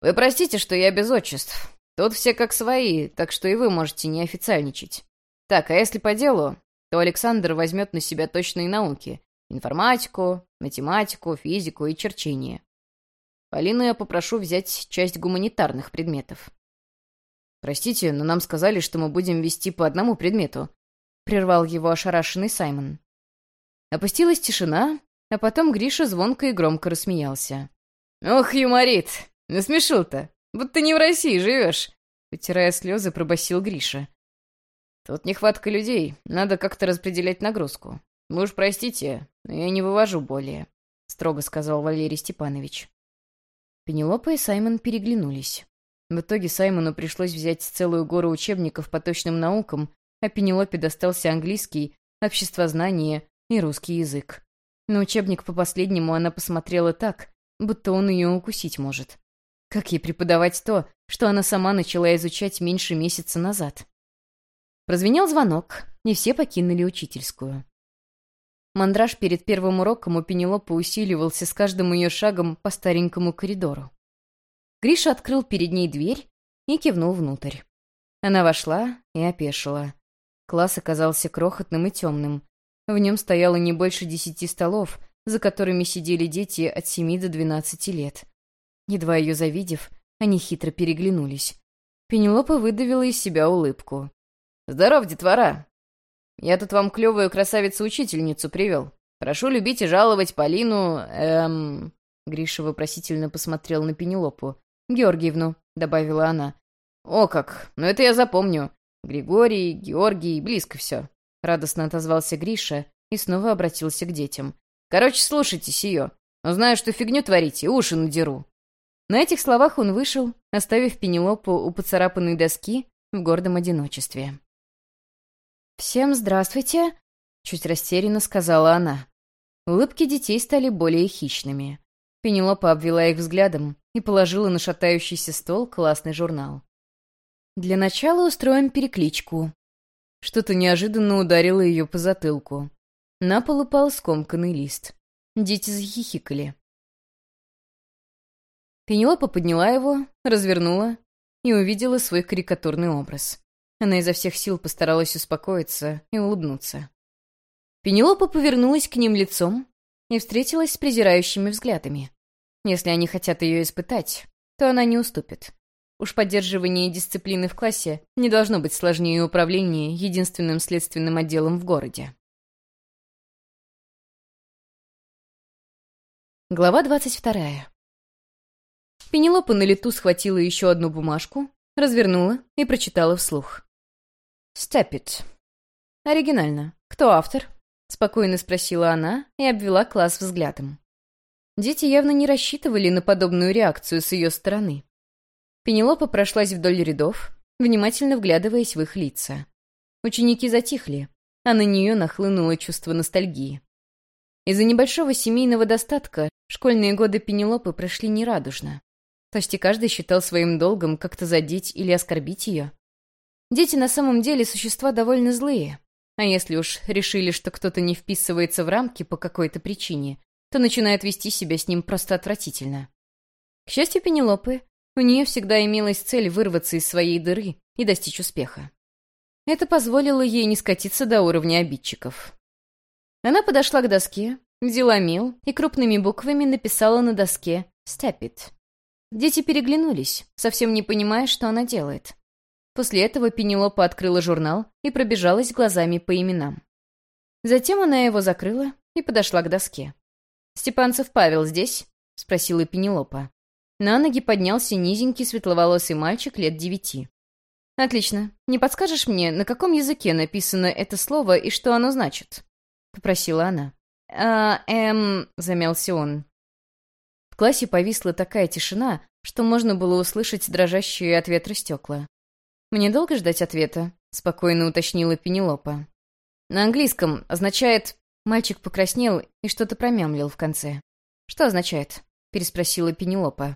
«Вы простите, что я без отчеств. Тут все как свои, так что и вы можете не официальничать. Так, а если по делу, то Александр возьмет на себя точные науки. Информатику, математику, физику и черчение. Полину я попрошу взять часть гуманитарных предметов. «Простите, но нам сказали, что мы будем вести по одному предмету», — прервал его ошарашенный Саймон. Опустилась тишина, а потом Гриша звонко и громко рассмеялся. «Ох, юморит! Насмешил-то! Будто не в России живешь!» Утирая слезы, пробасил Гриша. «Тут нехватка людей, надо как-то распределять нагрузку. Вы уж простите, но я не вывожу более», — строго сказал Валерий Степанович. Пенелопа и Саймон переглянулись. В итоге Саймону пришлось взять целую гору учебников по точным наукам, а Пенелопе достался английский, обществознание и русский язык. На учебник по последнему она посмотрела так, будто он ее укусить может. Как ей преподавать то, что она сама начала изучать меньше месяца назад? Прозвенел звонок, и все покинули учительскую. Мандраж перед первым уроком у Пенелопы усиливался с каждым ее шагом по старенькому коридору. Гриша открыл перед ней дверь и кивнул внутрь. Она вошла и опешила. Класс оказался крохотным и темным. В нем стояло не больше десяти столов, за которыми сидели дети от семи до двенадцати лет. Едва ее завидев, они хитро переглянулись. Пенелопа выдавила из себя улыбку. «Здоров, детвора! Я тут вам клевую красавицу-учительницу привел. Прошу любить и жаловать Полину, эм...» Гриша вопросительно посмотрел на Пенелопу. «Георгиевну», — добавила она. «О как! Ну это я запомню. Григорий, Георгий, близко все». Радостно отозвался Гриша и снова обратился к детям. «Короче, слушайтесь ее. Узнаю, что фигню творите, уши надеру». На этих словах он вышел, оставив Пенелопу у поцарапанной доски в гордом одиночестве. «Всем здравствуйте!» — чуть растерянно сказала она. Улыбки детей стали более хищными. Пенелопа обвела их взглядом и положила на шатающийся стол классный журнал. «Для начала устроим перекличку». Что-то неожиданно ударило ее по затылку. На пол упал скомканный лист. Дети захихикали. Пенелопа подняла его, развернула и увидела свой карикатурный образ. Она изо всех сил постаралась успокоиться и улыбнуться. Пенелопа повернулась к ним лицом и встретилась с презирающими взглядами. Если они хотят ее испытать, то она не уступит. Уж поддерживание дисциплины в классе не должно быть сложнее управления единственным следственным отделом в городе. Глава двадцать вторая. Пенелопа на лету схватила еще одну бумажку, развернула и прочитала вслух. «Степит». «Оригинально. Кто автор?» — спокойно спросила она и обвела класс взглядом. Дети явно не рассчитывали на подобную реакцию с ее стороны. Пенелопа прошлась вдоль рядов, внимательно вглядываясь в их лица. Ученики затихли, а на нее нахлынуло чувство ностальгии. Из-за небольшого семейного достатка школьные годы Пенелопы прошли нерадужно. Почти каждый считал своим долгом как-то задеть или оскорбить ее. Дети на самом деле существа довольно злые. А если уж решили, что кто-то не вписывается в рамки по какой-то причине, то начинает вести себя с ним просто отвратительно. К счастью Пенелопы, у нее всегда имелась цель вырваться из своей дыры и достичь успеха. Это позволило ей не скатиться до уровня обидчиков. Она подошла к доске, взяла мел и крупными буквами написала на доске «Степит». Дети переглянулись, совсем не понимая, что она делает. После этого Пенелопа открыла журнал и пробежалась глазами по именам. Затем она его закрыла и подошла к доске. «Степанцев Павел здесь?» — спросила Пенелопа. На ноги поднялся низенький светловолосый мальчик лет девяти. «Отлично. Не подскажешь мне, на каком языке написано это слово и что оно значит?» — попросила она. «А, эм...» — замялся он. В классе повисла такая тишина, что можно было услышать дрожащие от ветра стекла. «Мне долго ждать ответа?» — спокойно уточнила Пенелопа. «На английском означает...» Мальчик покраснел и что-то промямлил в конце. «Что означает?» — переспросила Пенелопа.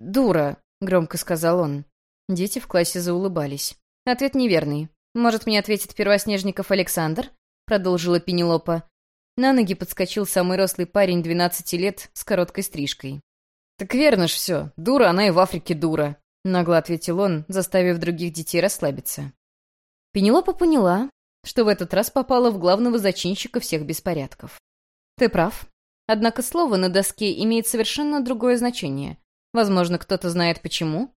«Дура», — громко сказал он. Дети в классе заулыбались. «Ответ неверный. Может, мне ответит первоснежников Александр?» — продолжила Пенелопа. На ноги подскочил самый рослый парень двенадцати лет с короткой стрижкой. «Так верно ж все. Дура, она и в Африке дура», — нагло ответил он, заставив других детей расслабиться. Пенелопа поняла, что в этот раз попала в главного зачинщика всех беспорядков. «Ты прав. Однако слово на доске имеет совершенно другое значение. Возможно, кто-то знает почему?»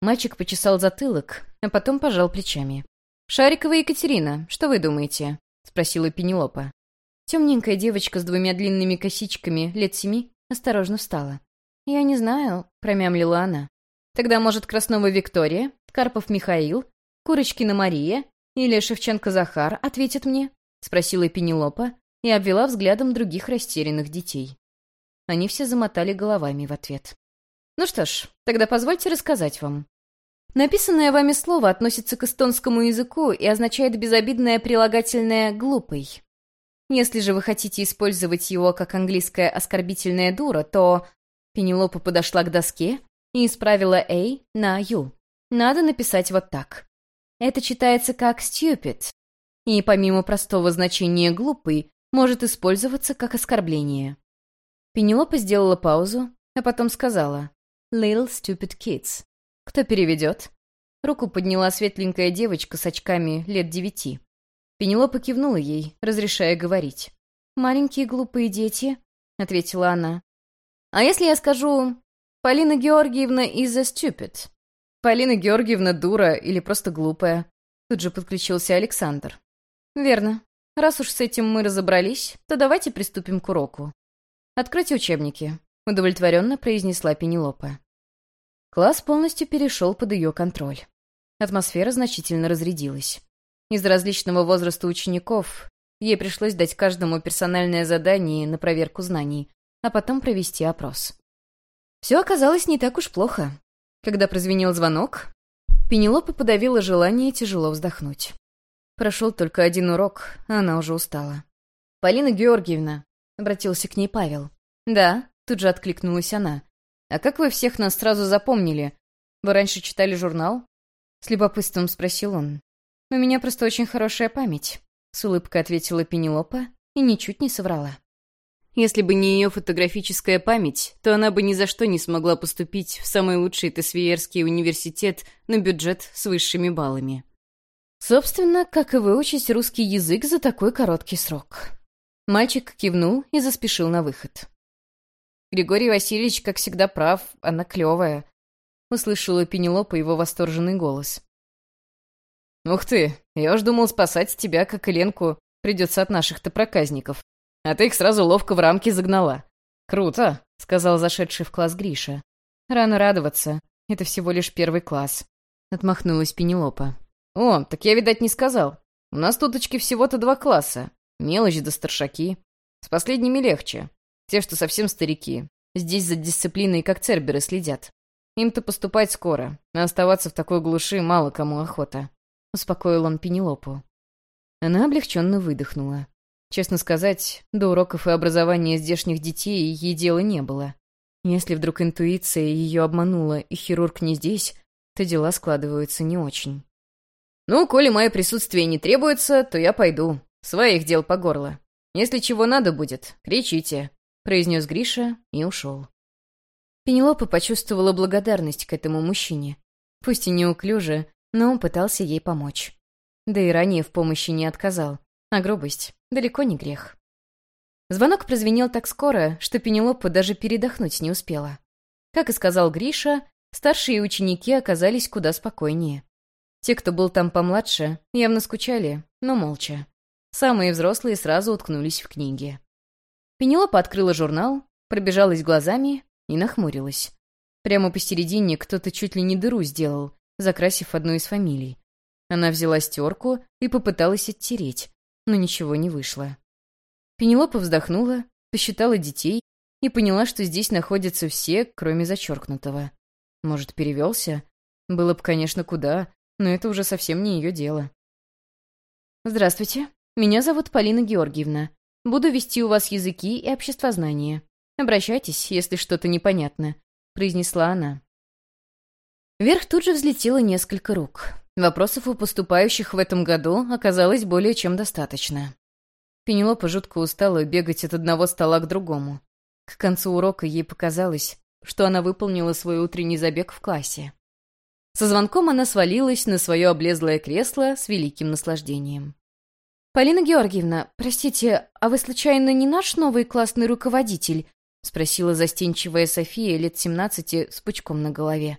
Мальчик почесал затылок, а потом пожал плечами. «Шарикова Екатерина, что вы думаете?» — спросила Пенелопа. Темненькая девочка с двумя длинными косичками, лет семи, осторожно встала. «Я не знаю», — промямлила она. «Тогда, может, Краснова Виктория, Карпов Михаил, Курочкина Мария или Шевченко Захар ответит мне?» — спросила Пенелопа и обвела взглядом других растерянных детей. Они все замотали головами в ответ. «Ну что ж, тогда позвольте рассказать вам». Написанное вами слово относится к эстонскому языку и означает безобидное прилагательное «глупый». Если же вы хотите использовать его как английская оскорбительная дура, то Пенелопа подошла к доске и исправила «a» на «u». Надо написать вот так. Это читается как «stupid», и помимо простого значения «глупый» может использоваться как оскорбление. Пенелопа сделала паузу, а потом сказала «little stupid kids». Кто переведет? Руку подняла светленькая девочка с очками лет девяти. Пенелопа кивнула ей, разрешая говорить. «Маленькие глупые дети», — ответила она. А если я скажу «Полина Георгиевна is a stupid»? Полина Георгиевна дура или просто глупая. Тут же подключился Александр. Верно. Раз уж с этим мы разобрались, то давайте приступим к уроку. Откройте учебники, удовлетворенно произнесла Пенелопа. Класс полностью перешел под ее контроль. Атмосфера значительно разрядилась. Из различного возраста учеников ей пришлось дать каждому персональное задание на проверку знаний, а потом провести опрос. Все оказалось не так уж плохо. Когда прозвенел звонок, Пенелопа подавила желание тяжело вздохнуть. Прошел только один урок, а она уже устала. «Полина Георгиевна», — обратился к ней Павел. «Да», — тут же откликнулась она. «А как вы всех нас сразу запомнили? Вы раньше читали журнал?» С любопытством спросил он. «У меня просто очень хорошая память», — с улыбкой ответила Пенелопа и ничуть не соврала. Если бы не ее фотографическая память, то она бы ни за что не смогла поступить в самый лучший Тесвиерский университет на бюджет с высшими баллами. Собственно, как и выучить русский язык за такой короткий срок. Мальчик кивнул и заспешил на выход. Григорий Васильевич, как всегда, прав, она клевая. Услышала Пенелопа его восторженный голос. «Ух ты, я уж думал спасать тебя, как и Ленку, придется от наших-то проказников», а ты их сразу ловко в рамки загнала. Круто, сказал зашедший в класс Гриша. Рано радоваться. Это всего лишь первый класс. Отмахнулась Пенелопа. О, так я, видать, не сказал. У нас туточки всего-то два класса. Мелочь да старшаки. С последними легче. Те, что совсем старики. Здесь за дисциплиной как церберы следят. Им-то поступать скоро, а оставаться в такой глуши мало кому охота. Успокоил он Пенелопу. Она облегченно выдохнула. Честно сказать, до уроков и образования здешних детей ей дела не было. Если вдруг интуиция ее обманула, и хирург не здесь, то дела складываются не очень. «Ну, коли мое присутствие не требуется, то я пойду. Своих дел по горло. Если чего надо будет, кричите», — произнес Гриша и ушел. Пенелопа почувствовала благодарность к этому мужчине. Пусть и неуклюже, но он пытался ей помочь. Да и ранее в помощи не отказал. А грубость — далеко не грех. Звонок прозвенел так скоро, что Пенелопа даже передохнуть не успела. Как и сказал Гриша, старшие ученики оказались куда спокойнее. Те, кто был там помладше, явно скучали, но молча. Самые взрослые сразу уткнулись в книги. Пенелопа открыла журнал, пробежалась глазами и нахмурилась. Прямо посередине кто-то чуть ли не дыру сделал, закрасив одну из фамилий. Она взяла стерку и попыталась оттереть, но ничего не вышло. Пенелопа вздохнула, посчитала детей и поняла, что здесь находятся все, кроме зачеркнутого. Может, перевелся? Было бы, конечно, куда, но это уже совсем не ее дело. «Здравствуйте. Меня зовут Полина Георгиевна. Буду вести у вас языки и обществознание. Обращайтесь, если что-то непонятно», — произнесла она. Вверх тут же взлетело несколько рук. Вопросов у поступающих в этом году оказалось более чем достаточно. Пенелопа жутко устала бегать от одного стола к другому. К концу урока ей показалось, что она выполнила свой утренний забег в классе. Со звонком она свалилась на свое облезлое кресло с великим наслаждением. «Полина Георгиевна, простите, а вы случайно не наш новый классный руководитель?» — спросила застенчивая София лет семнадцати с пучком на голове.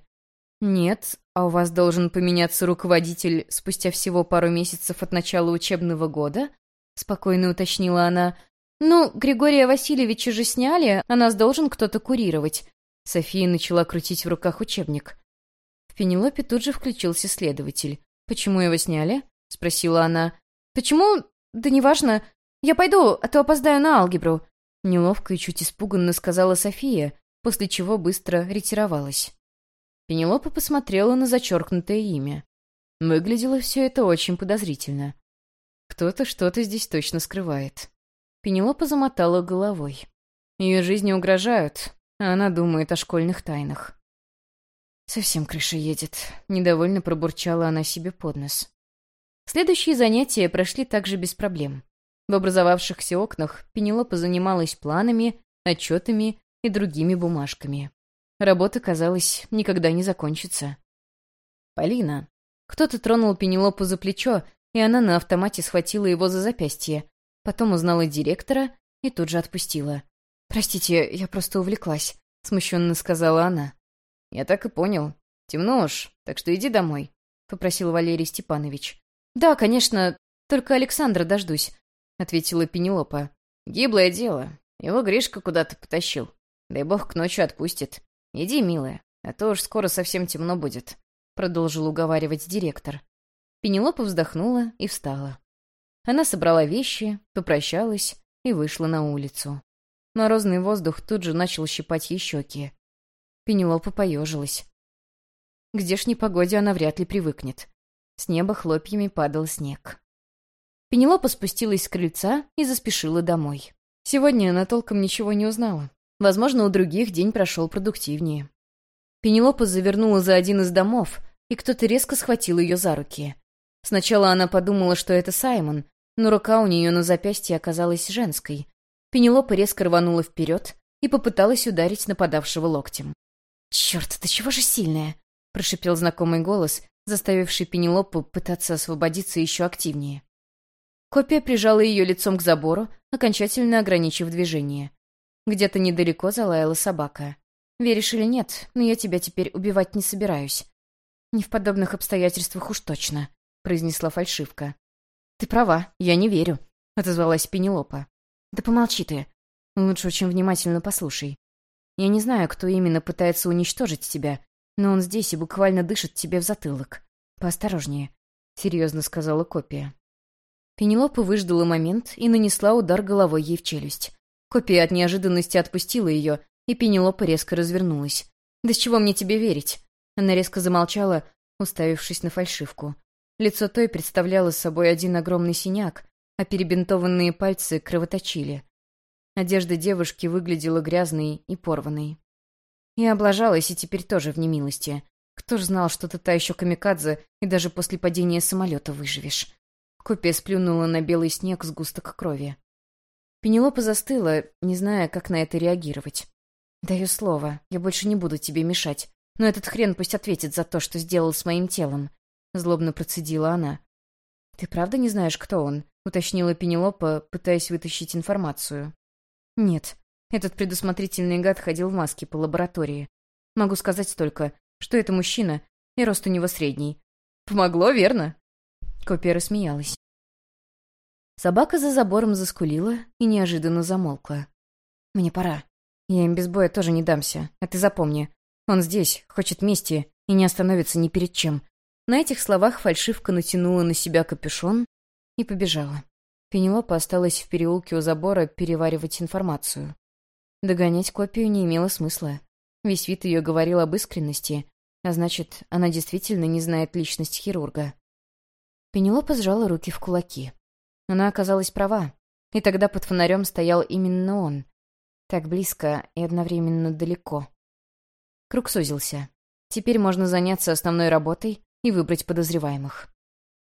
«Нет, а у вас должен поменяться руководитель спустя всего пару месяцев от начала учебного года?» — спокойно уточнила она. «Ну, Григория Васильевича же сняли, а нас должен кто-то курировать». София начала крутить в руках учебник. В Пенелопе тут же включился следователь. «Почему его сняли?» — спросила она. «Почему? Да неважно. Я пойду, а то опоздаю на алгебру». Неловко и чуть испуганно сказала София, после чего быстро ретировалась. Пенелопа посмотрела на зачеркнутое имя. Выглядело все это очень подозрительно. Кто-то что-то здесь точно скрывает. Пенелопа замотала головой. Ее жизни угрожают, а она думает о школьных тайнах. «Совсем крыша едет», — недовольно пробурчала она себе под нос. Следующие занятия прошли также без проблем. В образовавшихся окнах Пенелопа занималась планами, отчетами и другими бумажками. Работа, казалось, никогда не закончится. «Полина». Кто-то тронул Пенелопу за плечо, и она на автомате схватила его за запястье. Потом узнала директора и тут же отпустила. «Простите, я просто увлеклась», — смущенно сказала она. «Я так и понял. Темно уж, так что иди домой», — попросил Валерий Степанович. «Да, конечно, только Александра дождусь», — ответила Пенелопа. «Гиблое дело. Его Гришка куда-то потащил. Дай бог к ночи отпустит. Иди, милая, а то уж скоро совсем темно будет», — продолжил уговаривать директор. Пенелопа вздохнула и встала. Она собрала вещи, попрощалась и вышла на улицу. Морозный воздух тут же начал щипать ей щеки. Пенелопа поежилась. К здешней погоде она вряд ли привыкнет. С неба хлопьями падал снег. Пенелопа спустилась с крыльца и заспешила домой. Сегодня она толком ничего не узнала. Возможно, у других день прошел продуктивнее. Пенелопа завернула за один из домов, и кто-то резко схватил ее за руки. Сначала она подумала, что это Саймон, но рука у нее на запястье оказалась женской. Пенелопа резко рванула вперед и попыталась ударить нападавшего локтем. «Черт, ты чего же сильная?» — прошипел знакомый голос, заставивший Пенелопу пытаться освободиться еще активнее. Копия прижала ее лицом к забору, окончательно ограничив движение. Где-то недалеко залаяла собака. «Веришь или нет, но я тебя теперь убивать не собираюсь». «Не в подобных обстоятельствах уж точно», — произнесла фальшивка. «Ты права, я не верю», — отозвалась Пенелопа. «Да помолчи ты. Лучше очень внимательно послушай. Я не знаю, кто именно пытается уничтожить тебя, но он здесь и буквально дышит тебе в затылок. Поосторожнее», — серьезно сказала копия. Пенелопа выждала момент и нанесла удар головой ей в челюсть. Копия от неожиданности отпустила ее, и Пенелопа резко развернулась. «Да с чего мне тебе верить?» Она резко замолчала, уставившись на фальшивку. Лицо той представляло собой один огромный синяк, а перебинтованные пальцы кровоточили. Одежда девушки выглядела грязной и порванной. Я облажалась и теперь тоже в немилости. Кто ж знал, что ты та еще камикадзе, и даже после падения самолета выживешь. Копия сплюнула на белый снег с густок крови. Пенелопа застыла, не зная, как на это реагировать. «Даю слово, я больше не буду тебе мешать, но этот хрен пусть ответит за то, что сделал с моим телом», — злобно процедила она. «Ты правда не знаешь, кто он?» — уточнила Пенелопа, пытаясь вытащить информацию. «Нет, этот предусмотрительный гад ходил в маске по лаборатории. Могу сказать только, что это мужчина, и рост у него средний. Помогло, верно?» Копия рассмеялась. Собака за забором заскулила и неожиданно замолкла. «Мне пора. Я им без боя тоже не дамся, а ты запомни. Он здесь, хочет мести и не остановится ни перед чем. На этих словах фальшивка натянула на себя капюшон и побежала. Пенелопа осталась в переулке у забора переваривать информацию. Догонять копию не имело смысла. Весь вид ее говорил об искренности, а значит, она действительно не знает личность хирурга. Пенелопа сжала руки в кулаки. Она оказалась права, и тогда под фонарем стоял именно он. Так близко и одновременно далеко. Круг сузился. Теперь можно заняться основной работой и выбрать подозреваемых.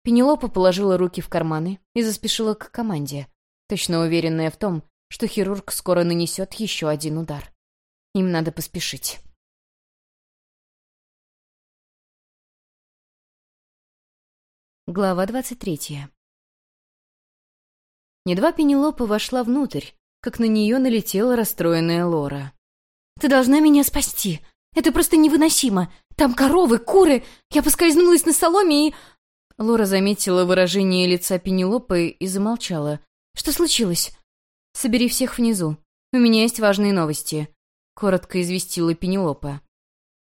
Пенелопа положила руки в карманы и заспешила к команде, точно уверенная в том, что хирург скоро нанесет еще один удар. Им надо поспешить. Глава двадцать третья. Едва Пенелопа вошла внутрь, как на нее налетела расстроенная Лора. «Ты должна меня спасти! Это просто невыносимо! Там коровы, куры! Я поскользнулась на соломе и...» Лора заметила выражение лица Пенелопы и замолчала. «Что случилось?» «Собери всех внизу. У меня есть важные новости», — коротко известила Пенелопа.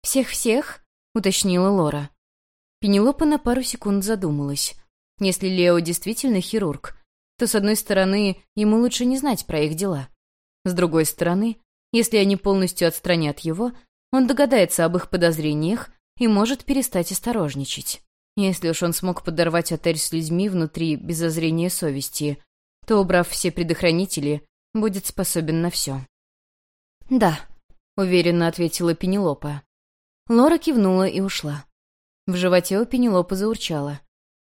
«Всех-всех?» — уточнила Лора. Пенелопа на пару секунд задумалась. Если Лео действительно хирург, то, с одной стороны, ему лучше не знать про их дела. С другой стороны, если они полностью отстранят его, он догадается об их подозрениях и может перестать осторожничать. Если уж он смог подорвать отель с людьми внутри без зазрения совести, то, убрав все предохранители, будет способен на все. «Да», — уверенно ответила Пенелопа. Лора кивнула и ушла. В животе у Пенелопы заурчала.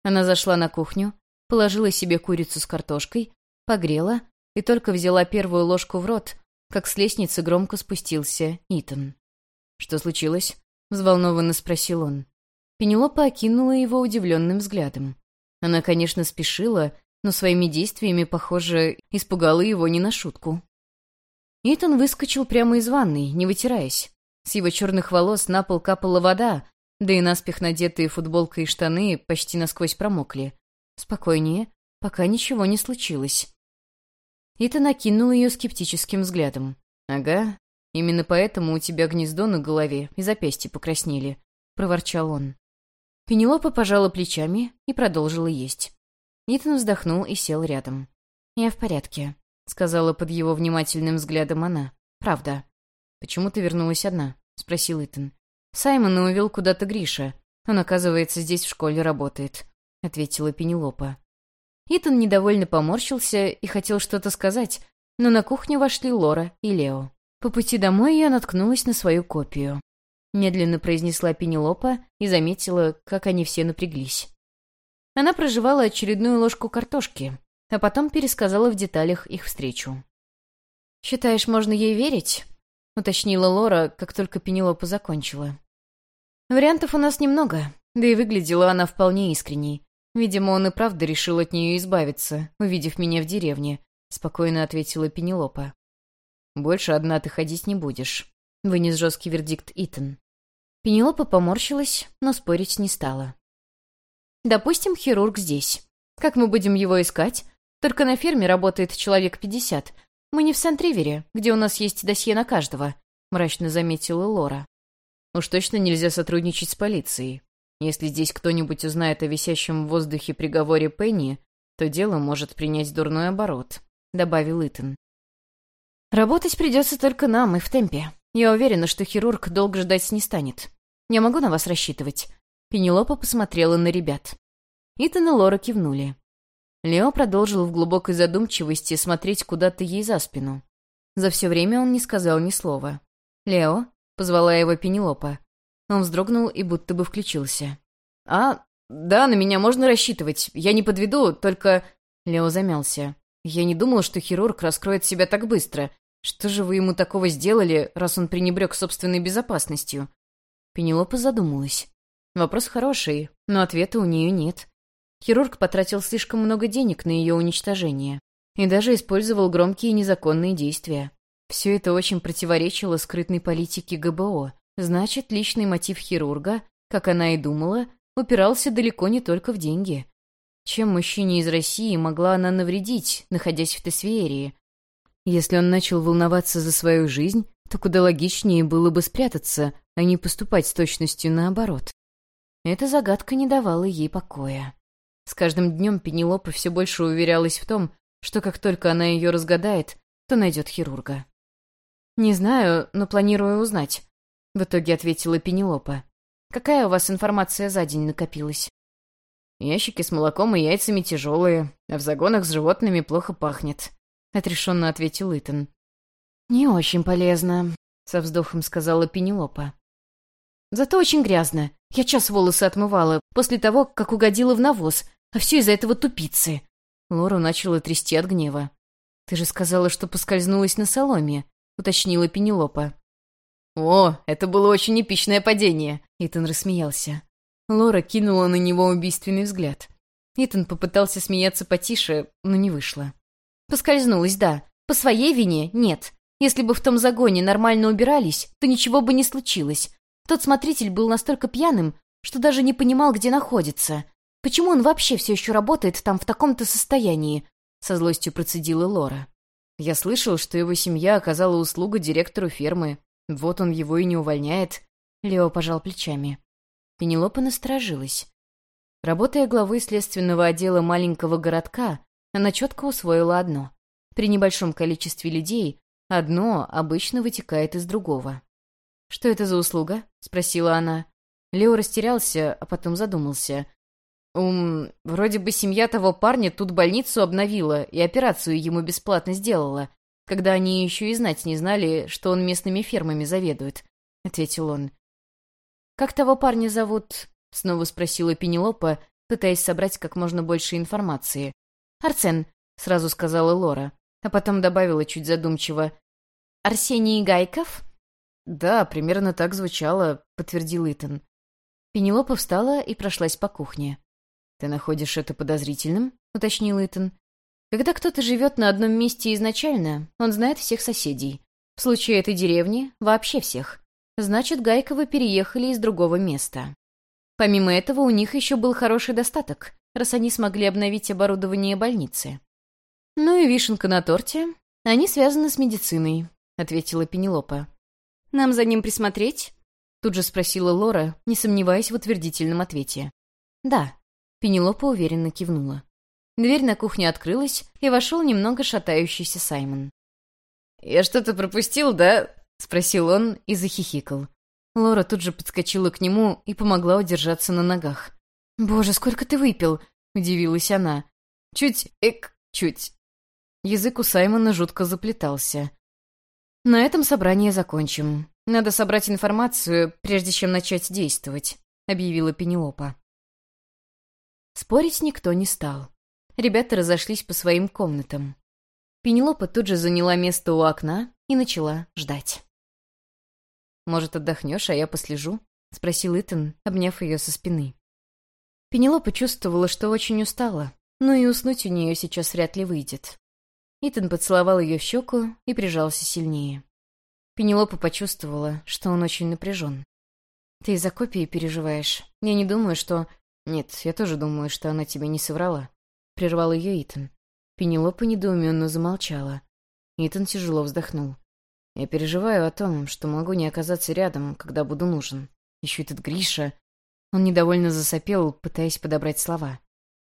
Она зашла на кухню, положила себе курицу с картошкой, погрела и только взяла первую ложку в рот, как с лестницы громко спустился Итан. «Что случилось?» — взволнованно спросил он. Пенелопа окинула его удивленным взглядом. Она, конечно, спешила, но своими действиями, похоже, испугала его не на шутку. Итан выскочил прямо из ванной, не вытираясь. С его черных волос на пол капала вода, да и наспех надетые футболка и штаны почти насквозь промокли. Спокойнее, пока ничего не случилось. Итан накинул ее скептическим взглядом. «Ага, именно поэтому у тебя гнездо на голове и запястья покраснели», — проворчал он. Пенелопа пожала плечами и продолжила есть. Итан вздохнул и сел рядом. «Я в порядке», — сказала под его внимательным взглядом она. «Правда». «Почему ты вернулась одна?» — спросил Итан. «Саймона увел куда-то Гриша. Он, оказывается, здесь в школе работает», — ответила Пенелопа. Итан недовольно поморщился и хотел что-то сказать, но на кухню вошли Лора и Лео. По пути домой я наткнулась на свою копию. Медленно произнесла Пенелопа и заметила, как они все напряглись. Она проживала очередную ложку картошки, а потом пересказала в деталях их встречу. «Считаешь, можно ей верить?» — уточнила Лора, как только Пенелопа закончила. «Вариантов у нас немного, да и выглядела она вполне искренней. Видимо, он и правда решил от нее избавиться, увидев меня в деревне», — спокойно ответила Пенелопа. «Больше одна ты ходить не будешь», — вынес жесткий вердикт Итан. Пенелопа поморщилась, но спорить не стала. «Допустим, хирург здесь. Как мы будем его искать? Только на ферме работает человек пятьдесят. Мы не в Сент-Ривере, где у нас есть досье на каждого», — мрачно заметила Лора. «Уж точно нельзя сотрудничать с полицией. Если здесь кто-нибудь узнает о висящем в воздухе приговоре Пенни, то дело может принять дурной оборот», — добавил Итан. «Работать придется только нам и в темпе. Я уверена, что хирург долго ждать не станет. Я могу на вас рассчитывать?» Пенелопа посмотрела на ребят. Итан и Лора кивнули. Лео продолжил в глубокой задумчивости смотреть куда-то ей за спину. За все время он не сказал ни слова. «Лео?» — позвала его Пенелопа. Он вздрогнул и будто бы включился. «А, да, на меня можно рассчитывать. Я не подведу, только...» Лео замялся. «Я не думал, что хирург раскроет себя так быстро. Что же вы ему такого сделали, раз он пренебрег собственной безопасностью?» Пенелопа задумалась. Вопрос хороший, но ответа у нее нет. Хирург потратил слишком много денег на ее уничтожение и даже использовал громкие незаконные действия. Все это очень противоречило скрытной политике ГБО. Значит, личный мотив хирурга, как она и думала, упирался далеко не только в деньги. Чем мужчине из России могла она навредить, находясь в Тесвеерии? Если он начал волноваться за свою жизнь, то куда логичнее было бы спрятаться, а не поступать с точностью наоборот. Эта загадка не давала ей покоя. С каждым днем Пенелопа все больше уверялась в том, что как только она ее разгадает, то найдет хирурга. «Не знаю, но планирую узнать», — в итоге ответила Пенелопа. «Какая у вас информация за день накопилась?» «Ящики с молоком и яйцами тяжелые, а в загонах с животными плохо пахнет», — отрешенно ответил Итан. «Не очень полезно», — со вздохом сказала Пенелопа. «Зато очень грязно. Я час волосы отмывала, после того, как угодила в навоз, а все из-за этого тупицы». Лору начала трясти от гнева. «Ты же сказала, что поскользнулась на соломе», — уточнила Пенелопа. «О, это было очень эпичное падение», — Итан рассмеялся. Лора кинула на него убийственный взгляд. Итан попытался смеяться потише, но не вышло. «Поскользнулась, да. По своей вине — нет. Если бы в том загоне нормально убирались, то ничего бы не случилось. Тот смотритель был настолько пьяным, что даже не понимал, где находится. Почему он вообще все еще работает там в таком-то состоянии?» Со злостью процедила Лора. «Я слышал, что его семья оказала услугу директору фермы. Вот он его и не увольняет». Лео пожал плечами. Пенелопа насторожилась. Работая главой следственного отдела маленького городка, она четко усвоила одно. При небольшом количестве людей одно обычно вытекает из другого. «Что это за услуга?» — спросила она. Лео растерялся, а потом задумался. «Ум, вроде бы семья того парня тут больницу обновила и операцию ему бесплатно сделала, когда они еще и знать не знали, что он местными фермами заведует», — ответил он. «Как того парня зовут?» — снова спросила Пенелопа, пытаясь собрать как можно больше информации. «Арсен», — сразу сказала Лора, а потом добавила чуть задумчиво. «Арсений Гайков?» «Да, примерно так звучало», — подтвердил Итан. Пенелопа встала и прошлась по кухне. «Ты находишь это подозрительным?» — уточнил Итан. «Когда кто-то живет на одном месте изначально, он знает всех соседей. В случае этой деревни — вообще всех. Значит, Гайковы переехали из другого места. Помимо этого, у них еще был хороший достаток, раз они смогли обновить оборудование больницы. «Ну и вишенка на торте. Они связаны с медициной», — ответила Пенелопа. «Нам за ним присмотреть?» Тут же спросила Лора, не сомневаясь в утвердительном ответе. «Да», — Пенелопа уверенно кивнула. Дверь на кухню открылась, и вошел немного шатающийся Саймон. «Я что-то пропустил, да?» — спросил он и захихикал. Лора тут же подскочила к нему и помогла удержаться на ногах. «Боже, сколько ты выпил!» — удивилась она. «Чуть, эк, чуть». Язык у Саймона жутко заплетался. «На этом собрание закончим. Надо собрать информацию, прежде чем начать действовать», — объявила Пенелопа. Спорить никто не стал. Ребята разошлись по своим комнатам. Пенелопа тут же заняла место у окна и начала ждать. «Может, отдохнешь, а я послежу?» — спросил Итан, обняв ее со спины. Пенелопа чувствовала, что очень устала, но и уснуть у нее сейчас вряд ли выйдет. Итан поцеловал ее в щеку и прижался сильнее. Пенелопа почувствовала, что он очень напряжен. «Ты из-за копии переживаешь. Я не думаю, что...» «Нет, я тоже думаю, что она тебе не соврала», — прервал ее Итан. Пенелопа недоуменно замолчала. Итан тяжело вздохнул. Я переживаю о том, что могу не оказаться рядом, когда буду нужен. Еще этот Гриша. Он недовольно засопел, пытаясь подобрать слова.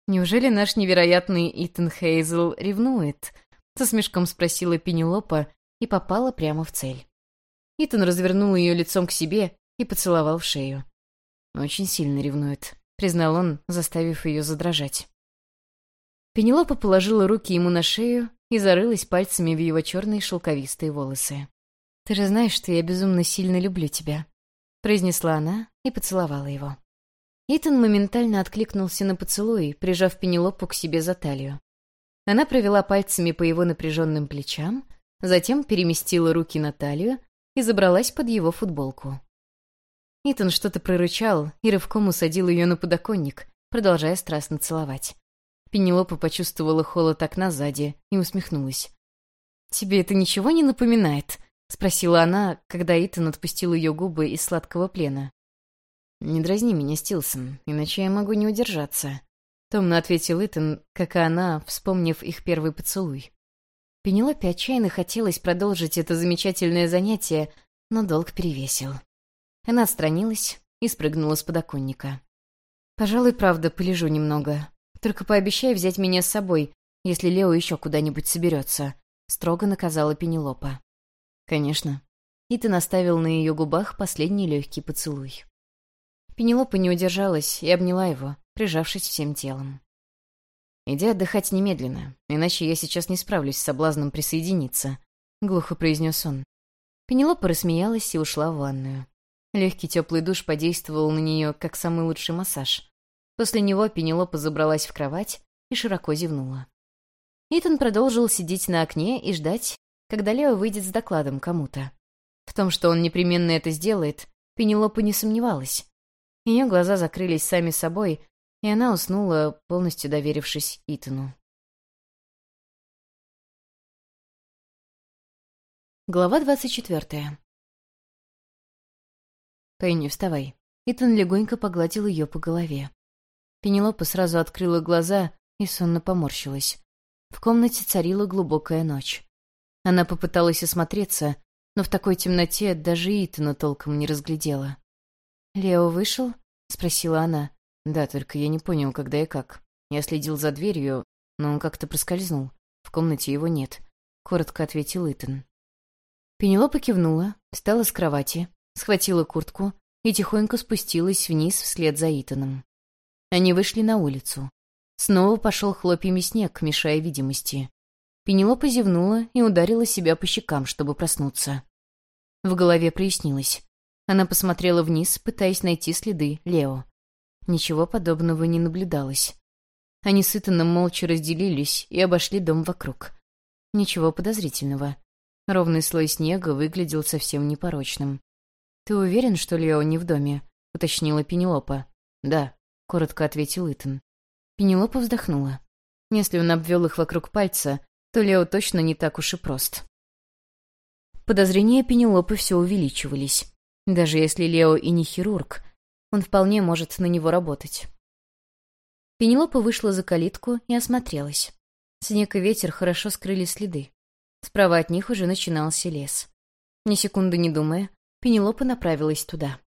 «Неужели наш невероятный Итан Хейзел ревнует?» Со смешком спросила Пенелопа и попала прямо в цель. Итан развернул ее лицом к себе и поцеловал в шею. «Очень сильно ревнует», — признал он, заставив ее задрожать. Пенелопа положила руки ему на шею и зарылась пальцами в его черные шелковистые волосы. «Ты же знаешь, что я безумно сильно люблю тебя», — произнесла она и поцеловала его. Итан моментально откликнулся на поцелуй, прижав Пенелопу к себе за талию. Она провела пальцами по его напряженным плечам, затем переместила руки на талию и забралась под его футболку. Итан что-то прорычал и рывком усадил ее на подоконник, продолжая страстно целовать. Пенелопа почувствовала холод окна сзади и усмехнулась. «Тебе это ничего не напоминает?» — спросила она, когда Итан отпустил ее губы из сладкого плена. «Не дразни меня, Стилсон, иначе я могу не удержаться», — томно ответил Итан, как и она, вспомнив их первый поцелуй. Пенелопе отчаянно хотелось продолжить это замечательное занятие, но долг перевесил. Она отстранилась и спрыгнула с подоконника. «Пожалуй, правда, полежу немного. Только пообещай взять меня с собой, если Лео еще куда-нибудь соберется», — строго наказала Пенелопа. «Конечно». И ты наставил на ее губах последний легкий поцелуй. Пенелопа не удержалась и обняла его, прижавшись всем телом. «Иди отдыхать немедленно, иначе я сейчас не справлюсь с соблазном присоединиться», — глухо произнес он. Пенелопа рассмеялась и ушла в ванную. Легкий теплый душ подействовал на нее, как самый лучший массаж. После него Пенелопа забралась в кровать и широко зевнула. Итан продолжил сидеть на окне и ждать, когда Лео выйдет с докладом кому-то. В том, что он непременно это сделает, Пенелопа не сомневалась. Ее глаза закрылись сами собой, и она уснула, полностью доверившись Итану. Глава двадцать четвертая. «Пенни, вставай». Итан легонько погладил ее по голове. Пенелопа сразу открыла глаза и сонно поморщилась. В комнате царила глубокая ночь. Она попыталась осмотреться, но в такой темноте даже Итана толком не разглядела. «Лео вышел?» — спросила она. Да, только я не понял, когда и как. Я следил за дверью, но он как-то проскользнул. В комнате его нет. Коротко ответил Итан. Пенелопа кивнула, встала с кровати, схватила куртку и тихонько спустилась вниз вслед за Итаном. Они вышли на улицу. Снова пошел хлопьями снег, мешая видимости. Пенелопа зевнула и ударила себя по щекам, чтобы проснуться. В голове прояснилось. Она посмотрела вниз, пытаясь найти следы Лео. Ничего подобного не наблюдалось. Они с Итаном молча разделились и обошли дом вокруг. Ничего подозрительного. Ровный слой снега выглядел совсем непорочным. «Ты уверен, что Лео не в доме?» — уточнила Пенелопа. «Да», — коротко ответил Итан. Пенелопа вздохнула. Если он обвел их вокруг пальца, то Лео точно не так уж и прост. Подозрения Пенелопы все увеличивались. Даже если Лео и не хирург, он вполне может на него работать. Пенелопа вышла за калитку и осмотрелась. Снег и ветер хорошо скрыли следы. Справа от них уже начинался лес. Ни секунды не думая, Пенелопа направилась туда.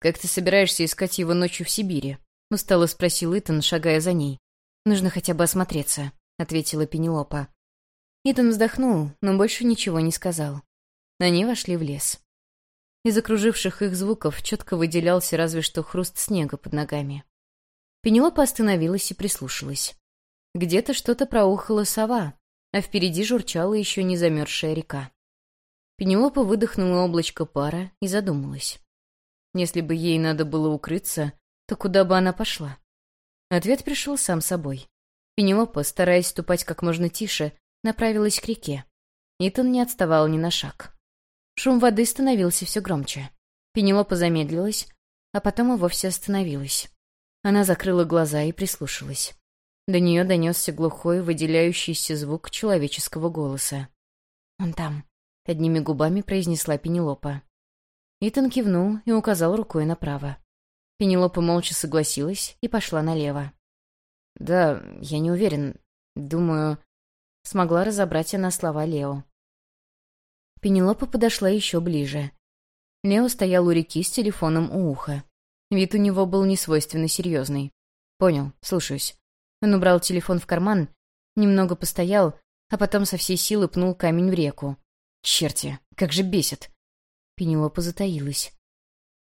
«Как ты собираешься искать его ночью в Сибири?» — устало спросил Итан, шагая за ней. «Нужно хотя бы осмотреться», — ответила Пенелопа. Итан вздохнул, но больше ничего не сказал. Они вошли в лес. Из окруживших их звуков четко выделялся разве что хруст снега под ногами. Пенелопа остановилась и прислушалась. Где-то что-то проухала сова, а впереди журчала еще не замерзшая река. Пенелопа выдохнула облачко пара и задумалась. Если бы ей надо было укрыться, то куда бы она пошла? Ответ пришел сам собой. Пенелопа, стараясь ступать как можно тише, направилась к реке. Итан не отставал ни на шаг. Шум воды становился все громче. Пенелопа замедлилась, а потом и вовсе остановилась. Она закрыла глаза и прислушалась. До нее донесся глухой, выделяющийся звук человеческого голоса. «Он там», — одними губами произнесла Пенелопа. Итан кивнул и указал рукой направо. Пенелопа молча согласилась и пошла налево. «Да, я не уверен. Думаю...» Смогла разобрать она слова Лео. Пенелопа подошла еще ближе. Лео стоял у реки с телефоном у уха. Вид у него был несвойственно серьезный. «Понял, слушаюсь». Он убрал телефон в карман, немного постоял, а потом со всей силы пнул камень в реку. «Черти, как же бесит!» Пенелопа затаилась.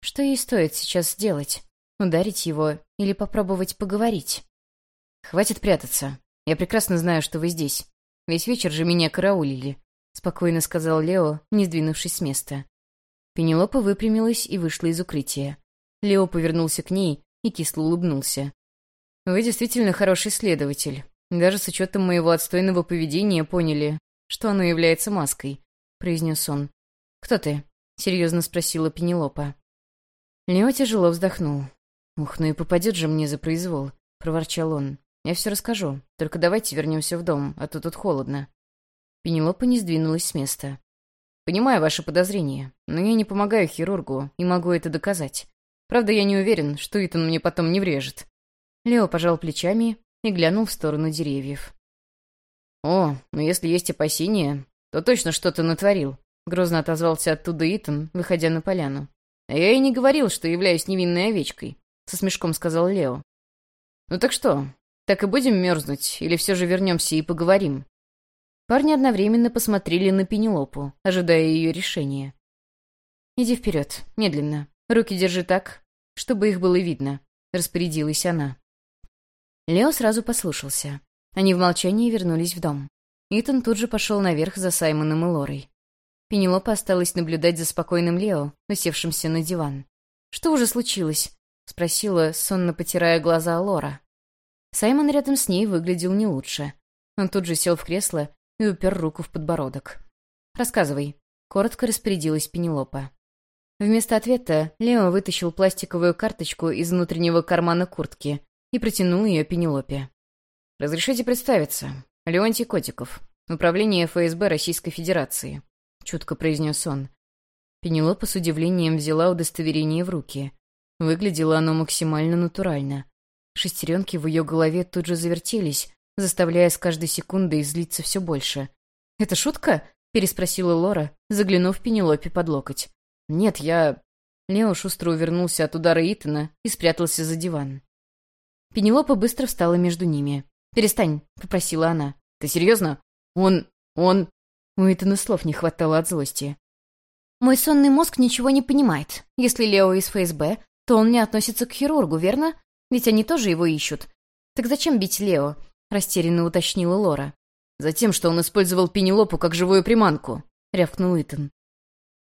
Что ей стоит сейчас сделать? Ударить его или попробовать поговорить? «Хватит прятаться. Я прекрасно знаю, что вы здесь. Весь вечер же меня караулили спокойно сказал Лео, не сдвинувшись с места. Пенелопа выпрямилась и вышла из укрытия. Лео повернулся к ней и кисло улыбнулся. «Вы действительно хороший следователь. Даже с учетом моего отстойного поведения поняли, что оно является маской», — произнес он. «Кто ты?» — серьезно спросила Пенелопа. Лео тяжело вздохнул. «Ух, ну и попадет же мне за произвол», — проворчал он. «Я все расскажу, только давайте вернемся в дом, а то тут холодно». Пенелопа не сдвинулась с места. «Понимаю ваши подозрения, но я не помогаю хирургу и могу это доказать. Правда, я не уверен, что Итан мне потом не врежет». Лео пожал плечами и глянул в сторону деревьев. «О, ну если есть опасения, то точно что-то натворил», — грозно отозвался оттуда Итан, выходя на поляну. «А я и не говорил, что являюсь невинной овечкой», — со смешком сказал Лео. «Ну так что, так и будем мерзнуть, или все же вернемся и поговорим?» Парни одновременно посмотрели на Пенелопу, ожидая ее решения. «Иди вперед, медленно. Руки держи так, чтобы их было видно», — распорядилась она. Лео сразу послушался. Они в молчании вернулись в дом. Итан тут же пошел наверх за Саймоном и Лорой. Пенелопа осталась наблюдать за спокойным Лео, усевшимся на диван. «Что уже случилось?» — спросила, сонно потирая глаза Лора. Саймон рядом с ней выглядел не лучше. Он тут же сел в кресло и упер руку в подбородок. «Рассказывай», — коротко распорядилась Пенелопа. Вместо ответа Лео вытащил пластиковую карточку из внутреннего кармана куртки и протянул ее Пенелопе. «Разрешите представиться. Леонтий Котиков, Управление ФСБ Российской Федерации», — чутко произнес он. Пенелопа с удивлением взяла удостоверение в руки. Выглядело оно максимально натурально. Шестеренки в ее голове тут же завертелись, заставляя с каждой секундой злиться все больше. «Это шутка?» — переспросила Лора, заглянув Пенелопе под локоть. «Нет, я...» Лео шустро увернулся от удара Итана и спрятался за диван. Пенелопа быстро встала между ними. «Перестань», — попросила она. «Ты серьезно? Он... он...» У Итана слов не хватало от злости. «Мой сонный мозг ничего не понимает. Если Лео из ФСБ, то он не относится к хирургу, верно? Ведь они тоже его ищут. Так зачем бить Лео?» — растерянно уточнила Лора. «Затем, что он использовал Пенелопу как живую приманку», — рявкнул Итан.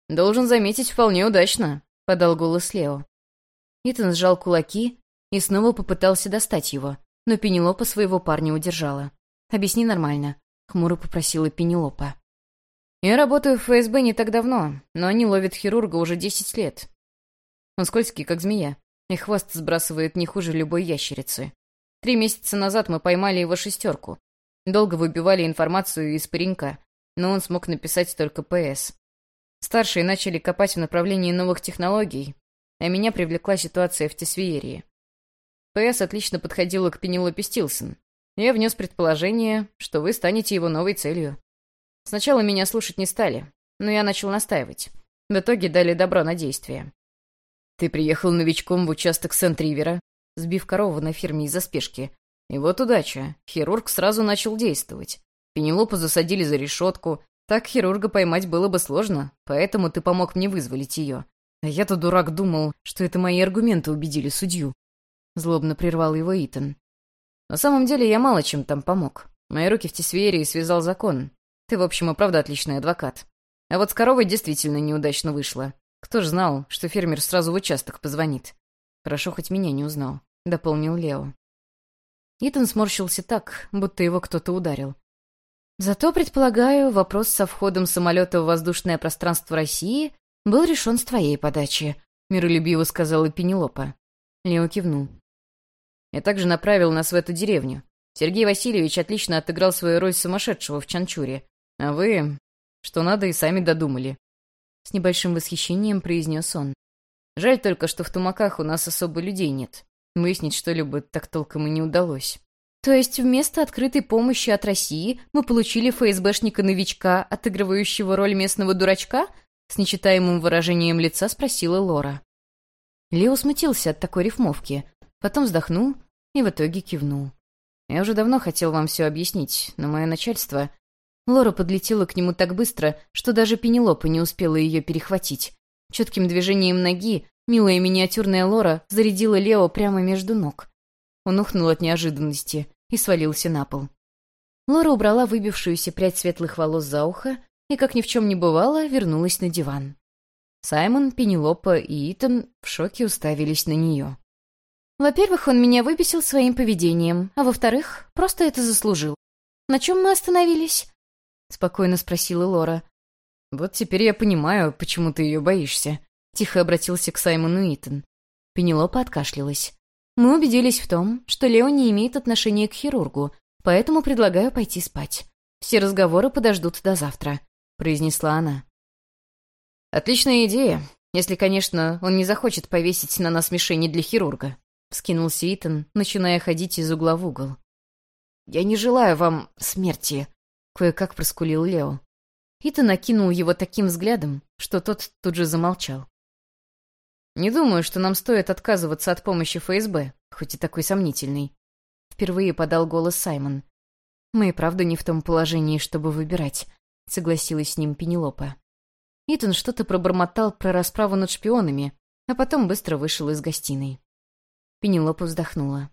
«Должен заметить, вполне удачно», — подал голос Лео. Итан сжал кулаки и снова попытался достать его, но Пенелопа своего парня удержала. «Объясни нормально», — хмуро попросила Пенелопа. «Я работаю в ФСБ не так давно, но они ловят хирурга уже десять лет. Он скользкий, как змея, и хвост сбрасывает не хуже любой ящерицы. Три месяца назад мы поймали его шестерку. Долго выбивали информацию из паренька, но он смог написать только ПС. Старшие начали копать в направлении новых технологий, а меня привлекла ситуация в Тесвиерии. ПС отлично подходила к Пенелопе Стилсон. Я внес предположение, что вы станете его новой целью. Сначала меня слушать не стали, но я начал настаивать. В итоге дали добро на действие. Ты приехал новичком в участок Сент-Ривера, сбив корову на ферме из-за спешки. И вот удача. Хирург сразу начал действовать. Пенелопу засадили за решетку, так хирурга поймать было бы сложно, поэтому ты помог мне вызволить ее. А я-то, дурак, думал, что это мои аргументы убедили судью. Злобно прервал его Итан. На самом деле я мало чем там помог. Мои руки в Тесверии связал закон. Ты, в общем, и правда отличный адвокат. А вот с коровой действительно неудачно вышло. Кто ж знал, что фермер сразу в участок позвонит? Хорошо, хоть меня не узнал, — дополнил Лео. Итан сморщился так, будто его кто-то ударил. Зато, предполагаю, вопрос со входом самолета в воздушное пространство России был решен с твоей подачи, миролюбиво сказала Пенелопа. Лео кивнул. Я также направил нас в эту деревню. Сергей Васильевич отлично отыграл свою роль сумасшедшего в Чанчуре. А вы, что надо, и сами додумали. С небольшим восхищением произнес он. Жаль только, что в Тумаках у нас особо людей нет. Выяснить что-либо так толком и не удалось. То есть вместо открытой помощи от России мы получили ФСБшника-новичка, отыгрывающего роль местного дурачка? С нечитаемым выражением лица спросила Лора. Лео смутился от такой рифмовки, потом вздохнул и в итоге кивнул. «Я уже давно хотел вам все объяснить, но мое начальство...» Лора подлетела к нему так быстро, что даже Пенелопа не успела ее перехватить. Четким движением ноги милая миниатюрная Лора зарядила Лео прямо между ног. Он ухнул от неожиданности и свалился на пол. Лора убрала выбившуюся прядь светлых волос за ухо и, как ни в чем не бывало, вернулась на диван. Саймон, Пенелопа и Итан в шоке уставились на нее. «Во-первых, он меня выбесил своим поведением, а во-вторых, просто это заслужил. На чем мы остановились?» — спокойно спросила Лора. «Вот теперь я понимаю, почему ты ее боишься», — тихо обратился к Саймону Итан. Пенелопа откашлялась. Мы убедились в том, что Лео не имеет отношения к хирургу, поэтому предлагаю пойти спать. Все разговоры подождут до завтра», — произнесла она. «Отличная идея, если, конечно, он не захочет повесить на нас мишени для хирурга», — вскинулся Итан, начиная ходить из угла в угол. «Я не желаю вам смерти», кое-как проскулил Лео. Итан накинул его таким взглядом, что тот тут же замолчал. «Не думаю, что нам стоит отказываться от помощи ФСБ, хоть и такой сомнительный», — впервые подал голос Саймон. «Мы и правда не в том положении, чтобы выбирать», — согласилась с ним Пенелопа. Итан что-то пробормотал про расправу над шпионами, а потом быстро вышел из гостиной. Пенелопа вздохнула.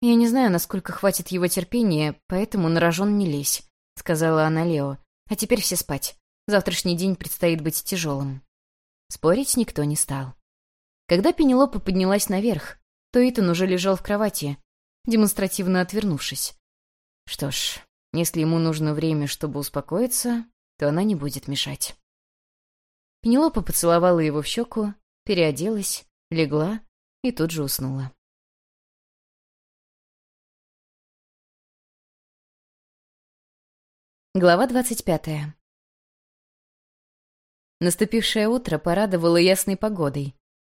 «Я не знаю, насколько хватит его терпения, поэтому на рожон не лезь», — сказала она Лео. «А теперь все спать. Завтрашний день предстоит быть тяжелым». Спорить никто не стал. Когда Пенелопа поднялась наверх, то Итан уже лежал в кровати, демонстративно отвернувшись. Что ж, если ему нужно время, чтобы успокоиться, то она не будет мешать. Пенелопа поцеловала его в щеку, переоделась, легла и тут же уснула. Глава двадцать пятая. Наступившее утро порадовало ясной погодой.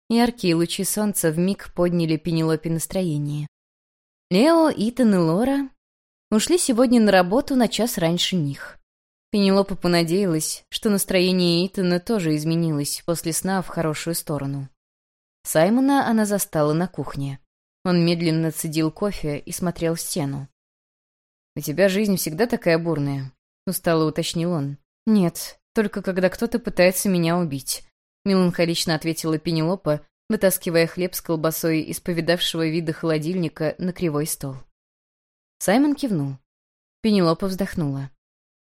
Яркие лучи солнца вмиг подняли Пенелопе настроение. Лео, Итан и Лора ушли сегодня на работу на час раньше них. Пенелопа понадеялась, что настроение Итана тоже изменилось после сна в хорошую сторону. Саймона она застала на кухне. Он медленно цедил кофе и смотрел в стену. «У тебя жизнь всегда такая бурная?» — устало уточнил он. «Нет, только когда кто-то пытается меня убить», — меланхолично ответила Пенелопа, вытаскивая хлеб с колбасой из повидавшего вида холодильника на кривой стол. Саймон кивнул. Пенелопа вздохнула.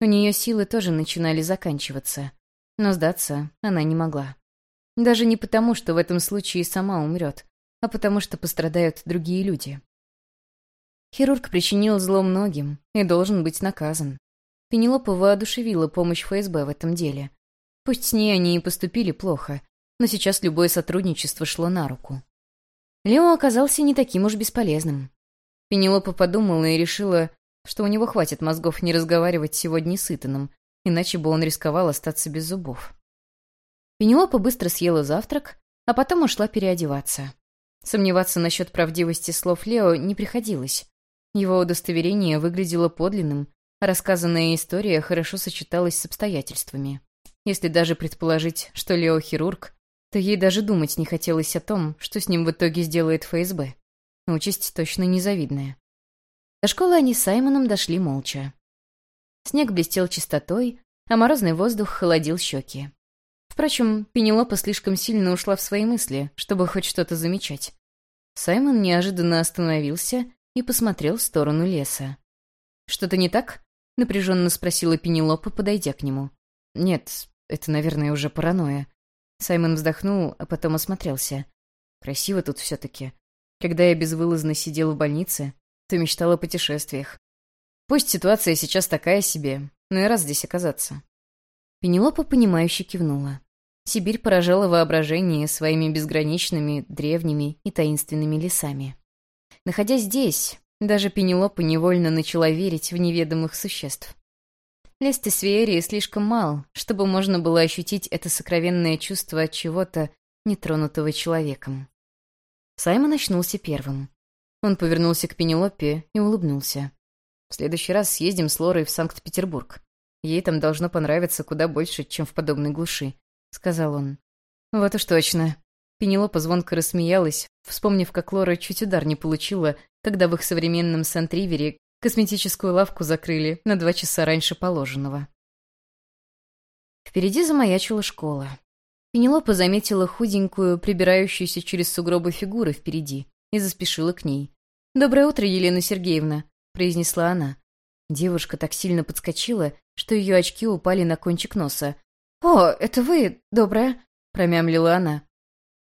У нее силы тоже начинали заканчиваться, но сдаться она не могла. Даже не потому, что в этом случае сама умрет, а потому что пострадают другие люди. Хирург причинил зло многим и должен быть наказан. Пенелопа воодушевила помощь ФСБ в этом деле. Пусть с ней они и поступили плохо, но сейчас любое сотрудничество шло на руку. Лео оказался не таким уж бесполезным. Пенелопа подумала и решила, что у него хватит мозгов не разговаривать сегодня с Итаном, иначе бы он рисковал остаться без зубов. Пенелопа быстро съела завтрак, а потом ушла переодеваться. Сомневаться насчет правдивости слов Лео не приходилось. Его удостоверение выглядело подлинным, Рассказанная история хорошо сочеталась с обстоятельствами. Если даже предположить, что Лео хирург, то ей даже думать не хотелось о том, что с ним в итоге сделает ФСБ. Участь точно незавидная. До школы они с Саймоном дошли молча. Снег блестел чистотой, а морозный воздух холодил щеки. Впрочем, Пенелопа слишком сильно ушла в свои мысли, чтобы хоть что-то замечать. Саймон неожиданно остановился и посмотрел в сторону леса. «Что-то не так?» — напряженно спросила Пенелопа, подойдя к нему. «Нет, это, наверное, уже паранойя». Саймон вздохнул, а потом осмотрелся. «Красиво тут все-таки. Когда я безвылазно сидел в больнице, то мечтал о путешествиях. Пусть ситуация сейчас такая себе, но и раз здесь оказаться». Пенелопа, понимающе кивнула. Сибирь поражала воображение своими безграничными, древними и таинственными лесами. Находясь здесь, даже Пенелопа невольно начала верить в неведомых существ. Лес Тесвиерии слишком мал, чтобы можно было ощутить это сокровенное чувство от чего-то, нетронутого человеком. Саймон очнулся первым. Он повернулся к Пенелопе и улыбнулся. «В следующий раз съездим с Лорой в Санкт-Петербург. Ей там должно понравиться куда больше, чем в подобной глуши», — сказал он. «Вот уж точно». Пенелопа звонко рассмеялась, вспомнив, как Лора чуть удар не получила, когда в их современном Сент-Ривере косметическую лавку закрыли на два часа раньше положенного. Впереди замаячила школа. Пенелопа заметила худенькую, прибирающуюся через сугробы фигуры впереди и заспешила к ней. «Доброе утро, Елена Сергеевна», — произнесла она. Девушка так сильно подскочила, что ее очки упали на кончик носа. «О, это вы, доброе», — промямлила она.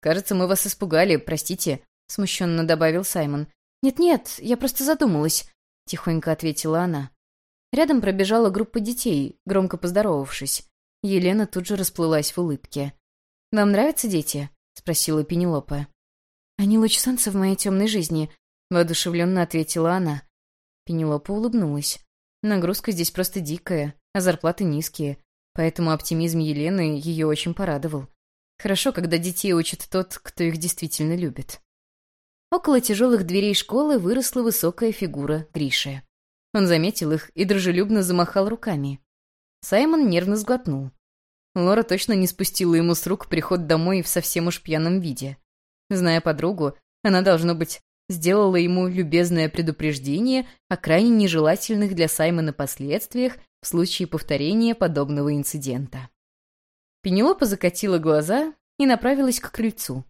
«Кажется, мы вас испугали, простите», — смущенно добавил Саймон. «Нет-нет, я просто задумалась», — тихонько ответила она. Рядом пробежала группа детей, громко поздоровавшись. Елена тут же расплылась в улыбке. «Вам нравятся дети?» — спросила Пенелопа. «Они луч солнца в моей темной жизни», — воодушевленно ответила она. Пенелопа улыбнулась. Нагрузка здесь просто дикая, а зарплаты низкие, поэтому оптимизм Елены ее очень порадовал. Хорошо, когда детей учит тот, кто их действительно любит. Около тяжелых дверей школы выросла высокая фигура Гриши. Он заметил их и дружелюбно замахал руками. Саймон нервно сглотнул. Лора точно не спустила ему с рук приход домой в совсем уж пьяном виде. Зная подругу, она, должно быть, сделала ему любезное предупреждение о крайне нежелательных для Саймона последствиях в случае повторения подобного инцидента. Пенелопа закатила глаза и направилась к крыльцу,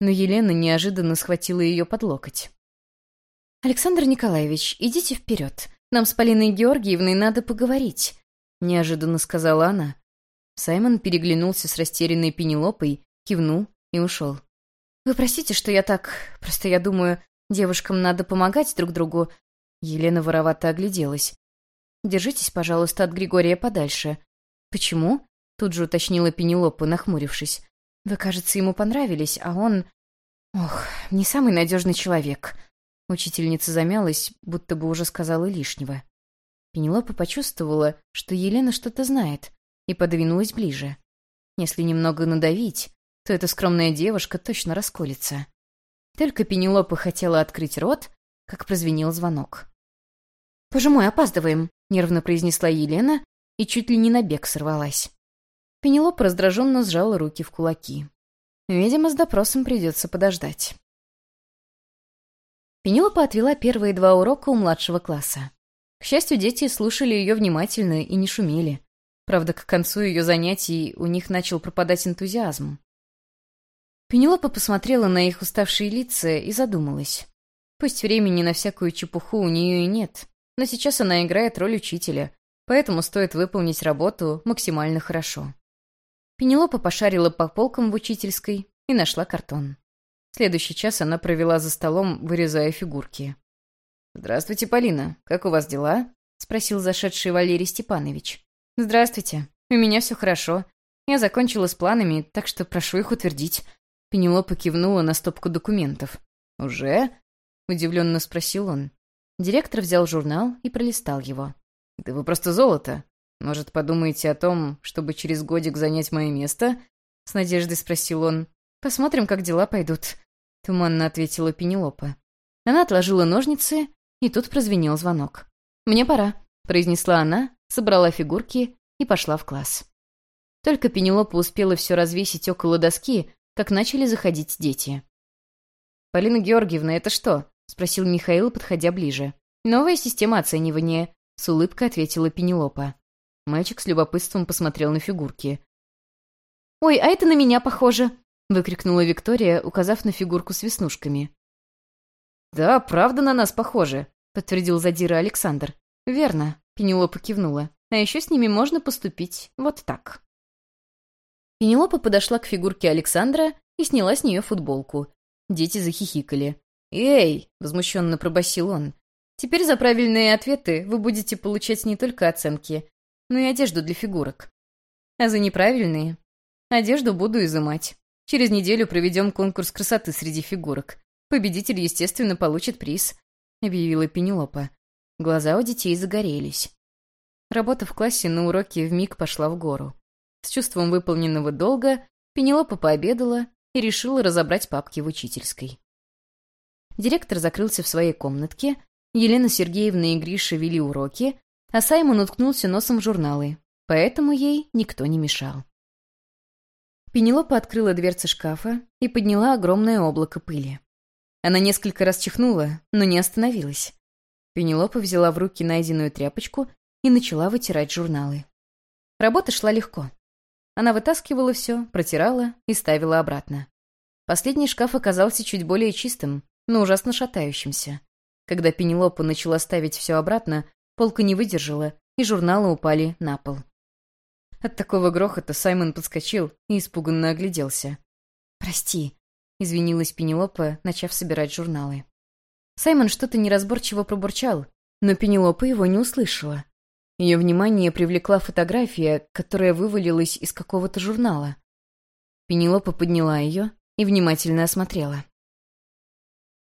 но Елена неожиданно схватила ее под локоть. «Александр Николаевич, идите вперед. Нам с Полиной Георгиевной надо поговорить», — неожиданно сказала она. Саймон переглянулся с растерянной Пенелопой, кивнул и ушел. «Вы простите, что я так... Просто я думаю, девушкам надо помогать друг другу». Елена воровато огляделась. «Держитесь, пожалуйста, от Григория подальше». «Почему?» — тут же уточнила Пенелопа, нахмурившись. «Вы, кажется, ему понравились, а он... Ох, не самый надежный человек». Учительница замялась, будто бы уже сказала лишнего. Пенелопа почувствовала, что Елена что-то знает, и подвинулась ближе. Если немного надавить, то эта скромная девушка точно расколется. Только Пенелопа хотела открыть рот, как прозвенел звонок. «Боже мой, опаздываем!» — нервно произнесла Елена и чуть ли не на бег сорвалась. Пенелопа раздраженно сжала руки в кулаки. Видимо, с допросом придется подождать. Пенелопа отвела первые два урока у младшего класса. К счастью, дети слушали ее внимательно и не шумели. Правда, к концу ее занятий у них начал пропадать энтузиазм. Пенелопа посмотрела на их уставшие лица и задумалась. Пусть времени на всякую чепуху у нее и нет, но сейчас она играет роль учителя, поэтому стоит выполнить работу максимально хорошо. Пенелопа пошарила по полкам в учительской и нашла картон. Следующий час она провела за столом, вырезая фигурки. «Здравствуйте, Полина. Как у вас дела?» — спросил зашедший Валерий Степанович. «Здравствуйте. У меня все хорошо. Я закончила с планами, так что прошу их утвердить». Пенелопа кивнула на стопку документов. «Уже?» — удивленно спросил он. Директор взял журнал и пролистал его. «Да вы просто золото. Может, подумаете о том, чтобы через годик занять мое место?» — с надеждой спросил он. «Посмотрим, как дела пойдут», — туманно ответила Пенелопа. Она отложила ножницы, и тут прозвенел звонок. «Мне пора», — произнесла она, собрала фигурки и пошла в класс. Только Пенелопа успела все развесить около доски, как начали заходить дети. «Полина Георгиевна, это что?» — спросил Михаил, подходя ближе. «Новая система оценивания», — с улыбкой ответила Пенелопа. Мальчик с любопытством посмотрел на фигурки. «Ой, а это на меня похоже!» — выкрикнула Виктория, указав на фигурку с веснушками. «Да, правда на нас похоже», — подтвердил задира Александр. «Верно», — Пенелопа кивнула. «А еще с ними можно поступить вот так». Пенелопа подошла к фигурке Александра и сняла с нее футболку. Дети захихикали. «Эй!» — возмущенно пробасил он. «Теперь за правильные ответы вы будете получать не только оценки, но и одежду для фигурок. А за неправильные одежду буду изымать». Через неделю проведем конкурс красоты среди фигурок. Победитель, естественно, получит приз», — объявила Пенелопа. Глаза у детей загорелись. Работа в классе на уроке вмиг пошла в гору. С чувством выполненного долга Пенелопа пообедала и решила разобрать папки в учительской. Директор закрылся в своей комнатке, Елена Сергеевна и Гриша вели уроки, а Саймон уткнулся носом в журналы, поэтому ей никто не мешал. Пенелопа открыла дверцы шкафа и подняла огромное облако пыли. Она несколько раз чихнула, но не остановилась. Пенелопа взяла в руки найденную тряпочку и начала вытирать журналы. Работа шла легко. Она вытаскивала все, протирала и ставила обратно. Последний шкаф оказался чуть более чистым, но ужасно шатающимся. Когда Пенелопа начала ставить все обратно, полка не выдержала, и журналы упали на пол. От такого грохота Саймон подскочил и испуганно огляделся. «Прости», — извинилась Пенелопа, начав собирать журналы. Саймон что-то неразборчиво пробурчал, но Пенелопа его не услышала. Ее внимание привлекла фотография, которая вывалилась из какого-то журнала. Пенелопа подняла ее и внимательно осмотрела.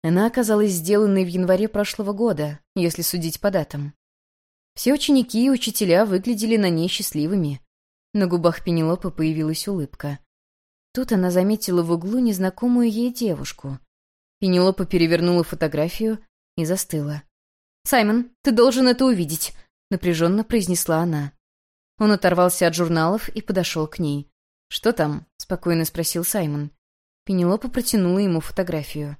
Она оказалась сделанной в январе прошлого года, если судить по датам. Все ученики и учителя выглядели на ней счастливыми. На губах Пенелопы появилась улыбка. Тут она заметила в углу незнакомую ей девушку. Пенелопа перевернула фотографию и застыла. «Саймон, ты должен это увидеть», — напряженно произнесла она. Он оторвался от журналов и подошел к ней. «Что там?» — спокойно спросил Саймон. Пенелопа протянула ему фотографию.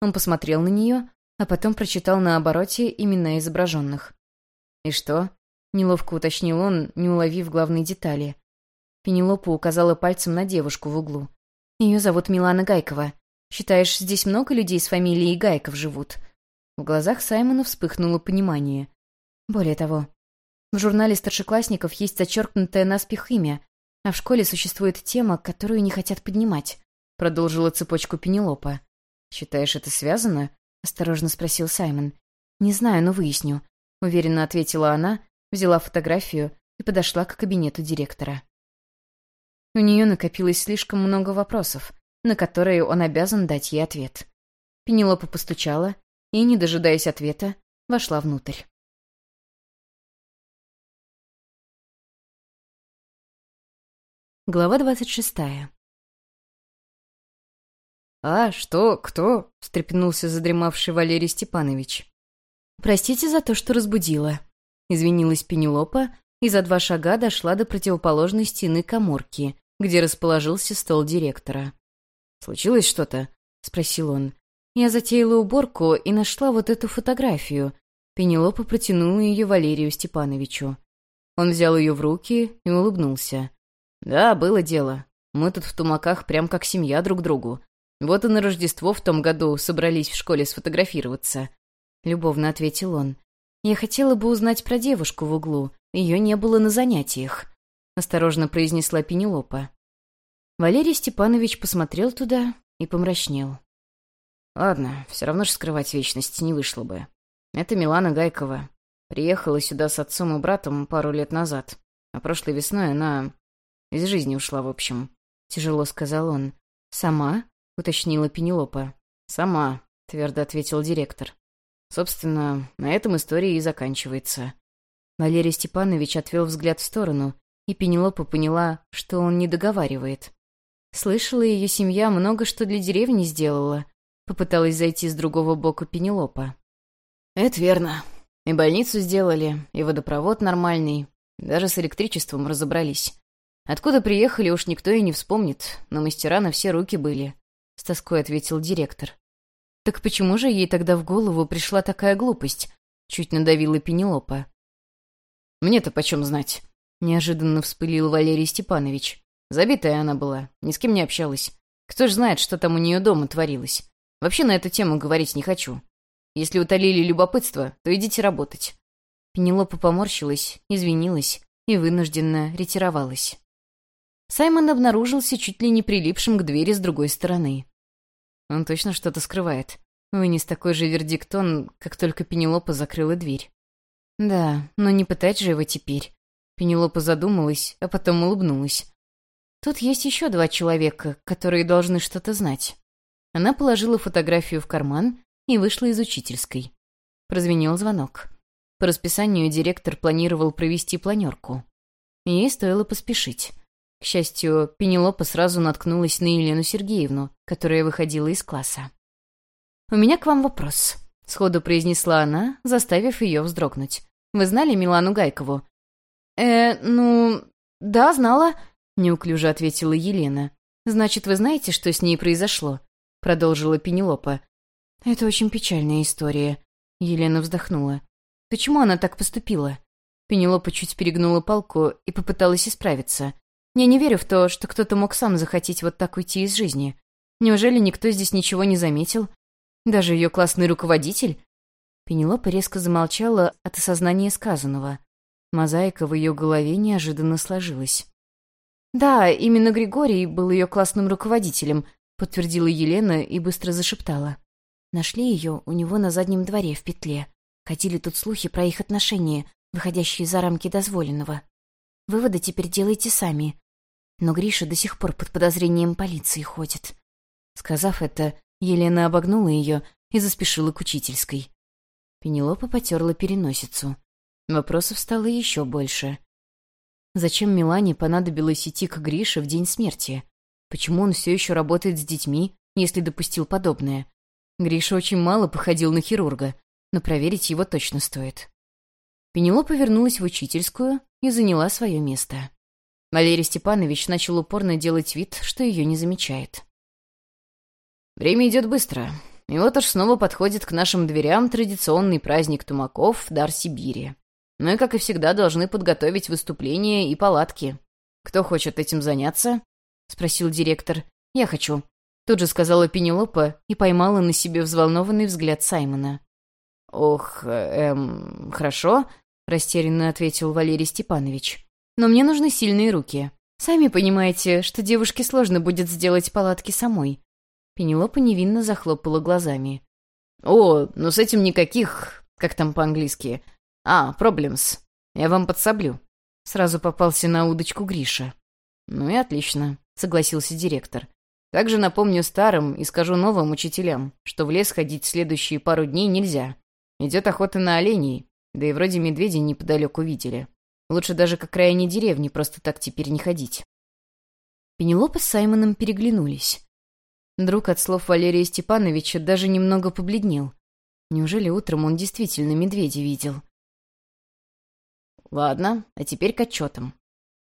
Он посмотрел на нее, а потом прочитал на обороте имена изображенных. «И что?» — неловко уточнил он, не уловив главной детали. Пенелопа указала пальцем на девушку в углу. «Ее зовут Милана Гайкова. Считаешь, здесь много людей с фамилией Гайков живут?» В глазах Саймона вспыхнуло понимание. Более того, в журнале старшеклассников есть зачеркнутое наспех имя, а в школе существует тема, которую не хотят поднимать. Продолжила цепочку Пенелопа. «Считаешь, это связано?» — осторожно спросил Саймон. «Не знаю, но выясню», — уверенно ответила она, взяла фотографию и подошла к кабинету директора. У нее накопилось слишком много вопросов, на которые он обязан дать ей ответ. Пенелопа постучала, и, не дожидаясь ответа, вошла внутрь. Глава двадцать шестая. «А, что? Кто?» — встрепенулся задремавший Валерий Степанович. «Простите за то, что разбудила», — извинилась Пенелопа и за два шага дошла до противоположной стены коморки, где расположился стол директора. «Случилось что-то?» — спросил он. Я затеяла уборку и нашла вот эту фотографию. Пенелопа протянула ее Валерию Степановичу. Он взял ее в руки и улыбнулся. «Да, было дело. Мы тут в тумаках прям как семья друг другу. Вот и на Рождество в том году собрались в школе сфотографироваться». Любовно ответил он. «Я хотела бы узнать про девушку в углу. Ее не было на занятиях», — осторожно произнесла Пенелопа. Валерий Степанович посмотрел туда и помрачнел. Ладно, все равно же скрывать вечность не вышло бы. Это Милана Гайкова. Приехала сюда с отцом и братом пару лет назад. А прошлой весной она из жизни ушла, в общем. Тяжело сказал он. «Сама?» — уточнила Пенелопа. «Сама», — твердо ответил директор. Собственно, на этом история и заканчивается. Валерий Степанович отвел взгляд в сторону, и Пенелопа поняла, что он не договаривает. Слышала, ее семья много что для деревни сделала, Попыталась зайти с другого бока Пенелопа. «Это верно. И больницу сделали, и водопровод нормальный. Даже с электричеством разобрались. Откуда приехали, уж никто и не вспомнит, но мастера на все руки были», — с тоской ответил директор. «Так почему же ей тогда в голову пришла такая глупость?» — чуть надавила Пенелопа. «Мне-то почем знать?» — неожиданно вспылил Валерий Степанович. Забитая она была, ни с кем не общалась. Кто ж знает, что там у нее дома творилось. Вообще на эту тему говорить не хочу. Если утолили любопытство, то идите работать». Пенелопа поморщилась, извинилась и вынужденно ретировалась. Саймон обнаружился чуть ли не прилипшим к двери с другой стороны. Он точно что-то скрывает. Вынес такой же вердикт он, как только Пенелопа закрыла дверь. Да, но не пытать же его теперь. Пенелопа задумалась, а потом улыбнулась. Тут есть еще два человека, которые должны что-то знать. Она положила фотографию в карман и вышла из учительской. Прозвенел звонок. По расписанию директор планировал провести планерку. Ей стоило поспешить. К счастью, Пенелопа сразу наткнулась на Елену Сергеевну, которая выходила из класса. «У меня к вам вопрос», — сходу произнесла она, заставив ее вздрогнуть. «Вы знали Милану Гайкову?» «Э, ну, да, знала», — неуклюже ответила Елена. «Значит, вы знаете, что с ней произошло?» продолжила Пенелопа. «Это очень печальная история», — Елена вздохнула. «Почему она так поступила?» Пенелопа чуть перегнула палку и попыталась исправиться. «Я не верю в то, что кто-то мог сам захотеть вот так уйти из жизни. Неужели никто здесь ничего не заметил? Даже ее классный руководитель?» Пенелопа резко замолчала от осознания сказанного. Мозаика в ее голове неожиданно сложилась. «Да, именно Григорий был ее классным руководителем», — подтвердила Елена и быстро зашептала. Нашли ее у него на заднем дворе в петле. Ходили тут слухи про их отношения, выходящие за рамки дозволенного. Выводы теперь делайте сами. Но Гриша до сих пор под подозрением полиции ходит. Сказав это, Елена обогнула ее и заспешила к учительской. Пенелопа потерла переносицу. Вопросов стало еще больше. Зачем Милане понадобилось идти к Грише в день смерти? Почему он все еще работает с детьми, если допустил подобное? Гриша очень мало походил на хирурга. но проверить его точно стоит. Пенелопа вернулась в учительскую и заняла свое место. Валерий Степанович начал упорно делать вид, что ее не замечает. «Время идет быстро, и вот аж снова подходит к нашим дверям традиционный праздник тумаков «Дар Сибири». Мы, как и всегда, должны подготовить выступления и палатки. Кто хочет этим заняться?» — спросил директор. «Я хочу», — тут же сказала Пенелопа и поймала на себе взволнованный взгляд Саймона. «Ох, эм, хорошо», — растерянно ответил Валерий Степанович. Но мне нужны сильные руки. Сами понимаете, что девушке сложно будет сделать палатки самой». Пенелопа невинно захлопала глазами. «О, ну с этим никаких... Как там по-английски? А, проблемс. Я вам подсоблю». Сразу попался на удочку Гриша. «Ну и отлично», — согласился директор. «Также напомню старым и скажу новым учителям, что в лес ходить следующие пару дней нельзя. Идет охота на оленей, да и вроде медведей неподалеку видели. Лучше даже к окраине деревни просто так теперь не ходить. Пенелопа с Саймоном переглянулись. Друг от слов Валерия Степановича даже немного побледнел. Неужели утром он действительно медведя видел? Ладно, а теперь к отчетам.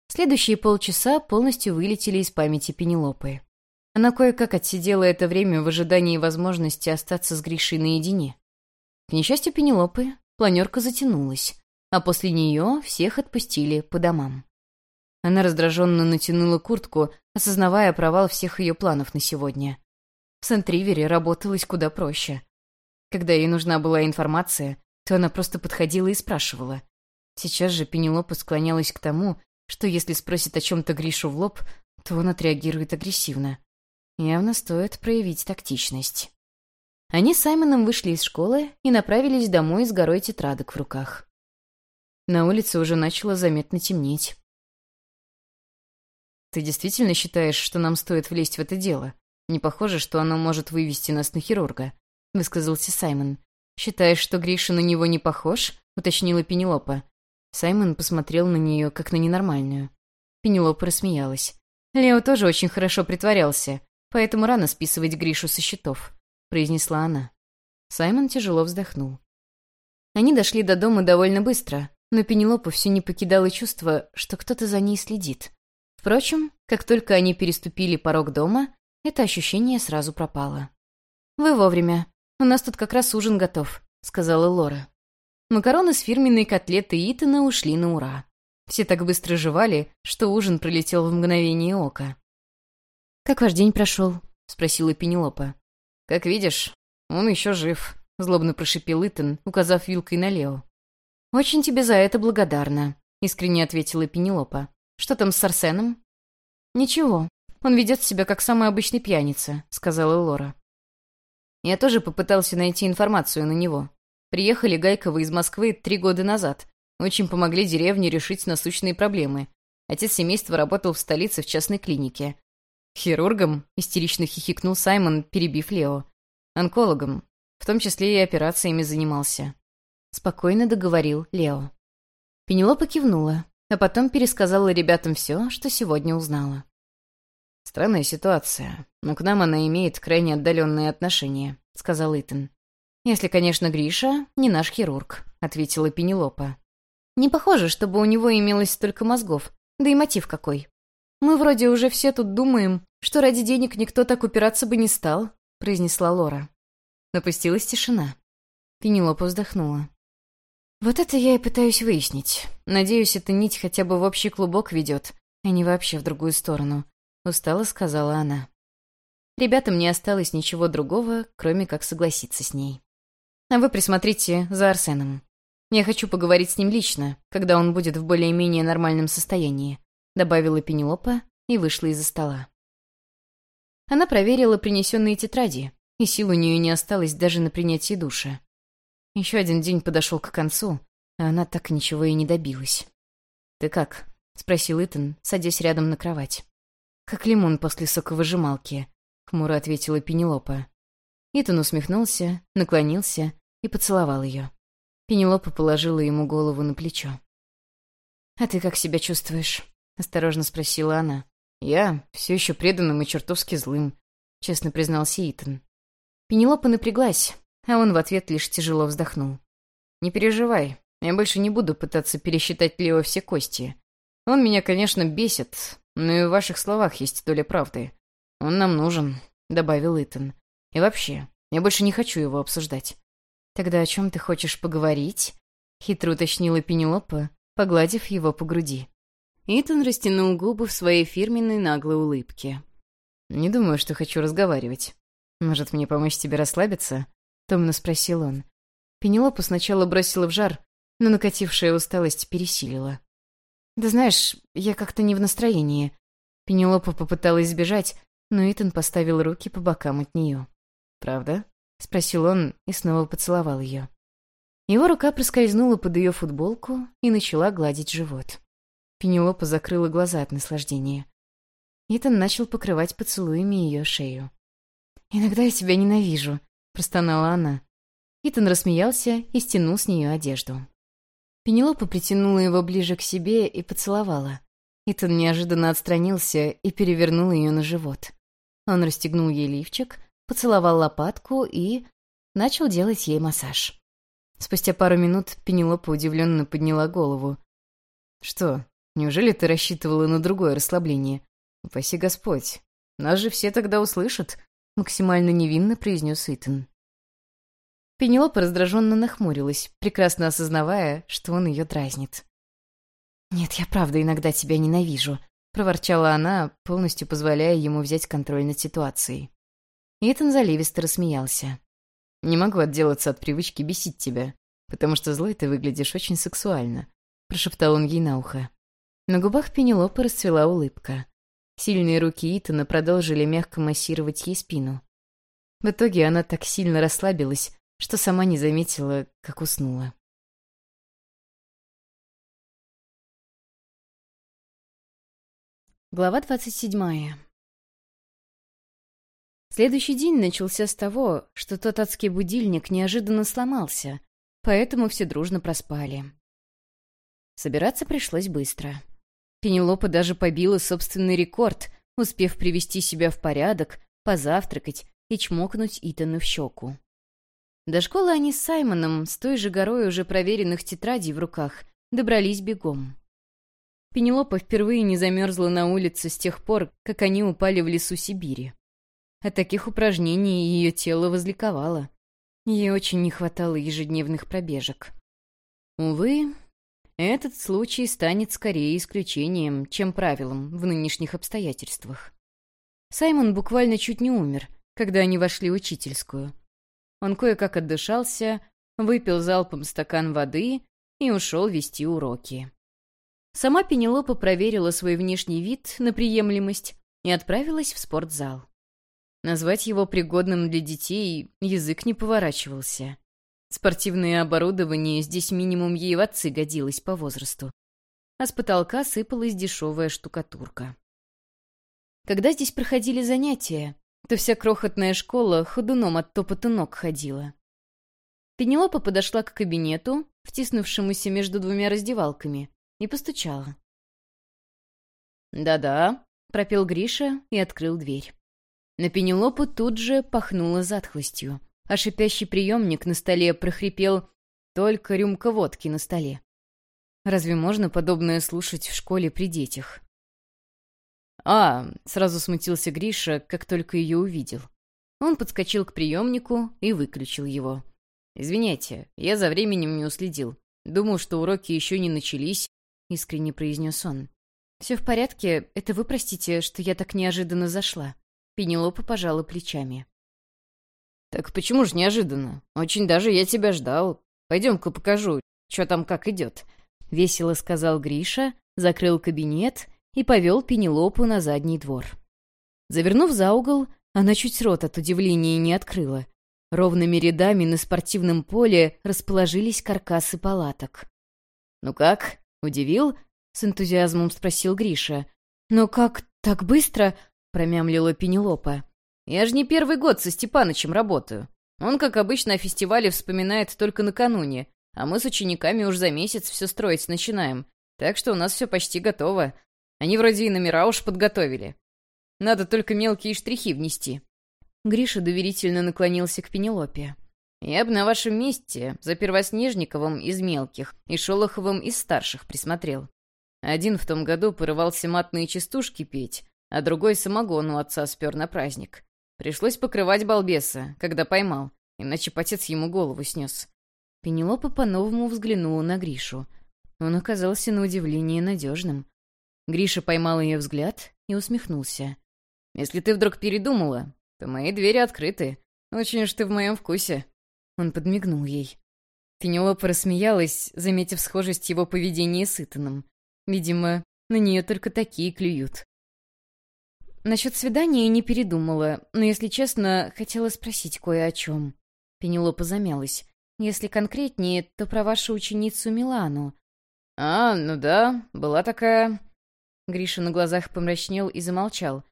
Следующие полчаса полностью вылетели из памяти Пенелопы. Она кое-как отсидела это время в ожидании возможности остаться с Гришей наедине. К несчастью Пенелопы, планерка затянулась а после нее всех отпустили по домам. Она раздраженно натянула куртку, осознавая провал всех ее планов на сегодня. В Сент-Ривере работалось куда проще. Когда ей нужна была информация, то она просто подходила и спрашивала. Сейчас же Пенелопа склонялась к тому, что если спросит о чем-то Гришу в лоб, то он отреагирует агрессивно. Явно стоит проявить тактичность. Они с Саймоном вышли из школы и направились домой с горой тетрадок в руках. На улице уже начало заметно темнеть. «Ты действительно считаешь, что нам стоит влезть в это дело? Не похоже, что оно может вывести нас на хирурга», — высказался Саймон. «Считаешь, что Гриша на него не похож?» — уточнила Пенелопа. Саймон посмотрел на нее, как на ненормальную. Пенелопа рассмеялась. «Лео тоже очень хорошо притворялся, поэтому рано списывать Гришу со счетов», — произнесла она. Саймон тяжело вздохнул. Они дошли до дома довольно быстро, но Пенелопа все не покидало чувство, что кто-то за ней следит. Впрочем, как только они переступили порог дома, это ощущение сразу пропало. «Вы вовремя. У нас тут как раз ужин готов», — сказала Лора. Макароны с фирменной котлеты Итана ушли на ура. Все так быстро жевали, что ужин пролетел в мгновение ока. «Как ваш день прошел?» — спросила Пенелопа. «Как видишь, он еще жив», — злобно прошипел Итан, указав вилкой на Лео. «Очень тебе за это благодарна», — искренне ответила Пенелопа. «Что там с Арсеном?» «Ничего. Он ведет себя как самый обычный пьяница», — сказала Лора. Я тоже попытался найти информацию на него. Приехали Гайковы из Москвы три года назад. Очень помогли деревне решить насущные проблемы. Отец семейства работал в столице в частной клинике. «Хирургом?» — истерично хихикнул Саймон, перебив Лео. «Онкологом. В том числе и операциями занимался. — спокойно договорил Лео. Пенелопа кивнула, а потом пересказала ребятам все, что сегодня узнала. «Странная ситуация, но к нам она имеет крайне отдаленные отношения», — сказал Итан. «Если, конечно, Гриша не наш хирург», — ответила Пенелопа. «Не похоже, чтобы у него имелось столько мозгов, да и мотив какой. Мы вроде уже все тут думаем, что ради денег никто так упираться бы не стал», — произнесла Лора. Напустилась тишина. Пенелопа вздохнула. Вот это я и пытаюсь выяснить. Надеюсь, эта нить хотя бы в общий клубок ведет, а не вообще в другую сторону. Устало сказала она. Ребятам не осталось ничего другого, кроме как согласиться с ней. А вы присмотрите за Арсеном. Я хочу поговорить с ним лично, когда он будет в более-менее нормальном состоянии», добавила Пенелопа и вышла из-за стола. Она проверила принесенные тетради, и сил у нее не осталось даже на принятие душа. Еще один день подошел к концу, а она так ничего и не добилась. «Ты как?» — спросил Итан, садясь рядом на кровать. «Как лимон после соковыжималки», — хмуро ответила Пенелопа. Итан усмехнулся, наклонился и поцеловал ее. Пенелопа положила ему голову на плечо. «А ты как себя чувствуешь?» — осторожно спросила она. «Я все еще преданным и чертовски злым», — честно признался Итан. Пенелопа напряглась, а он в ответ лишь тяжело вздохнул. Не переживай, я больше не буду пытаться пересчитать Лео все кости. Он меня, конечно, бесит, но и в ваших словах есть доля правды. Он нам нужен», — добавил Итан. «И вообще, я больше не хочу его обсуждать». «Тогда о чем ты хочешь поговорить?» — хитро уточнила Пенелопа, погладив его по груди. Итан растянул губы в своей фирменной наглой улыбке. «Не думаю, что хочу разговаривать. Может, мне помочь тебе расслабиться?» — томно спросил он. Пенелопа сначала бросила в жар, но накатившая усталость пересилила. «Да знаешь, я как-то не в настроении». Пенелопа попыталась сбежать, но Итан поставил руки по бокам от нее. «Правда?» — спросил он и снова поцеловал ее. Его рука проскользнула под ее футболку и начала гладить живот. Пенелопа закрыла глаза от наслаждения. Итан начал покрывать поцелуями ее шею. «Иногда я тебя ненавижу», — простонала она. Итан рассмеялся и стянул с нее одежду. Пенелопа притянула его ближе к себе и поцеловала. Итан неожиданно отстранился и перевернул ее на живот. Он расстегнул ей лифчик, поцеловал лопатку и... начал делать ей массаж. Спустя пару минут Пенелопа удивленно подняла голову. «Что, неужели ты рассчитывала на другое расслабление? Упаси Господь. Нас же все тогда услышат», — максимально невинно произнес Итан. Пенелопа раздраженно нахмурилась, прекрасно осознавая, что он ее дразнит. «Нет, я правда иногда тебя ненавижу», — проворчала она, полностью позволяя ему взять контроль над ситуацией. Итан заливисто рассмеялся. «Не могу отделаться от привычки бесить тебя, потому что злой ты выглядишь очень сексуально», — прошептал он ей на ухо. На губах Пенелопы расцвела улыбка. Сильные руки Итана продолжили мягко массировать ей спину. В итоге она так сильно расслабилась, что сама не заметила, как уснула. Глава двадцать седьмая. Следующий день начался с того, что тот адский будильник неожиданно сломался, поэтому все дружно проспали. Собираться пришлось быстро. Пенелопа даже побила собственный рекорд, успев привести себя в порядок, позавтракать и чмокнуть Итана в щеку. До школы они с Саймоном, с той же горой уже проверенных тетрадей в руках, добрались бегом. Пенелопа впервые не замерзла на улице с тех пор, как они упали в лесу Сибири. От таких упражнений ее тело возликовало. Ей очень не хватало ежедневных пробежек. Увы, этот случай станет скорее исключением, чем правилом в нынешних обстоятельствах. Саймон буквально чуть не умер, когда они вошли в учительскую. Он кое-как отдышался, выпил залпом стакан воды и ушел вести уроки. Сама Пенелопа проверила свой внешний вид на приемлемость и отправилась в спортзал. Назвать его пригодным для детей язык не поворачивался. Спортивное оборудование здесь минимум ей в отцы годилось по возрасту. А с потолка сыпалась дешевая штукатурка. Когда здесь проходили занятия, то вся крохотная школа ходуном от топота ног ходила. Пенелопа подошла к кабинету, втиснувшемуся между двумя раздевалками, и постучала. «Да-да», — пропел Гриша и открыл дверь. На Пенелопу тут же пахнуло затхлостью, а шипящий приемник на столе прохрипел «Только рюмка водки на столе». Разве можно подобное слушать в школе при детях? «А!» — сразу смутился Гриша, как только ее увидел. Он подскочил к приемнику и выключил его. «Извиняйте, я за временем не уследил. Думал, что уроки еще не начались», — искренне произнес он. «Все в порядке. Это вы простите, что я так неожиданно зашла». Пенелопа пожала плечами. «Так почему же неожиданно? Очень даже я тебя ждал. Пойдем-ка покажу, что там как идет», — весело сказал Гриша, закрыл кабинет и повел Пенелопу на задний двор. Завернув за угол, она чуть рот от удивления не открыла. Ровными рядами на спортивном поле расположились каркасы палаток. «Ну как, удивил?» — с энтузиазмом спросил Гриша. «Но как, так быстро?» — промямлила Пенелопа. «Я же не первый год со Степанычем работаю. Он, как обычно, о фестивале вспоминает только накануне, а мы с учениками уж за месяц все строить начинаем. Так что у нас все почти готово. Они вроде и номера уж подготовили. Надо только мелкие штрихи внести». Гриша доверительно наклонился к Пенелопе. Я бы на вашем месте за Первоснежниковым из мелких и Шолоховым из старших присмотрел. Один в том году порывался матные частушки петь, а другой самогон у отца спер на праздник. Пришлось покрывать балбеса, когда поймал, иначе потец ему голову снес. Пенелопа по-новому взглянула на Гришу. Он оказался на удивление надежным. Гриша поймал ее взгляд и усмехнулся. «Если ты вдруг передумала, то мои двери открыты. Очень уж ты в моем вкусе». Он подмигнул ей. Пенелопа рассмеялась, заметив схожесть его поведения с Итаном. Видимо, на нее только такие клюют. Насчет свидания не передумала, но, если честно, хотела спросить кое о чем. Пенелопа замялась. Если конкретнее, то про вашу ученицу Милану. «А, ну да, была такая...» Гриша на глазах помрачнел и замолчал.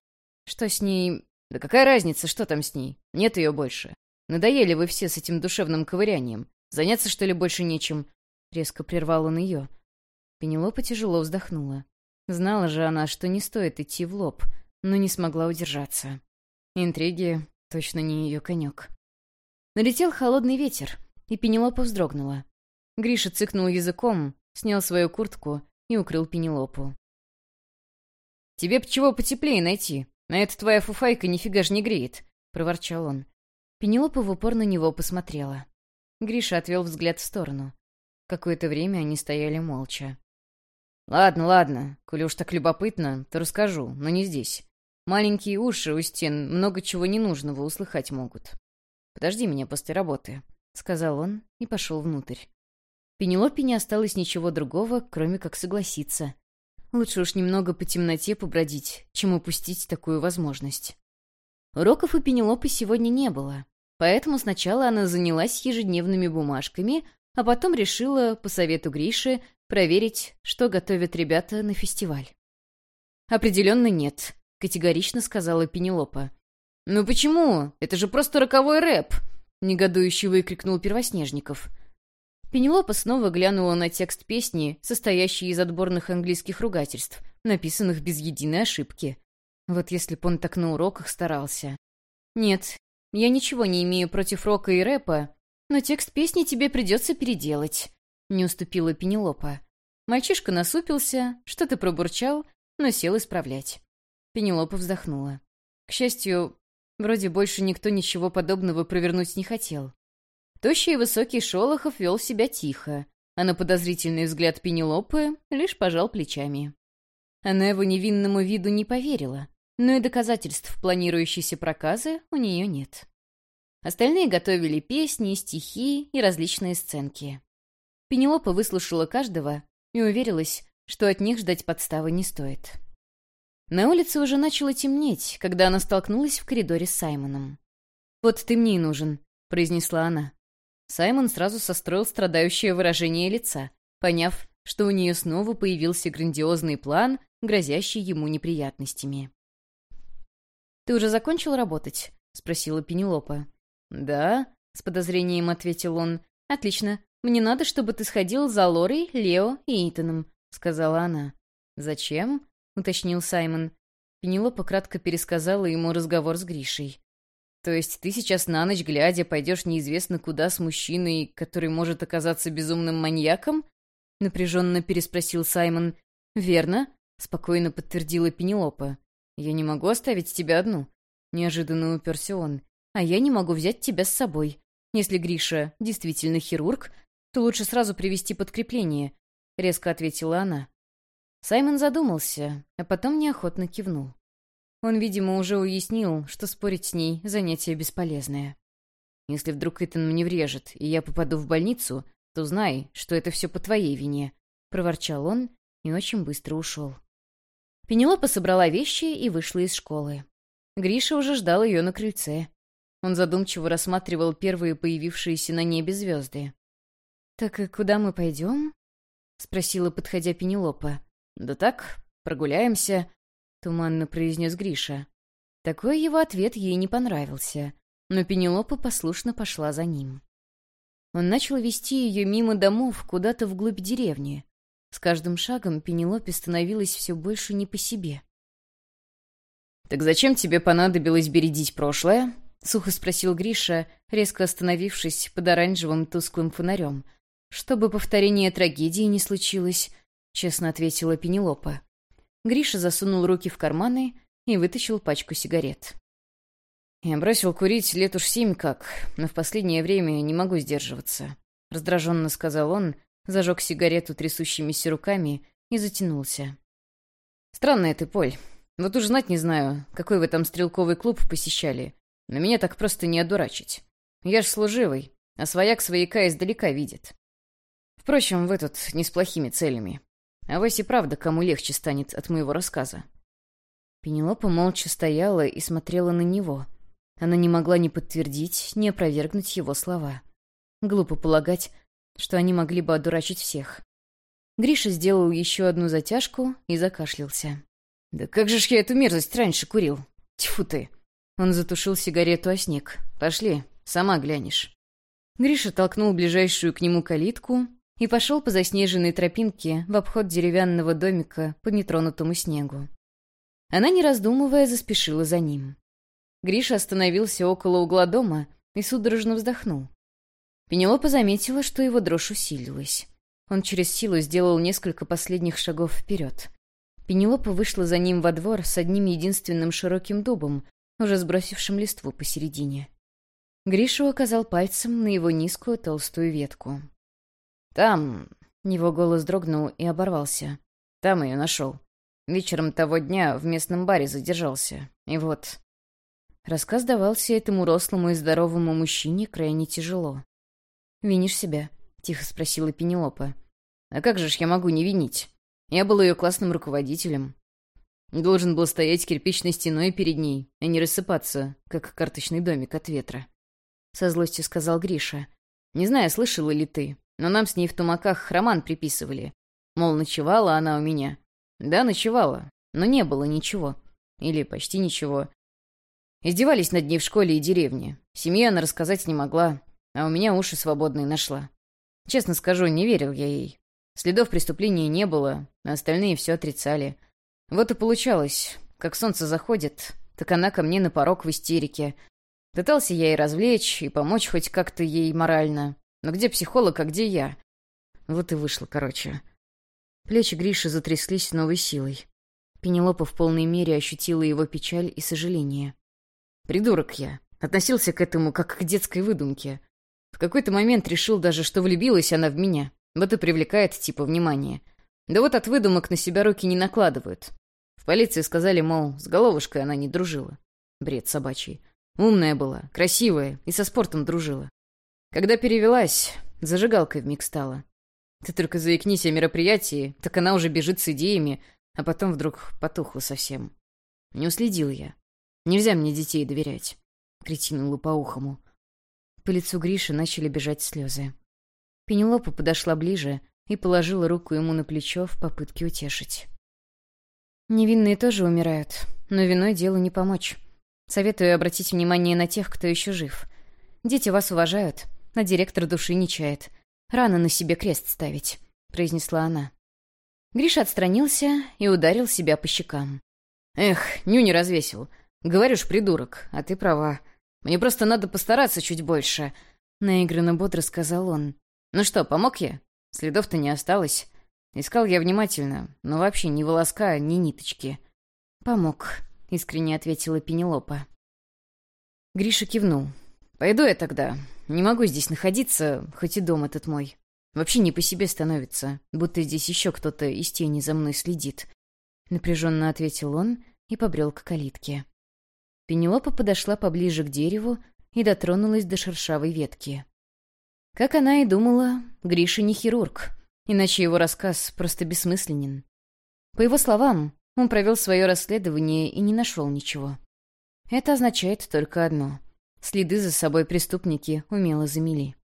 «Что с ней...» «Да какая разница, что там с ней? Нет ее больше. Надоели вы все с этим душевным ковырянием. Заняться, что ли, больше нечем?» Резко прервал он ее. Пенелопа тяжело вздохнула. Знала же она, что не стоит идти в лоб, но не смогла удержаться. Интриги точно не ее конек. Налетел холодный ветер, и Пенелопа вздрогнула. Гриша цыкнул языком, снял свою куртку и укрыл Пенелопу. «Тебе б чего потеплее найти. На это твоя фуфайка нифига ж не греет», — проворчал он. Пенелопа в упор на него посмотрела. Гриша отвел взгляд в сторону. Какое-то время они стояли молча. «Ладно, ладно. Коли уж так любопытно, то расскажу, но не здесь. Маленькие уши у стен много чего ненужного услыхать могут. Подожди меня после работы», — сказал он и пошел внутрь. Пенелопе не осталось ничего другого, кроме как согласиться. Лучше уж немного по темноте побродить, чем упустить такую возможность. Уроков у Пенелопы сегодня не было, поэтому сначала она занялась ежедневными бумажками, а потом решила, по совету Гриши, проверить, что готовят ребята на фестиваль. «Определенно нет», — категорично сказала Пенелопа. «Ну почему? Это же просто роковой рэп!» — негодующе выкрикнул Первоснежников. Пенелопа снова глянула на текст песни, состоящий из отборных английских ругательств, написанных без единой ошибки. Вот если б он так на уроках старался. «Нет, я ничего не имею против рока и рэпа, но текст песни тебе придется переделать», — не уступила Пенелопа. Мальчишка насупился, что-то пробурчал, но сел исправлять. Пенелопа вздохнула. К счастью, вроде больше никто ничего подобного провернуть не хотел. Тощий и высокий Шолохов вел себя тихо, а на подозрительный взгляд Пенелопы лишь пожал плечами. Она его невинному виду не поверила, но и доказательств планирующейся проказы у нее нет. Остальные готовили песни, стихи и различные сценки. Пенелопа выслушала каждого и уверилась, что от них ждать подставы не стоит. На улице уже начало темнеть, когда она столкнулась в коридоре с Саймоном. «Вот ты мне и нужен», — произнесла она. Саймон сразу состроил страдающее выражение лица, поняв, что у нее снова появился грандиозный план, грозящий ему неприятностями. «Ты уже закончил работать?» — спросила Пенелопа. «Да», — с подозрением ответил он. «Отлично. Мне надо, чтобы ты сходил за Лорой, Лео и Итаном», — сказала она. «Зачем?» — уточнил Саймон. Пенелопа кратко пересказала ему разговор с Гришей. «То есть ты сейчас на ночь глядя пойдешь неизвестно куда с мужчиной, который может оказаться безумным маньяком?» — напряженно переспросил Саймон. «Верно», — спокойно подтвердила Пенелопа. «Я не могу оставить тебя одну», — неожиданно уперся он а я не могу взять тебя с собой. Если Гриша действительно хирург, то лучше сразу привести подкрепление», — резко ответила она. Саймон задумался, а потом неохотно кивнул. Он, видимо, уже уяснил, что спорить с ней — занятие бесполезное. «Если вдруг Итан мне врежет, и я попаду в больницу, то знай, что это все по твоей вине», — проворчал он и очень быстро ушел. Пенелопа собрала вещи и вышла из школы. Гриша уже ждал ее на крыльце. Он задумчиво рассматривал первые появившиеся на небе звезды. «Так и куда мы пойдем?» — спросила, подходя Пенелопа. «Да так, прогуляемся», — туманно произнес Гриша. Такой его ответ ей не понравился, но Пенелопа послушно пошла за ним. Он начал вести ее мимо домов куда-то вглубь деревни. С каждым шагом Пенелопе становилось все больше не по себе. «Так зачем тебе понадобилось бередить прошлое?» — сухо спросил Гриша, резко остановившись под оранжевым тусклым фонарем. «Чтобы повторение трагедии не случилось», — честно ответила Пенелопа. Гриша засунул руки в карманы и вытащил пачку сигарет. «Я бросил курить лет уж семь как, но в последнее время не могу сдерживаться», — раздраженно сказал он, зажег сигарету трясущимися руками и затянулся. «Странная ты, Поль. Вот уж знать не знаю, какой вы там стрелковый клуб посещали, но меня так просто не одурачить. Я ж служивый, а свояк свояка издалека видит. Впрочем, вы тут не с плохими целями. А и правда, кому легче станет от моего рассказа». Пенелопа молча стояла и смотрела на него. Она не могла ни подтвердить, ни опровергнуть его слова. Глупо полагать, что они могли бы одурачить всех. Гриша сделал еще одну затяжку и закашлялся. «Да как же ж я эту мерзость раньше курил? Тьфу ты!» Он затушил сигарету о снег. «Пошли, сама глянешь». Гриша толкнул ближайшую к нему калитку и пошел по заснеженной тропинке в обход деревянного домика по нетронутому снегу. Она, не раздумывая, заспешила за ним. Гриша остановился около угла дома и судорожно вздохнул. Пенелопа заметила, что его дрожь усилилась. Он через силу сделал несколько последних шагов вперед. Пенелопа вышла за ним во двор с одним единственным широким дубом, уже сбросившим листву посередине. Гриша указал пальцем на его низкую толстую ветку. «Там...» — его голос дрогнул и оборвался. «Там ее нашел. Вечером того дня в местном баре задержался. И вот...» Рассказ давался этому рослому и здоровому мужчине крайне тяжело. «Винишь себя?» — тихо спросила Пенелопа. «А как же ж я могу не винить? Я был ее классным руководителем. Должен был стоять кирпичной стеной перед ней, а не рассыпаться, как карточный домик от ветра». Со злостью сказал Гриша. «Не знаю, слышала ли ты, но нам с ней в тумаках роман приписывали. Мол, ночевала она у меня. Да, ночевала, но не было ничего. Или почти ничего. Издевались над ней в школе и деревне. Семье она рассказать не могла, а у меня уши свободные нашла. Честно скажу, не верил я ей. Следов преступления не было, а остальные все отрицали. Вот и получалось, как солнце заходит, так она ко мне на порог в истерике. Пытался я и развлечь, и помочь хоть как-то ей морально. Но где психолог, а где я? Вот и вышло, короче. Плечи Гриши затряслись новой силой. Пенелопа в полной мере ощутила его печаль и сожаление. «Придурок я. Относился к этому как к детской выдумке. В какой-то момент решил даже, что влюбилась она в меня. Вот и привлекает типа внимание. Да вот от выдумок на себя руки не накладывают. В полиции сказали, мол, с головушкой она не дружила. Бред собачий. Умная была, красивая и со спортом дружила. Когда перевелась, зажигалкой вмиг стала. Ты только заикнись о мероприятии, так она уже бежит с идеями, а потом вдруг потухла совсем. Не уследил я. Нельзя мне детей доверять. Кретину лопоухому. По лицу Гриши начали бежать слезы. Пенелопа подошла ближе и положила руку ему на плечо в попытке утешить. «Невинные тоже умирают, но виной делу не помочь. Советую обратить внимание на тех, кто еще жив. Дети вас уважают, а директор души не чает. Рано на себе крест ставить», — произнесла она. Гриша отстранился и ударил себя по щекам. «Эх, ню не развесил. Говоришь, придурок, а ты права. Мне просто надо постараться чуть больше», — наигранно бодро сказал он. «Ну что, помог я? Следов-то не осталось. Искал я внимательно, но вообще ни волоска, ни ниточки». «Помог», — искренне ответила Пенелопа. Гриша кивнул. «Пойду я тогда. Не могу здесь находиться, хоть и дом этот мой. Вообще не по себе становится, будто здесь еще кто-то из тени за мной следит». Напряженно ответил он и побрел к калитке. Пенелопа подошла поближе к дереву и дотронулась до шершавой ветки. Как она и думала, Гриша не хирург, иначе его рассказ просто бессмысленен. По его словам, он провел свое расследование и не нашел ничего. Это означает только одно — следы за собой преступники умело замели.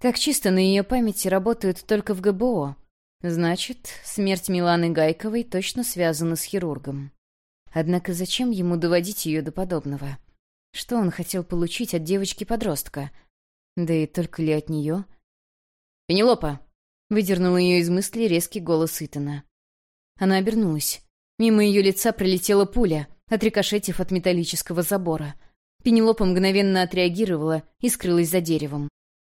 Так чисто на ее памяти работают только в ГБО. Значит, смерть Миланы Гайковой точно связана с хирургом. Однако зачем ему доводить ее до подобного? Что он хотел получить от девочки-подростка? Да и только ли от нее? «Пенелопа!» — выдернул ее из мысли резкий голос Итана. Она обернулась. Мимо ее лица пролетела пуля, отрикошетив от металлического забора. Пенелопа мгновенно отреагировала и скрылась за деревом.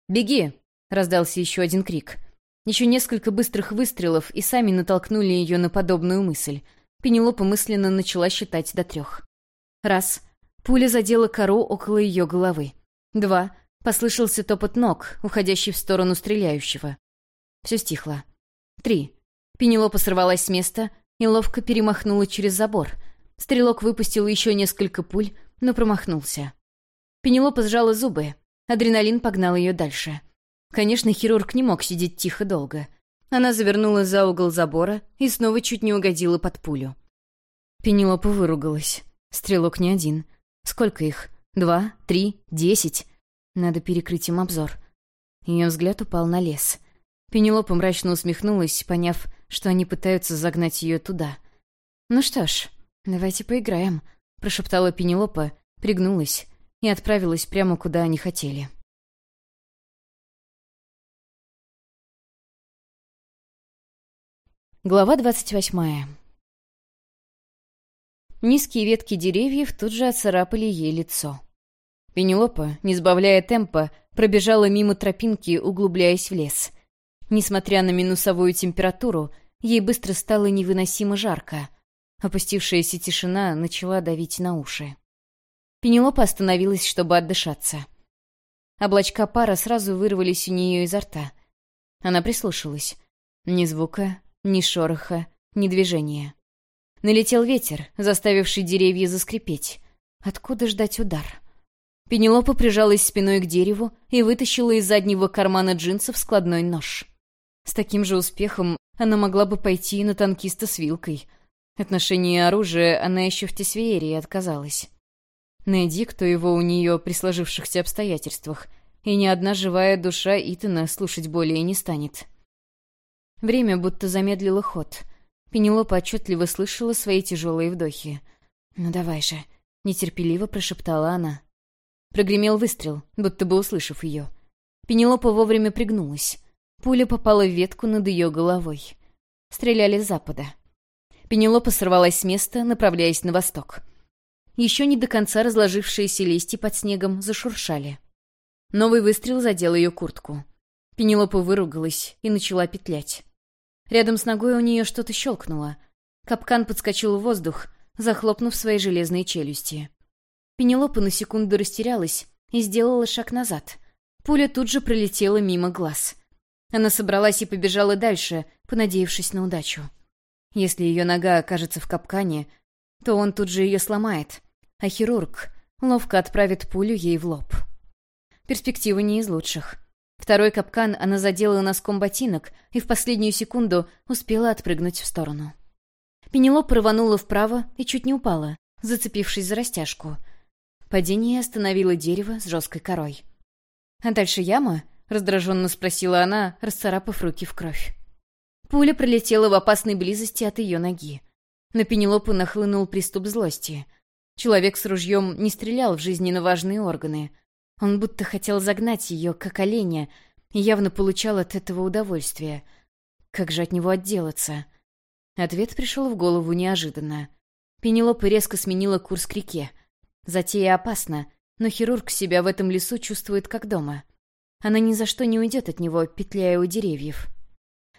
«Беги!» — раздался еще один крик. Еще несколько быстрых выстрелов и сами натолкнули ее на подобную мысль. Пенелопа мысленно начала считать до трех. Раз. Пуля задела кору около ее головы. Два. Послышался топот ног, уходящий в сторону стреляющего. Все стихло. Три. Пенелопа сорвалась с места и ловко перемахнула через забор. Стрелок выпустил еще несколько пуль, но промахнулся. Пенелопа сжала зубы. Адреналин погнал ее дальше. Конечно, хирург не мог сидеть тихо долго. Она завернула за угол забора и снова чуть не угодила под пулю. Пенелопа выругалась. Стрелок не один. Сколько их? Два? Три? Десять? Надо перекрыть им обзор. Ее взгляд упал на лес. Пенелопа мрачно усмехнулась, поняв, что они пытаются загнать ее туда. «Ну что ж, давайте поиграем», — прошептала Пенелопа, пригнулась и отправилась прямо куда они хотели. Глава двадцать восьмая. Низкие ветки деревьев тут же оцарапали ей лицо. Пенелопа, не сбавляя темпа, пробежала мимо тропинки, углубляясь в лес. Несмотря на минусовую температуру, ей быстро стало невыносимо жарко. Опустившаяся тишина начала давить на уши. Пенелопа остановилась, чтобы отдышаться. Облачка пара сразу вырвались у нее изо рта. Она прислушалась. Ни звука, ни шороха, ни движения. Налетел ветер, заставивший деревья заскрипеть. Откуда ждать удар? Пенелопа прижалась спиной к дереву и вытащила из заднего кармана джинсов складной нож. С таким же успехом она могла бы пойти на танкиста с вилкой. Отношение оружия она еще в Тесвеерии отказалась. Найди, кто его у нее при сложившихся обстоятельствах, и ни одна живая душа Итана слушать более не станет. Время будто замедлило ход. Пенелопа отчетливо слышала свои тяжелые вдохи. «Ну давай же», — нетерпеливо прошептала она. Прогремел выстрел, будто бы услышав ее. Пенелопа вовремя пригнулась. Пуля попала в ветку над ее головой. Стреляли с запада. Пенелопа сорвалась с места, направляясь на восток. Еще не до конца разложившиеся листья под снегом зашуршали. Новый выстрел задел ее куртку. Пенелопа выругалась и начала петлять. Рядом с ногой у нее что-то щелкнуло. Капкан подскочил в воздух, захлопнув свои железные челюсти. Пенелопа на секунду растерялась и сделала шаг назад. Пуля тут же пролетела мимо глаз. Она собралась и побежала дальше, понадеявшись на удачу. Если ее нога окажется в капкане, то он тут же ее сломает, а хирург ловко отправит пулю ей в лоб. Перспектива не из лучших. Второй капкан она задела носком ботинок и в последнюю секунду успела отпрыгнуть в сторону. Пенелоп рванула вправо и чуть не упала, зацепившись за растяжку. Падение остановило дерево с жесткой корой. «А дальше яма?» — раздраженно спросила она, расцарапав руки в кровь. Пуля пролетела в опасной близости от ее ноги. На Пенелопу нахлынул приступ злости. Человек с ружьем не стрелял в жизненно важные органы — он будто хотел загнать ее, как оленя, и явно получал от этого удовольствие. Как же от него отделаться? Ответ пришел в голову неожиданно. Пенелопа резко сменила курс к реке. Затея опасна, но хирург себя в этом лесу чувствует как дома. Она ни за что не уйдет от него, петляя у деревьев.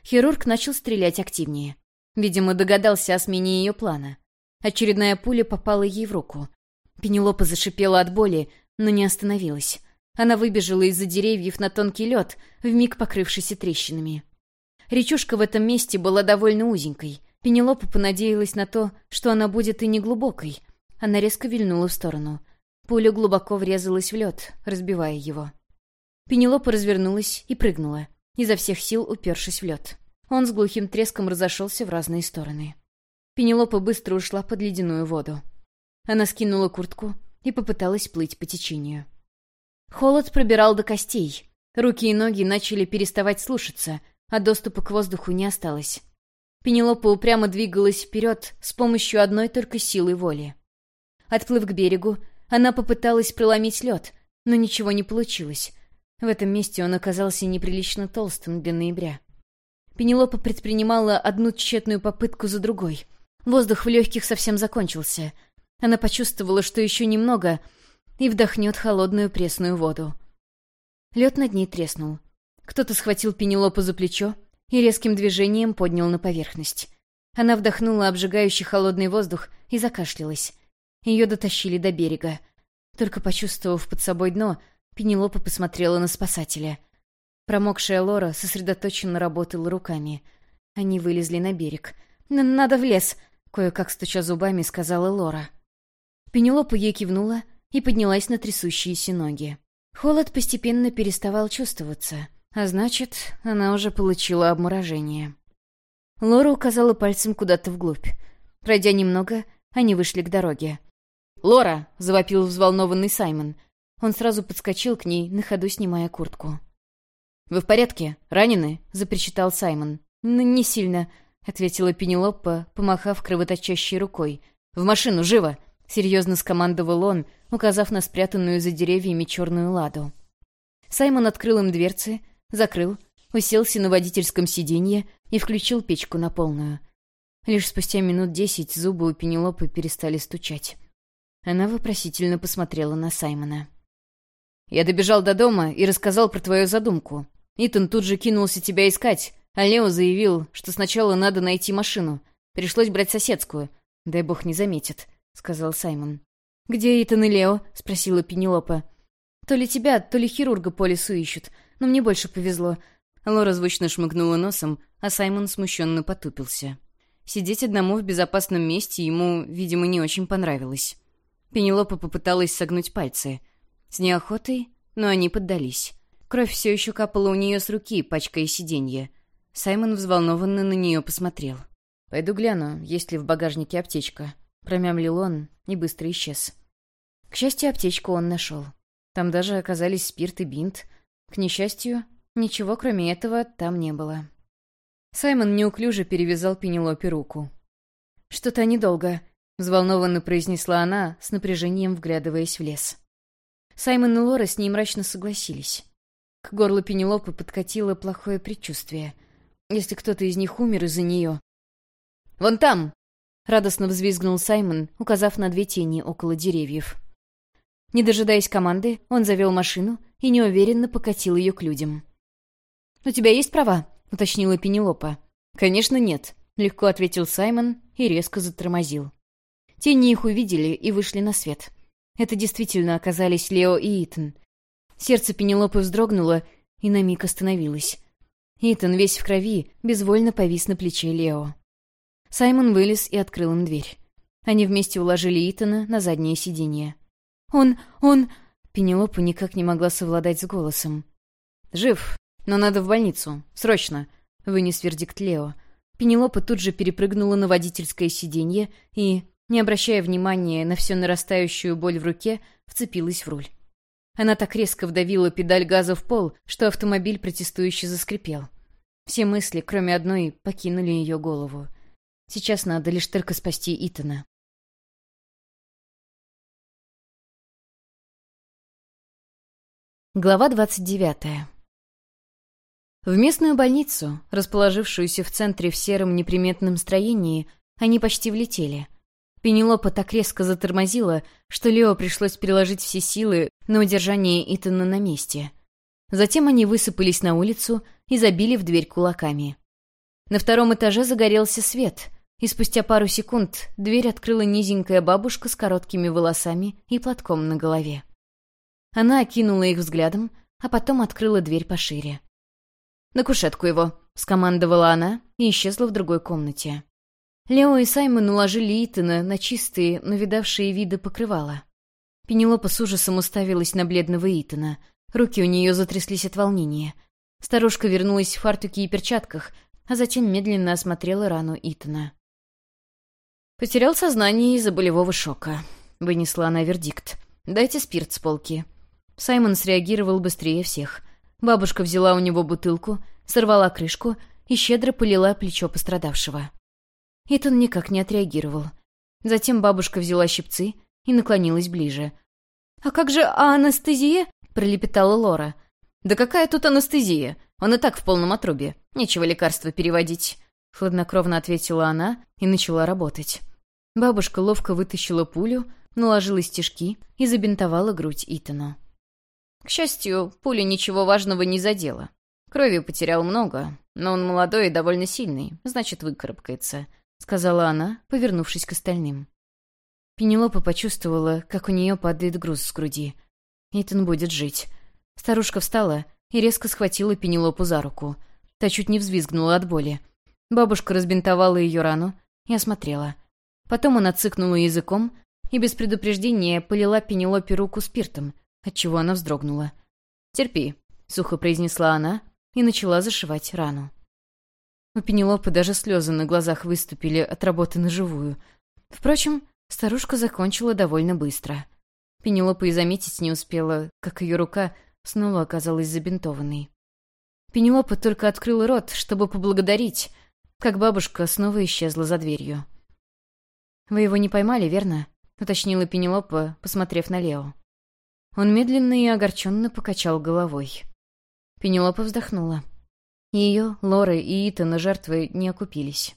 Хирург начал стрелять активнее. Видимо, догадался о смене ее плана. Очередная пуля попала ей в руку. Пенелопа зашипела от боли, но не остановилась. Она выбежала из-за деревьев на тонкий лед, вмиг покрывшийся трещинами. Речушка в этом месте была довольно узенькой. Пенелопа понадеялась на то, что она будет и неглубокой. Она резко вильнула в сторону. Пуля глубоко врезалась в лед, разбивая его. Пенелопа развернулась и прыгнула, изо всех сил упершись в лед. Он с глухим треском разошелся в разные стороны. Пенелопа быстро ушла под ледяную воду. Она скинула куртку, и попыталась плыть по течению. Холод пробирал до костей. Руки и ноги начали переставать слушаться, а доступа к воздуху не осталось. Пенелопа упрямо двигалась вперед с помощью одной только силы воли. Отплыв к берегу, она попыталась проломить лед, но ничего не получилось. В этом месте он оказался неприлично толстым для ноября. Пенелопа предпринимала одну тщетную попытку за другой. Воздух в легких совсем закончился — она почувствовала, что еще немного, и вдохнет холодную пресную воду. Лед над ней треснул. Кто-то схватил Пенелопу за плечо и резким движением поднял на поверхность. Она вдохнула обжигающий холодный воздух и закашлялась. Ее дотащили до берега. Только почувствовав под собой дно, Пенелопа посмотрела на спасателя. Промокшая Лора сосредоточенно работала руками. Они вылезли на берег. «Надо в лес!» — кое-как стуча зубами, сказала Лора. Пенелопа ей кивнула и поднялась на трясущиеся ноги. Холод постепенно переставал чувствоваться, а значит, она уже получила обморожение. Лора указала пальцем куда-то вглубь. Пройдя немного, они вышли к дороге. «Лора!» — завопил взволнованный Саймон. Он сразу подскочил к ней, на ходу снимая куртку. «Вы в порядке? Ранены?» — запричитал Саймон. «Не сильно», — ответила Пенелопа, помахав кровоточащей рукой. «В машину, живо!» — серьезно скомандовал он, указав на спрятанную за деревьями черную ладу. Саймон открыл им дверцы, закрыл, уселся на водительском сиденье и включил печку на полную. Лишь спустя минут десять зубы у Пенелопы перестали стучать. Она вопросительно посмотрела на Саймона. «Я добежал до дома и рассказал про твою задумку. Итан тут же кинулся тебя искать, а Лео заявил, что сначала надо найти машину. Пришлось брать соседскую. Дай бог не заметит», — сказал Саймон. «Где Итан и Лео?» — спросила Пенелопа. «То ли тебя, то ли хирурга по лесу ищут, но мне больше повезло». Лора звучно шмыгнула носом, а Саймон смущенно потупился. Сидеть одному в безопасном месте ему, видимо, не очень понравилось. Пенелопа попыталась согнуть пальцы. С неохотой, но они поддались. Кровь все еще капала у нее с руки, пачкая сиденье. Саймон взволнованно на нее посмотрел. «Пойду гляну, есть ли в багажнике аптечка», Промямлил он и быстро исчез. К счастью, аптечку он нашел. Там даже оказались спирт и бинт. К несчастью, ничего кроме этого там не было. Саймон неуклюже перевязал Пенелопе руку. «Что-то недолго», — взволнованно произнесла она, с напряжением вглядываясь в лес. Саймон и Лора с ней мрачно согласились. К горлу Пенелопы подкатило плохое предчувствие. Если кто-то из них умер из-за нее... «Вон там!» — радостно взвизгнул Саймон, указав на две тени около деревьев. Не дожидаясь команды, он завел машину и неуверенно покатил ее к людям. «У тебя есть права?» — уточнила Пенелопа. «Конечно нет», — легко ответил Саймон и резко затормозил. Тени их увидели и вышли на свет. Это действительно оказались Лео и Итан. Сердце Пенелопы вздрогнуло и на миг остановилось. Итан, весь в крови, безвольно повис на плече Лео. Саймон вылез и открыл им дверь. Они вместе уложили Итана на заднее сиденье. «Он... он...» Пенелопа никак не могла совладать с голосом. «Жив, но надо в больницу. Срочно!» — вынес вердикт Лео. Пенелопа тут же перепрыгнула на водительское сиденье и, не обращая внимания на всю нарастающую боль в руке, вцепилась в руль. Она так резко вдавила педаль газа в пол, что автомобиль протестующе заскрипел. Все мысли, кроме одной, покинули ее голову. Сейчас надо лишь только спасти Итана. Глава двадцать девятая. В местную больницу, расположившуюся в центре в сером неприметном строении, они почти влетели. Пенелопа так резко затормозила, что Лео пришлось переложить все силы на удержание Итана на месте. Затем они высыпались на улицу и забили в дверь кулаками. На втором этаже загорелся свет, и спустя пару секунд дверь открыла низенькая бабушка с короткими волосами и платком на голове. Она окинула их взглядом, а потом открыла дверь пошире. «На кушетку его», — скомандовала она и исчезла в другой комнате. Лео и Саймон уложили Итана на чистые, но видавшие виды покрывала. Пенелопа с ужасом уставилась на бледного Итана. Руки у нее затряслись от волнения. Старушка вернулась в фартуке и перчатках, а затем медленно осмотрела рану Итана. «Потерял сознание из-за болевого шока», — вынесла она вердикт. «Дайте спирт с полки». Саймон среагировал быстрее всех. Бабушка взяла у него бутылку, сорвала крышку и щедро полила плечо пострадавшего. Итан никак не отреагировал. Затем бабушка взяла щипцы и наклонилась ближе. «А как же анестезия?» — пролепетала Лора. «Да какая тут анестезия? Он и так в полном отрубе. Нечего лекарства переводить», — хладнокровно ответила она и начала работать. Бабушка ловко вытащила пулю, наложила стежки и забинтовала грудь Итану. К счастью, пуля ничего важного не задела. Крови потерял много, но он молодой и довольно сильный, значит, выкарабкается», — сказала она, повернувшись к остальным. Пенелопа почувствовала, как у нее падает груз с груди. Итан будет жить. Старушка встала и резко схватила Пенелопу за руку. Та чуть не взвизгнула от боли. Бабушка разбинтовала ее рану и осмотрела. Потом она цыкнула языком и без предупреждения полила Пенелопе руку спиртом, отчего она вздрогнула. «Терпи», — сухо произнесла она и начала зашивать рану. У Пенелопы даже слезы на глазах выступили от работы на живую. Впрочем, Старушка закончила довольно быстро. Пенелопа и заметить не успела, как ее рука снова оказалась забинтованной. Пенелопа только открыла рот, чтобы поблагодарить, как бабушка снова исчезла за дверью. «Вы его не поймали, верно?» — уточнила Пенелопа, посмотрев на Лео. Он медленно и огорченно покачал головой. Пенелопа вздохнула. Ее, Лоры и Итана жертвы не окупились.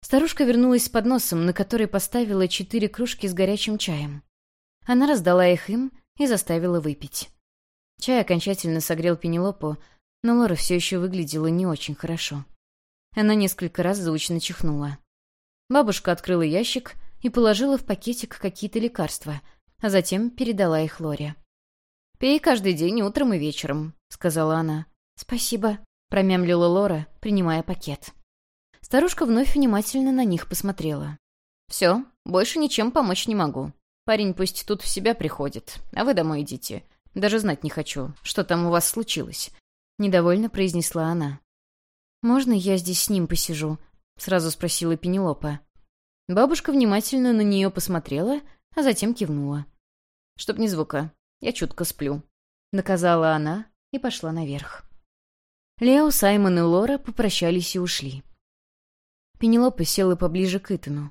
Старушка вернулась с подносом, на который поставила четыре кружки с горячим чаем. Она раздала их им и заставила выпить. Чай окончательно согрел Пенелопу, но Лора все еще выглядела не очень хорошо. Она несколько раз звучно чихнула. Бабушка открыла ящик и положила в пакетик какие-то лекарства, а затем передала их Лоре. «Пей каждый день утром и вечером», — сказала она. «Спасибо», — промямлила Лора, принимая пакет. Старушка вновь внимательно на них посмотрела. «Все, больше ничем помочь не могу. Парень пусть тут в себя приходит, а вы домой идите. Даже знать не хочу, что там у вас случилось», — недовольно произнесла она. «Можно я здесь с ним посижу?» — сразу спросила Пенелопа. Бабушка внимательно на нее посмотрела, а затем кивнула. «Чтоб ни звука, я чутко сплю», — наказала она и пошла наверх. Лео, Саймон и Лора попрощались и ушли. Пенелопа села поближе к Итану.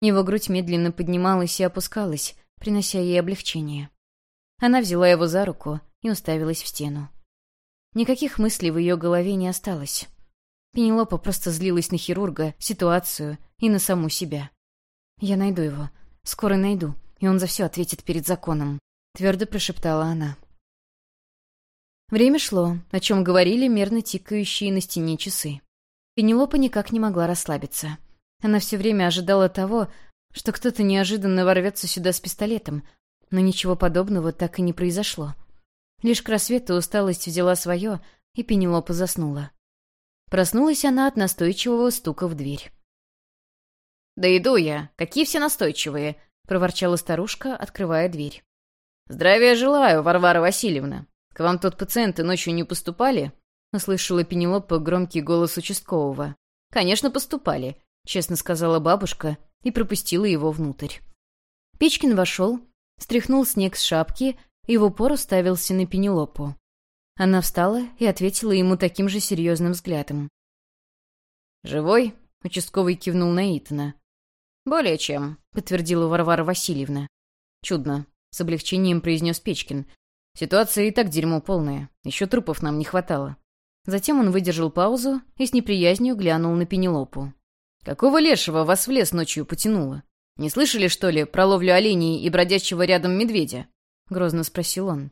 Его грудь медленно поднималась и опускалась, принося ей облегчение. Она взяла его за руку и уставилась в стену. Никаких мыслей в ее голове не осталось. Пенелопа просто злилась на хирурга, ситуацию и на саму себя. «Я найду его. Скоро найду, и он за все ответит перед законом», — твердо прошептала она. Время шло, о чем говорили мерно тикающие на стене часы. Пенелопа никак не могла расслабиться. Она все время ожидала того, что кто-то неожиданно ворвется сюда с пистолетом, но ничего подобного так и не произошло. Лишь к рассвету усталость взяла свое, и Пенелопа заснула. Проснулась она от настойчивого стука в дверь. «Да иду я! Какие все настойчивые!» — проворчала старушка, открывая дверь. «Здравия желаю, Варвара Васильевна! К вам тут пациенты ночью не поступали?» — услышала Пенелопа громкий голос участкового. «Конечно, поступали», — честно сказала бабушка и пропустила его внутрь. Печкин вошел, стряхнул снег с шапки и в упор уставился на Пенелопу. Она встала и ответила ему таким же серьезным взглядом. «Живой?» — участковый кивнул на Итана. «Более чем», — подтвердила Варвара Васильевна. «Чудно», — с облегчением произнес Печкин. «Ситуация и так дерьмо полное. Еще трупов нам не хватало. Затем он выдержал паузу и с неприязнью глянул на Пенелопу. «Какого лешего вас в лес ночью потянуло? Не слышали, что ли, про ловлю оленей и бродячего рядом медведя?» — грозно спросил он.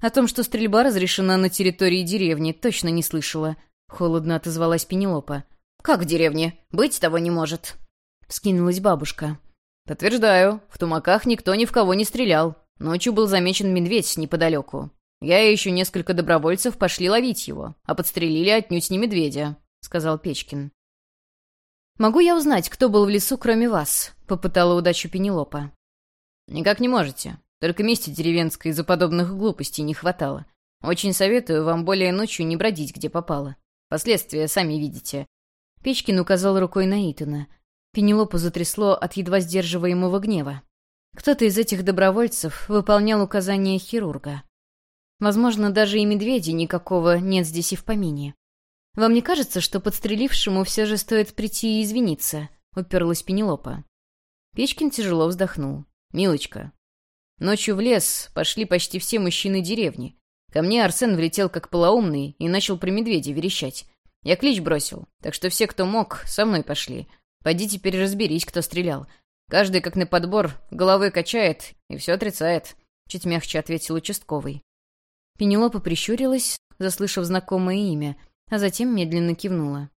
«О том, что стрельба разрешена на территории деревни, точно не слышала», — холодно отозвалась Пенелопа. «Как в деревне? Быть того не может», — вскинулась бабушка. «Подтверждаю, в тумаках никто ни в кого не стрелял. Ночью был замечен медведь неподалеку. Я и еще несколько добровольцев пошли ловить его, а подстрелили отнюдь не медведя», — сказал Печкин. «Могу я узнать, кто был в лесу, кроме вас?» — попытала удачу Пенелопа. «Никак не можете. Только мести деревенской из-за подобных глупостей не хватало. Очень советую вам более ночью не бродить, где попало. Последствия сами видите». Печкин указал рукой на Итана. Пенелопу затрясло от едва сдерживаемого гнева. Кто-то из этих добровольцев выполнял указания хирурга. Возможно, даже и медведя никакого нет здесь и в помине. Вам не кажется, что подстрелившему все же стоит прийти и извиниться?» — уперлась Пенелопа. Печкин тяжело вздохнул. «Милочка, ночью в лес пошли почти все мужчины деревни. Ко мне Арсен влетел как полоумный и начал про медведя верещать. Я клич бросил, так что все, кто мог, со мной пошли. Пойди теперь разберись, кто стрелял. Каждый, как на подбор, головой качает и все отрицает», — чуть мягче ответил участковый. Пенелопа прищурилась, заслышав знакомое имя, а затем медленно кивнула.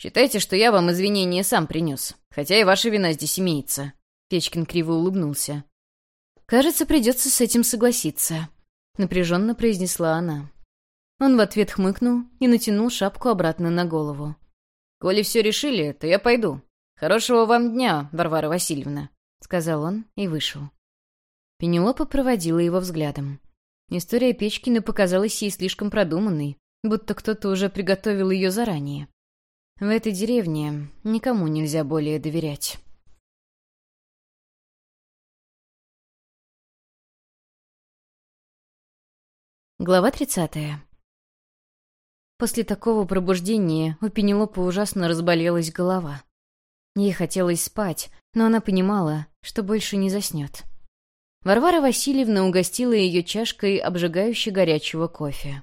«Считайте, что я вам извинения сам принес, хотя и ваша вина здесь имеется». Печкин криво улыбнулся. «Кажется, придется с этим согласиться», — напряженно произнесла она. Он в ответ хмыкнул и натянул шапку обратно на голову. «Коли все решили, то я пойду. Хорошего вам дня, Варвара Васильевна», — сказал он и вышел. Пенелопа проводила его взглядом. История Печкина показалась ей слишком продуманной, будто кто-то уже приготовил ее заранее. В этой деревне никому нельзя более доверять. Глава тридцатая. После такого пробуждения у Пенелопы ужасно разболелась голова. Ей хотелось спать, но она понимала, что больше не заснет. Варвара Васильевна угостила ее чашкой обжигающе горячего кофе.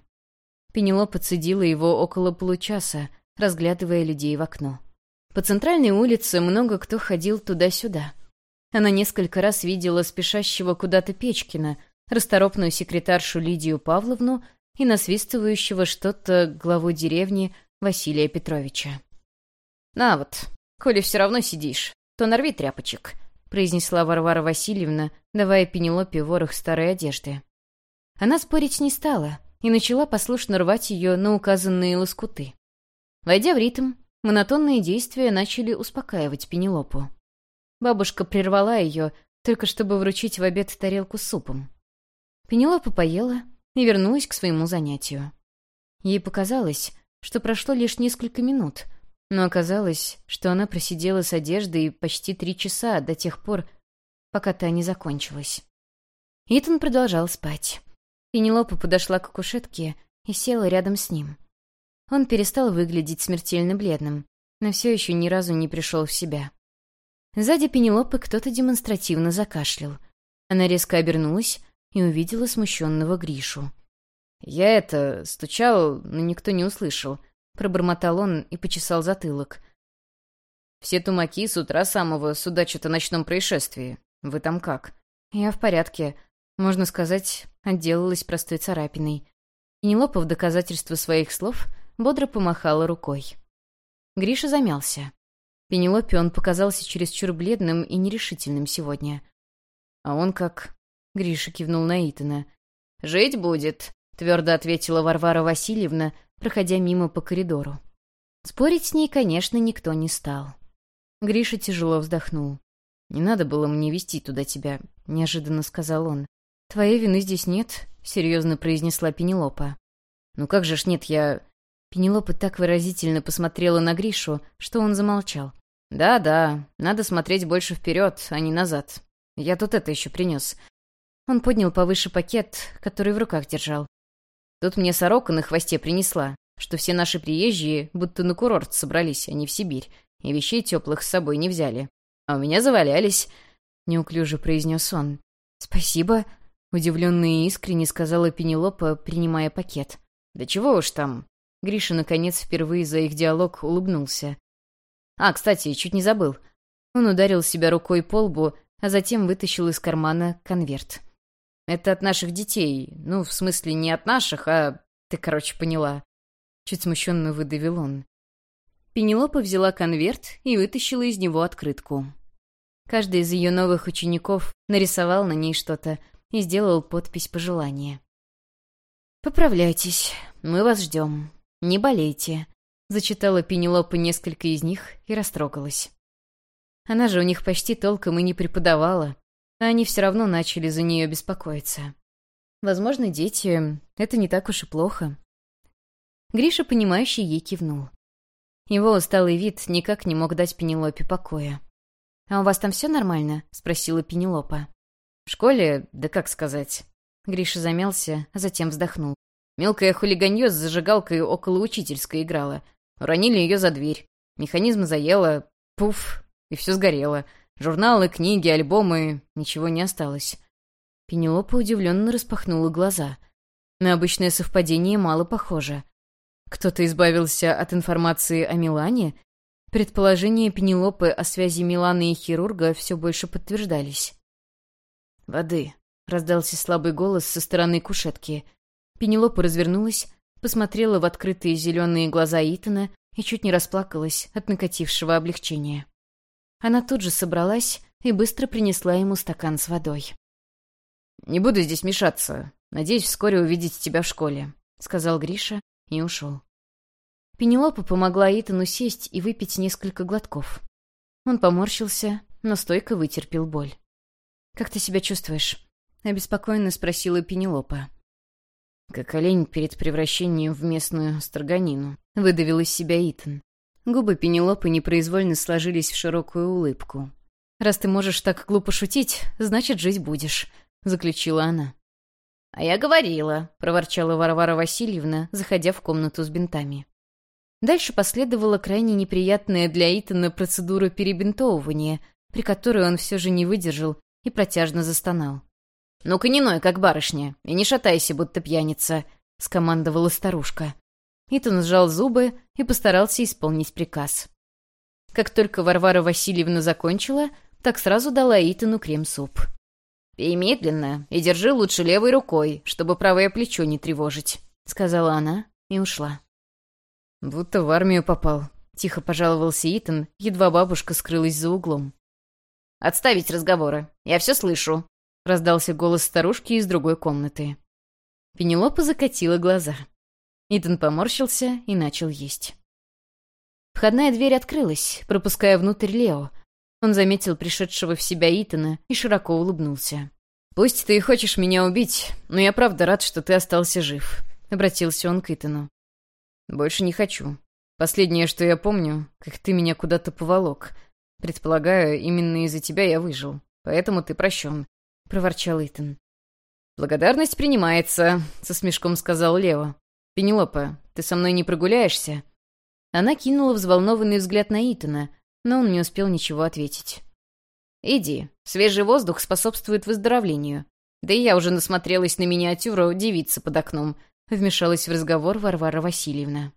Пенелопа цедила его около получаса, разглядывая людей в окно. По центральной улице много кто ходил туда-сюда. Она несколько раз видела спешащего куда-то Печкина, расторопную секретаршу Лидию Павловну и насвистывающего что-то главу деревни Василия Петровича. «На вот, коли все равно сидишь, то нарви тряпочек», — произнесла Варвара Васильевна, давая Пенелопе ворох старой одежды. Она спорить не стала и начала послушно рвать ее на указанные лоскуты. Войдя в ритм, монотонные действия начали успокаивать Пенелопу. Бабушка прервала ее, только чтобы вручить в обед тарелку с супом. Пенелопа поела и вернулась к своему занятию. Ей показалось, что прошло лишь несколько минут, но оказалось, что она просидела с одеждой почти три часа до тех пор, пока та не закончилась. Итан продолжал спать. Пенелопа подошла к кушетке и села рядом с ним. Он перестал выглядеть смертельно бледным, но все еще ни разу не пришел в себя. Сзади Пенелопы кто-то демонстративно закашлял. Она резко обернулась и увидела смущенного Гришу. «Я это... стучал, но никто не услышал», — пробормотал он и почесал затылок. «Все тумаки с утра самого судачат о ночном происшествии. Вы там как?» «Я в порядке. Можно сказать, отделалась простой царапиной». Пенелопа в доказательство своих слов бодро помахала рукой. Гриша замялся. Пенелопе он показался чересчур бледным и нерешительным сегодня. «А он как...» — Гриша кивнул на Итана. «Жить будет», — твердо ответила Варвара Васильевна, проходя мимо по коридору. Спорить с ней, конечно, никто не стал. Гриша тяжело вздохнул. «Не надо было мне вести туда тебя», — неожиданно сказал он. «Твоей вины здесь нет», — серьезно произнесла Пенелопа. «Ну как же ж нет, я...» Пенелопа так выразительно посмотрела на Гришу, что он замолчал. «Да-да, надо смотреть больше вперед, а не назад. Я тут это еще принес». Он поднял повыше пакет, который в руках держал. «Тут мне сорока на хвосте принесла, что все наши приезжие будто на курорт собрались, а не в Сибирь, и вещей теплых с собой не взяли. А у меня завалялись», — неуклюже произнес он. «Спасибо», — удивленно и искренне сказала Пенелопа, принимая пакет. «Да чего уж там, Гриша, наконец, впервые за их диалог улыбнулся. «А, кстати, чуть не забыл». Он ударил себя рукой по лбу, а затем вытащил из кармана конверт. «Это от наших детей. Ну, в смысле, не от наших, а... Ты, короче, поняла». Чуть смущенно выдавил он. Пенелопа взяла конверт и вытащила из него открытку. Каждый из ее новых учеников нарисовал на ней что-то и сделал подпись пожелания. «Поправляйтесь, мы вас ждем. «Не болейте», — зачитала Пенелопа несколько из них и растрогалась. Она же у них почти толком и не преподавала, а они все равно начали за нее беспокоиться. Возможно, дети — это не так уж и плохо. Гриша, понимающий, ей кивнул. Его усталый вид никак не мог дать Пенелопе покоя. «А у вас там все нормально?» — спросила Пенелопа. «В школе? Да как сказать?» Гриша замялся, а затем вздохнул. Мелкое хулиганье с зажигалкой около учительской играла. Уронили ее за дверь. Механизм заело. Пуф. И все сгорело. Журналы, книги, альбомы. Ничего не осталось. Пенелопа удивленно распахнула глаза. На обычное совпадение мало похоже. Кто-то избавился от информации о Милане? Предположения Пенелопы о связи Миланы и хирурга все больше подтверждались. «Воды», — раздался слабый голос со стороны кушетки. Пенелопа развернулась, посмотрела в открытые зеленые глаза Итана и чуть не расплакалась от накатившего облегчения. Она тут же собралась и быстро принесла ему стакан с водой. «Не буду здесь мешаться. Надеюсь вскоре увидеть тебя в школе», — сказал Гриша и ушел. Пенелопа помогла Итану сесть и выпить несколько глотков. Он поморщился, но стойко вытерпел боль. «Как ты себя чувствуешь?» — обеспокоенно спросила Пенелопа. «Как олень перед превращением в местную строганину», — выдавил из себя Итан. Губы Пенелопы непроизвольно сложились в широкую улыбку. «Раз ты можешь так глупо шутить, значит, жить будешь», — заключила она. «А я говорила», — проворчала Варвара Васильевна, заходя в комнату с бинтами. Дальше последовала крайне неприятная для Итана процедура перебинтовывания, при которой он все же не выдержал и протяжно застонал. «Ну-ка не ной, как барышня, и не шатайся, будто пьяница», — скомандовала старушка. Итан сжал зубы и постарался исполнить приказ. Как только Варвара Васильевна закончила, так сразу дала Итану крем-суп. «Пей медленно и держи лучше левой рукой, чтобы правое плечо не тревожить», — сказала она и ушла. «Будто в армию попал», — тихо пожаловался Итан, едва бабушка скрылась за углом. «Отставить разговоры. Я все слышу», — раздался голос старушки из другой комнаты. Пенелопа закатила глаза. Итан поморщился и начал есть. Входная дверь открылась, пропуская внутрь Лео. Он заметил пришедшего в себя Итана и широко улыбнулся. «Пусть ты и хочешь меня убить, но я правда рад, что ты остался жив», — обратился он к Итану. «Больше не хочу. Последнее, что я помню, как ты меня куда-то поволок. Предполагаю, именно из-за тебя я выжил. Поэтому ты прощен», — проворчал Итан. «Благодарность принимается», — со смешком сказал Лео. «Пенелопа, ты со мной не прогуляешься?» Она кинула взволнованный взгляд на Итана, но он не успел ничего ответить. «Иди. Свежий воздух способствует выздоровлению. Да и я уже насмотрелась на миниатюру девицы под окном», — вмешалась в разговор Варвара Васильевна.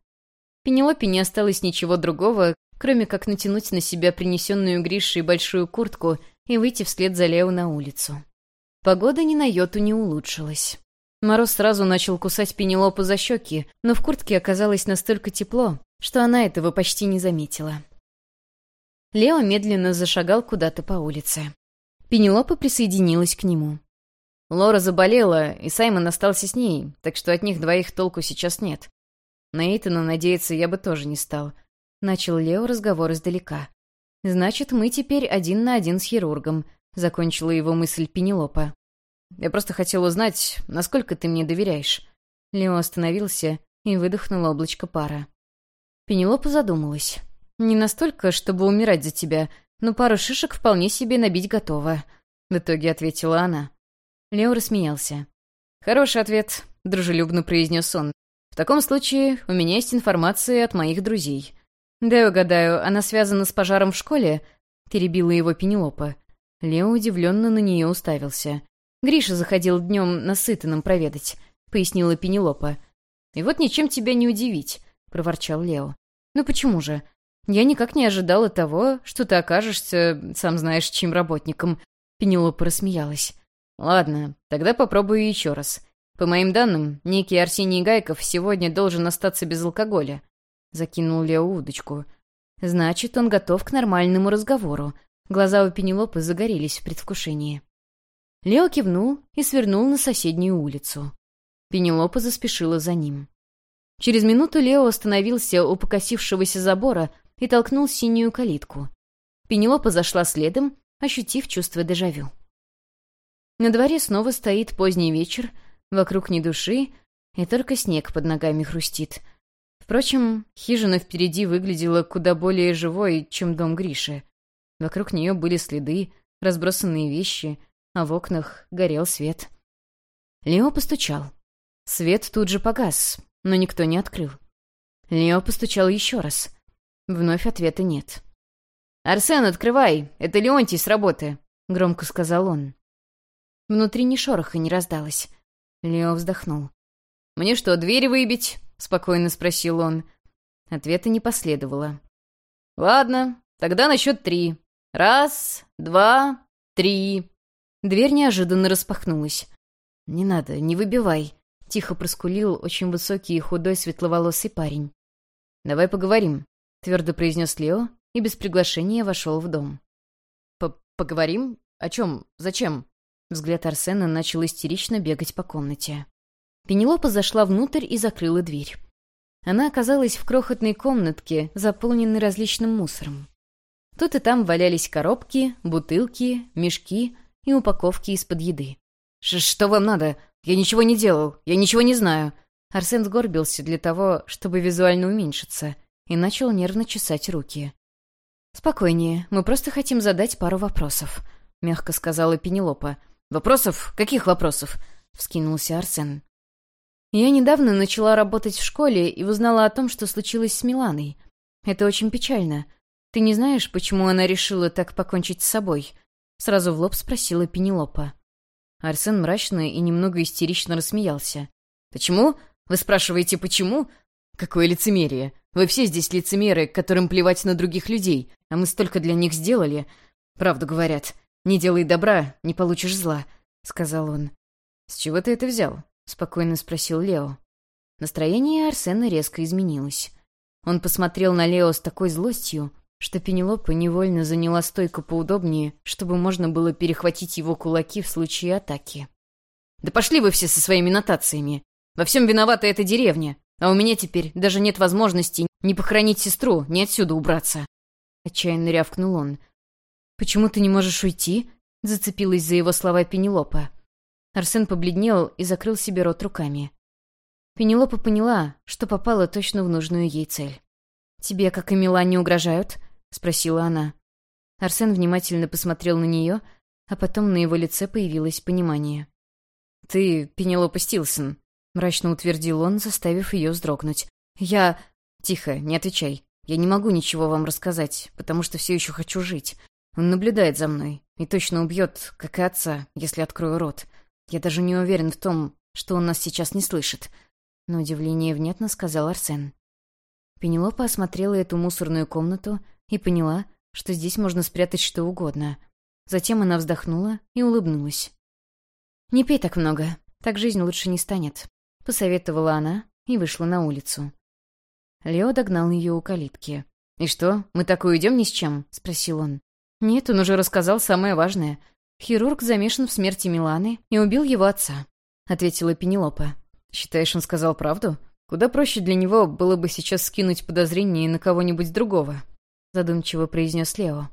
Пенелопе не осталось ничего другого, кроме как натянуть на себя принесенную Гришей большую куртку и выйти вслед за Лео на улицу. Погода ни на йоту не улучшилась. Мороз сразу начал кусать Пенелопу за щеки, но в куртке оказалось настолько тепло, что она этого почти не заметила. Лео медленно зашагал куда-то по улице. Пенелопа присоединилась к нему. Лора заболела, и Саймон остался с ней, так что от них двоих толку сейчас нет. На Эйтона надеяться я бы тоже не стал. Начал Лео разговор издалека. «Значит, мы теперь один на один с хирургом», — закончила его мысль Пенелопа. Я просто хотел узнать, насколько ты мне доверяешь». Лео остановился и выдохнул облачко пара. Пенелопа задумалась. «Не настолько, чтобы умирать за тебя, но пару шишек вполне себе набить готова», — в итоге ответила она. Лео рассмеялся. «Хороший ответ», — дружелюбно произнес он. «В таком случае у меня есть информация от моих друзей». «Дай угадаю, она связана с пожаром в школе?» — перебила его Пенелопа. Лео удивленно на нее уставился. Гриша заходил днем насытанным проведать», — пояснила Пенелопа. «И вот ничем тебя не удивить», — проворчал Лео. «Ну почему же? Я никак не ожидала того, что ты окажешься, сам знаешь, чьим работником». Пенелопа рассмеялась. «Ладно, тогда попробую еще раз. По моим данным, некий Арсений Гайков сегодня должен остаться без алкоголя», — закинул Лео удочку. «Значит, он готов к нормальному разговору». Глаза у Пенелопы загорелись в предвкушении. Лео кивнул и свернул на соседнюю улицу. Пенелопа заспешила за ним. Через минуту Лео остановился у покосившегося забора и толкнул синюю калитку. Пенелопа зашла следом, ощутив чувство дежавю. На дворе снова стоит поздний вечер, вокруг ни души, и только снег под ногами хрустит. Впрочем, хижина впереди выглядела куда более живой, чем дом Гриши. Вокруг нее были следы, разбросанные вещи, а в окнах горел свет. Лео постучал. Свет тут же погас, но никто не открыл. Лео постучал еще раз. Вновь ответа нет. «Арсен, открывай! Это Леонтий с работы!» — громко сказал он. Внутри ни шороха не раздалось. Лео вздохнул. «Мне что, дверь выбить?» — спокойно спросил он. Ответа не последовало. «Ладно, тогда на счет три. Раз, два, три». Дверь неожиданно распахнулась. «Не надо, не выбивай», — тихо проскулил очень высокий и худой светловолосый парень. «Давай поговорим», — твердо произнес Лео и без приглашения вошел в дом. П «Поговорим? О чем? Зачем?» Взгляд Арсена начал истерично бегать по комнате. Пенелопа зашла внутрь и закрыла дверь. Она оказалась в крохотной комнатке, заполненной различным мусором. Тут и там валялись коробки, бутылки, мешки и упаковки из-под еды. «Что вам надо? Я ничего не делал, я ничего не знаю». Арсен сгорбился для того, чтобы визуально уменьшиться, и начал нервно чесать руки. «Спокойнее, мы просто хотим задать пару вопросов», — мягко сказала Пенелопа. «Вопросов? Каких вопросов?» — вскинулся Арсен. «Я недавно начала работать в школе и узнала о том, что случилось с Миланой. Это очень печально. Ты не знаешь, почему она решила так покончить с собой?» Сразу в лоб спросила Пенелопа. Арсен мрачно и немного истерично рассмеялся. «Почему? Вы спрашиваете, почему? Какое лицемерие! Вы все здесь лицемеры, которым плевать на других людей, а мы столько для них сделали. Правду говорят. Не делай добра, не получишь зла», — сказал он. «С чего ты это взял?» — спокойно спросил Лео. Настроение Арсена резко изменилось. Он посмотрел на Лео с такой злостью, что Пенелопа невольно заняла стойку поудобнее, чтобы можно было перехватить его кулаки в случае атаки. «Да пошли вы все со своими нотациями! Во всем виновата эта деревня, а у меня теперь даже нет возможности ни похоронить сестру, ни отсюда убраться!» Отчаянно рявкнул он. «Почему ты не можешь уйти?» — зацепилась за его слова Пенелопа. Арсен побледнел и закрыл себе рот руками. Пенелопа поняла, что попала точно в нужную ей цель. «Тебе, как и Милане, угрожают?» — спросила она. Арсен внимательно посмотрел на нее, а потом на его лице появилось понимание. «Ты Пенелопа Стилсон», — мрачно утвердил он, заставив ее вздрогнуть. «Я...» «Тихо, не отвечай. Я не могу ничего вам рассказать, потому что все еще хочу жить. Он наблюдает за мной и точно убьет, как и отца, если открою рот. Я даже не уверен в том, что он нас сейчас не слышит». На удивление внятно сказал Арсен. Пенелопа осмотрела эту мусорную комнату и поняла, что здесь можно спрятать что угодно. Затем она вздохнула и улыбнулась. «Не пей так много, так жизнь лучше не станет», — посоветовала она и вышла на улицу. Лео догнал ее у калитки. «И что, мы так уйдем ни с чем?» — спросил он. «Нет, он уже рассказал самое важное. Хирург замешан в смерти Миланы и убил его отца», — ответила Пенелопа. «Считаешь, он сказал правду? Куда проще для него было бы сейчас скинуть подозрение на кого-нибудь другого?» — задумчиво произнес Лео.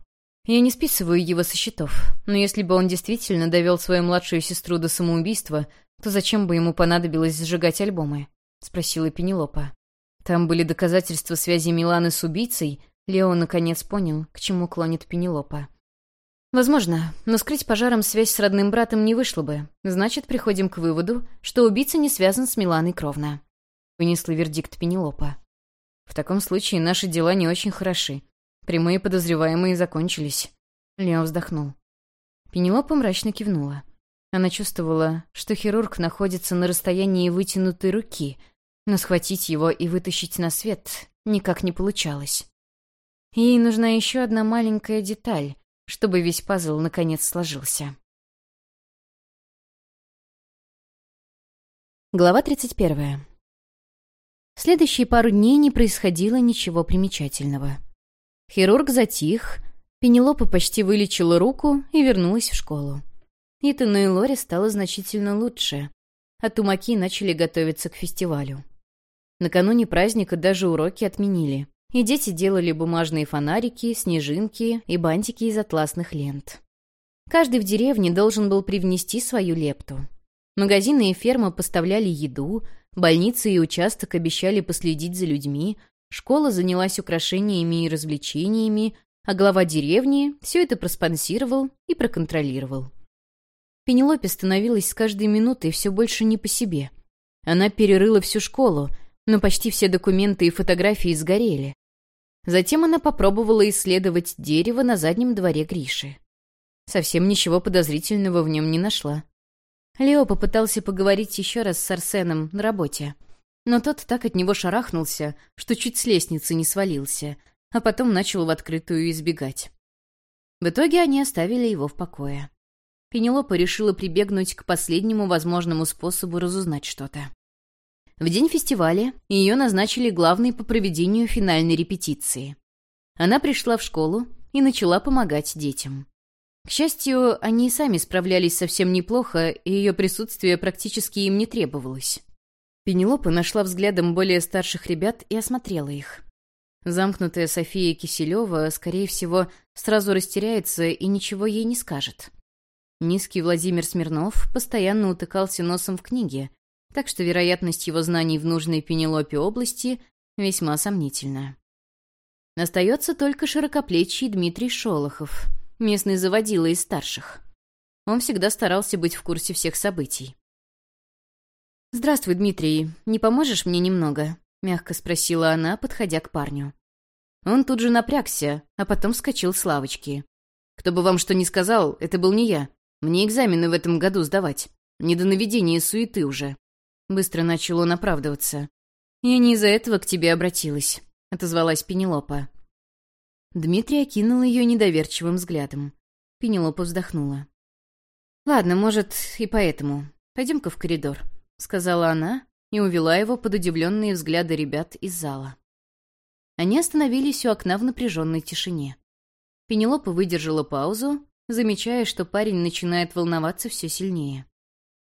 «Я не списываю его со счетов, но если бы он действительно довел свою младшую сестру до самоубийства, то зачем бы ему понадобилось сжигать альбомы?» — спросила Пенелопа. Там были доказательства связи Миланы с убийцей. Лео наконец понял, к чему клонит Пенелопа. «Возможно, но скрыть пожаром связь с родным братом не вышло бы. Значит, приходим к выводу, что убийца не связан с Миланой кровно», — вынесла вердикт Пенелопа. «В таком случае наши дела не очень хороши. Прямые подозреваемые закончились». Лео вздохнул. Пенелопа мрачно кивнула. Она чувствовала, что хирург находится на расстоянии вытянутой руки, но схватить его и вытащить на свет никак не получалось. Ей нужна еще одна маленькая деталь, чтобы весь пазл наконец сложился. Глава 31. В следующие пару дней не происходило ничего примечательного. Хирург затих, Пенелопа почти вылечила руку и вернулась в школу. Итану и Лоре стало значительно лучше, а тумаки начали готовиться к фестивалю. Накануне праздника даже уроки отменили, и дети делали бумажные фонарики, снежинки и бантики из атласных лент. Каждый в деревне должен был привнести свою лепту. Магазины и ферма поставляли еду, больницы и участок обещали последить за людьми, школа занялась украшениями и развлечениями, а глава деревни все это проспонсировал и проконтролировал. Пенелопе становилась с каждой минутой все больше не по себе. Она перерыла всю школу, но почти все документы и фотографии сгорели. Затем она попробовала исследовать дерево на заднем дворе Гриши. Совсем ничего подозрительного в нем не нашла. Лео попытался поговорить еще раз с Арсеном на работе. Но тот так от него шарахнулся, что чуть с лестницы не свалился, а потом начал в открытую избегать. В итоге они оставили его в покое. Пенелопа решила прибегнуть к последнему возможному способу разузнать что-то. В день фестиваля ее назначили главной по проведению финальной репетиции. Она пришла в школу и начала помогать детям. К счастью, они и сами справлялись совсем неплохо, и ее присутствие практически им не требовалось. Пенелопа нашла взглядом более старших ребят и осмотрела их. Замкнутая София Киселева, скорее всего, сразу растеряется и ничего ей не скажет. Низкий Владимир Смирнов постоянно утыкался носом в книге, так что вероятность его знаний в нужной Пенелопе области весьма сомнительна. Остается только широкоплечий Дмитрий Шолохов, местный заводила из старших. Он всегда старался быть в курсе всех событий. «Здравствуй, Дмитрий. Не поможешь мне немного?» — мягко спросила она, подходя к парню. Он тут же напрягся, а потом вскочил с лавочки. «Кто бы вам что ни сказал, это был не я. Мне экзамены в этом году сдавать. Не до наведения суеты уже». Быстро начал он оправдываться. «Я не из-за этого к тебе обратилась», — отозвалась Пенелопа. Дмитрий окинул ее недоверчивым взглядом. Пенелопа вздохнула. «Ладно, может, и поэтому. Пойдем-ка в коридор», — сказала она и увела его под удивленные взгляды ребят из зала. Они остановились у окна в напряженной тишине. Пенелопа выдержала паузу, замечая, что парень начинает волноваться все сильнее.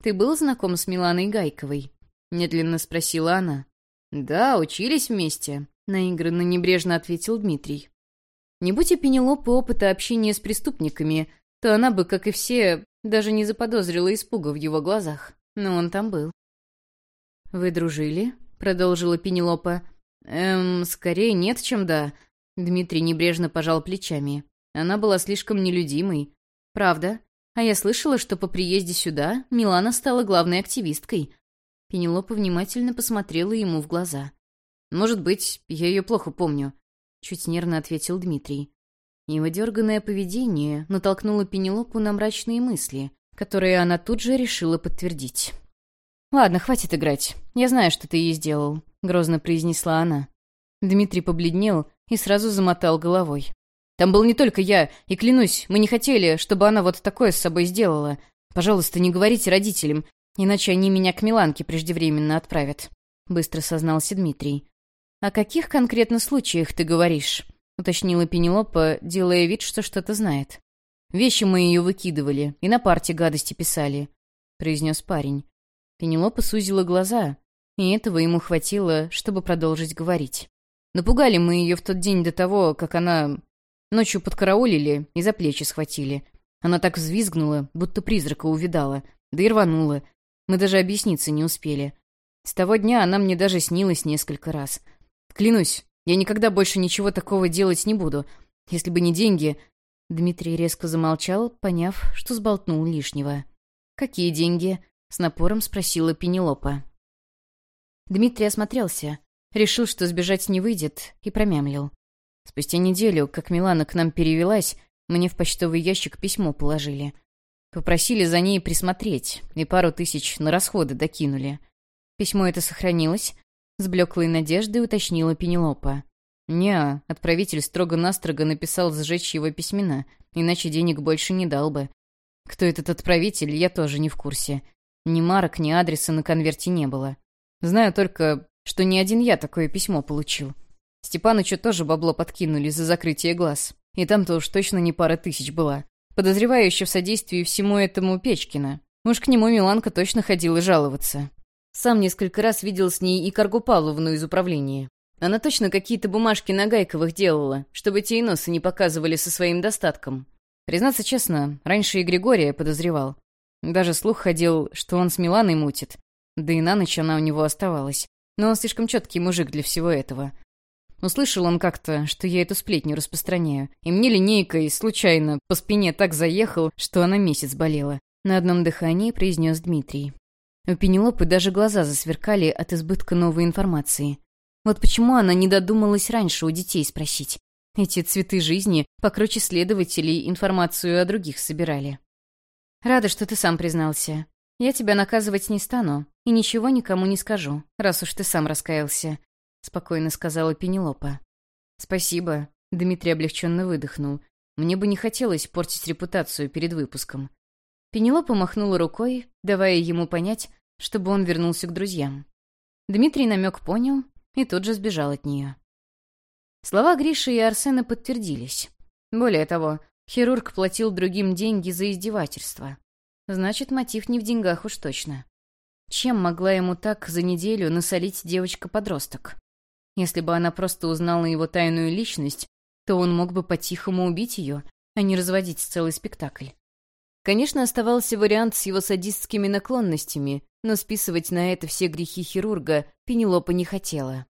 «Ты был знаком с Миланой Гайковой?» — медленно спросила она. «Да, учились вместе», — наигранно небрежно ответил Дмитрий. Не будь у Пенелопы опыта общения с преступниками, то она бы, как и все, даже не заподозрила испуга в его глазах. Но он там был. «Вы дружили?» — продолжила Пенелопа. «Эм, скорее нет, чем да». Дмитрий небрежно пожал плечами. Она была слишком нелюдимой. «Правда? А я слышала, что по приезде сюда Милана стала главной активисткой». Пенелопа внимательно посмотрела ему в глаза. «Может быть, я ее плохо помню. Чуть нервно ответил Дмитрий. Его дерганное поведение натолкнуло Пенелопу на мрачные мысли, которые она тут же решила подтвердить. «Ладно, хватит играть. Я знаю, что ты ей сделал», — грозно произнесла она. Дмитрий побледнел и сразу замотал головой. «Там был не только я, и клянусь, мы не хотели, чтобы она вот такое с собой сделала. Пожалуйста, не говорите родителям, иначе они меня к Миланке преждевременно отправят», — быстро сознался Дмитрий. «О каких конкретно случаях ты говоришь?» — уточнила Пенелопа, делая вид, что что-то знает. «Вещи мы ее выкидывали и на парте гадости писали», — произнес парень. Пенелопа сузила глаза, и этого ему хватило, чтобы продолжить говорить. Напугали мы ее в тот день до того, как она... Ночью подкараулили и за плечи схватили. Она так взвизгнула, будто призрака увидала, да и рванула. Мы даже объясниться не успели. С того дня она мне даже снилась несколько раз — Клянусь, я никогда больше ничего такого делать не буду. Если бы не деньги...» Дмитрий резко замолчал, поняв, что сболтнул лишнего. «Какие деньги?» — с напором спросила Пенелопа. Дмитрий осмотрелся, решил, что сбежать не выйдет, и промямлил. Спустя неделю, как Милана к нам перевелась, мне в почтовый ящик письмо положили. Попросили за ней присмотреть, и пару тысяч на расходы докинули. Письмо это сохранилось, с блеклой надеждой уточнила Пенелопа. «Не, отправитель строго-настрого написал сжечь его письмена, иначе денег больше не дал бы. Кто этот отправитель, я тоже не в курсе. Ни марок, ни адреса на конверте не было. Знаю только, что не один я такое письмо получил. Степанычу тоже бабло подкинули за закрытие глаз. И там-то уж точно не пара тысяч была. Подозреваю еще в содействии всему этому Печкина. Уж к нему Миланка точно ходила жаловаться. Сам несколько раз видел с ней и Каргу Павловну из управления. Она точно какие-то бумажки на Гайковых делала, чтобы те и носы не показывали со своим достатком. Признаться честно, раньше и Григория подозревал. Даже слух ходил, что он с Миланой мутит. Да и на ночь она у него оставалась. Но он слишком четкий мужик для всего этого. Услышал он как-то, что я эту сплетню распространяю. И мне линейкой случайно по спине так заехал, что она месяц болела. На одном дыхании произнес Дмитрий. У Пенелопы даже глаза засверкали от избытка новой информации. Вот почему она не додумалась раньше у детей спросить. Эти цветы жизни покруче следователей информацию о других собирали. «Рада, что ты сам признался. Я тебя наказывать не стану и ничего никому не скажу, раз уж ты сам раскаялся», — спокойно сказала Пенелопа. «Спасибо. Дмитрий облегченно выдохнул. «Мне бы не хотелось портить репутацию перед выпуском». Пенелопа махнула рукой, давая ему понять, чтобы он вернулся к друзьям. Дмитрий намек понял и тут же сбежал от нее. Слова Гриши и Арсена подтвердились. Более того, хирург платил другим деньги за издевательство. Значит, мотив не в деньгах уж точно. Чем могла ему так за неделю насолить девочка-подросток? Если бы она просто узнала его тайную личность, то он мог бы по-тихому убить ее, а не разводить целый спектакль. Конечно, оставался вариант с его садистскими наклонностями, но списывать на это все грехи хирурга Пенелопа не хотела.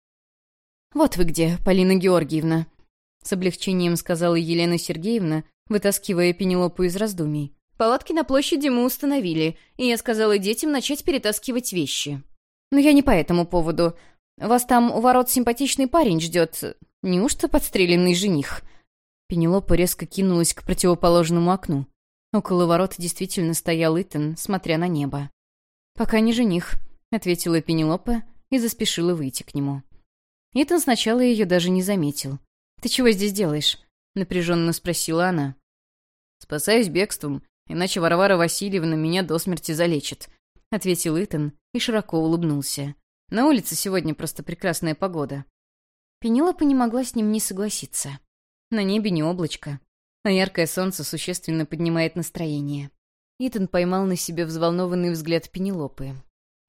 «Вот вы где, Полина Георгиевна», — с облегчением сказала Елена Сергеевна, вытаскивая Пенелопу из раздумий. «Палатки на площади мы установили, и я сказала детям начать перетаскивать вещи. Но я не по этому поводу. Вас там у ворот симпатичный парень ждет. Неужто подстреленный жених?» Пенелопа резко кинулась к противоположному окну. Около ворот действительно стоял Итан, смотря на небо. «Пока не жених», — ответила Пенелопа и заспешила выйти к нему. Итан сначала ее даже не заметил. «Ты чего здесь делаешь?» — напряженно спросила она. «Спасаюсь бегством, иначе Варвара Васильевна меня до смерти залечит», — ответил Итан и широко улыбнулся. «На улице сегодня просто прекрасная погода». Пенелопа не могла с ним не согласиться. На небе не облачко, а яркое солнце существенно поднимает настроение. Итан поймал на себе взволнованный взгляд Пенелопы.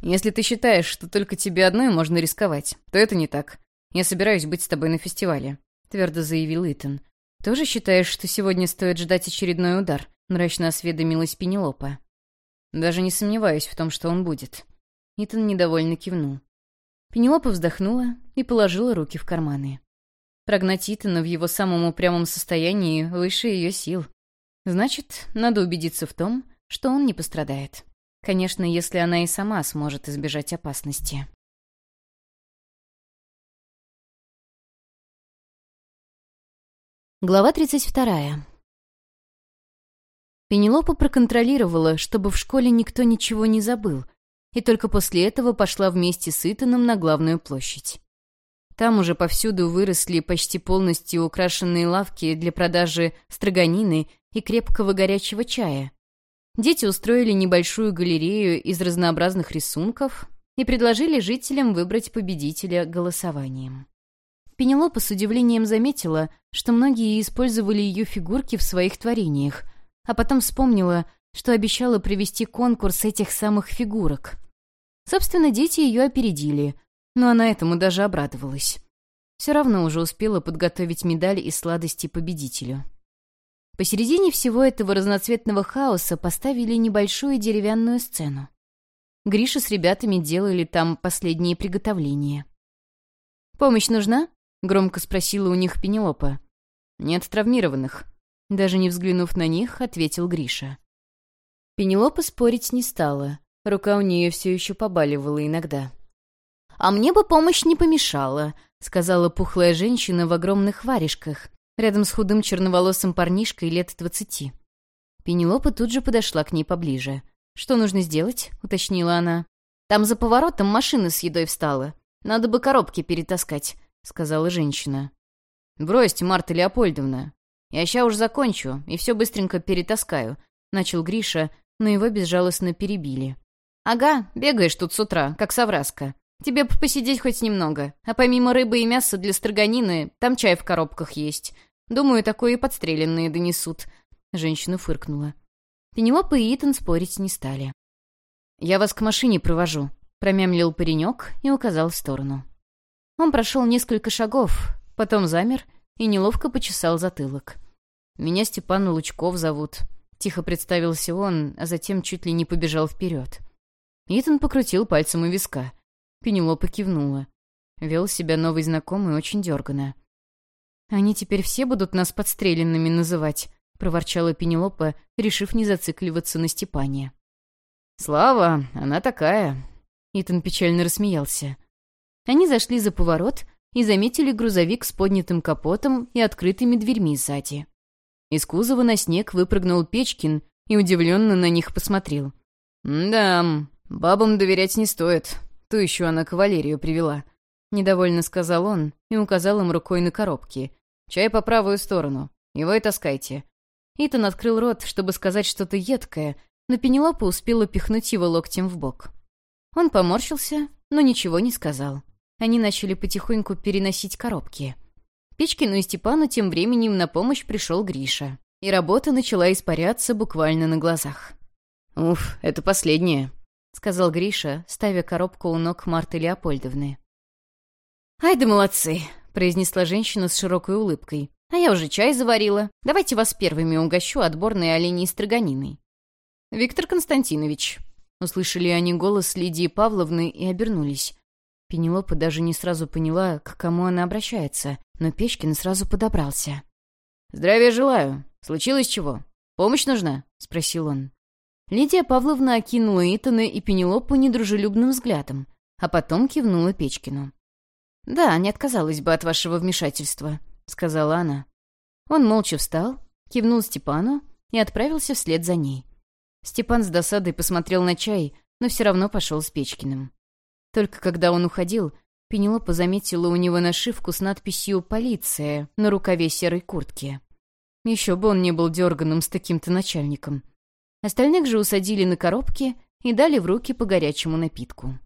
«Если ты считаешь, что только тебе одной можно рисковать, то это не так. Я собираюсь быть с тобой на фестивале», — твердо заявил Итан. «Тоже считаешь, что сегодня стоит ждать очередной удар?» — мрачно осведомилась Пенелопа. «Даже не сомневаюсь в том, что он будет». Итан недовольно кивнул. Пенелопа вздохнула и положила руки в карманы. Прогнать Итана в его самом упрямом состоянии выше ее сил. Значит, надо убедиться в том, что он не пострадает. Конечно, если она и сама сможет избежать опасности. Глава 32. Пенелопа проконтролировала, чтобы в школе никто ничего не забыл, и только после этого пошла вместе с Итаном на главную площадь. Там уже повсюду выросли почти полностью украшенные лавки для продажи строганины и крепкого горячего чая, Дети устроили небольшую галерею из разнообразных рисунков и предложили жителям выбрать победителя голосованием. Пенелопа с удивлением заметила, что многие использовали ее фигурки в своих творениях, а потом вспомнила, что обещала провести конкурс этих самых фигурок. Собственно, дети ее опередили, но она этому даже обрадовалась. Все равно уже успела подготовить медаль из сладости победителю. Посередине всего этого разноцветного хаоса поставили небольшую деревянную сцену. Гриша с ребятами делали там последние приготовления. «Помощь нужна?» — громко спросила у них Пенелопа. «Нет травмированных». Даже не взглянув на них, ответил Гриша. Пенелопа спорить не стала. Рука у нее все еще побаливала иногда. «А мне бы помощь не помешала», — сказала пухлая женщина в огромных варежках, рядом с худым черноволосым парнишкой лет двадцати. Пенелопа тут же подошла к ней поближе. «Что нужно сделать?» — уточнила она. «Там за поворотом машина с едой встала. Надо бы коробки перетаскать», — сказала женщина. «Бросьте, Марта Леопольдовна. Я ща уж закончу и все быстренько перетаскаю», — начал Гриша, но его безжалостно перебили. «Ага, бегаешь тут с утра, как совраска. Тебе бы посидеть хоть немного. А помимо рыбы и мяса для строганины, там чай в коробках есть. Думаю, такое и подстреленные донесут». Женщина фыркнула. Пенелопа и Итан спорить не стали. «Я вас к машине провожу», — промямлил паренек и указал в сторону. Он прошел несколько шагов, потом замер и неловко почесал затылок. «Меня Степан Лучков зовут», — тихо представился он, а затем чуть ли не побежал вперед. Итан покрутил пальцем у виска. Пенелопа кивнула. Вел себя новый знакомый очень дерганно. «Они теперь все будут нас подстреленными называть», — проворчала Пенелопа, решив не зацикливаться на Степане. «Слава, она такая», — Итан печально рассмеялся. Они зашли за поворот и заметили грузовик с поднятым капотом и открытыми дверьми сзади. Из кузова на снег выпрыгнул Печкин и удивленно на них посмотрел. «Да, бабам доверять не стоит. Ту еще она кавалерию привела», — недовольно сказал он и указал им рукой на коробки, Чай по правую сторону. Его и таскайте». Итан открыл рот, чтобы сказать что-то едкое, но Пенелопа успела пихнуть его локтем в бок. Он поморщился, но ничего не сказал. Они начали потихоньку переносить коробки. Печкину и Степану тем временем на помощь пришел Гриша. И работа начала испаряться буквально на глазах. «Уф, это последнее», — сказал Гриша, ставя коробку у ног Марты Леопольдовны. «Ай да молодцы!» — произнесла женщина с широкой улыбкой. «А я уже чай заварила. Давайте вас первыми угощу отборной оленей строганиной». «Виктор Константинович», — услышали они голос Лидии Павловны и обернулись. Пенелопа даже не сразу поняла, к кому она обращается, но Печкин сразу подобрался. «Здравия желаю. Случилось чего? Помощь нужна?» — спросил он. Лидия Павловна окинула Итана и Пенелопу недружелюбным взглядом, а потом кивнула Печкину. «Да, не отказалась бы от вашего вмешательства», — сказала она. Он молча встал, кивнул Степану и отправился вслед за ней. Степан с досадой посмотрел на чай, но все равно пошел с Печкиным. Только когда он уходил, Пенелопа заметила у него нашивку с надписью «Полиция» на рукаве серой куртки. Еще бы он не был дерганым с таким-то начальником. Остальных же усадили на коробки и дали в руки по горячему напитку.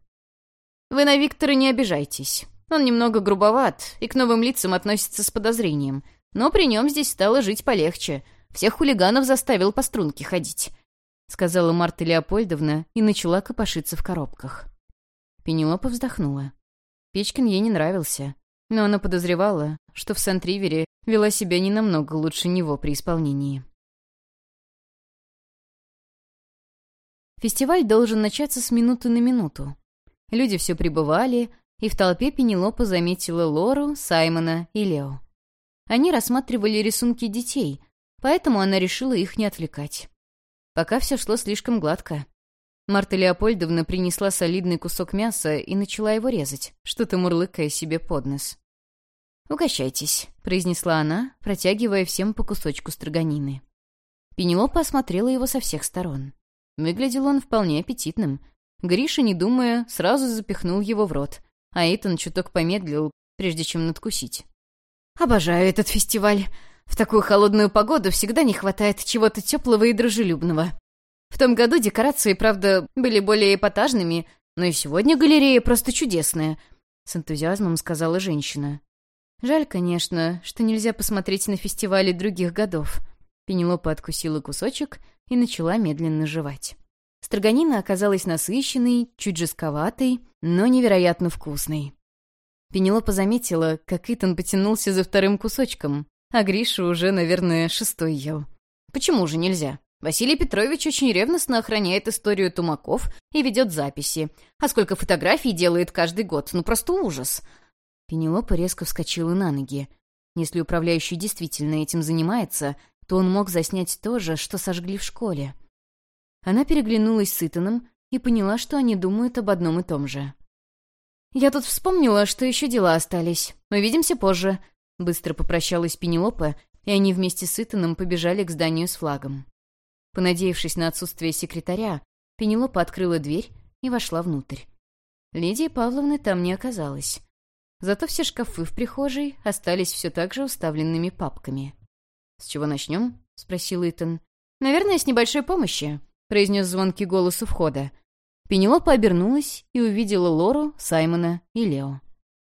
«Вы на Виктора не обижайтесь. Он немного грубоват и к новым лицам относится с подозрением. Но при нем здесь стало жить полегче. Всех хулиганов заставил по струнке ходить», — сказала Марта Леопольдовна и начала копошиться в коробках. Пенелопа вздохнула. Печкин ей не нравился, но она подозревала, что в Сент-Ривере вела себя не намного лучше него при исполнении. Фестиваль должен начаться с минуты на минуту. Люди все прибывали, и в толпе Пенелопа заметила Лору, Саймона и Лео. Они рассматривали рисунки детей, поэтому она решила их не отвлекать. Пока все шло слишком гладко. Марта Леопольдовна принесла солидный кусок мяса и начала его резать, что-то мурлыкая себе под нос. «Угощайтесь», — произнесла она, протягивая всем по кусочку строганины. Пенелопа осмотрела его со всех сторон. Выглядел он вполне аппетитным. Гриша, не думая, сразу запихнул его в рот, а Итан чуток помедлил, прежде чем надкусить. «Обожаю этот фестиваль. В такую холодную погоду всегда не хватает чего-то теплого и дружелюбного. В том году декорации, правда, были более эпатажными, но и сегодня галерея просто чудесная», — с энтузиазмом сказала женщина. «Жаль, конечно, что нельзя посмотреть на фестивали других годов». Пенелопа откусила кусочек — и начала медленно жевать. Строганина оказалась насыщенной, чуть жестковатой, но невероятно вкусной. Пенелопа заметила, как Итан потянулся за вторым кусочком, а Гриша уже, наверное, шестой ел. «Почему же нельзя? Василий Петрович очень ревностно охраняет историю тумаков и ведет записи. А сколько фотографий делает каждый год? Ну, просто ужас!» Пенелопа резко вскочила на ноги. Если управляющий действительно этим занимается, то он мог заснять то же, что сожгли в школе. Она переглянулась с Итаном и поняла, что они думают об одном и том же. «Я тут вспомнила, что еще дела остались. Увидимся позже», — быстро попрощалась Пенелопа, и они вместе с Итаном побежали к зданию с флагом. Понадеявшись на отсутствие секретаря, Пенелопа открыла дверь и вошла внутрь. Лидии Павловны там не оказалось. Зато все шкафы в прихожей остались все так же уставленными папками. «С чего начнем?» — спросил Итан. «Наверное, с небольшой помощи», — произнес звонкий голос у входа. Пенелопа обернулась и увидела Лору, Саймона и Лео.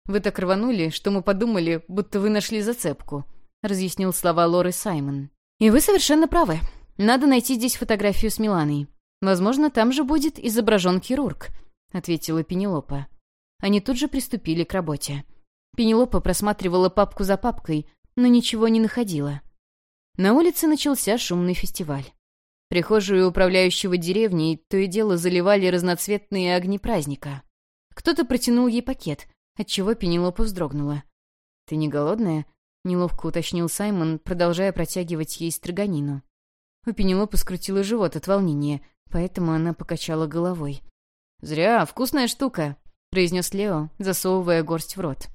«Вы так рванули, что мы подумали, будто вы нашли зацепку», — разъяснил слова Лоры Саймон. «И вы совершенно правы. Надо найти здесь фотографию с Миланой. Возможно, там же будет изображен хирург», — ответила Пенелопа. Они тут же приступили к работе. Пенелопа просматривала папку за папкой, но ничего не находила. На улице начался шумный фестиваль. Прихожую управляющего деревней то и дело заливали разноцветные огни праздника. Кто-то протянул ей пакет, отчего Пенелопа вздрогнула. «Ты не голодная?» — неловко уточнил Саймон, продолжая протягивать ей строганину. У Пенелопы скрутило живот от волнения, поэтому она покачала головой. «Зря, вкусная штука», — произнес Лео, засовывая горсть в рот.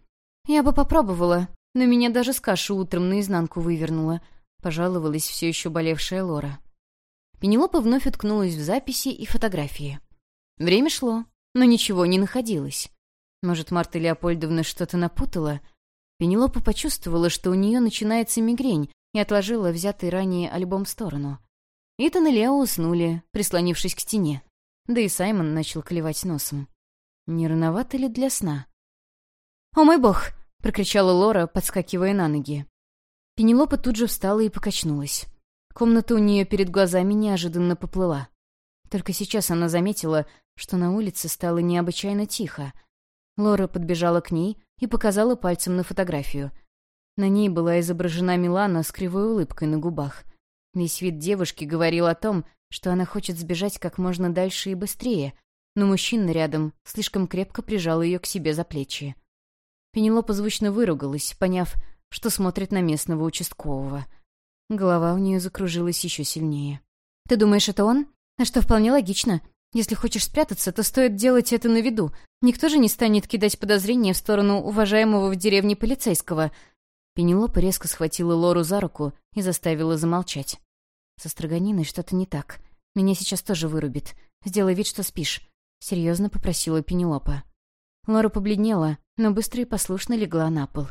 «Я бы попробовала, но меня даже с каши утром наизнанку вывернула», пожаловалась все еще болевшая Лора. Пенелопа вновь уткнулась в записи и фотографии. Время шло, но ничего не находилось. Может, Марта Леопольдовна что-то напутала? Пенелопа почувствовала, что у нее начинается мигрень, и отложила взятый ранее альбом в сторону. Итан и Лео уснули, прислонившись к стене. Да и Саймон начал клевать носом. Не рановато ли для сна? «О мой бог!» — прокричала Лора, подскакивая на ноги. Пенелопа тут же встала и покачнулась. Комната у нее перед глазами неожиданно поплыла. Только сейчас она заметила, что на улице стало необычайно тихо. Лора подбежала к ней и показала пальцем на фотографию. На ней была изображена Милана с кривой улыбкой на губах. Весь вид девушки говорил о том, что она хочет сбежать как можно дальше и быстрее, но мужчина рядом слишком крепко прижал ее к себе за плечи. Пенелопа звучно выругалась, поняв, что смотрит на местного участкового. Голова у нее закружилась еще сильнее. «Ты думаешь, это он? А что, вполне логично. Если хочешь спрятаться, то стоит делать это на виду. Никто же не станет кидать подозрения в сторону уважаемого в деревне полицейского». Пенелопа резко схватила Лору за руку и заставила замолчать. «Со строганиной что-то не так. Меня сейчас тоже вырубит. Сделай вид, что спишь», — серьезно попросила Пенелопа. Лора побледнела, но быстро и послушно легла на пол.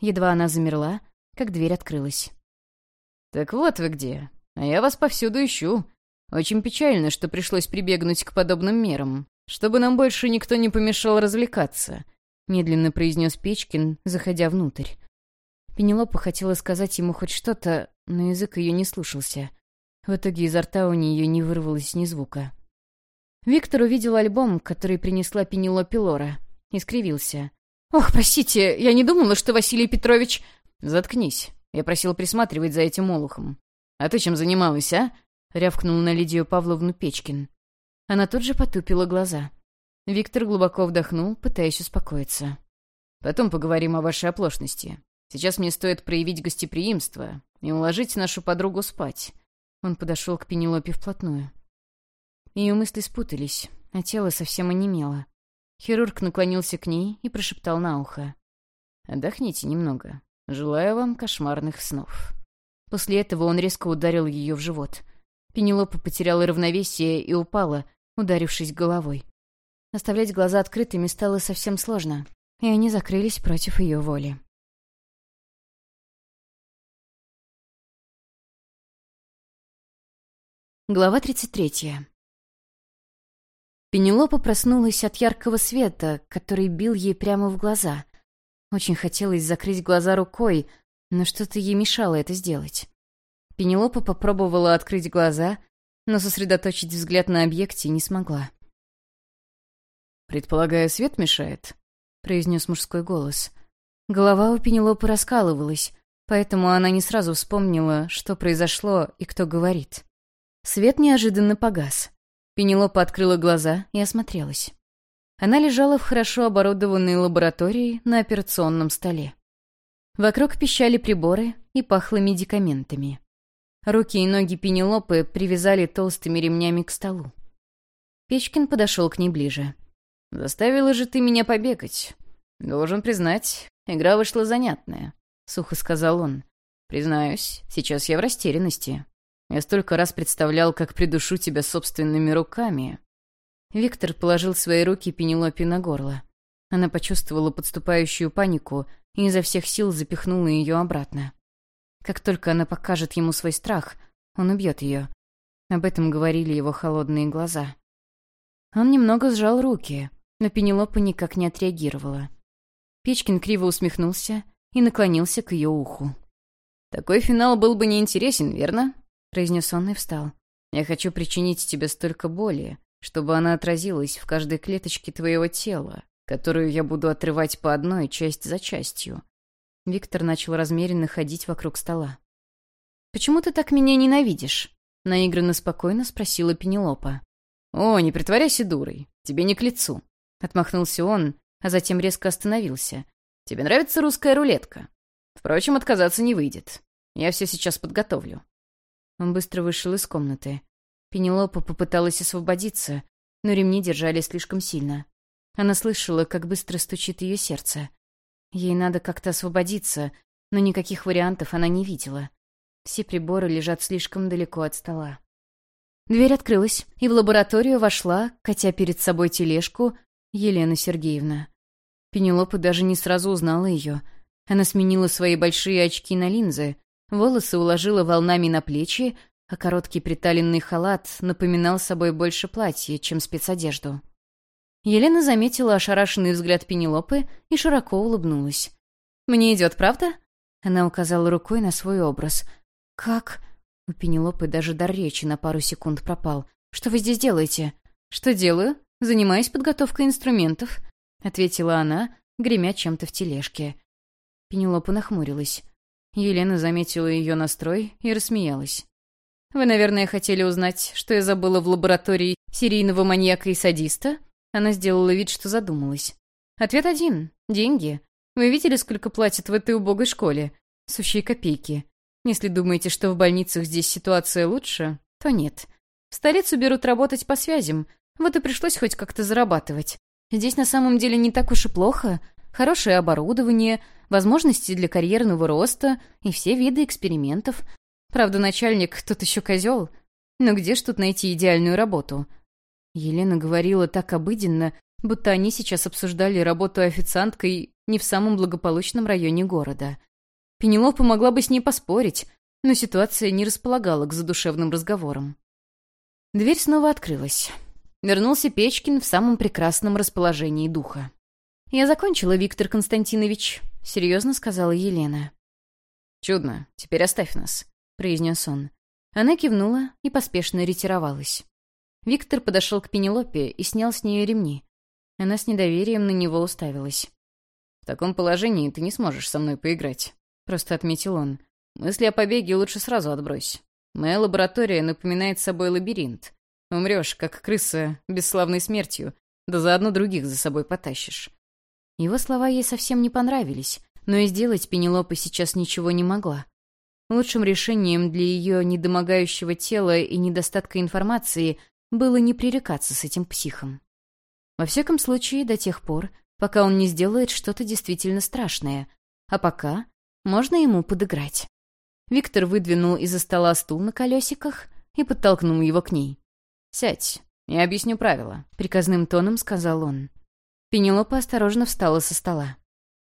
Едва она замерла, как дверь открылась. «Так вот вы где. А я вас повсюду ищу. Очень печально, что пришлось прибегнуть к подобным мерам, чтобы нам больше никто не помешал развлекаться», — медленно произнес Печкин, заходя внутрь. Пенелопа хотела сказать ему хоть что-то, но язык ее не слушался. В итоге изо рта у нее не вырвалось ни звука. Виктор увидел альбом, который принесла Пенелопе Лора, и скривился. «Ох, простите, я не думала, что Василий Петрович...» «Заткнись. Я просил присматривать за этим олухом. А ты чем занималась, а?» — рявкнул на Лидию Павловну Печкин. Она тут же потупила глаза. Виктор глубоко вдохнул, пытаясь успокоиться. «Потом поговорим о вашей оплошности. Сейчас мне стоит проявить гостеприимство и уложить нашу подругу спать». Он подошел к Пенелопе вплотную. Ее мысли спутались, а тело совсем онемело. Хирург наклонился к ней и прошептал на ухо. «Отдохните немного. Желаю вам кошмарных снов». После этого он резко ударил ее в живот. Пенелопа потеряла равновесие и упала, ударившись головой. Оставлять глаза открытыми стало совсем сложно, и они закрылись против ее воли. Глава 33. Пенелопа проснулась от яркого света, который бил ей прямо в глаза. Очень хотелось закрыть глаза рукой, но что-то ей мешало это сделать. Пенелопа попробовала открыть глаза, но сосредоточить взгляд на объекте не смогла. «Предполагаю, свет мешает?» — произнес мужской голос. Голова у Пенелопы раскалывалась, поэтому она не сразу вспомнила, что произошло и кто говорит. Свет неожиданно погас. Пенелопа открыла глаза и осмотрелась. Она лежала в хорошо оборудованной лаборатории на операционном столе. Вокруг пищали приборы и пахло медикаментами. Руки и ноги Пенелопы привязали толстыми ремнями к столу. Печкин подошел к ней ближе. «Заставила же ты меня побегать. Должен признать, игра вышла занятная», — сухо сказал он. «Признаюсь, сейчас я в растерянности. Я столько раз представлял, как придушу тебя собственными руками». Виктор положил свои руки Пенелопе на горло. Она почувствовала подступающую панику и изо всех сил запихнула ее обратно. Как только она покажет ему свой страх, он убьет ее. Об этом говорили его холодные глаза. Он немного сжал руки, но Пенелопа никак не отреагировала. Печкин криво усмехнулся и наклонился к ее уху. «Такой финал был бы неинтересен, верно?» — произнес он и встал. «Я хочу причинить тебе столько боли, чтобы она отразилась в каждой клеточке твоего тела, которую я буду отрывать по одной часть за частью. Виктор начал размеренно ходить вокруг стола. «Почему ты так меня ненавидишь?» — наигранно спокойно спросила Пенелопа. «О, не притворяйся дурой. Тебе не к лицу». Отмахнулся он, а затем резко остановился. «Тебе нравится русская рулетка? Впрочем, отказаться не выйдет. Я все сейчас подготовлю». Он быстро вышел из комнаты. Пенелопа попыталась освободиться, но ремни держали слишком сильно. Она слышала, как быстро стучит ее сердце. Ей надо как-то освободиться, но никаких вариантов она не видела. Все приборы лежат слишком далеко от стола. Дверь открылась, и в лабораторию вошла, катя перед собой тележку, Елена Сергеевна. Пенелопа даже не сразу узнала ее. Она сменила свои большие очки на линзы, волосы уложила волнами на плечи, а короткий приталенный халат напоминал собой больше платье, чем спецодежду. Елена заметила ошарашенный взгляд Пенелопы и широко улыбнулась. «Мне идет, правда?» Она указала рукой на свой образ. «Как?» У Пенелопы даже дар речи на пару секунд пропал. «Что вы здесь делаете?» «Что делаю? Занимаюсь подготовкой инструментов», — ответила она, гремя чем-то в тележке. Пенелопа нахмурилась. Елена заметила ее настрой и рассмеялась. «Вы, наверное, хотели узнать, что я забыла в лаборатории серийного маньяка и садиста?» Она сделала вид, что задумалась. «Ответ один. Деньги. Вы видели, сколько платят в этой убогой школе? Сущие копейки. Если думаете, что в больницах здесь ситуация лучше, то нет. В столицу берут работать по связям, вот и пришлось хоть как-то зарабатывать. Здесь на самом деле не так уж и плохо. Хорошее оборудование, возможности для карьерного роста и все виды экспериментов. Правда, начальник тут еще козел. Но где ж тут найти идеальную работу? Елена говорила так обыденно, будто они сейчас обсуждали работу официанткой не в самом благополучном районе города. Пенелопа могла бы с ней поспорить, но ситуация не располагала к задушевным разговорам. Дверь снова открылась. Вернулся Печкин в самом прекрасном расположении духа. «Я закончила, Виктор Константинович», — серьезно сказала Елена. «Чудно. Теперь оставь нас», — произнес он. Она кивнула и поспешно ретировалась. Виктор подошел к Пенелопе и снял с нее ремни. Она с недоверием на него уставилась. «В таком положении ты не сможешь со мной поиграть», — просто отметил он. «Мысли о побеге лучше сразу отбрось. Моя лаборатория напоминает собой лабиринт. Умрешь, как крыса, бесславной смертью, да заодно других за собой потащишь». Его слова ей совсем не понравились, но и сделать Пенелопа сейчас ничего не могла. Лучшим решением для ее недомогающего тела и недостатка информации было не пререкаться с этим психом. Во всяком случае, до тех пор, пока он не сделает что-то действительно страшное, а пока можно ему подыграть. Виктор выдвинул из-за стола стул на колесиках и подтолкнул его к ней. «Сядь, я объясню правила», — приказным тоном сказал он. Пенелопа осторожно встала со стола.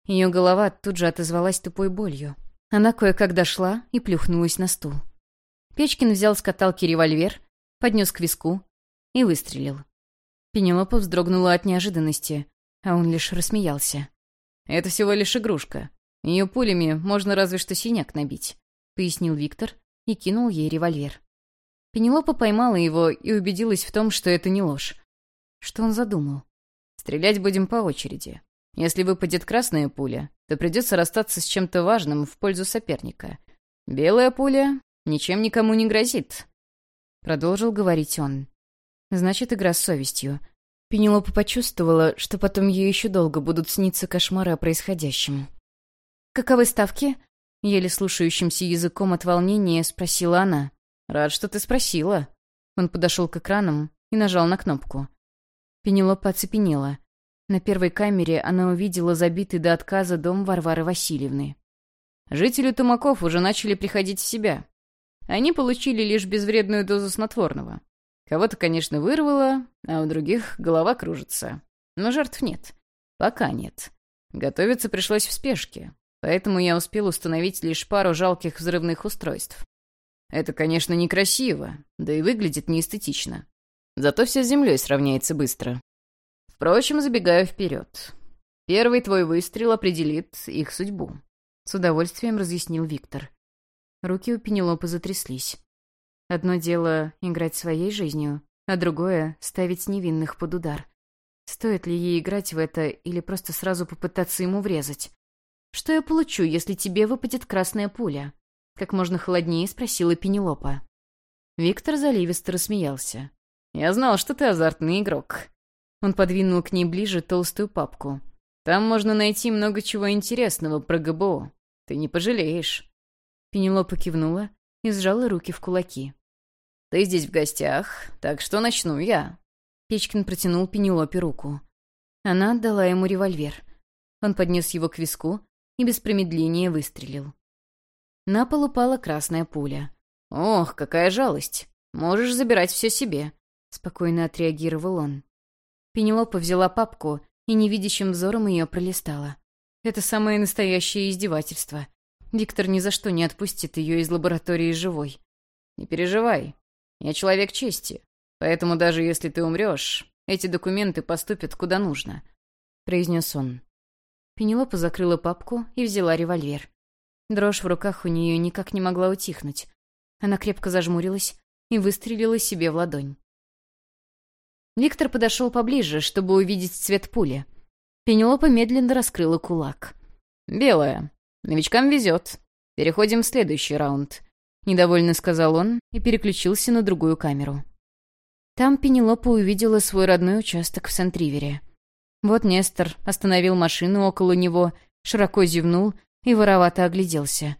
Ее голова тут же отозвалась тупой болью. Она кое-как дошла и плюхнулась на стул. Печкин взял с каталки револьвер, поднес к виску и выстрелил. Пенелопа вздрогнула от неожиданности, а он лишь рассмеялся. «Это всего лишь игрушка. Ее пулями можно разве что синяк набить», — пояснил Виктор и кинул ей револьвер. Пенелопа поймала его и убедилась в том, что это не ложь. Что он задумал? Стрелять будем по очереди. Если выпадет красная пуля, то придется расстаться с чем-то важным в пользу соперника. Белая пуля ничем никому не грозит. Продолжил говорить он. Значит, игра с совестью. Пенелопа почувствовала, что потом ей еще долго будут сниться кошмары о происходящем. «Каковы ставки?» — еле слушающимся языком от волнения спросила она. «Рад, что ты спросила». Он подошел к экранам и нажал на кнопку. Пенелопа оцепенела. На первой камере она увидела забитый до отказа дом Варвары Васильевны. Жители Тумаков уже начали приходить в себя. Они получили лишь безвредную дозу снотворного. Кого-то, конечно, вырвало, а у других голова кружится. Но жертв нет. Пока нет. Готовиться пришлось в спешке, поэтому я успел установить лишь пару жалких взрывных устройств. Это, конечно, некрасиво, да и выглядит неэстетично. Зато все с землей сравняется быстро. Впрочем, забегаю вперед. Первый твой выстрел определит их судьбу. С удовольствием разъяснил Виктор. Руки у Пенелопы затряслись. Одно дело — играть своей жизнью, а другое — ставить невинных под удар. Стоит ли ей играть в это или просто сразу попытаться ему врезать? «Что я получу, если тебе выпадет красная пуля?» Как можно холоднее спросила Пенелопа. Виктор заливисто рассмеялся. «Я знал, что ты азартный игрок». Он подвинул к ней ближе толстую папку. «Там можно найти много чего интересного про ГБО. Ты не пожалеешь». Пенелопа кивнула и сжала руки в кулаки. «Ты здесь в гостях, так что начну я». Печкин протянул Пенелопе руку. Она отдала ему револьвер. Он поднес его к виску и без промедления выстрелил. На пол упала красная пуля. «Ох, какая жалость! Можешь забирать все себе», — спокойно отреагировал он. Пенелопа взяла папку и невидящим взором ее пролистала. Это самое настоящее издевательство. Виктор ни за что не отпустит ее из лаборатории живой. Не переживай. Я человек чести. Поэтому даже если ты умрешь, эти документы поступят куда нужно», — произнес он. Пенелопа закрыла папку и взяла револьвер. Дрожь в руках у нее никак не могла утихнуть. Она крепко зажмурилась и выстрелила себе в ладонь. Виктор подошел поближе, чтобы увидеть цвет пули. Пенелопа медленно раскрыла кулак. «Белая. Новичкам везет. Переходим в следующий раунд», — недовольно сказал он и переключился на другую камеру. Там Пенелопа увидела свой родной участок в Сент-Ривере. Вот Нестор остановил машину около него, широко зевнул и воровато огляделся.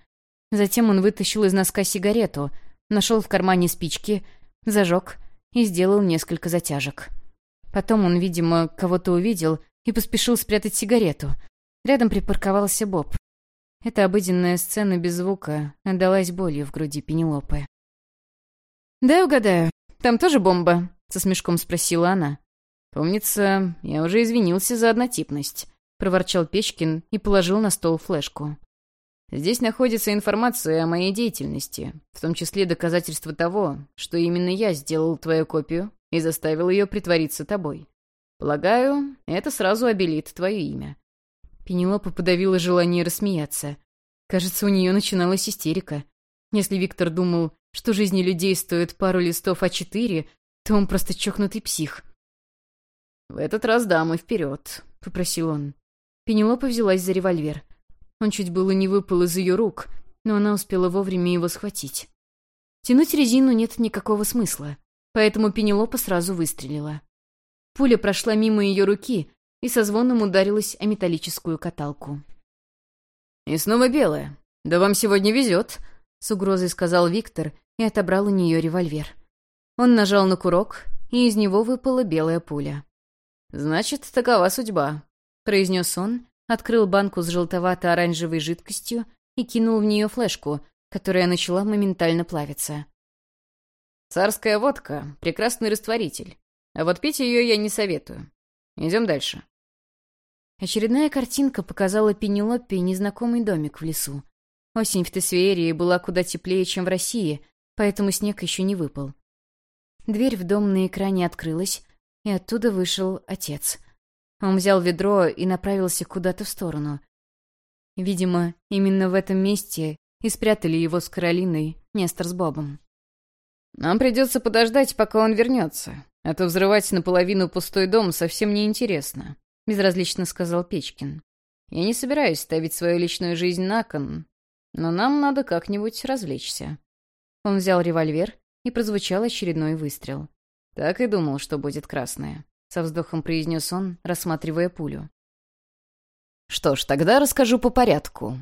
Затем он вытащил из носка сигарету, нашел в кармане спички, зажег и сделал несколько затяжек. Потом он, видимо, кого-то увидел и поспешил спрятать сигарету. Рядом припарковался Боб. Эта обыденная сцена без звука отдалась болью в груди Пенелопы. «Да, угадаю. Там тоже бомба?» — со смешком спросила она. «Помнится, я уже извинился за однотипность», — проворчал Печкин и положил на стол флешку. «Здесь находится информация о моей деятельности, в том числе доказательства того, что именно я сделал твою копию и заставил ее притвориться тобой. Полагаю, это сразу обелит твое имя». Пенелопа подавила желание рассмеяться. Кажется, у нее начиналась истерика. Если Виктор думал, что жизни людей стоят пару листов А4, то он просто чокнутый псих. «В этот раз дамы вперед», — попросил он. Пенелопа взялась за револьвер. Он чуть было не выпал из ее рук, но она успела вовремя его схватить. Тянуть резину нет никакого смысла, поэтому Пенелопа сразу выстрелила. Пуля прошла мимо ее руки и со звоном ударилась о металлическую каталку. «И снова белая. Да вам сегодня везет», — с угрозой сказал Виктор и отобрал у нее револьвер. Он нажал на курок, и из него выпала белая пуля. «Значит, такова судьба», — произнес он, открыл банку с желтовато-оранжевой жидкостью и кинул в нее флешку, которая начала моментально плавиться. «Царская водка — прекрасный растворитель, а вот пить ее я не советую. Идем дальше». Очередная картинка показала Пенелопе незнакомый домик в лесу. Осень в Тесверии была куда теплее, чем в России, поэтому снег еще не выпал. Дверь в дом на экране открылась, и оттуда вышел отец. Он взял ведро и направился куда-то в сторону. Видимо, именно в этом месте и спрятали его с Каролиной, Нестор с Бобом. «Нам придется подождать, пока он вернется, а то взрывать наполовину пустой дом совсем неинтересно», — безразлично сказал Печкин. «Я не собираюсь ставить свою личную жизнь на кон, но нам надо как-нибудь развлечься». Он взял револьвер, и прозвучал очередной выстрел. «Так и думал, что будет красное», — со вздохом произнес он, рассматривая пулю. «Что ж, тогда расскажу по порядку.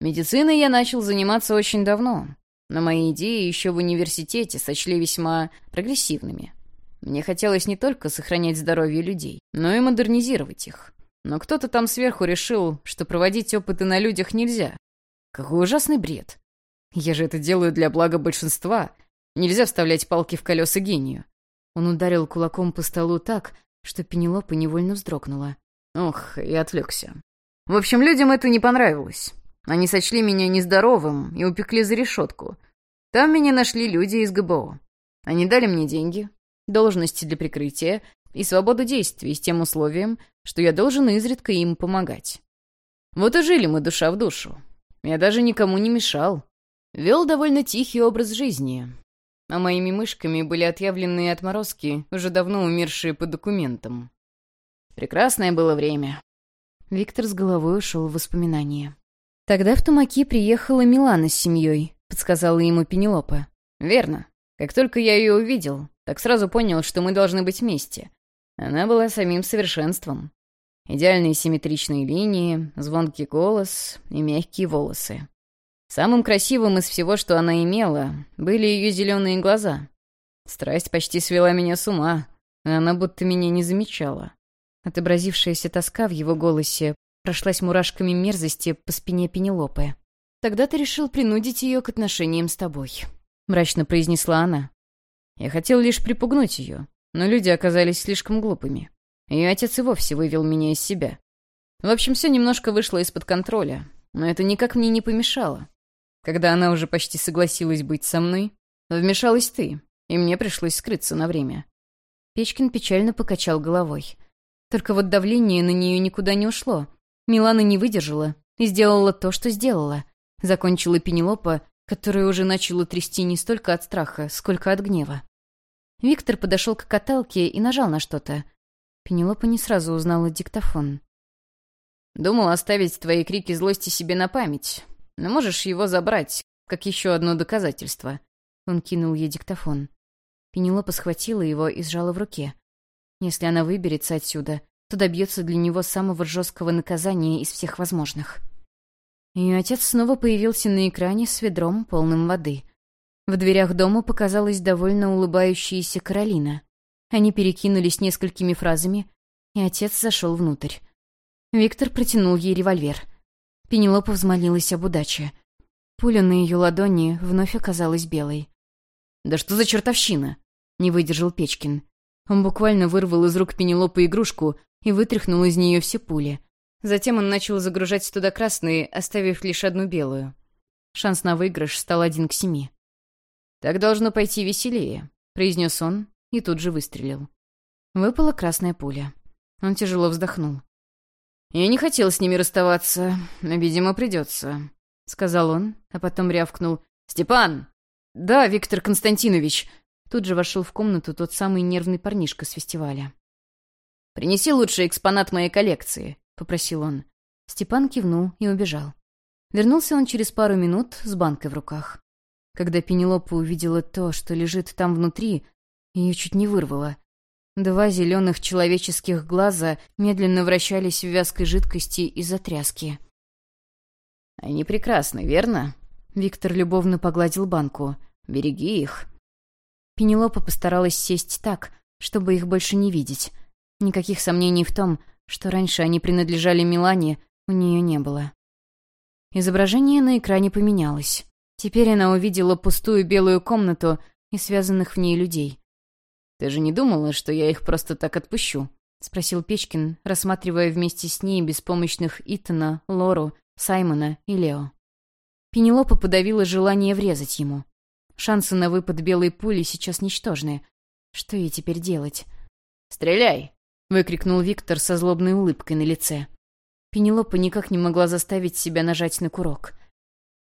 Медициной я начал заниматься очень давно, но мои идеи еще в университете сочли весьма прогрессивными. Мне хотелось не только сохранять здоровье людей, но и модернизировать их. Но кто-то там сверху решил, что проводить опыты на людях нельзя. Какой ужасный бред. Я же это делаю для блага большинства. Нельзя вставлять палки в колеса гению. Он ударил кулаком по столу так, что Пенелопа невольно вздрогнула. Ох, и отвлекся. В общем, людям это не понравилось. Они сочли меня нездоровым и упекли за решетку. Там меня нашли люди из ГБО. Они дали мне деньги, должности для прикрытия и свободу действий с тем условием, что я должен изредка им помогать. Вот и жили мы душа в душу. Я даже никому не мешал. Вел довольно тихий образ жизни, а моими мышками были отъявленные отморозки, уже давно умершие по документам. Прекрасное было время. Виктор с головой ушел в воспоминания. «Тогда в Тумаки приехала Милана с семьей», — подсказала ему Пенелопа. «Верно. Как только я ее увидел, так сразу понял, что мы должны быть вместе. Она была самим совершенством. Идеальные симметричные линии, звонкий голос и мягкие волосы. Самым красивым из всего, что она имела, были ее зеленые глаза. Страсть почти свела меня с ума, а она будто меня не замечала. Отобразившаяся тоска в его голосе прошлась мурашками мерзости по спине Пенелопы. «Тогда ты решил принудить ее к отношениям с тобой», — мрачно произнесла она. «Я хотел лишь припугнуть ее, но люди оказались слишком глупыми. Ее отец и вовсе вывел меня из себя. В общем, все немножко вышло из-под контроля, но это никак мне не помешало. Когда она уже почти согласилась быть со мной, вмешалась ты, и мне пришлось скрыться на время. Печкин печально покачал головой. Только вот давление на нее никуда не ушло. Милана не выдержала и сделала то, что сделала. Закончила Пенелопа, которая уже начала трясти не столько от страха, сколько от гнева. Виктор подошел к каталке и нажал на что-то. Пенелопа не сразу узнала диктофон. «Думал оставить твои крики злости себе на память, но можешь его забрать, как еще одно доказательство». Он кинул ей диктофон. Пенелопа схватила его и сжала в руке. Если она выберется отсюда, то добьется для него самого жесткого наказания из всех возможных. Ее отец снова появился на экране с ведром, полным воды. В дверях дома показалась довольно улыбающаяся Каролина. Они перекинулись несколькими фразами, и отец зашел внутрь. Виктор протянул ей револьвер. Пенелопа взмолилась об удаче. Пуля на ее ладони вновь оказалась белой. «Да что за чертовщина?» — не выдержал Печкин. Он буквально вырвал из рук Пенелопы игрушку и вытряхнул из нее все пули. Затем он начал загружать туда красные, оставив лишь одну белую. Шанс на выигрыш стал один к семи. «Так должно пойти веселее», — произнес он и тут же выстрелил. Выпала красная пуля. Он тяжело вздохнул. «Я не хотел с ними расставаться, но, видимо, придется», — сказал он, а потом рявкнул. «Степан!» «Да, Виктор Константинович!» Тут же вошел в комнату тот самый нервный парнишка с фестиваля. «Принеси лучший экспонат моей коллекции», — попросил он. Степан кивнул и убежал. Вернулся он через пару минут с банкой в руках. Когда Пенелопа увидела то, что лежит там внутри, ее чуть не вырвало. Два зеленых человеческих глаза медленно вращались в вязкой жидкости из-за тряски. «Они прекрасны, верно?» Виктор любовно погладил банку. «Береги их». Пенелопа постаралась сесть так, чтобы их больше не видеть. Никаких сомнений в том, что раньше они принадлежали Милане, у нее не было. Изображение на экране поменялось. Теперь она увидела пустую белую комнату и связанных в ней людей. «Ты же не думала, что я их просто так отпущу?» — спросил Печкин, рассматривая вместе с ней беспомощных Итана, Лору, Саймона и Лео. Пенелопа подавила желание врезать ему. Шансы на выпад белой пули сейчас ничтожны. Что ей теперь делать? «Стреляй!» — выкрикнул Виктор со злобной улыбкой на лице. Пенелопа никак не могла заставить себя нажать на курок.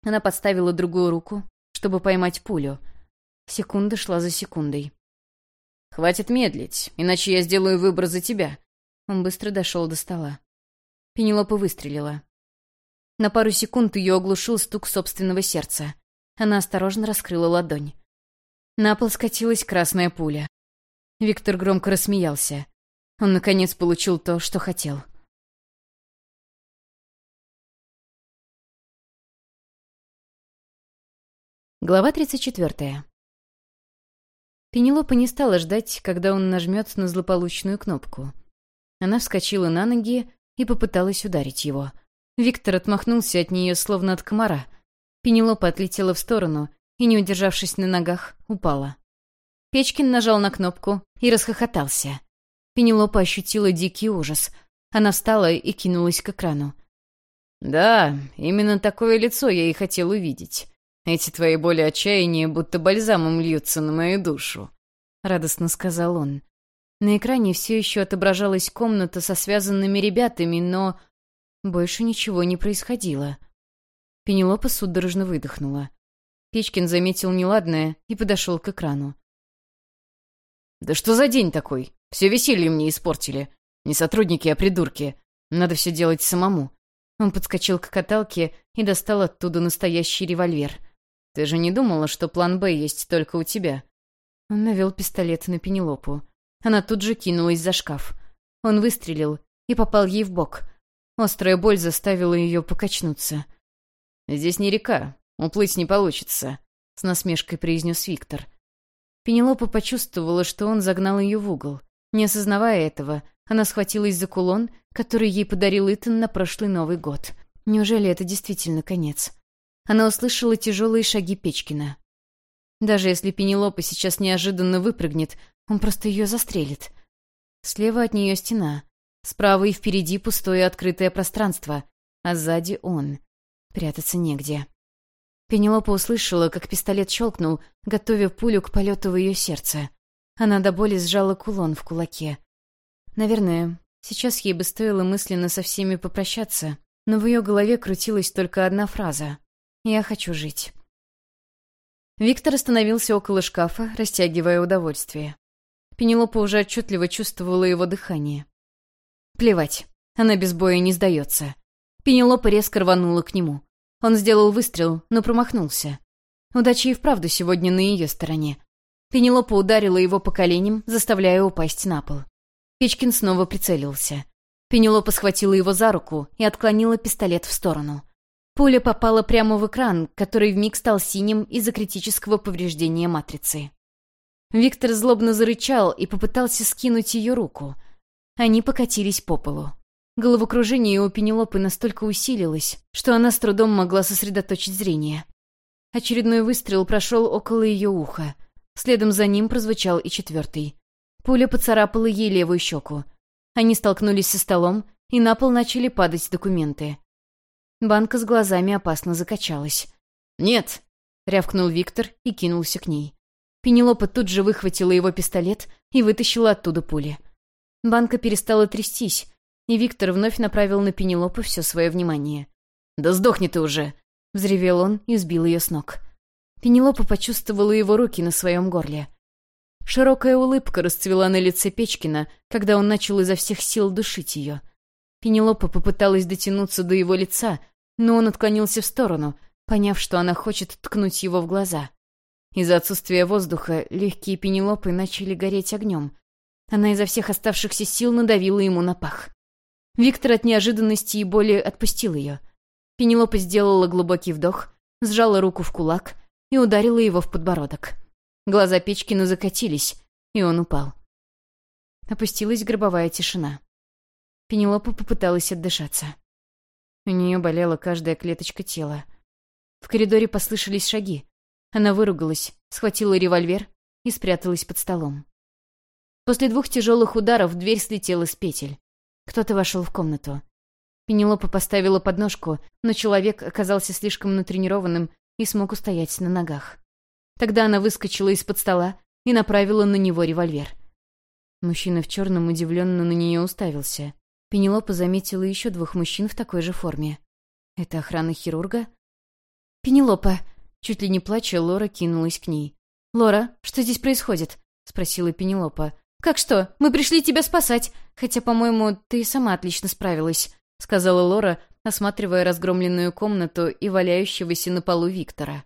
Она подставила другую руку, чтобы поймать пулю. Секунда шла за секундой. «Хватит медлить, иначе я сделаю выбор за тебя». Он быстро дошел до стола. Пенелопа выстрелила. На пару секунд ее оглушил стук собственного сердца. Она осторожно раскрыла ладонь. На пол скатилась красная пуля. Виктор громко рассмеялся. Он, наконец, получил то, что хотел. Глава 34. Пенелопа не стала ждать, когда он нажмет на злополучную кнопку. Она вскочила на ноги и попыталась ударить его. Виктор отмахнулся от нее, словно от комара. Пенелопа отлетела в сторону и, не удержавшись на ногах, упала. Печкин нажал на кнопку и расхохотался. Пенелопа ощутила дикий ужас. Она встала и кинулась к экрану. «Да, именно такое лицо я и хотел увидеть. Эти твои боли отчаяния будто бальзамом льются на мою душу», — радостно сказал он. На экране все еще отображалась комната со связанными ребятами, но больше ничего не происходило. Пенелопа судорожно выдохнула. Печкин заметил неладное и подошел к экрану. «Да что за день такой? Все веселье мне испортили. Не сотрудники, а придурки. Надо все делать самому». Он подскочил к каталке и достал оттуда настоящий револьвер — ты же не думала, что план «Б» есть только у тебя?» Он навел пистолет на Пенелопу. Она тут же кинулась за шкаф. Он выстрелил и попал ей в бок. Острая боль заставила ее покачнуться. «Здесь не река, уплыть не получится», — с насмешкой произнес Виктор. Пенелопа почувствовала, что он загнал ее в угол. Не осознавая этого, она схватилась за кулон, который ей подарил Итан на прошлый Новый год. Неужели это действительно конец? Она услышала тяжелые шаги Печкина. Даже если Пенелопа сейчас неожиданно выпрыгнет, он просто ее застрелит. Слева от нее стена. Справа и впереди пустое открытое пространство, а сзади он. Прятаться негде. Пенелопа услышала, как пистолет щелкнул, готовя пулю к полету в ее сердце. Она до боли сжала кулон в кулаке. Наверное, сейчас ей бы стоило мысленно со всеми попрощаться, но в ее голове крутилась только одна фраза «Я хочу жить». Виктор остановился около шкафа, растягивая удовольствие. Пенелопа уже отчетливо чувствовала его дыхание. Плевать, она без боя не сдается. Пенелопа резко рванула к нему. Он сделал выстрел, но промахнулся. Удача и вправду сегодня на ее стороне. Пенелопа ударила его по коленям, заставляя упасть на пол. Печкин снова прицелился. Пенелопа схватила его за руку и отклонила пистолет в сторону. Пуля попала прямо в экран, который вмиг стал синим из-за критического повреждения матрицы. Виктор злобно зарычал и попытался скинуть ее руку. Они покатились по полу. Головокружение у Пенелопы настолько усилилось, что она с трудом могла сосредоточить зрение. Очередной выстрел прошел около ее уха. Следом за ним прозвучал и четвертый. Пуля поцарапала ей левую щеку. Они столкнулись со столом, и на пол начали падать документы. Банка с глазами опасно закачалась. «Нет!» — рявкнул Виктор и кинулся к ней. Пенелопа тут же выхватила его пистолет и вытащила оттуда пули. Банка перестала трястись, и Виктор вновь направил на Пенелопу все свое внимание. «Да сдохни ты уже!» — взревел он и сбил ее с ног. Пенелопа почувствовала его руки на своем горле. Широкая улыбка расцвела на лице Печкина, когда он начал изо всех сил душить ее. Пенелопа попыталась дотянуться до его лица, но он отклонился в сторону, поняв, что она хочет ткнуть его в глаза. Из-за отсутствия воздуха легкие Пенелопы начали гореть огнем. Она изо всех оставшихся сил надавила ему на пах. Виктор от неожиданности и боли отпустил ее. Пенелопа сделала глубокий вдох, сжала руку в кулак и ударила его в подбородок. Глаза Печкина закатились, и он упал. Опустилась гробовая тишина. Пенелопа попыталась отдышаться. У нее болела каждая клеточка тела. В коридоре послышались шаги. Она выругалась, схватила револьвер и спряталась под столом. После двух тяжелых ударов дверь слетела с петель. Кто-то вошел в комнату. Пенелопа поставила подножку, но человек оказался слишком натренированным и смог устоять на ногах. Тогда она выскочила из-под стола и направила на него револьвер. Мужчина в черном удивленно на нее уставился. Пенелопа заметила еще двух мужчин в такой же форме. «Это охрана хирурга?» «Пенелопа!» Чуть ли не плача, Лора кинулась к ней. «Лора, что здесь происходит?» — спросила Пенелопа. «Как что? Мы пришли тебя спасать. Хотя, по-моему, ты сама отлично справилась», — сказала Лора, осматривая разгромленную комнату и валяющегося на полу Виктора.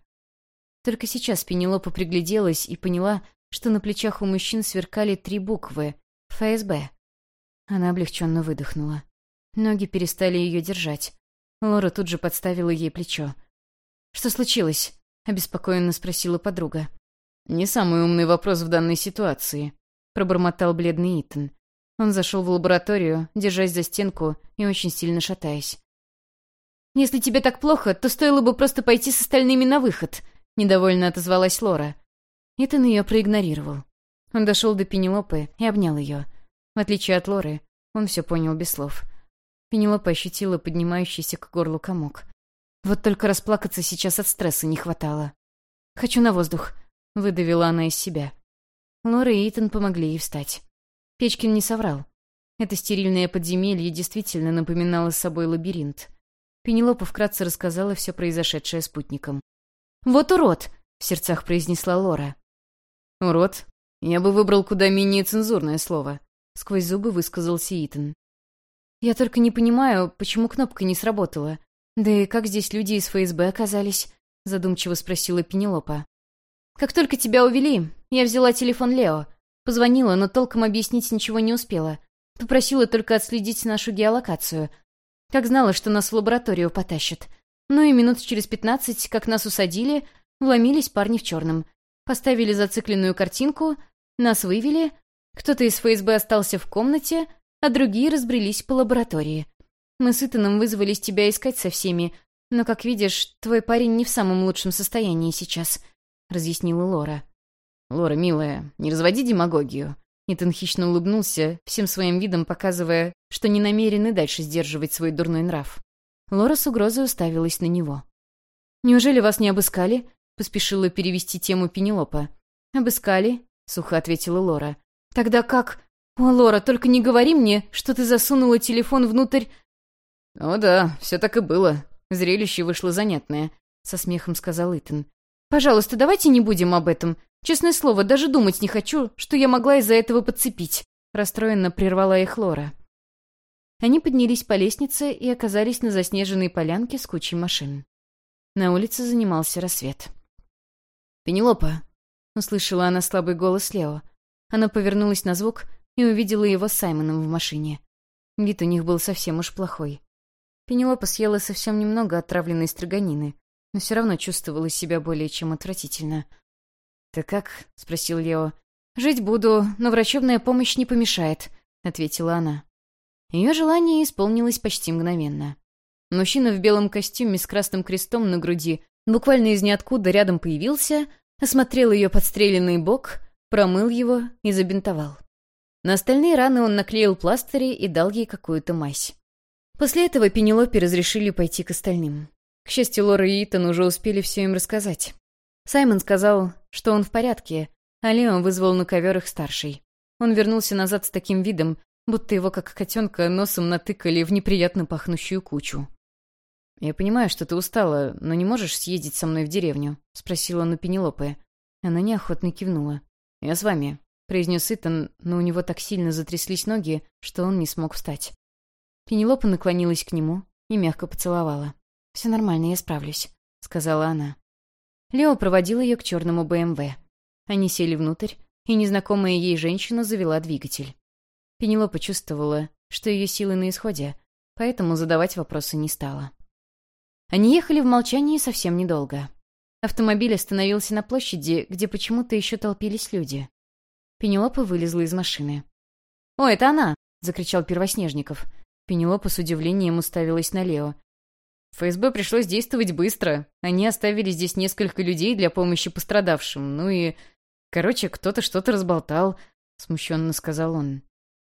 Только сейчас Пенелопа пригляделась и поняла, что на плечах у мужчин сверкали три буквы — ФСБ. Она облегченно выдохнула. Ноги перестали ее держать. Лора тут же подставила ей плечо. «Что случилось?» — обеспокоенно спросила подруга. «Не самый умный вопрос в данной ситуации», пробормотал бледный Итан. Он зашел в лабораторию, держась за стенку и очень сильно шатаясь. «Если тебе так плохо, то стоило бы просто пойти с остальными на выход», — недовольно отозвалась Лора. Итан ее проигнорировал. Он дошел до Пенелопы и обнял ее. В отличие от Лоры, он все понял без слов. Пенелопа ощутила поднимающийся к горлу комок. Вот только расплакаться сейчас от стресса не хватало. «Хочу на воздух», — выдавила она из себя. Лора и Итан помогли ей встать. Печкин не соврал. Это стерильное подземелье действительно напоминало собой лабиринт. Пенелопа вкратце рассказала все произошедшее спутникам. «Вот урод!» — в сердцах произнесла Лора. «Урод? Я бы выбрал куда менее цензурное слово», — сквозь зубы высказался Итан. «Я только не понимаю, почему кнопка не сработала. Да и как здесь люди из ФСБ оказались?» — задумчиво спросила Пенелопа. «Как только тебя увели, я взяла телефон Лео. Позвонила, но толком объяснить ничего не успела. Попросила только отследить нашу геолокацию. Как знала, что нас в лабораторию потащат. Ну и минут через пятнадцать, как нас усадили, вломились парни в черном. Поставили зацикленную картинку, нас вывели, кто-то из ФСБ остался в комнате, а другие разбрелись по лаборатории. Мы с Итаном вызвались тебя искать со всеми, но, как видишь, твой парень не в самом лучшем состоянии сейчас. — разъяснила Лора. «Лора, милая, не разводи демагогию. Итан хищно улыбнулся, всем своим видом показывая, что не намерен и дальше сдерживать свой дурной нрав. Лора с угрозой уставилась на него. «Неужели вас не обыскали?» — поспешила перевести тему Пенелопа. «Обыскали?» — сухо ответила Лора. «Тогда как?» «О, Лора, только не говори мне, что ты засунула телефон внутрь...» «О да, все так и было. Зрелище вышло занятное», — со смехом сказал Итан. «Пожалуйста, давайте не будем об этом. Честное слово, даже думать не хочу, что я могла из-за этого подцепить», — расстроенно прервала их Лора. Они поднялись по лестнице и оказались на заснеженной полянке с кучей машин. На улице занимался рассвет. «Пенелопа!» — услышала она слабый голос Лео. Она повернулась на звук и увидела его с Саймоном в машине. Вид у них был совсем уж плохой. Пенелопа съела совсем немного отравленной строганины, но все равно чувствовала себя более чем отвратительно. «Ты как?» — спросил Лео. «Жить буду, но врачебная помощь не помешает», — ответила она. Ее желание исполнилось почти мгновенно. Мужчина в белом костюме с красным крестом на груди буквально из ниоткуда рядом появился, осмотрел ее подстреленный бок, промыл его и забинтовал. На остальные раны он наклеил пластыри и дал ей какую-то мазь. После этого Пенелопе разрешили пойти к остальным. К счастью, Лора и Итан уже успели все им рассказать. Саймон сказал, что он в порядке, а Леон вызвал на ковер их старший. Он вернулся назад с таким видом, будто его, как котенка, носом натыкали в неприятно пахнущую кучу. «Я понимаю, что ты устала, но не можешь съездить со мной в деревню?» — спросила у Пенелопы. Она неохотно кивнула. «Я с вами», — произнес Итан, но у него так сильно затряслись ноги, что он не смог встать. Пенелопа наклонилась к нему и мягко поцеловала. «Все нормально, я справлюсь», — сказала она. Лео проводил ее к черному БМВ. Они сели внутрь, и незнакомая ей женщина завела двигатель. Пенелопа чувствовала, что ее силы на исходе, поэтому задавать вопросы не стала. Они ехали в молчании совсем недолго. Автомобиль остановился на площади, где почему-то еще толпились люди. Пенелопа вылезла из машины. «О, это она!» — закричал Первоснежников. Пенелопа с удивлением уставилась на Лео. ФСБ пришлось действовать быстро. Они оставили здесь несколько людей для помощи пострадавшим. Ну и... Короче, кто-то что-то разболтал, — смущенно сказал он.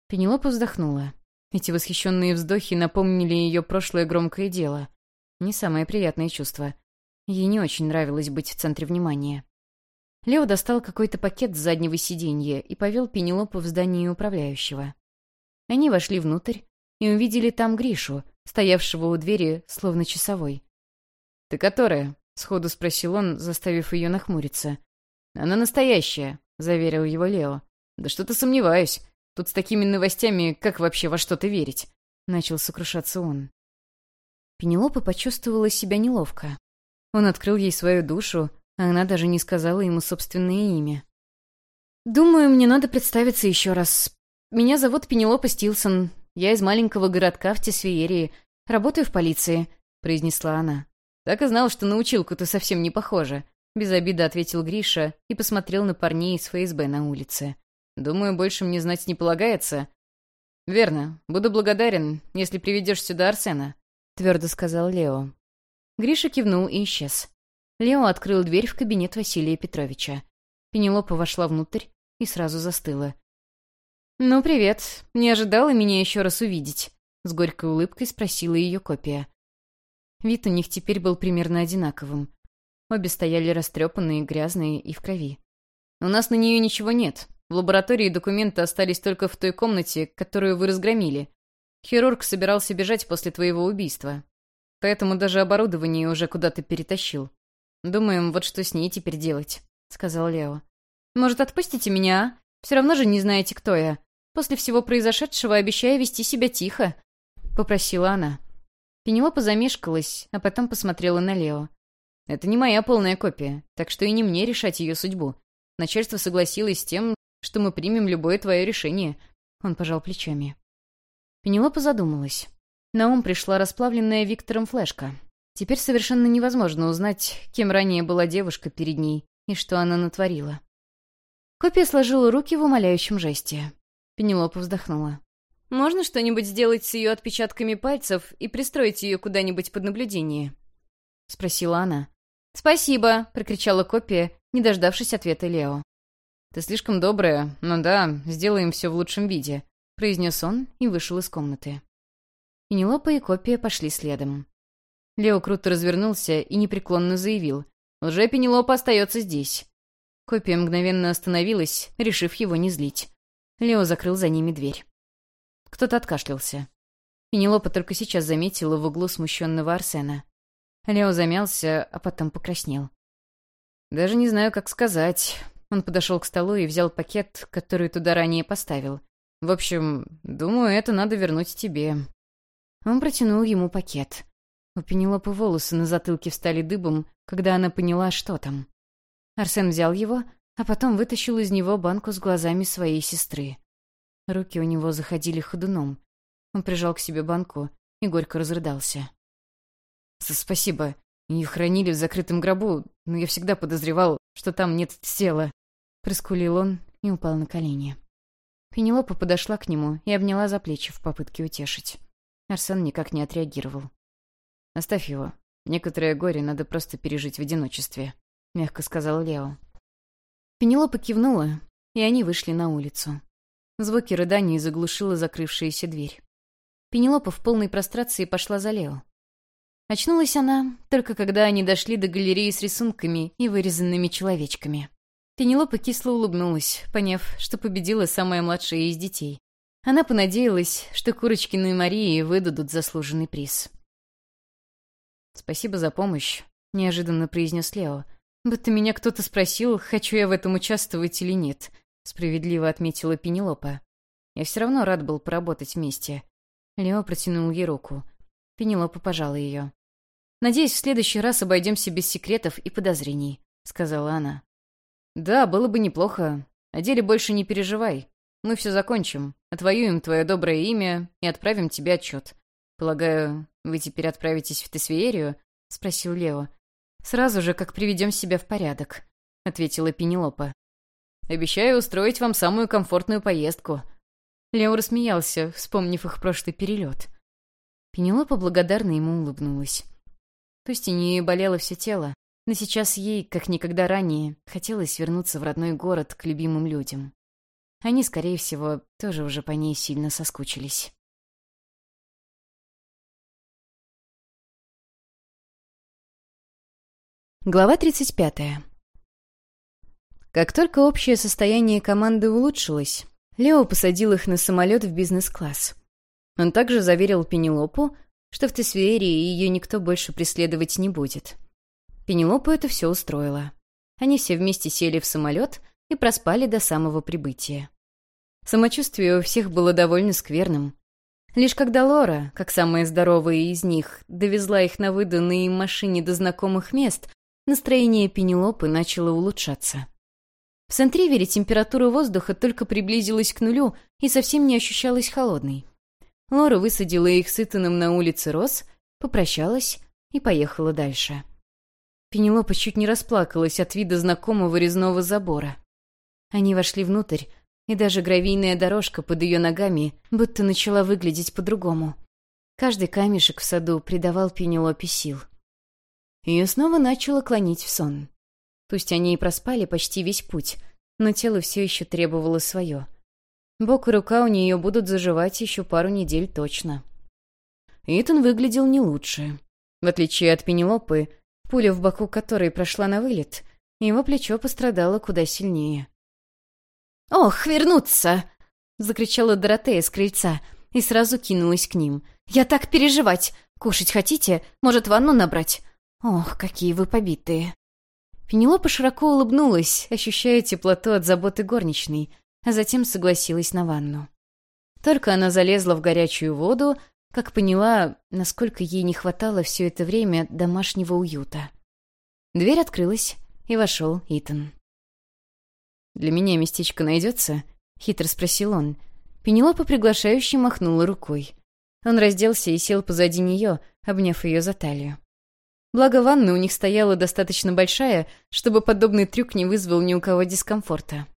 Пенелопа вздохнула. Эти восхищенные вздохи напомнили ее прошлое громкое дело. Не самое приятное чувство. Ей не очень нравилось быть в центре внимания. Лео достал какой-то пакет с заднего сиденья и повел Пенелопу в здание управляющего. Они вошли внутрь и увидели там Гришу, стоявшего у двери, словно часовой. «Ты которая?» — сходу спросил он, заставив ее нахмуриться. «Она настоящая», — заверил его Лео. «Да что-то сомневаюсь. Тут с такими новостями как вообще во что-то верить?» — начал сокрушаться он. Пенелопа почувствовала себя неловко. Он открыл ей свою душу, а она даже не сказала ему собственное имя. «Думаю, мне надо представиться еще раз. Меня зовут Пенелопа Стилсон. Я из маленького городка в Тесвиерии. Работаю в полиции», — произнесла она. «Так и знал, что на училку ты совсем не похожа», — без обиды ответил Гриша и посмотрел на парней из ФСБ на улице. «Думаю, больше мне знать не полагается». «Верно. Буду благодарен, если приведешь сюда Арсена твердо сказал Лео. Гриша кивнул и исчез. Лео открыл дверь в кабинет Василия Петровича. Пенелопа вошла внутрь и сразу застыла. «Ну, привет. Не ожидала меня еще раз увидеть?» С горькой улыбкой спросила ее копия. Вид у них теперь был примерно одинаковым. Обе стояли растрепанные, грязные и в крови. «У нас на нее ничего нет. В лаборатории документы остались только в той комнате, которую вы разгромили. Хирург собирался бежать после твоего убийства. Поэтому даже оборудование уже куда-то перетащил. Думаем, вот что с ней теперь делать», — сказал Лео. «Может, отпустите меня, а? Все равно же не знаете, кто я. После всего произошедшего обещаю вести себя тихо», — попросила она. Пенелопа замешкалась, а потом посмотрела на Лео. «Это не моя полная копия, так что и не мне решать ее судьбу. Начальство согласилось с тем, что мы примем любое твое решение». Он пожал плечами. Пенелопа задумалась. На ум пришла расплавленная Виктором флешка. Теперь совершенно невозможно узнать, кем ранее была девушка перед ней и что она натворила. Копия сложила руки в умоляющем жесте. Пенелопа вздохнула. «Можно что-нибудь сделать с ее отпечатками пальцев и пристроить ее куда-нибудь под наблюдение?» — спросила она. «Спасибо!» — прокричала копия, не дождавшись ответа Лео. «Ты слишком добрая, но да, сделаем все в лучшем виде», — произнес он и вышел из комнаты. Пенелопа и копия пошли следом. Лео круто развернулся и непреклонно заявил. «Лже-Пенелопа остается здесь». Копия мгновенно остановилась, решив его не злить. Лео закрыл за ними дверь. Кто-то откашлялся. Пенелопа только сейчас заметила в углу смущенного Арсена. Лео замялся, а потом покраснел. «Даже не знаю, как сказать». Он подошел к столу и взял пакет, который туда ранее поставил. «В общем, думаю, это надо вернуть тебе». Он протянул ему пакет. У Пенелопы волосы на затылке встали дыбом, когда она поняла, что там. Арсен взял его, а потом вытащил из него банку с глазами своей сестры. Руки у него заходили ходуном. Он прижал к себе банку и горько разрыдался. «Спасибо. Ее хранили в закрытом гробу, но я всегда подозревал, что там нет тела». Проскулил он и упал на колени. Пенелопа подошла к нему и обняла за плечи в попытке утешить. Арсен никак не отреагировал. «Оставь его. Некоторое горе надо просто пережить в одиночестве», — мягко сказал Лео. Пенелопа кивнула, и они вышли на улицу. Звуки рыданий заглушила закрывшаяся дверь. Пенелопа в полной прострации пошла за Лео. Очнулась она только когда они дошли до галереи с рисунками и вырезанными человечками. Пенелопа кисло улыбнулась, поняв, что победила самая младшая из детей. Она понадеялась, что Курочкины Марии выдадут заслуженный приз. «Спасибо за помощь», — неожиданно произнес Лео. «Будто меня кто-то спросил, хочу я в этом участвовать или нет», — справедливо отметила Пенелопа. «Я все равно рад был поработать вместе». Лео протянул ей руку. Пенелопа пожала ее. «Надеюсь, в следующий раз обойдемся без секретов и подозрений», — сказала она. «Да, было бы неплохо. О деле больше не переживай. Мы все закончим, отвоюем твое доброе имя и отправим тебе отчет. Полагаю, вы теперь отправитесь в Тесвиерию?» — спросил Лео. «Сразу же, как приведем себя в порядок», — ответила Пенелопа. «Обещаю устроить вам самую комфортную поездку». Лео рассмеялся, вспомнив их прошлый перелет. Пенелопа благодарно ему улыбнулась. Пусть у нее болело все тело, но сейчас ей, как никогда ранее, хотелось вернуться в родной город к любимым людям. Они, скорее всего, тоже уже по ней сильно соскучились. Глава 35. Как только общее состояние команды улучшилось, Лео посадил их на самолет в бизнес-класс. Он также заверил Пенелопу, что в Тесверии ее никто больше преследовать не будет. Пенелопу это все устроило. Они все вместе сели в самолет и проспали до самого прибытия. Самочувствие у всех было довольно скверным. Лишь когда Лора, как самая здоровая из них, довезла их на выданной им машине до знакомых мест, настроение Пенелопы начало улучшаться. В Сент-Ривере температура воздуха только приблизилась к нулю и совсем не ощущалась холодной. Лора высадила их с Итаном на улице Рос, попрощалась и поехала дальше. Пенелопа чуть не расплакалась от вида знакомого резного забора. Они вошли внутрь, и даже гравийная дорожка под ее ногами будто начала выглядеть по-другому. Каждый камешек в саду придавал Пенелопе сил. Ее снова начало клонить в сон. Пусть они и проспали почти весь путь, но тело все еще требовало свое. Бок и рука у нее будут заживать еще пару недель точно. Итан выглядел не лучше. В отличие от Пенелопы, пуля в боку которой прошла на вылет, его плечо пострадало куда сильнее. «Ох, вернуться!» — закричала Доротея с крыльца и сразу кинулась к ним. «Я так переживать! Кушать хотите? Может, ванну набрать?» «Ох, какие вы побитые!» Пенелопа широко улыбнулась, ощущая теплоту от заботы горничной, а затем согласилась на ванну. Только она залезла в горячую воду, как поняла, насколько ей не хватало все это время домашнего уюта. Дверь открылась, и вошел Итан. «Для меня местечко найдется?» — хитро спросил он. Пенелопа приглашающе махнула рукой. Он разделся и сел позади нее, обняв ее за талию. Благо, ванна у них стояла достаточно большая, чтобы подобный трюк не вызвал ни у кого дискомфорта.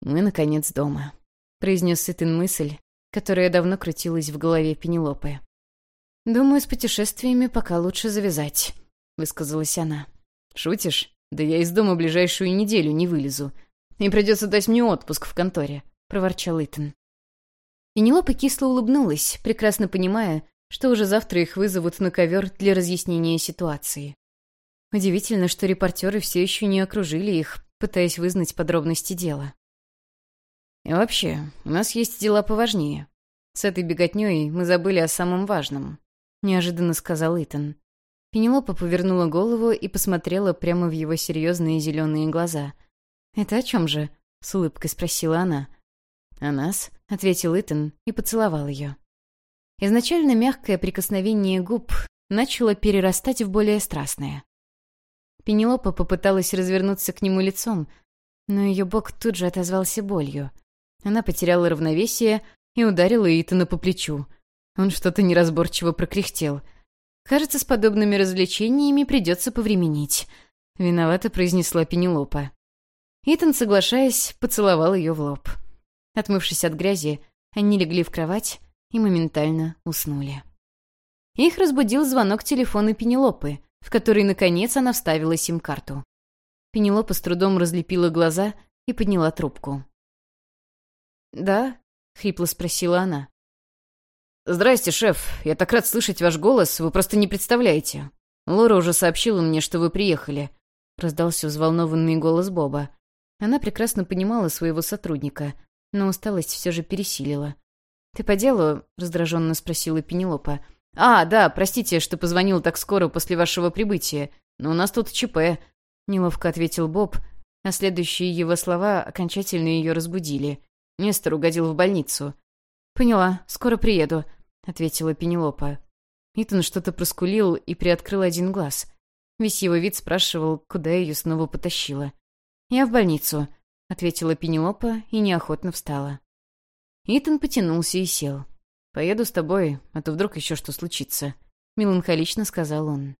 «Мы, наконец, дома», — произнес Сытын мысль, которая давно крутилась в голове Пенелопы. «Думаю, с путешествиями пока лучше завязать», — высказалась она. «Шутишь? Да я из дома ближайшую неделю не вылезу», — Им придется дать мне отпуск в конторе», — проворчал Итан. Пенелопа кисло улыбнулась, прекрасно понимая, что уже завтра их вызовут на ковер для разъяснения ситуации. Удивительно, что репортеры все еще не окружили их, пытаясь вызнать подробности дела. И вообще, у нас есть дела поважнее. С этой беготней мы забыли о самом важном», — неожиданно сказал Итан. Пенелопа повернула голову и посмотрела прямо в его серьезные зеленые глаза. «Это о чем же?» — с улыбкой спросила она. «О нас?» — ответил Итан и поцеловал ее. Изначально мягкое прикосновение губ начало перерастать в более страстное. Пенелопа попыталась развернуться к нему лицом, но ее бок тут же отозвался болью. Она потеряла равновесие и ударила Итана по плечу. Он что-то неразборчиво прокряхтел. «Кажется, с подобными развлечениями придется повременить», — виновато произнесла Пенелопа. Итан, соглашаясь, поцеловал ее в лоб. Отмывшись от грязи, они легли в кровать и моментально уснули. Их разбудил звонок телефона Пенелопы, в который, наконец, она вставила сим-карту. Пенелопа с трудом разлепила глаза и подняла трубку. «Да?» — хрипло спросила она. «Здрасте, шеф. Я так рад слышать ваш голос, вы просто не представляете. Лора уже сообщила мне, что вы приехали», — раздался взволнованный голос Боба. Она прекрасно понимала своего сотрудника, но усталость все же пересилила. «Ты по делу?» — раздраженно спросила Пенелопа. «А, да, простите, что позвонил так скоро после вашего прибытия, но у нас тут ЧП», — неловко ответил Боб, а следующие его слова окончательно ее разбудили. Нестор угодил в больницу. «Поняла, скоро приеду», — ответила Пенелопа. Итан что-то проскулил и приоткрыл один глаз. Весь его вид спрашивал, куда ее снова потащило. «Я в больницу», — ответила Пенелопа и неохотно встала. Итан потянулся и сел. «Поеду с тобой, а то вдруг еще что случится», — меланхолично сказал он.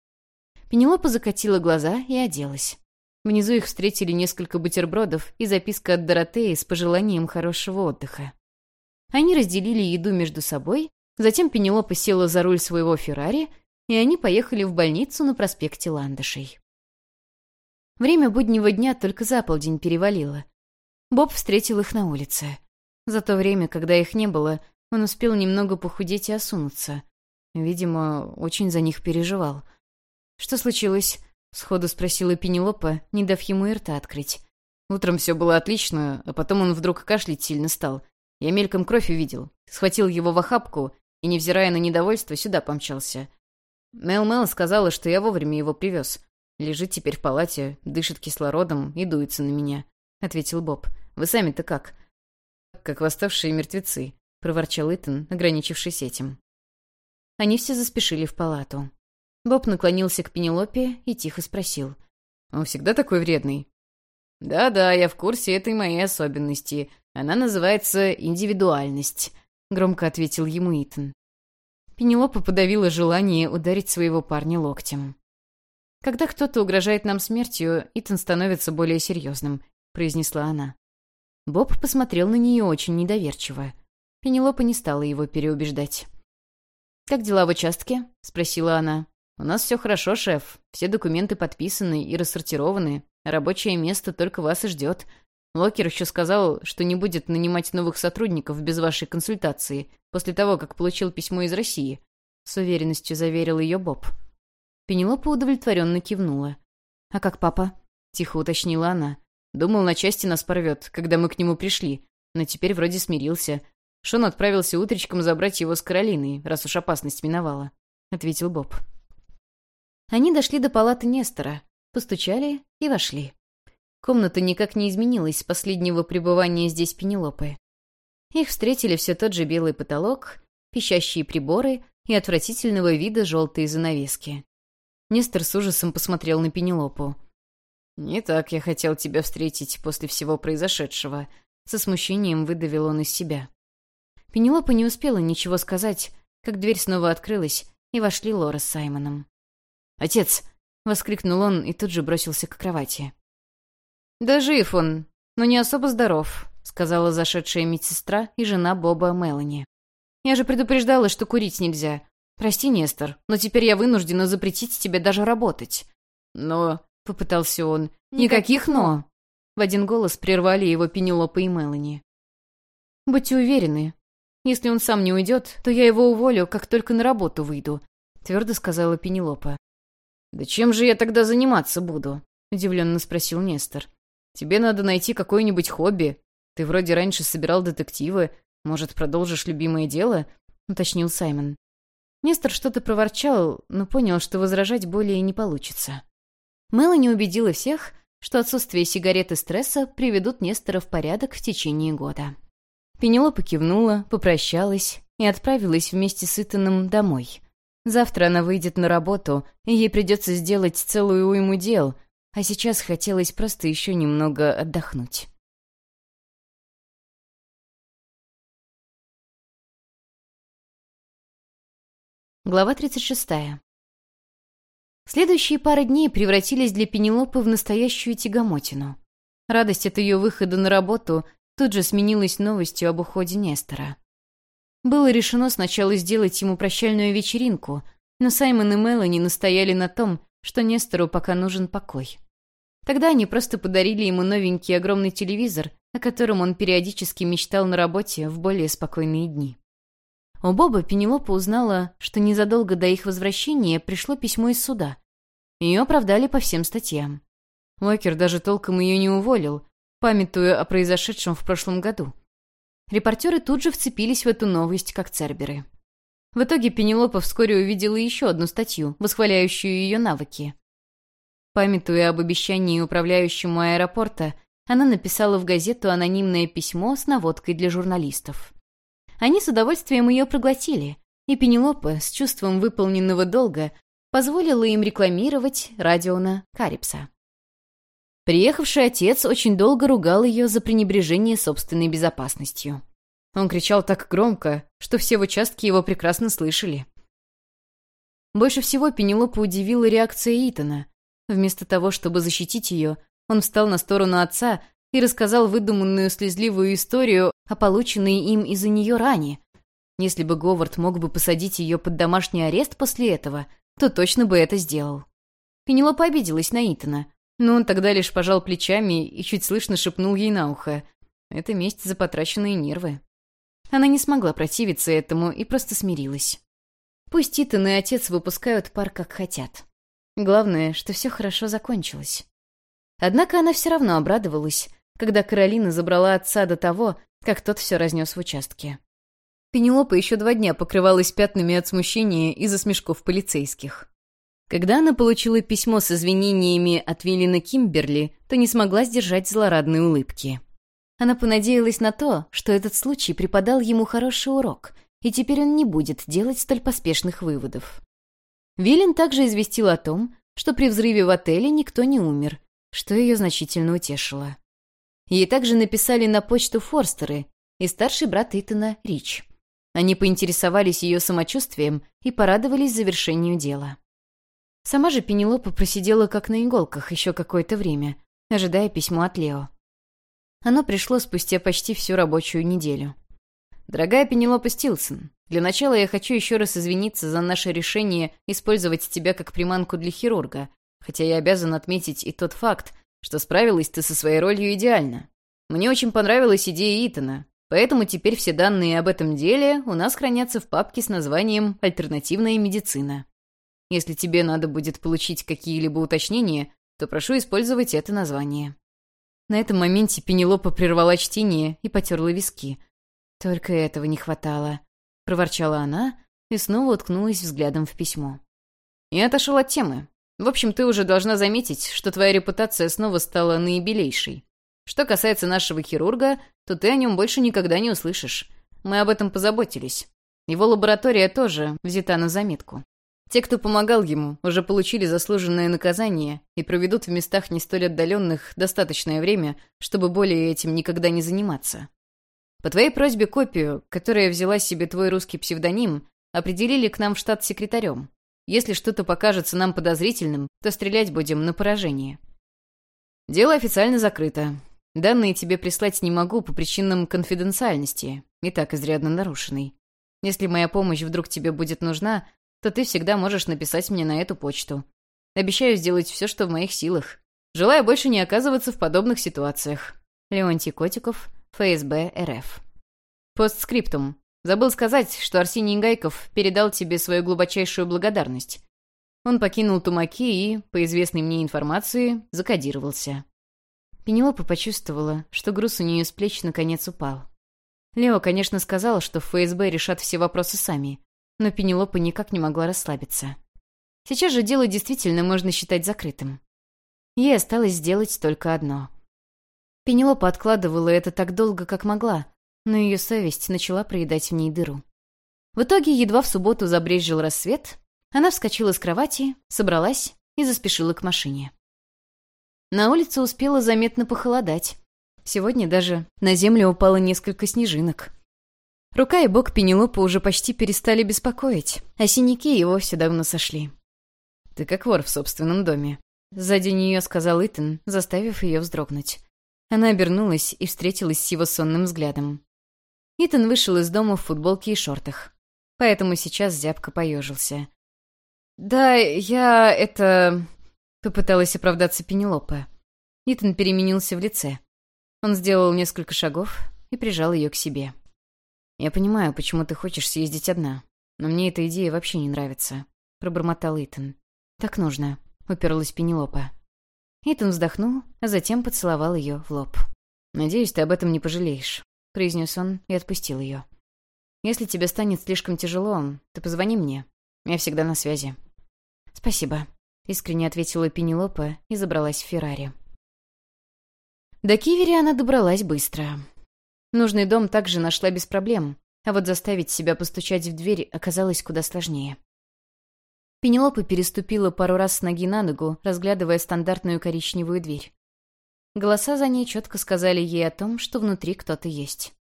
Пенелопа закатила глаза и оделась. Внизу их встретили несколько бутербродов и записка от Доротеи с пожеланием хорошего отдыха. Они разделили еду между собой, затем Пенелопа села за руль своего Феррари, и они поехали в больницу на проспекте Ландышей. Время буднего дня только за полдень перевалило. Боб встретил их на улице. За то время, когда их не было, он успел немного похудеть и осунуться. Видимо, очень за них переживал. «Что случилось?» — сходу спросила Пенелопа, не дав ему и рта открыть. Утром все было отлично, а потом он вдруг кашлять сильно стал. Я мельком кровь увидел, схватил его в охапку и, невзирая на недовольство, сюда помчался. Мел-Мел сказала, что я вовремя его привез. Лежит теперь в палате, дышит кислородом и дуется на меня, — ответил Боб. Вы сами-то как? Как восставшие мертвецы, — проворчал Итан, ограничившись этим. Они все заспешили в палату. Боб наклонился к Пенелопе и тихо спросил. «Он всегда такой вредный?» «Да-да, я в курсе этой моей особенности. Она называется индивидуальность», — громко ответил ему Итан. Пенелопа подавила желание ударить своего парня локтем. «Когда кто-то угрожает нам смертью, Итан становится более серьезным», — произнесла она. Боб посмотрел на нее очень недоверчиво. Пенелопа не стала его переубеждать. «Как дела в участке?» — спросила она. «У нас все хорошо, шеф. Все документы подписаны и рассортированы. Рабочее место только вас и ждет. Локер еще сказал, что не будет нанимать новых сотрудников без вашей консультации после того, как получил письмо из России», — с уверенностью заверил ее Боб. Пенелопа удовлетворенно кивнула. «А как папа?» — тихо уточнила она. «Думал, на части нас порвет, когда мы к нему пришли, но теперь вроде смирился. Шон отправился утречком забрать его с Каролиной, раз уж опасность миновала», — ответил Боб. Они дошли до палаты Нестора, постучали и вошли. Комната никак не изменилась с последнего пребывания здесь Пенелопы. Их встретили все тот же белый потолок, пищащие приборы и отвратительного вида желтые занавески. Нестор с ужасом посмотрел на Пенелопу. «Не так я хотел тебя встретить после всего произошедшего», — со смущением выдавил он из себя. Пенелопа не успела ничего сказать, как дверь снова открылась, и вошли Лора с Саймоном. «Отец!» — воскликнул он и тут же бросился к кровати. «Да жив он, но не особо здоров», — сказала зашедшая медсестра и жена Боба Мелани. «Я же предупреждала, что курить нельзя. Прости, Нестор, но теперь я вынуждена запретить тебе даже работать». «Но...» — попытался он. «Никаких «но». В один голос прервали его Пенелопа и Мелани. «Будьте уверены, если он сам не уйдет, то я его уволю, как только на работу выйду», — твердо сказала Пенелопа. «Да чем же я тогда заниматься буду?» — удивленно спросил Нестор. «Тебе надо найти какое-нибудь хобби. Ты вроде раньше собирал детективы. Может, продолжишь любимое дело?» — уточнил Саймон. Нестор что-то проворчал, но понял, что возражать более не получится. Мелани убедила всех, что отсутствие сигарет и стресса приведут Нестора в порядок в течение года. Пенелопа кивнула, попрощалась и отправилась вместе с Итаном домой. Завтра она выйдет на работу, и ей придется сделать целую уйму дел, а сейчас хотелось просто еще немного отдохнуть. Глава 36. Следующие пары дней превратились для Пенелопы в настоящую тягомотину. Радость от ее выхода на работу тут же сменилась новостью об уходе Нестора. Было решено сначала сделать ему прощальную вечеринку, но Саймон и Мелани настояли на том, что Нестору пока нужен покой. Тогда они просто подарили ему новенький огромный телевизор, о котором он периодически мечтал на работе в более спокойные дни. У Боба Пенелопа узнала, что незадолго до их возвращения пришло письмо из суда. Ее оправдали по всем статьям. Уокер даже толком ее не уволил, памятуя о произошедшем в прошлом году. Репортеры тут же вцепились в эту новость, как церберы. В итоге Пенелопа вскоре увидела еще одну статью, восхваляющую ее навыки. Памятуя об обещании управляющему аэропорта, она написала в газету анонимное письмо с наводкой для журналистов. Они с удовольствием ее проглотили, и Пенелопа с чувством выполненного долга позволила им рекламировать Радиона Карипса. Приехавший отец очень долго ругал ее за пренебрежение собственной безопасностью. Он кричал так громко, что все в участке его прекрасно слышали. Больше всего Пенелопа удивила реакция Итана. Вместо того, чтобы защитить ее, он встал на сторону отца и рассказал выдуманную слезливую историю о полученной им из-за нее ране. Если бы Говард мог бы посадить ее под домашний арест после этого, то точно бы это сделал. Пенелопа обиделась на Итана, но он тогда лишь пожал плечами и чуть слышно шепнул ей на ухо. Это месть за потраченные нервы. Она не смогла противиться этому и просто смирилась. Пусть Итан и отец выпускают пар как хотят. Главное, что все хорошо закончилось. Однако она все равно обрадовалась, когда Каролина забрала отца до того, как тот все разнес в участке. Пенелопа еще два дня покрывалась пятнами от смущения из-за смешков полицейских. Когда она получила письмо с извинениями от Виллина Кимберли, то не смогла сдержать злорадной улыбки. Она понадеялась на то, что этот случай преподал ему хороший урок, и теперь он не будет делать столь поспешных выводов. Виллин также известил о том, что при взрыве в отеле никто не умер, что ее значительно утешило. Ей также написали на почту Форстеры и старший брат Итана Рич. Они поинтересовались ее самочувствием и порадовались завершению дела. Сама же Пенелопа просидела как на иголках еще какое-то время, ожидая письмо от Лео. Оно пришло спустя почти всю рабочую неделю. «Дорогая Пенелопа Стилсон, для начала я хочу еще раз извиниться за наше решение использовать тебя как приманку для хирурга, хотя я обязан отметить и тот факт, что справилась ты со своей ролью идеально. Мне очень понравилась идея Итана, поэтому теперь все данные об этом деле у нас хранятся в папке с названием «Альтернативная медицина». Если тебе надо будет получить какие-либо уточнения, то прошу использовать это название». На этом моменте Пенелопа прервала чтение и потерла виски. «Только этого не хватало», — проворчала она и снова уткнулась взглядом в письмо. «Я отошел от темы. В общем, ты уже должна заметить, что твоя репутация снова стала наибелейшей. Что касается нашего хирурга, то ты о нем больше никогда не услышишь. Мы об этом позаботились. Его лаборатория тоже взята на заметку. Те, кто помогал ему, уже получили заслуженное наказание и проведут в местах не столь отдаленных достаточное время, чтобы более этим никогда не заниматься. По твоей просьбе копию, которая взяла себе твой русский псевдоним, определили к нам в штат секретарем. Если что-то покажется нам подозрительным, то стрелять будем на поражение. Дело официально закрыто. Данные тебе прислать не могу по причинам конфиденциальности, и так изрядно нарушенной. Если моя помощь вдруг тебе будет нужна, то ты всегда можешь написать мне на эту почту. Обещаю сделать все, что в моих силах. Желаю больше не оказываться в подобных ситуациях. Леонтий Котиков, ФСБ РФ. Постскриптум. Забыл сказать, что Арсений Гайков передал тебе свою глубочайшую благодарность. Он покинул тумаки и, по известной мне информации, закодировался. Пенелопа почувствовала, что груз у нее с плеч наконец упал. Лео, конечно, сказал, что в ФСБ решат все вопросы сами, но Пенелопа никак не могла расслабиться. Сейчас же дело действительно можно считать закрытым. Ей осталось сделать только одно. Пенелопа откладывала это так долго, как могла, но ее совесть начала проедать в ней дыру. В итоге, едва в субботу забрезжил рассвет, она вскочила с кровати, собралась и заспешила к машине. На улице успела заметно похолодать. Сегодня даже на землю упало несколько снежинок. Рука и бок Пенелопы уже почти перестали беспокоить, а синяки и вовсе давно сошли. «Ты как вор в собственном доме», — сзади нее сказал Итан, заставив ее вздрогнуть. Она обернулась и встретилась с его сонным взглядом. Итан вышел из дома в футболке и шортах, поэтому сейчас зябко поежился. «Да, я... это...» — попыталась оправдаться Пенелопа. Итан переменился в лице. Он сделал несколько шагов и прижал ее к себе. «Я понимаю, почему ты хочешь съездить одна, но мне эта идея вообще не нравится», — пробормотал Итан. «Так нужно», — уперлась Пенелопа. Итан вздохнул, а затем поцеловал ее в лоб. «Надеюсь, ты об этом не пожалеешь», — произнес он и отпустил ее. «Если тебе станет слишком тяжело, ты позвони мне. Я всегда на связи». «Спасибо», — искренне ответила Пенелопа и забралась в Феррари. До Кивери она добралась быстро. Нужный дом также нашла без проблем, а вот заставить себя постучать в дверь оказалось куда сложнее. Пенелопа переступила пару раз с ноги на ногу, разглядывая стандартную коричневую дверь. Голоса за ней четко сказали ей о том, что внутри кто-то есть.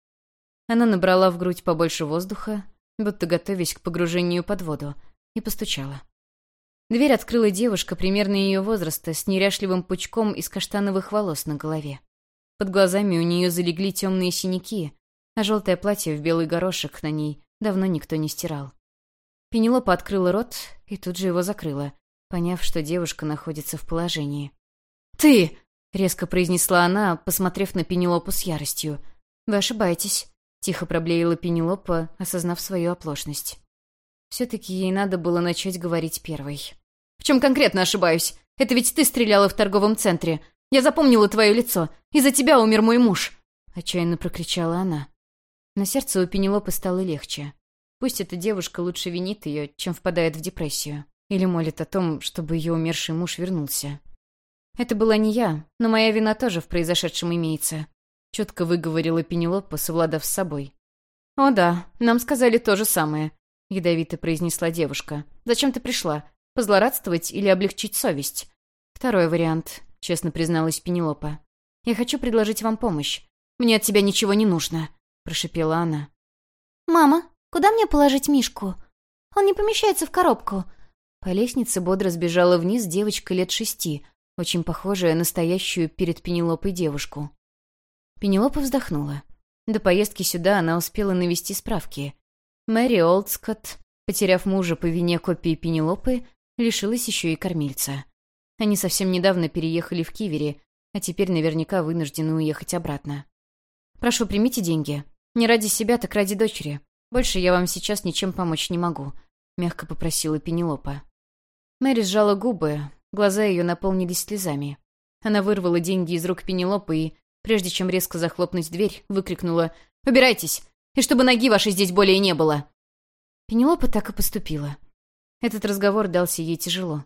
Она набрала в грудь побольше воздуха, будто готовясь к погружению под воду, и постучала. Дверь открыла девушка примерно ее возраста с неряшливым пучком из каштановых волос на голове. Под глазами у нее залегли темные синяки, а желтое платье в белый горошек на ней давно никто не стирал. Пенелопа открыла рот и тут же его закрыла, поняв, что девушка находится в положении. «Ты!» — резко произнесла она, посмотрев на Пенелопу с яростью. «Вы ошибаетесь», — тихо проблеяла Пенелопа, осознав свою оплошность. Все-таки ей надо было начать говорить первой. «В чем конкретно ошибаюсь? Это ведь ты стреляла в торговом центре. Я запомнила твое лицо. Из-за тебя умер мой муж!» Отчаянно прокричала она. На сердце у Пенелопы стало легче. Пусть эта девушка лучше винит ее, чем впадает в депрессию. Или молит о том, чтобы ее умерший муж вернулся. Это была не я, но моя вина тоже в произошедшем имеется. Четко выговорила Пенелопа, совладав с собой. «О да, нам сказали то же самое», — ядовито произнесла девушка. «Зачем ты пришла? Позлорадствовать или облегчить совесть?» «Второй вариант», — честно призналась Пенелопа. «Я хочу предложить вам помощь. Мне от тебя ничего не нужно», — прошипела она. «Мама, Куда мне положить Мишку? Он не помещается в коробку». По лестнице бодро сбежала вниз девочка лет шести, очень похожая на настоящую перед Пенелопой девушку. Пенелопа вздохнула. До поездки сюда она успела навести справки. Мэри Олдскотт, потеряв мужа по вине копии Пенелопы, лишилась еще и кормильца. Они совсем недавно переехали в Кивери, а теперь наверняка вынуждены уехать обратно. «Прошу, примите деньги. Не ради себя, так ради дочери. «Больше я вам сейчас ничем помочь не могу», — мягко попросила Пенелопа. Мэри сжала губы, глаза ее наполнились слезами. Она вырвала деньги из рук Пенелопы и, прежде чем резко захлопнуть дверь, выкрикнула «Убирайтесь! И чтобы ноги вашей здесь более не было!» Пенелопа так и поступила. Этот разговор дался ей тяжело.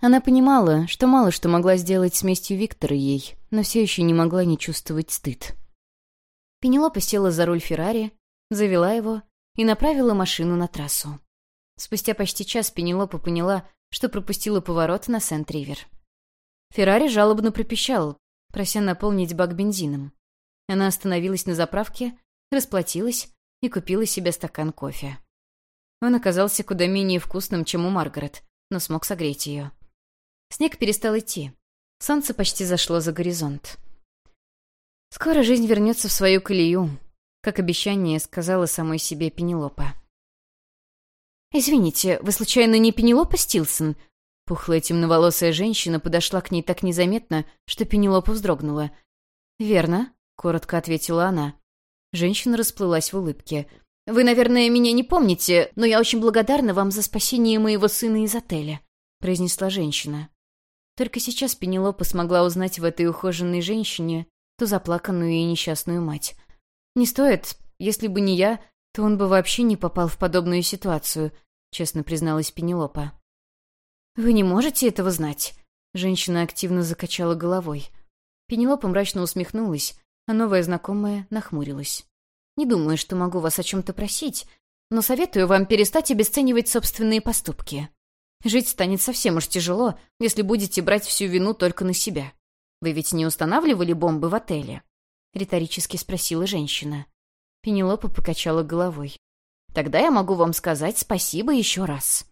Она понимала, что мало что могла сделать с местью Виктора ей, но все еще не могла не чувствовать стыд. Пенелопа села за руль Феррари, завела его и направила машину на трассу. Спустя почти час Пенелопа поняла, что пропустила поворот на Сент-Ривер. Феррари жалобно пропищал, прося наполнить бак бензином. Она остановилась на заправке, расплатилась и купила себе стакан кофе. Он оказался куда менее вкусным, чем у Маргарет, но смог согреть ее. Снег перестал идти. Солнце почти зашло за горизонт. Скоро жизнь вернется в свою колею, как обещание сказала самой себе Пенелопа. «Извините, вы случайно не Пенелопа Стилсон?» Пухлая темноволосая женщина подошла к ней так незаметно, что Пенелопа вздрогнула. «Верно», — коротко ответила она. Женщина расплылась в улыбке. «Вы, наверное, меня не помните, но я очень благодарна вам за спасение моего сына из отеля», — произнесла женщина. Только сейчас Пенелопа смогла узнать в этой ухоженной женщине ту заплаканную и несчастную мать. «Не стоит. Если бы не я, то он бы вообще не попал в подобную ситуацию», — честно призналась Пенелопа. «Вы не можете этого знать?» Женщина активно закачала головой. Пенелопа мрачно усмехнулась, а новая знакомая нахмурилась. «Не думаю, что могу вас о чем-то просить, но советую вам перестать обесценивать собственные поступки. Жить станет совсем уж тяжело, если будете брать всю вину только на себя. Вы ведь не устанавливали бомбы в отеле?» — риторически спросила женщина. Пенелопа покачала головой. «Тогда я могу вам сказать спасибо еще раз».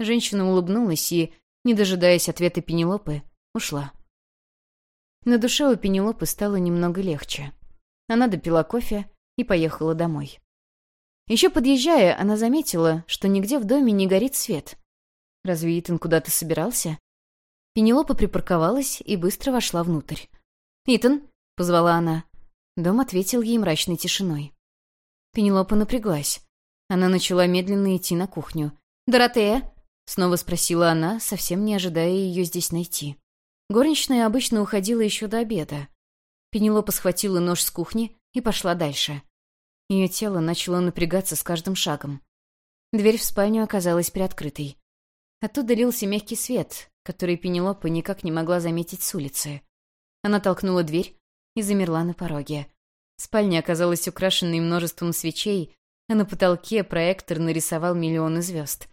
Женщина улыбнулась и, не дожидаясь ответа Пенелопы, ушла. На душе у Пенелопы стало немного легче. Она допила кофе и поехала домой. Еще подъезжая, она заметила, что нигде в доме не горит свет. Разве Итан куда-то собирался? Пенелопа припарковалась и быстро вошла внутрь. «Итан!» — позвала она. Дом ответил ей мрачной тишиной. Пенелопа напряглась. Она начала медленно идти на кухню. «Доротея!» — снова спросила она, совсем не ожидая ее здесь найти. Горничная обычно уходила еще до обеда. Пенелопа схватила нож с кухни и пошла дальше. Ее тело начало напрягаться с каждым шагом. Дверь в спальню оказалась приоткрытой. Оттуда лился мягкий свет, который Пенелопа никак не могла заметить с улицы. Она толкнула дверь и замерла на пороге. Спальня оказалась украшенной множеством свечей, а на потолке проектор нарисовал миллионы звезд.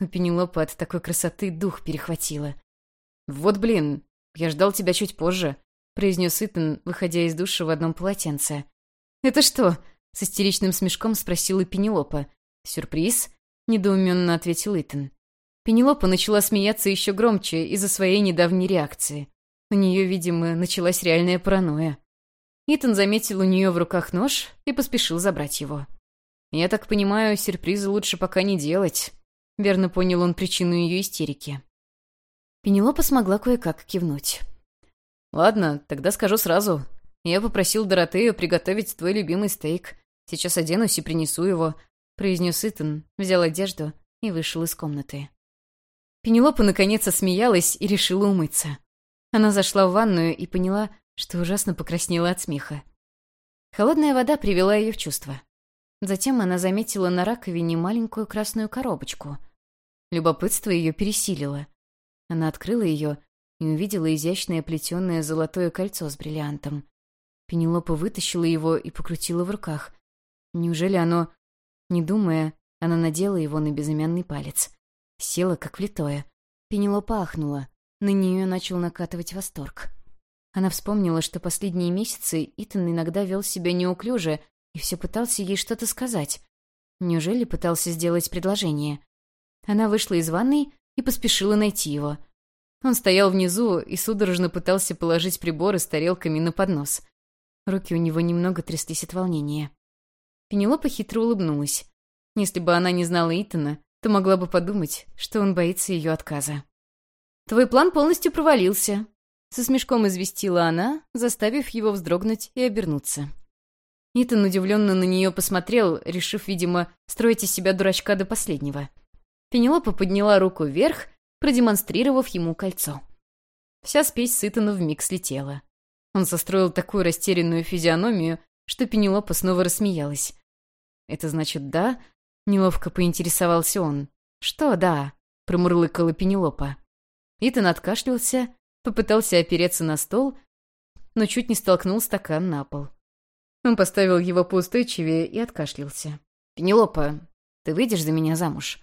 У Пенелопы от такой красоты дух перехватило. «Вот блин, я ждал тебя чуть позже», — произнес Итан, выходя из душа в одном полотенце. «Это что?» — с истеричным смешком спросила Пенелопа. «Сюрприз?» — недоуменно ответил Итан. Пенелопа начала смеяться еще громче из-за своей недавней реакции. У нее, видимо, началась реальная паранойя. Итан заметил у нее в руках нож и поспешил забрать его. «Я так понимаю, сюрпризы лучше пока не делать», Верно понял он причину ее истерики. Пенелопа смогла кое-как кивнуть. «Ладно, тогда скажу сразу. Я попросил Доротею приготовить твой любимый стейк. Сейчас оденусь и принесу его», — произнес Итан, взял одежду и вышел из комнаты. Пенелопа наконец осмеялась и решила умыться. Она зашла в ванную и поняла, что ужасно покраснела от смеха. Холодная вода привела ее в чувство. Затем она заметила на раковине маленькую красную коробочку — Любопытство ее пересилило. Она открыла ее и увидела изящное плетеное золотое кольцо с бриллиантом. Пенелопа вытащила его и покрутила в руках. Неужели оно... Не думая, она надела его на безымянный палец. Села, как влитое. Пенелопа ахнула. На нее начал накатывать восторг. Она вспомнила, что последние месяцы Итан иногда вел себя неуклюже и все пытался ей что-то сказать. Неужели пытался сделать предложение? Она вышла из ванной и поспешила найти его. Он стоял внизу и судорожно пытался положить приборы с тарелками на поднос. Руки у него немного тряслись от волнения. Пенелопа хитро улыбнулась. Если бы она не знала Итана, то могла бы подумать, что он боится ее отказа. «Твой план полностью провалился», — со смешком известила она, заставив его вздрогнуть и обернуться. Итан удивленно на нее посмотрел, решив, видимо, строить из себя дурачка до последнего. Пенелопа подняла руку вверх, продемонстрировав ему кольцо. Вся спесь Сытана вмиг слетела. Он состроил такую растерянную физиономию, что Пенелопа снова рассмеялась. «Это значит «да»?» — неловко поинтересовался он. «Что «да»?» — промурлыкала Пенелопа. Итан откашлялся, попытался опереться на стол, но чуть не столкнул стакан на пол. Он поставил его поустойчивее и откашлялся. «Пенелопа, ты выйдешь за меня замуж?»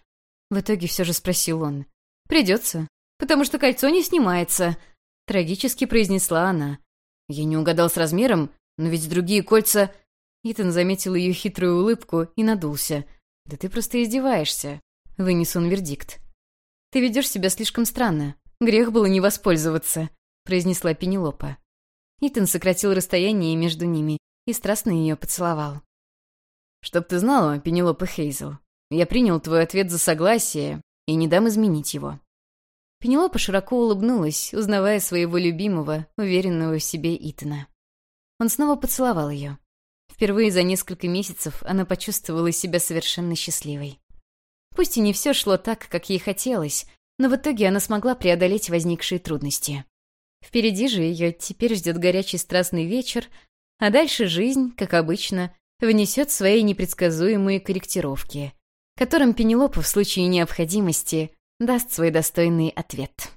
В итоге все же спросил он. «Придется, потому что кольцо не снимается», — трагически произнесла она. Я не угадал с размером, но ведь другие кольца... Итан заметил ее хитрую улыбку и надулся. «Да ты просто издеваешься», — вынес он вердикт. «Ты ведешь себя слишком странно. Грех было не воспользоваться», — произнесла Пенелопа. Итан сократил расстояние между ними и страстно ее поцеловал. «Чтоб ты знала, Пенелопа Хейзел, я принял твой ответ за согласие и не дам изменить его. Пенелопа широко улыбнулась, узнавая своего любимого, уверенного в себе Итана. Он снова поцеловал ее. Впервые за несколько месяцев она почувствовала себя совершенно счастливой. Пусть и не все шло так, как ей хотелось, но в итоге она смогла преодолеть возникшие трудности. Впереди же ее теперь ждет горячий страстный вечер, а дальше жизнь, как обычно, внесет свои непредсказуемые корректировки, которым Пенелопа в случае необходимости даст свой достойный ответ.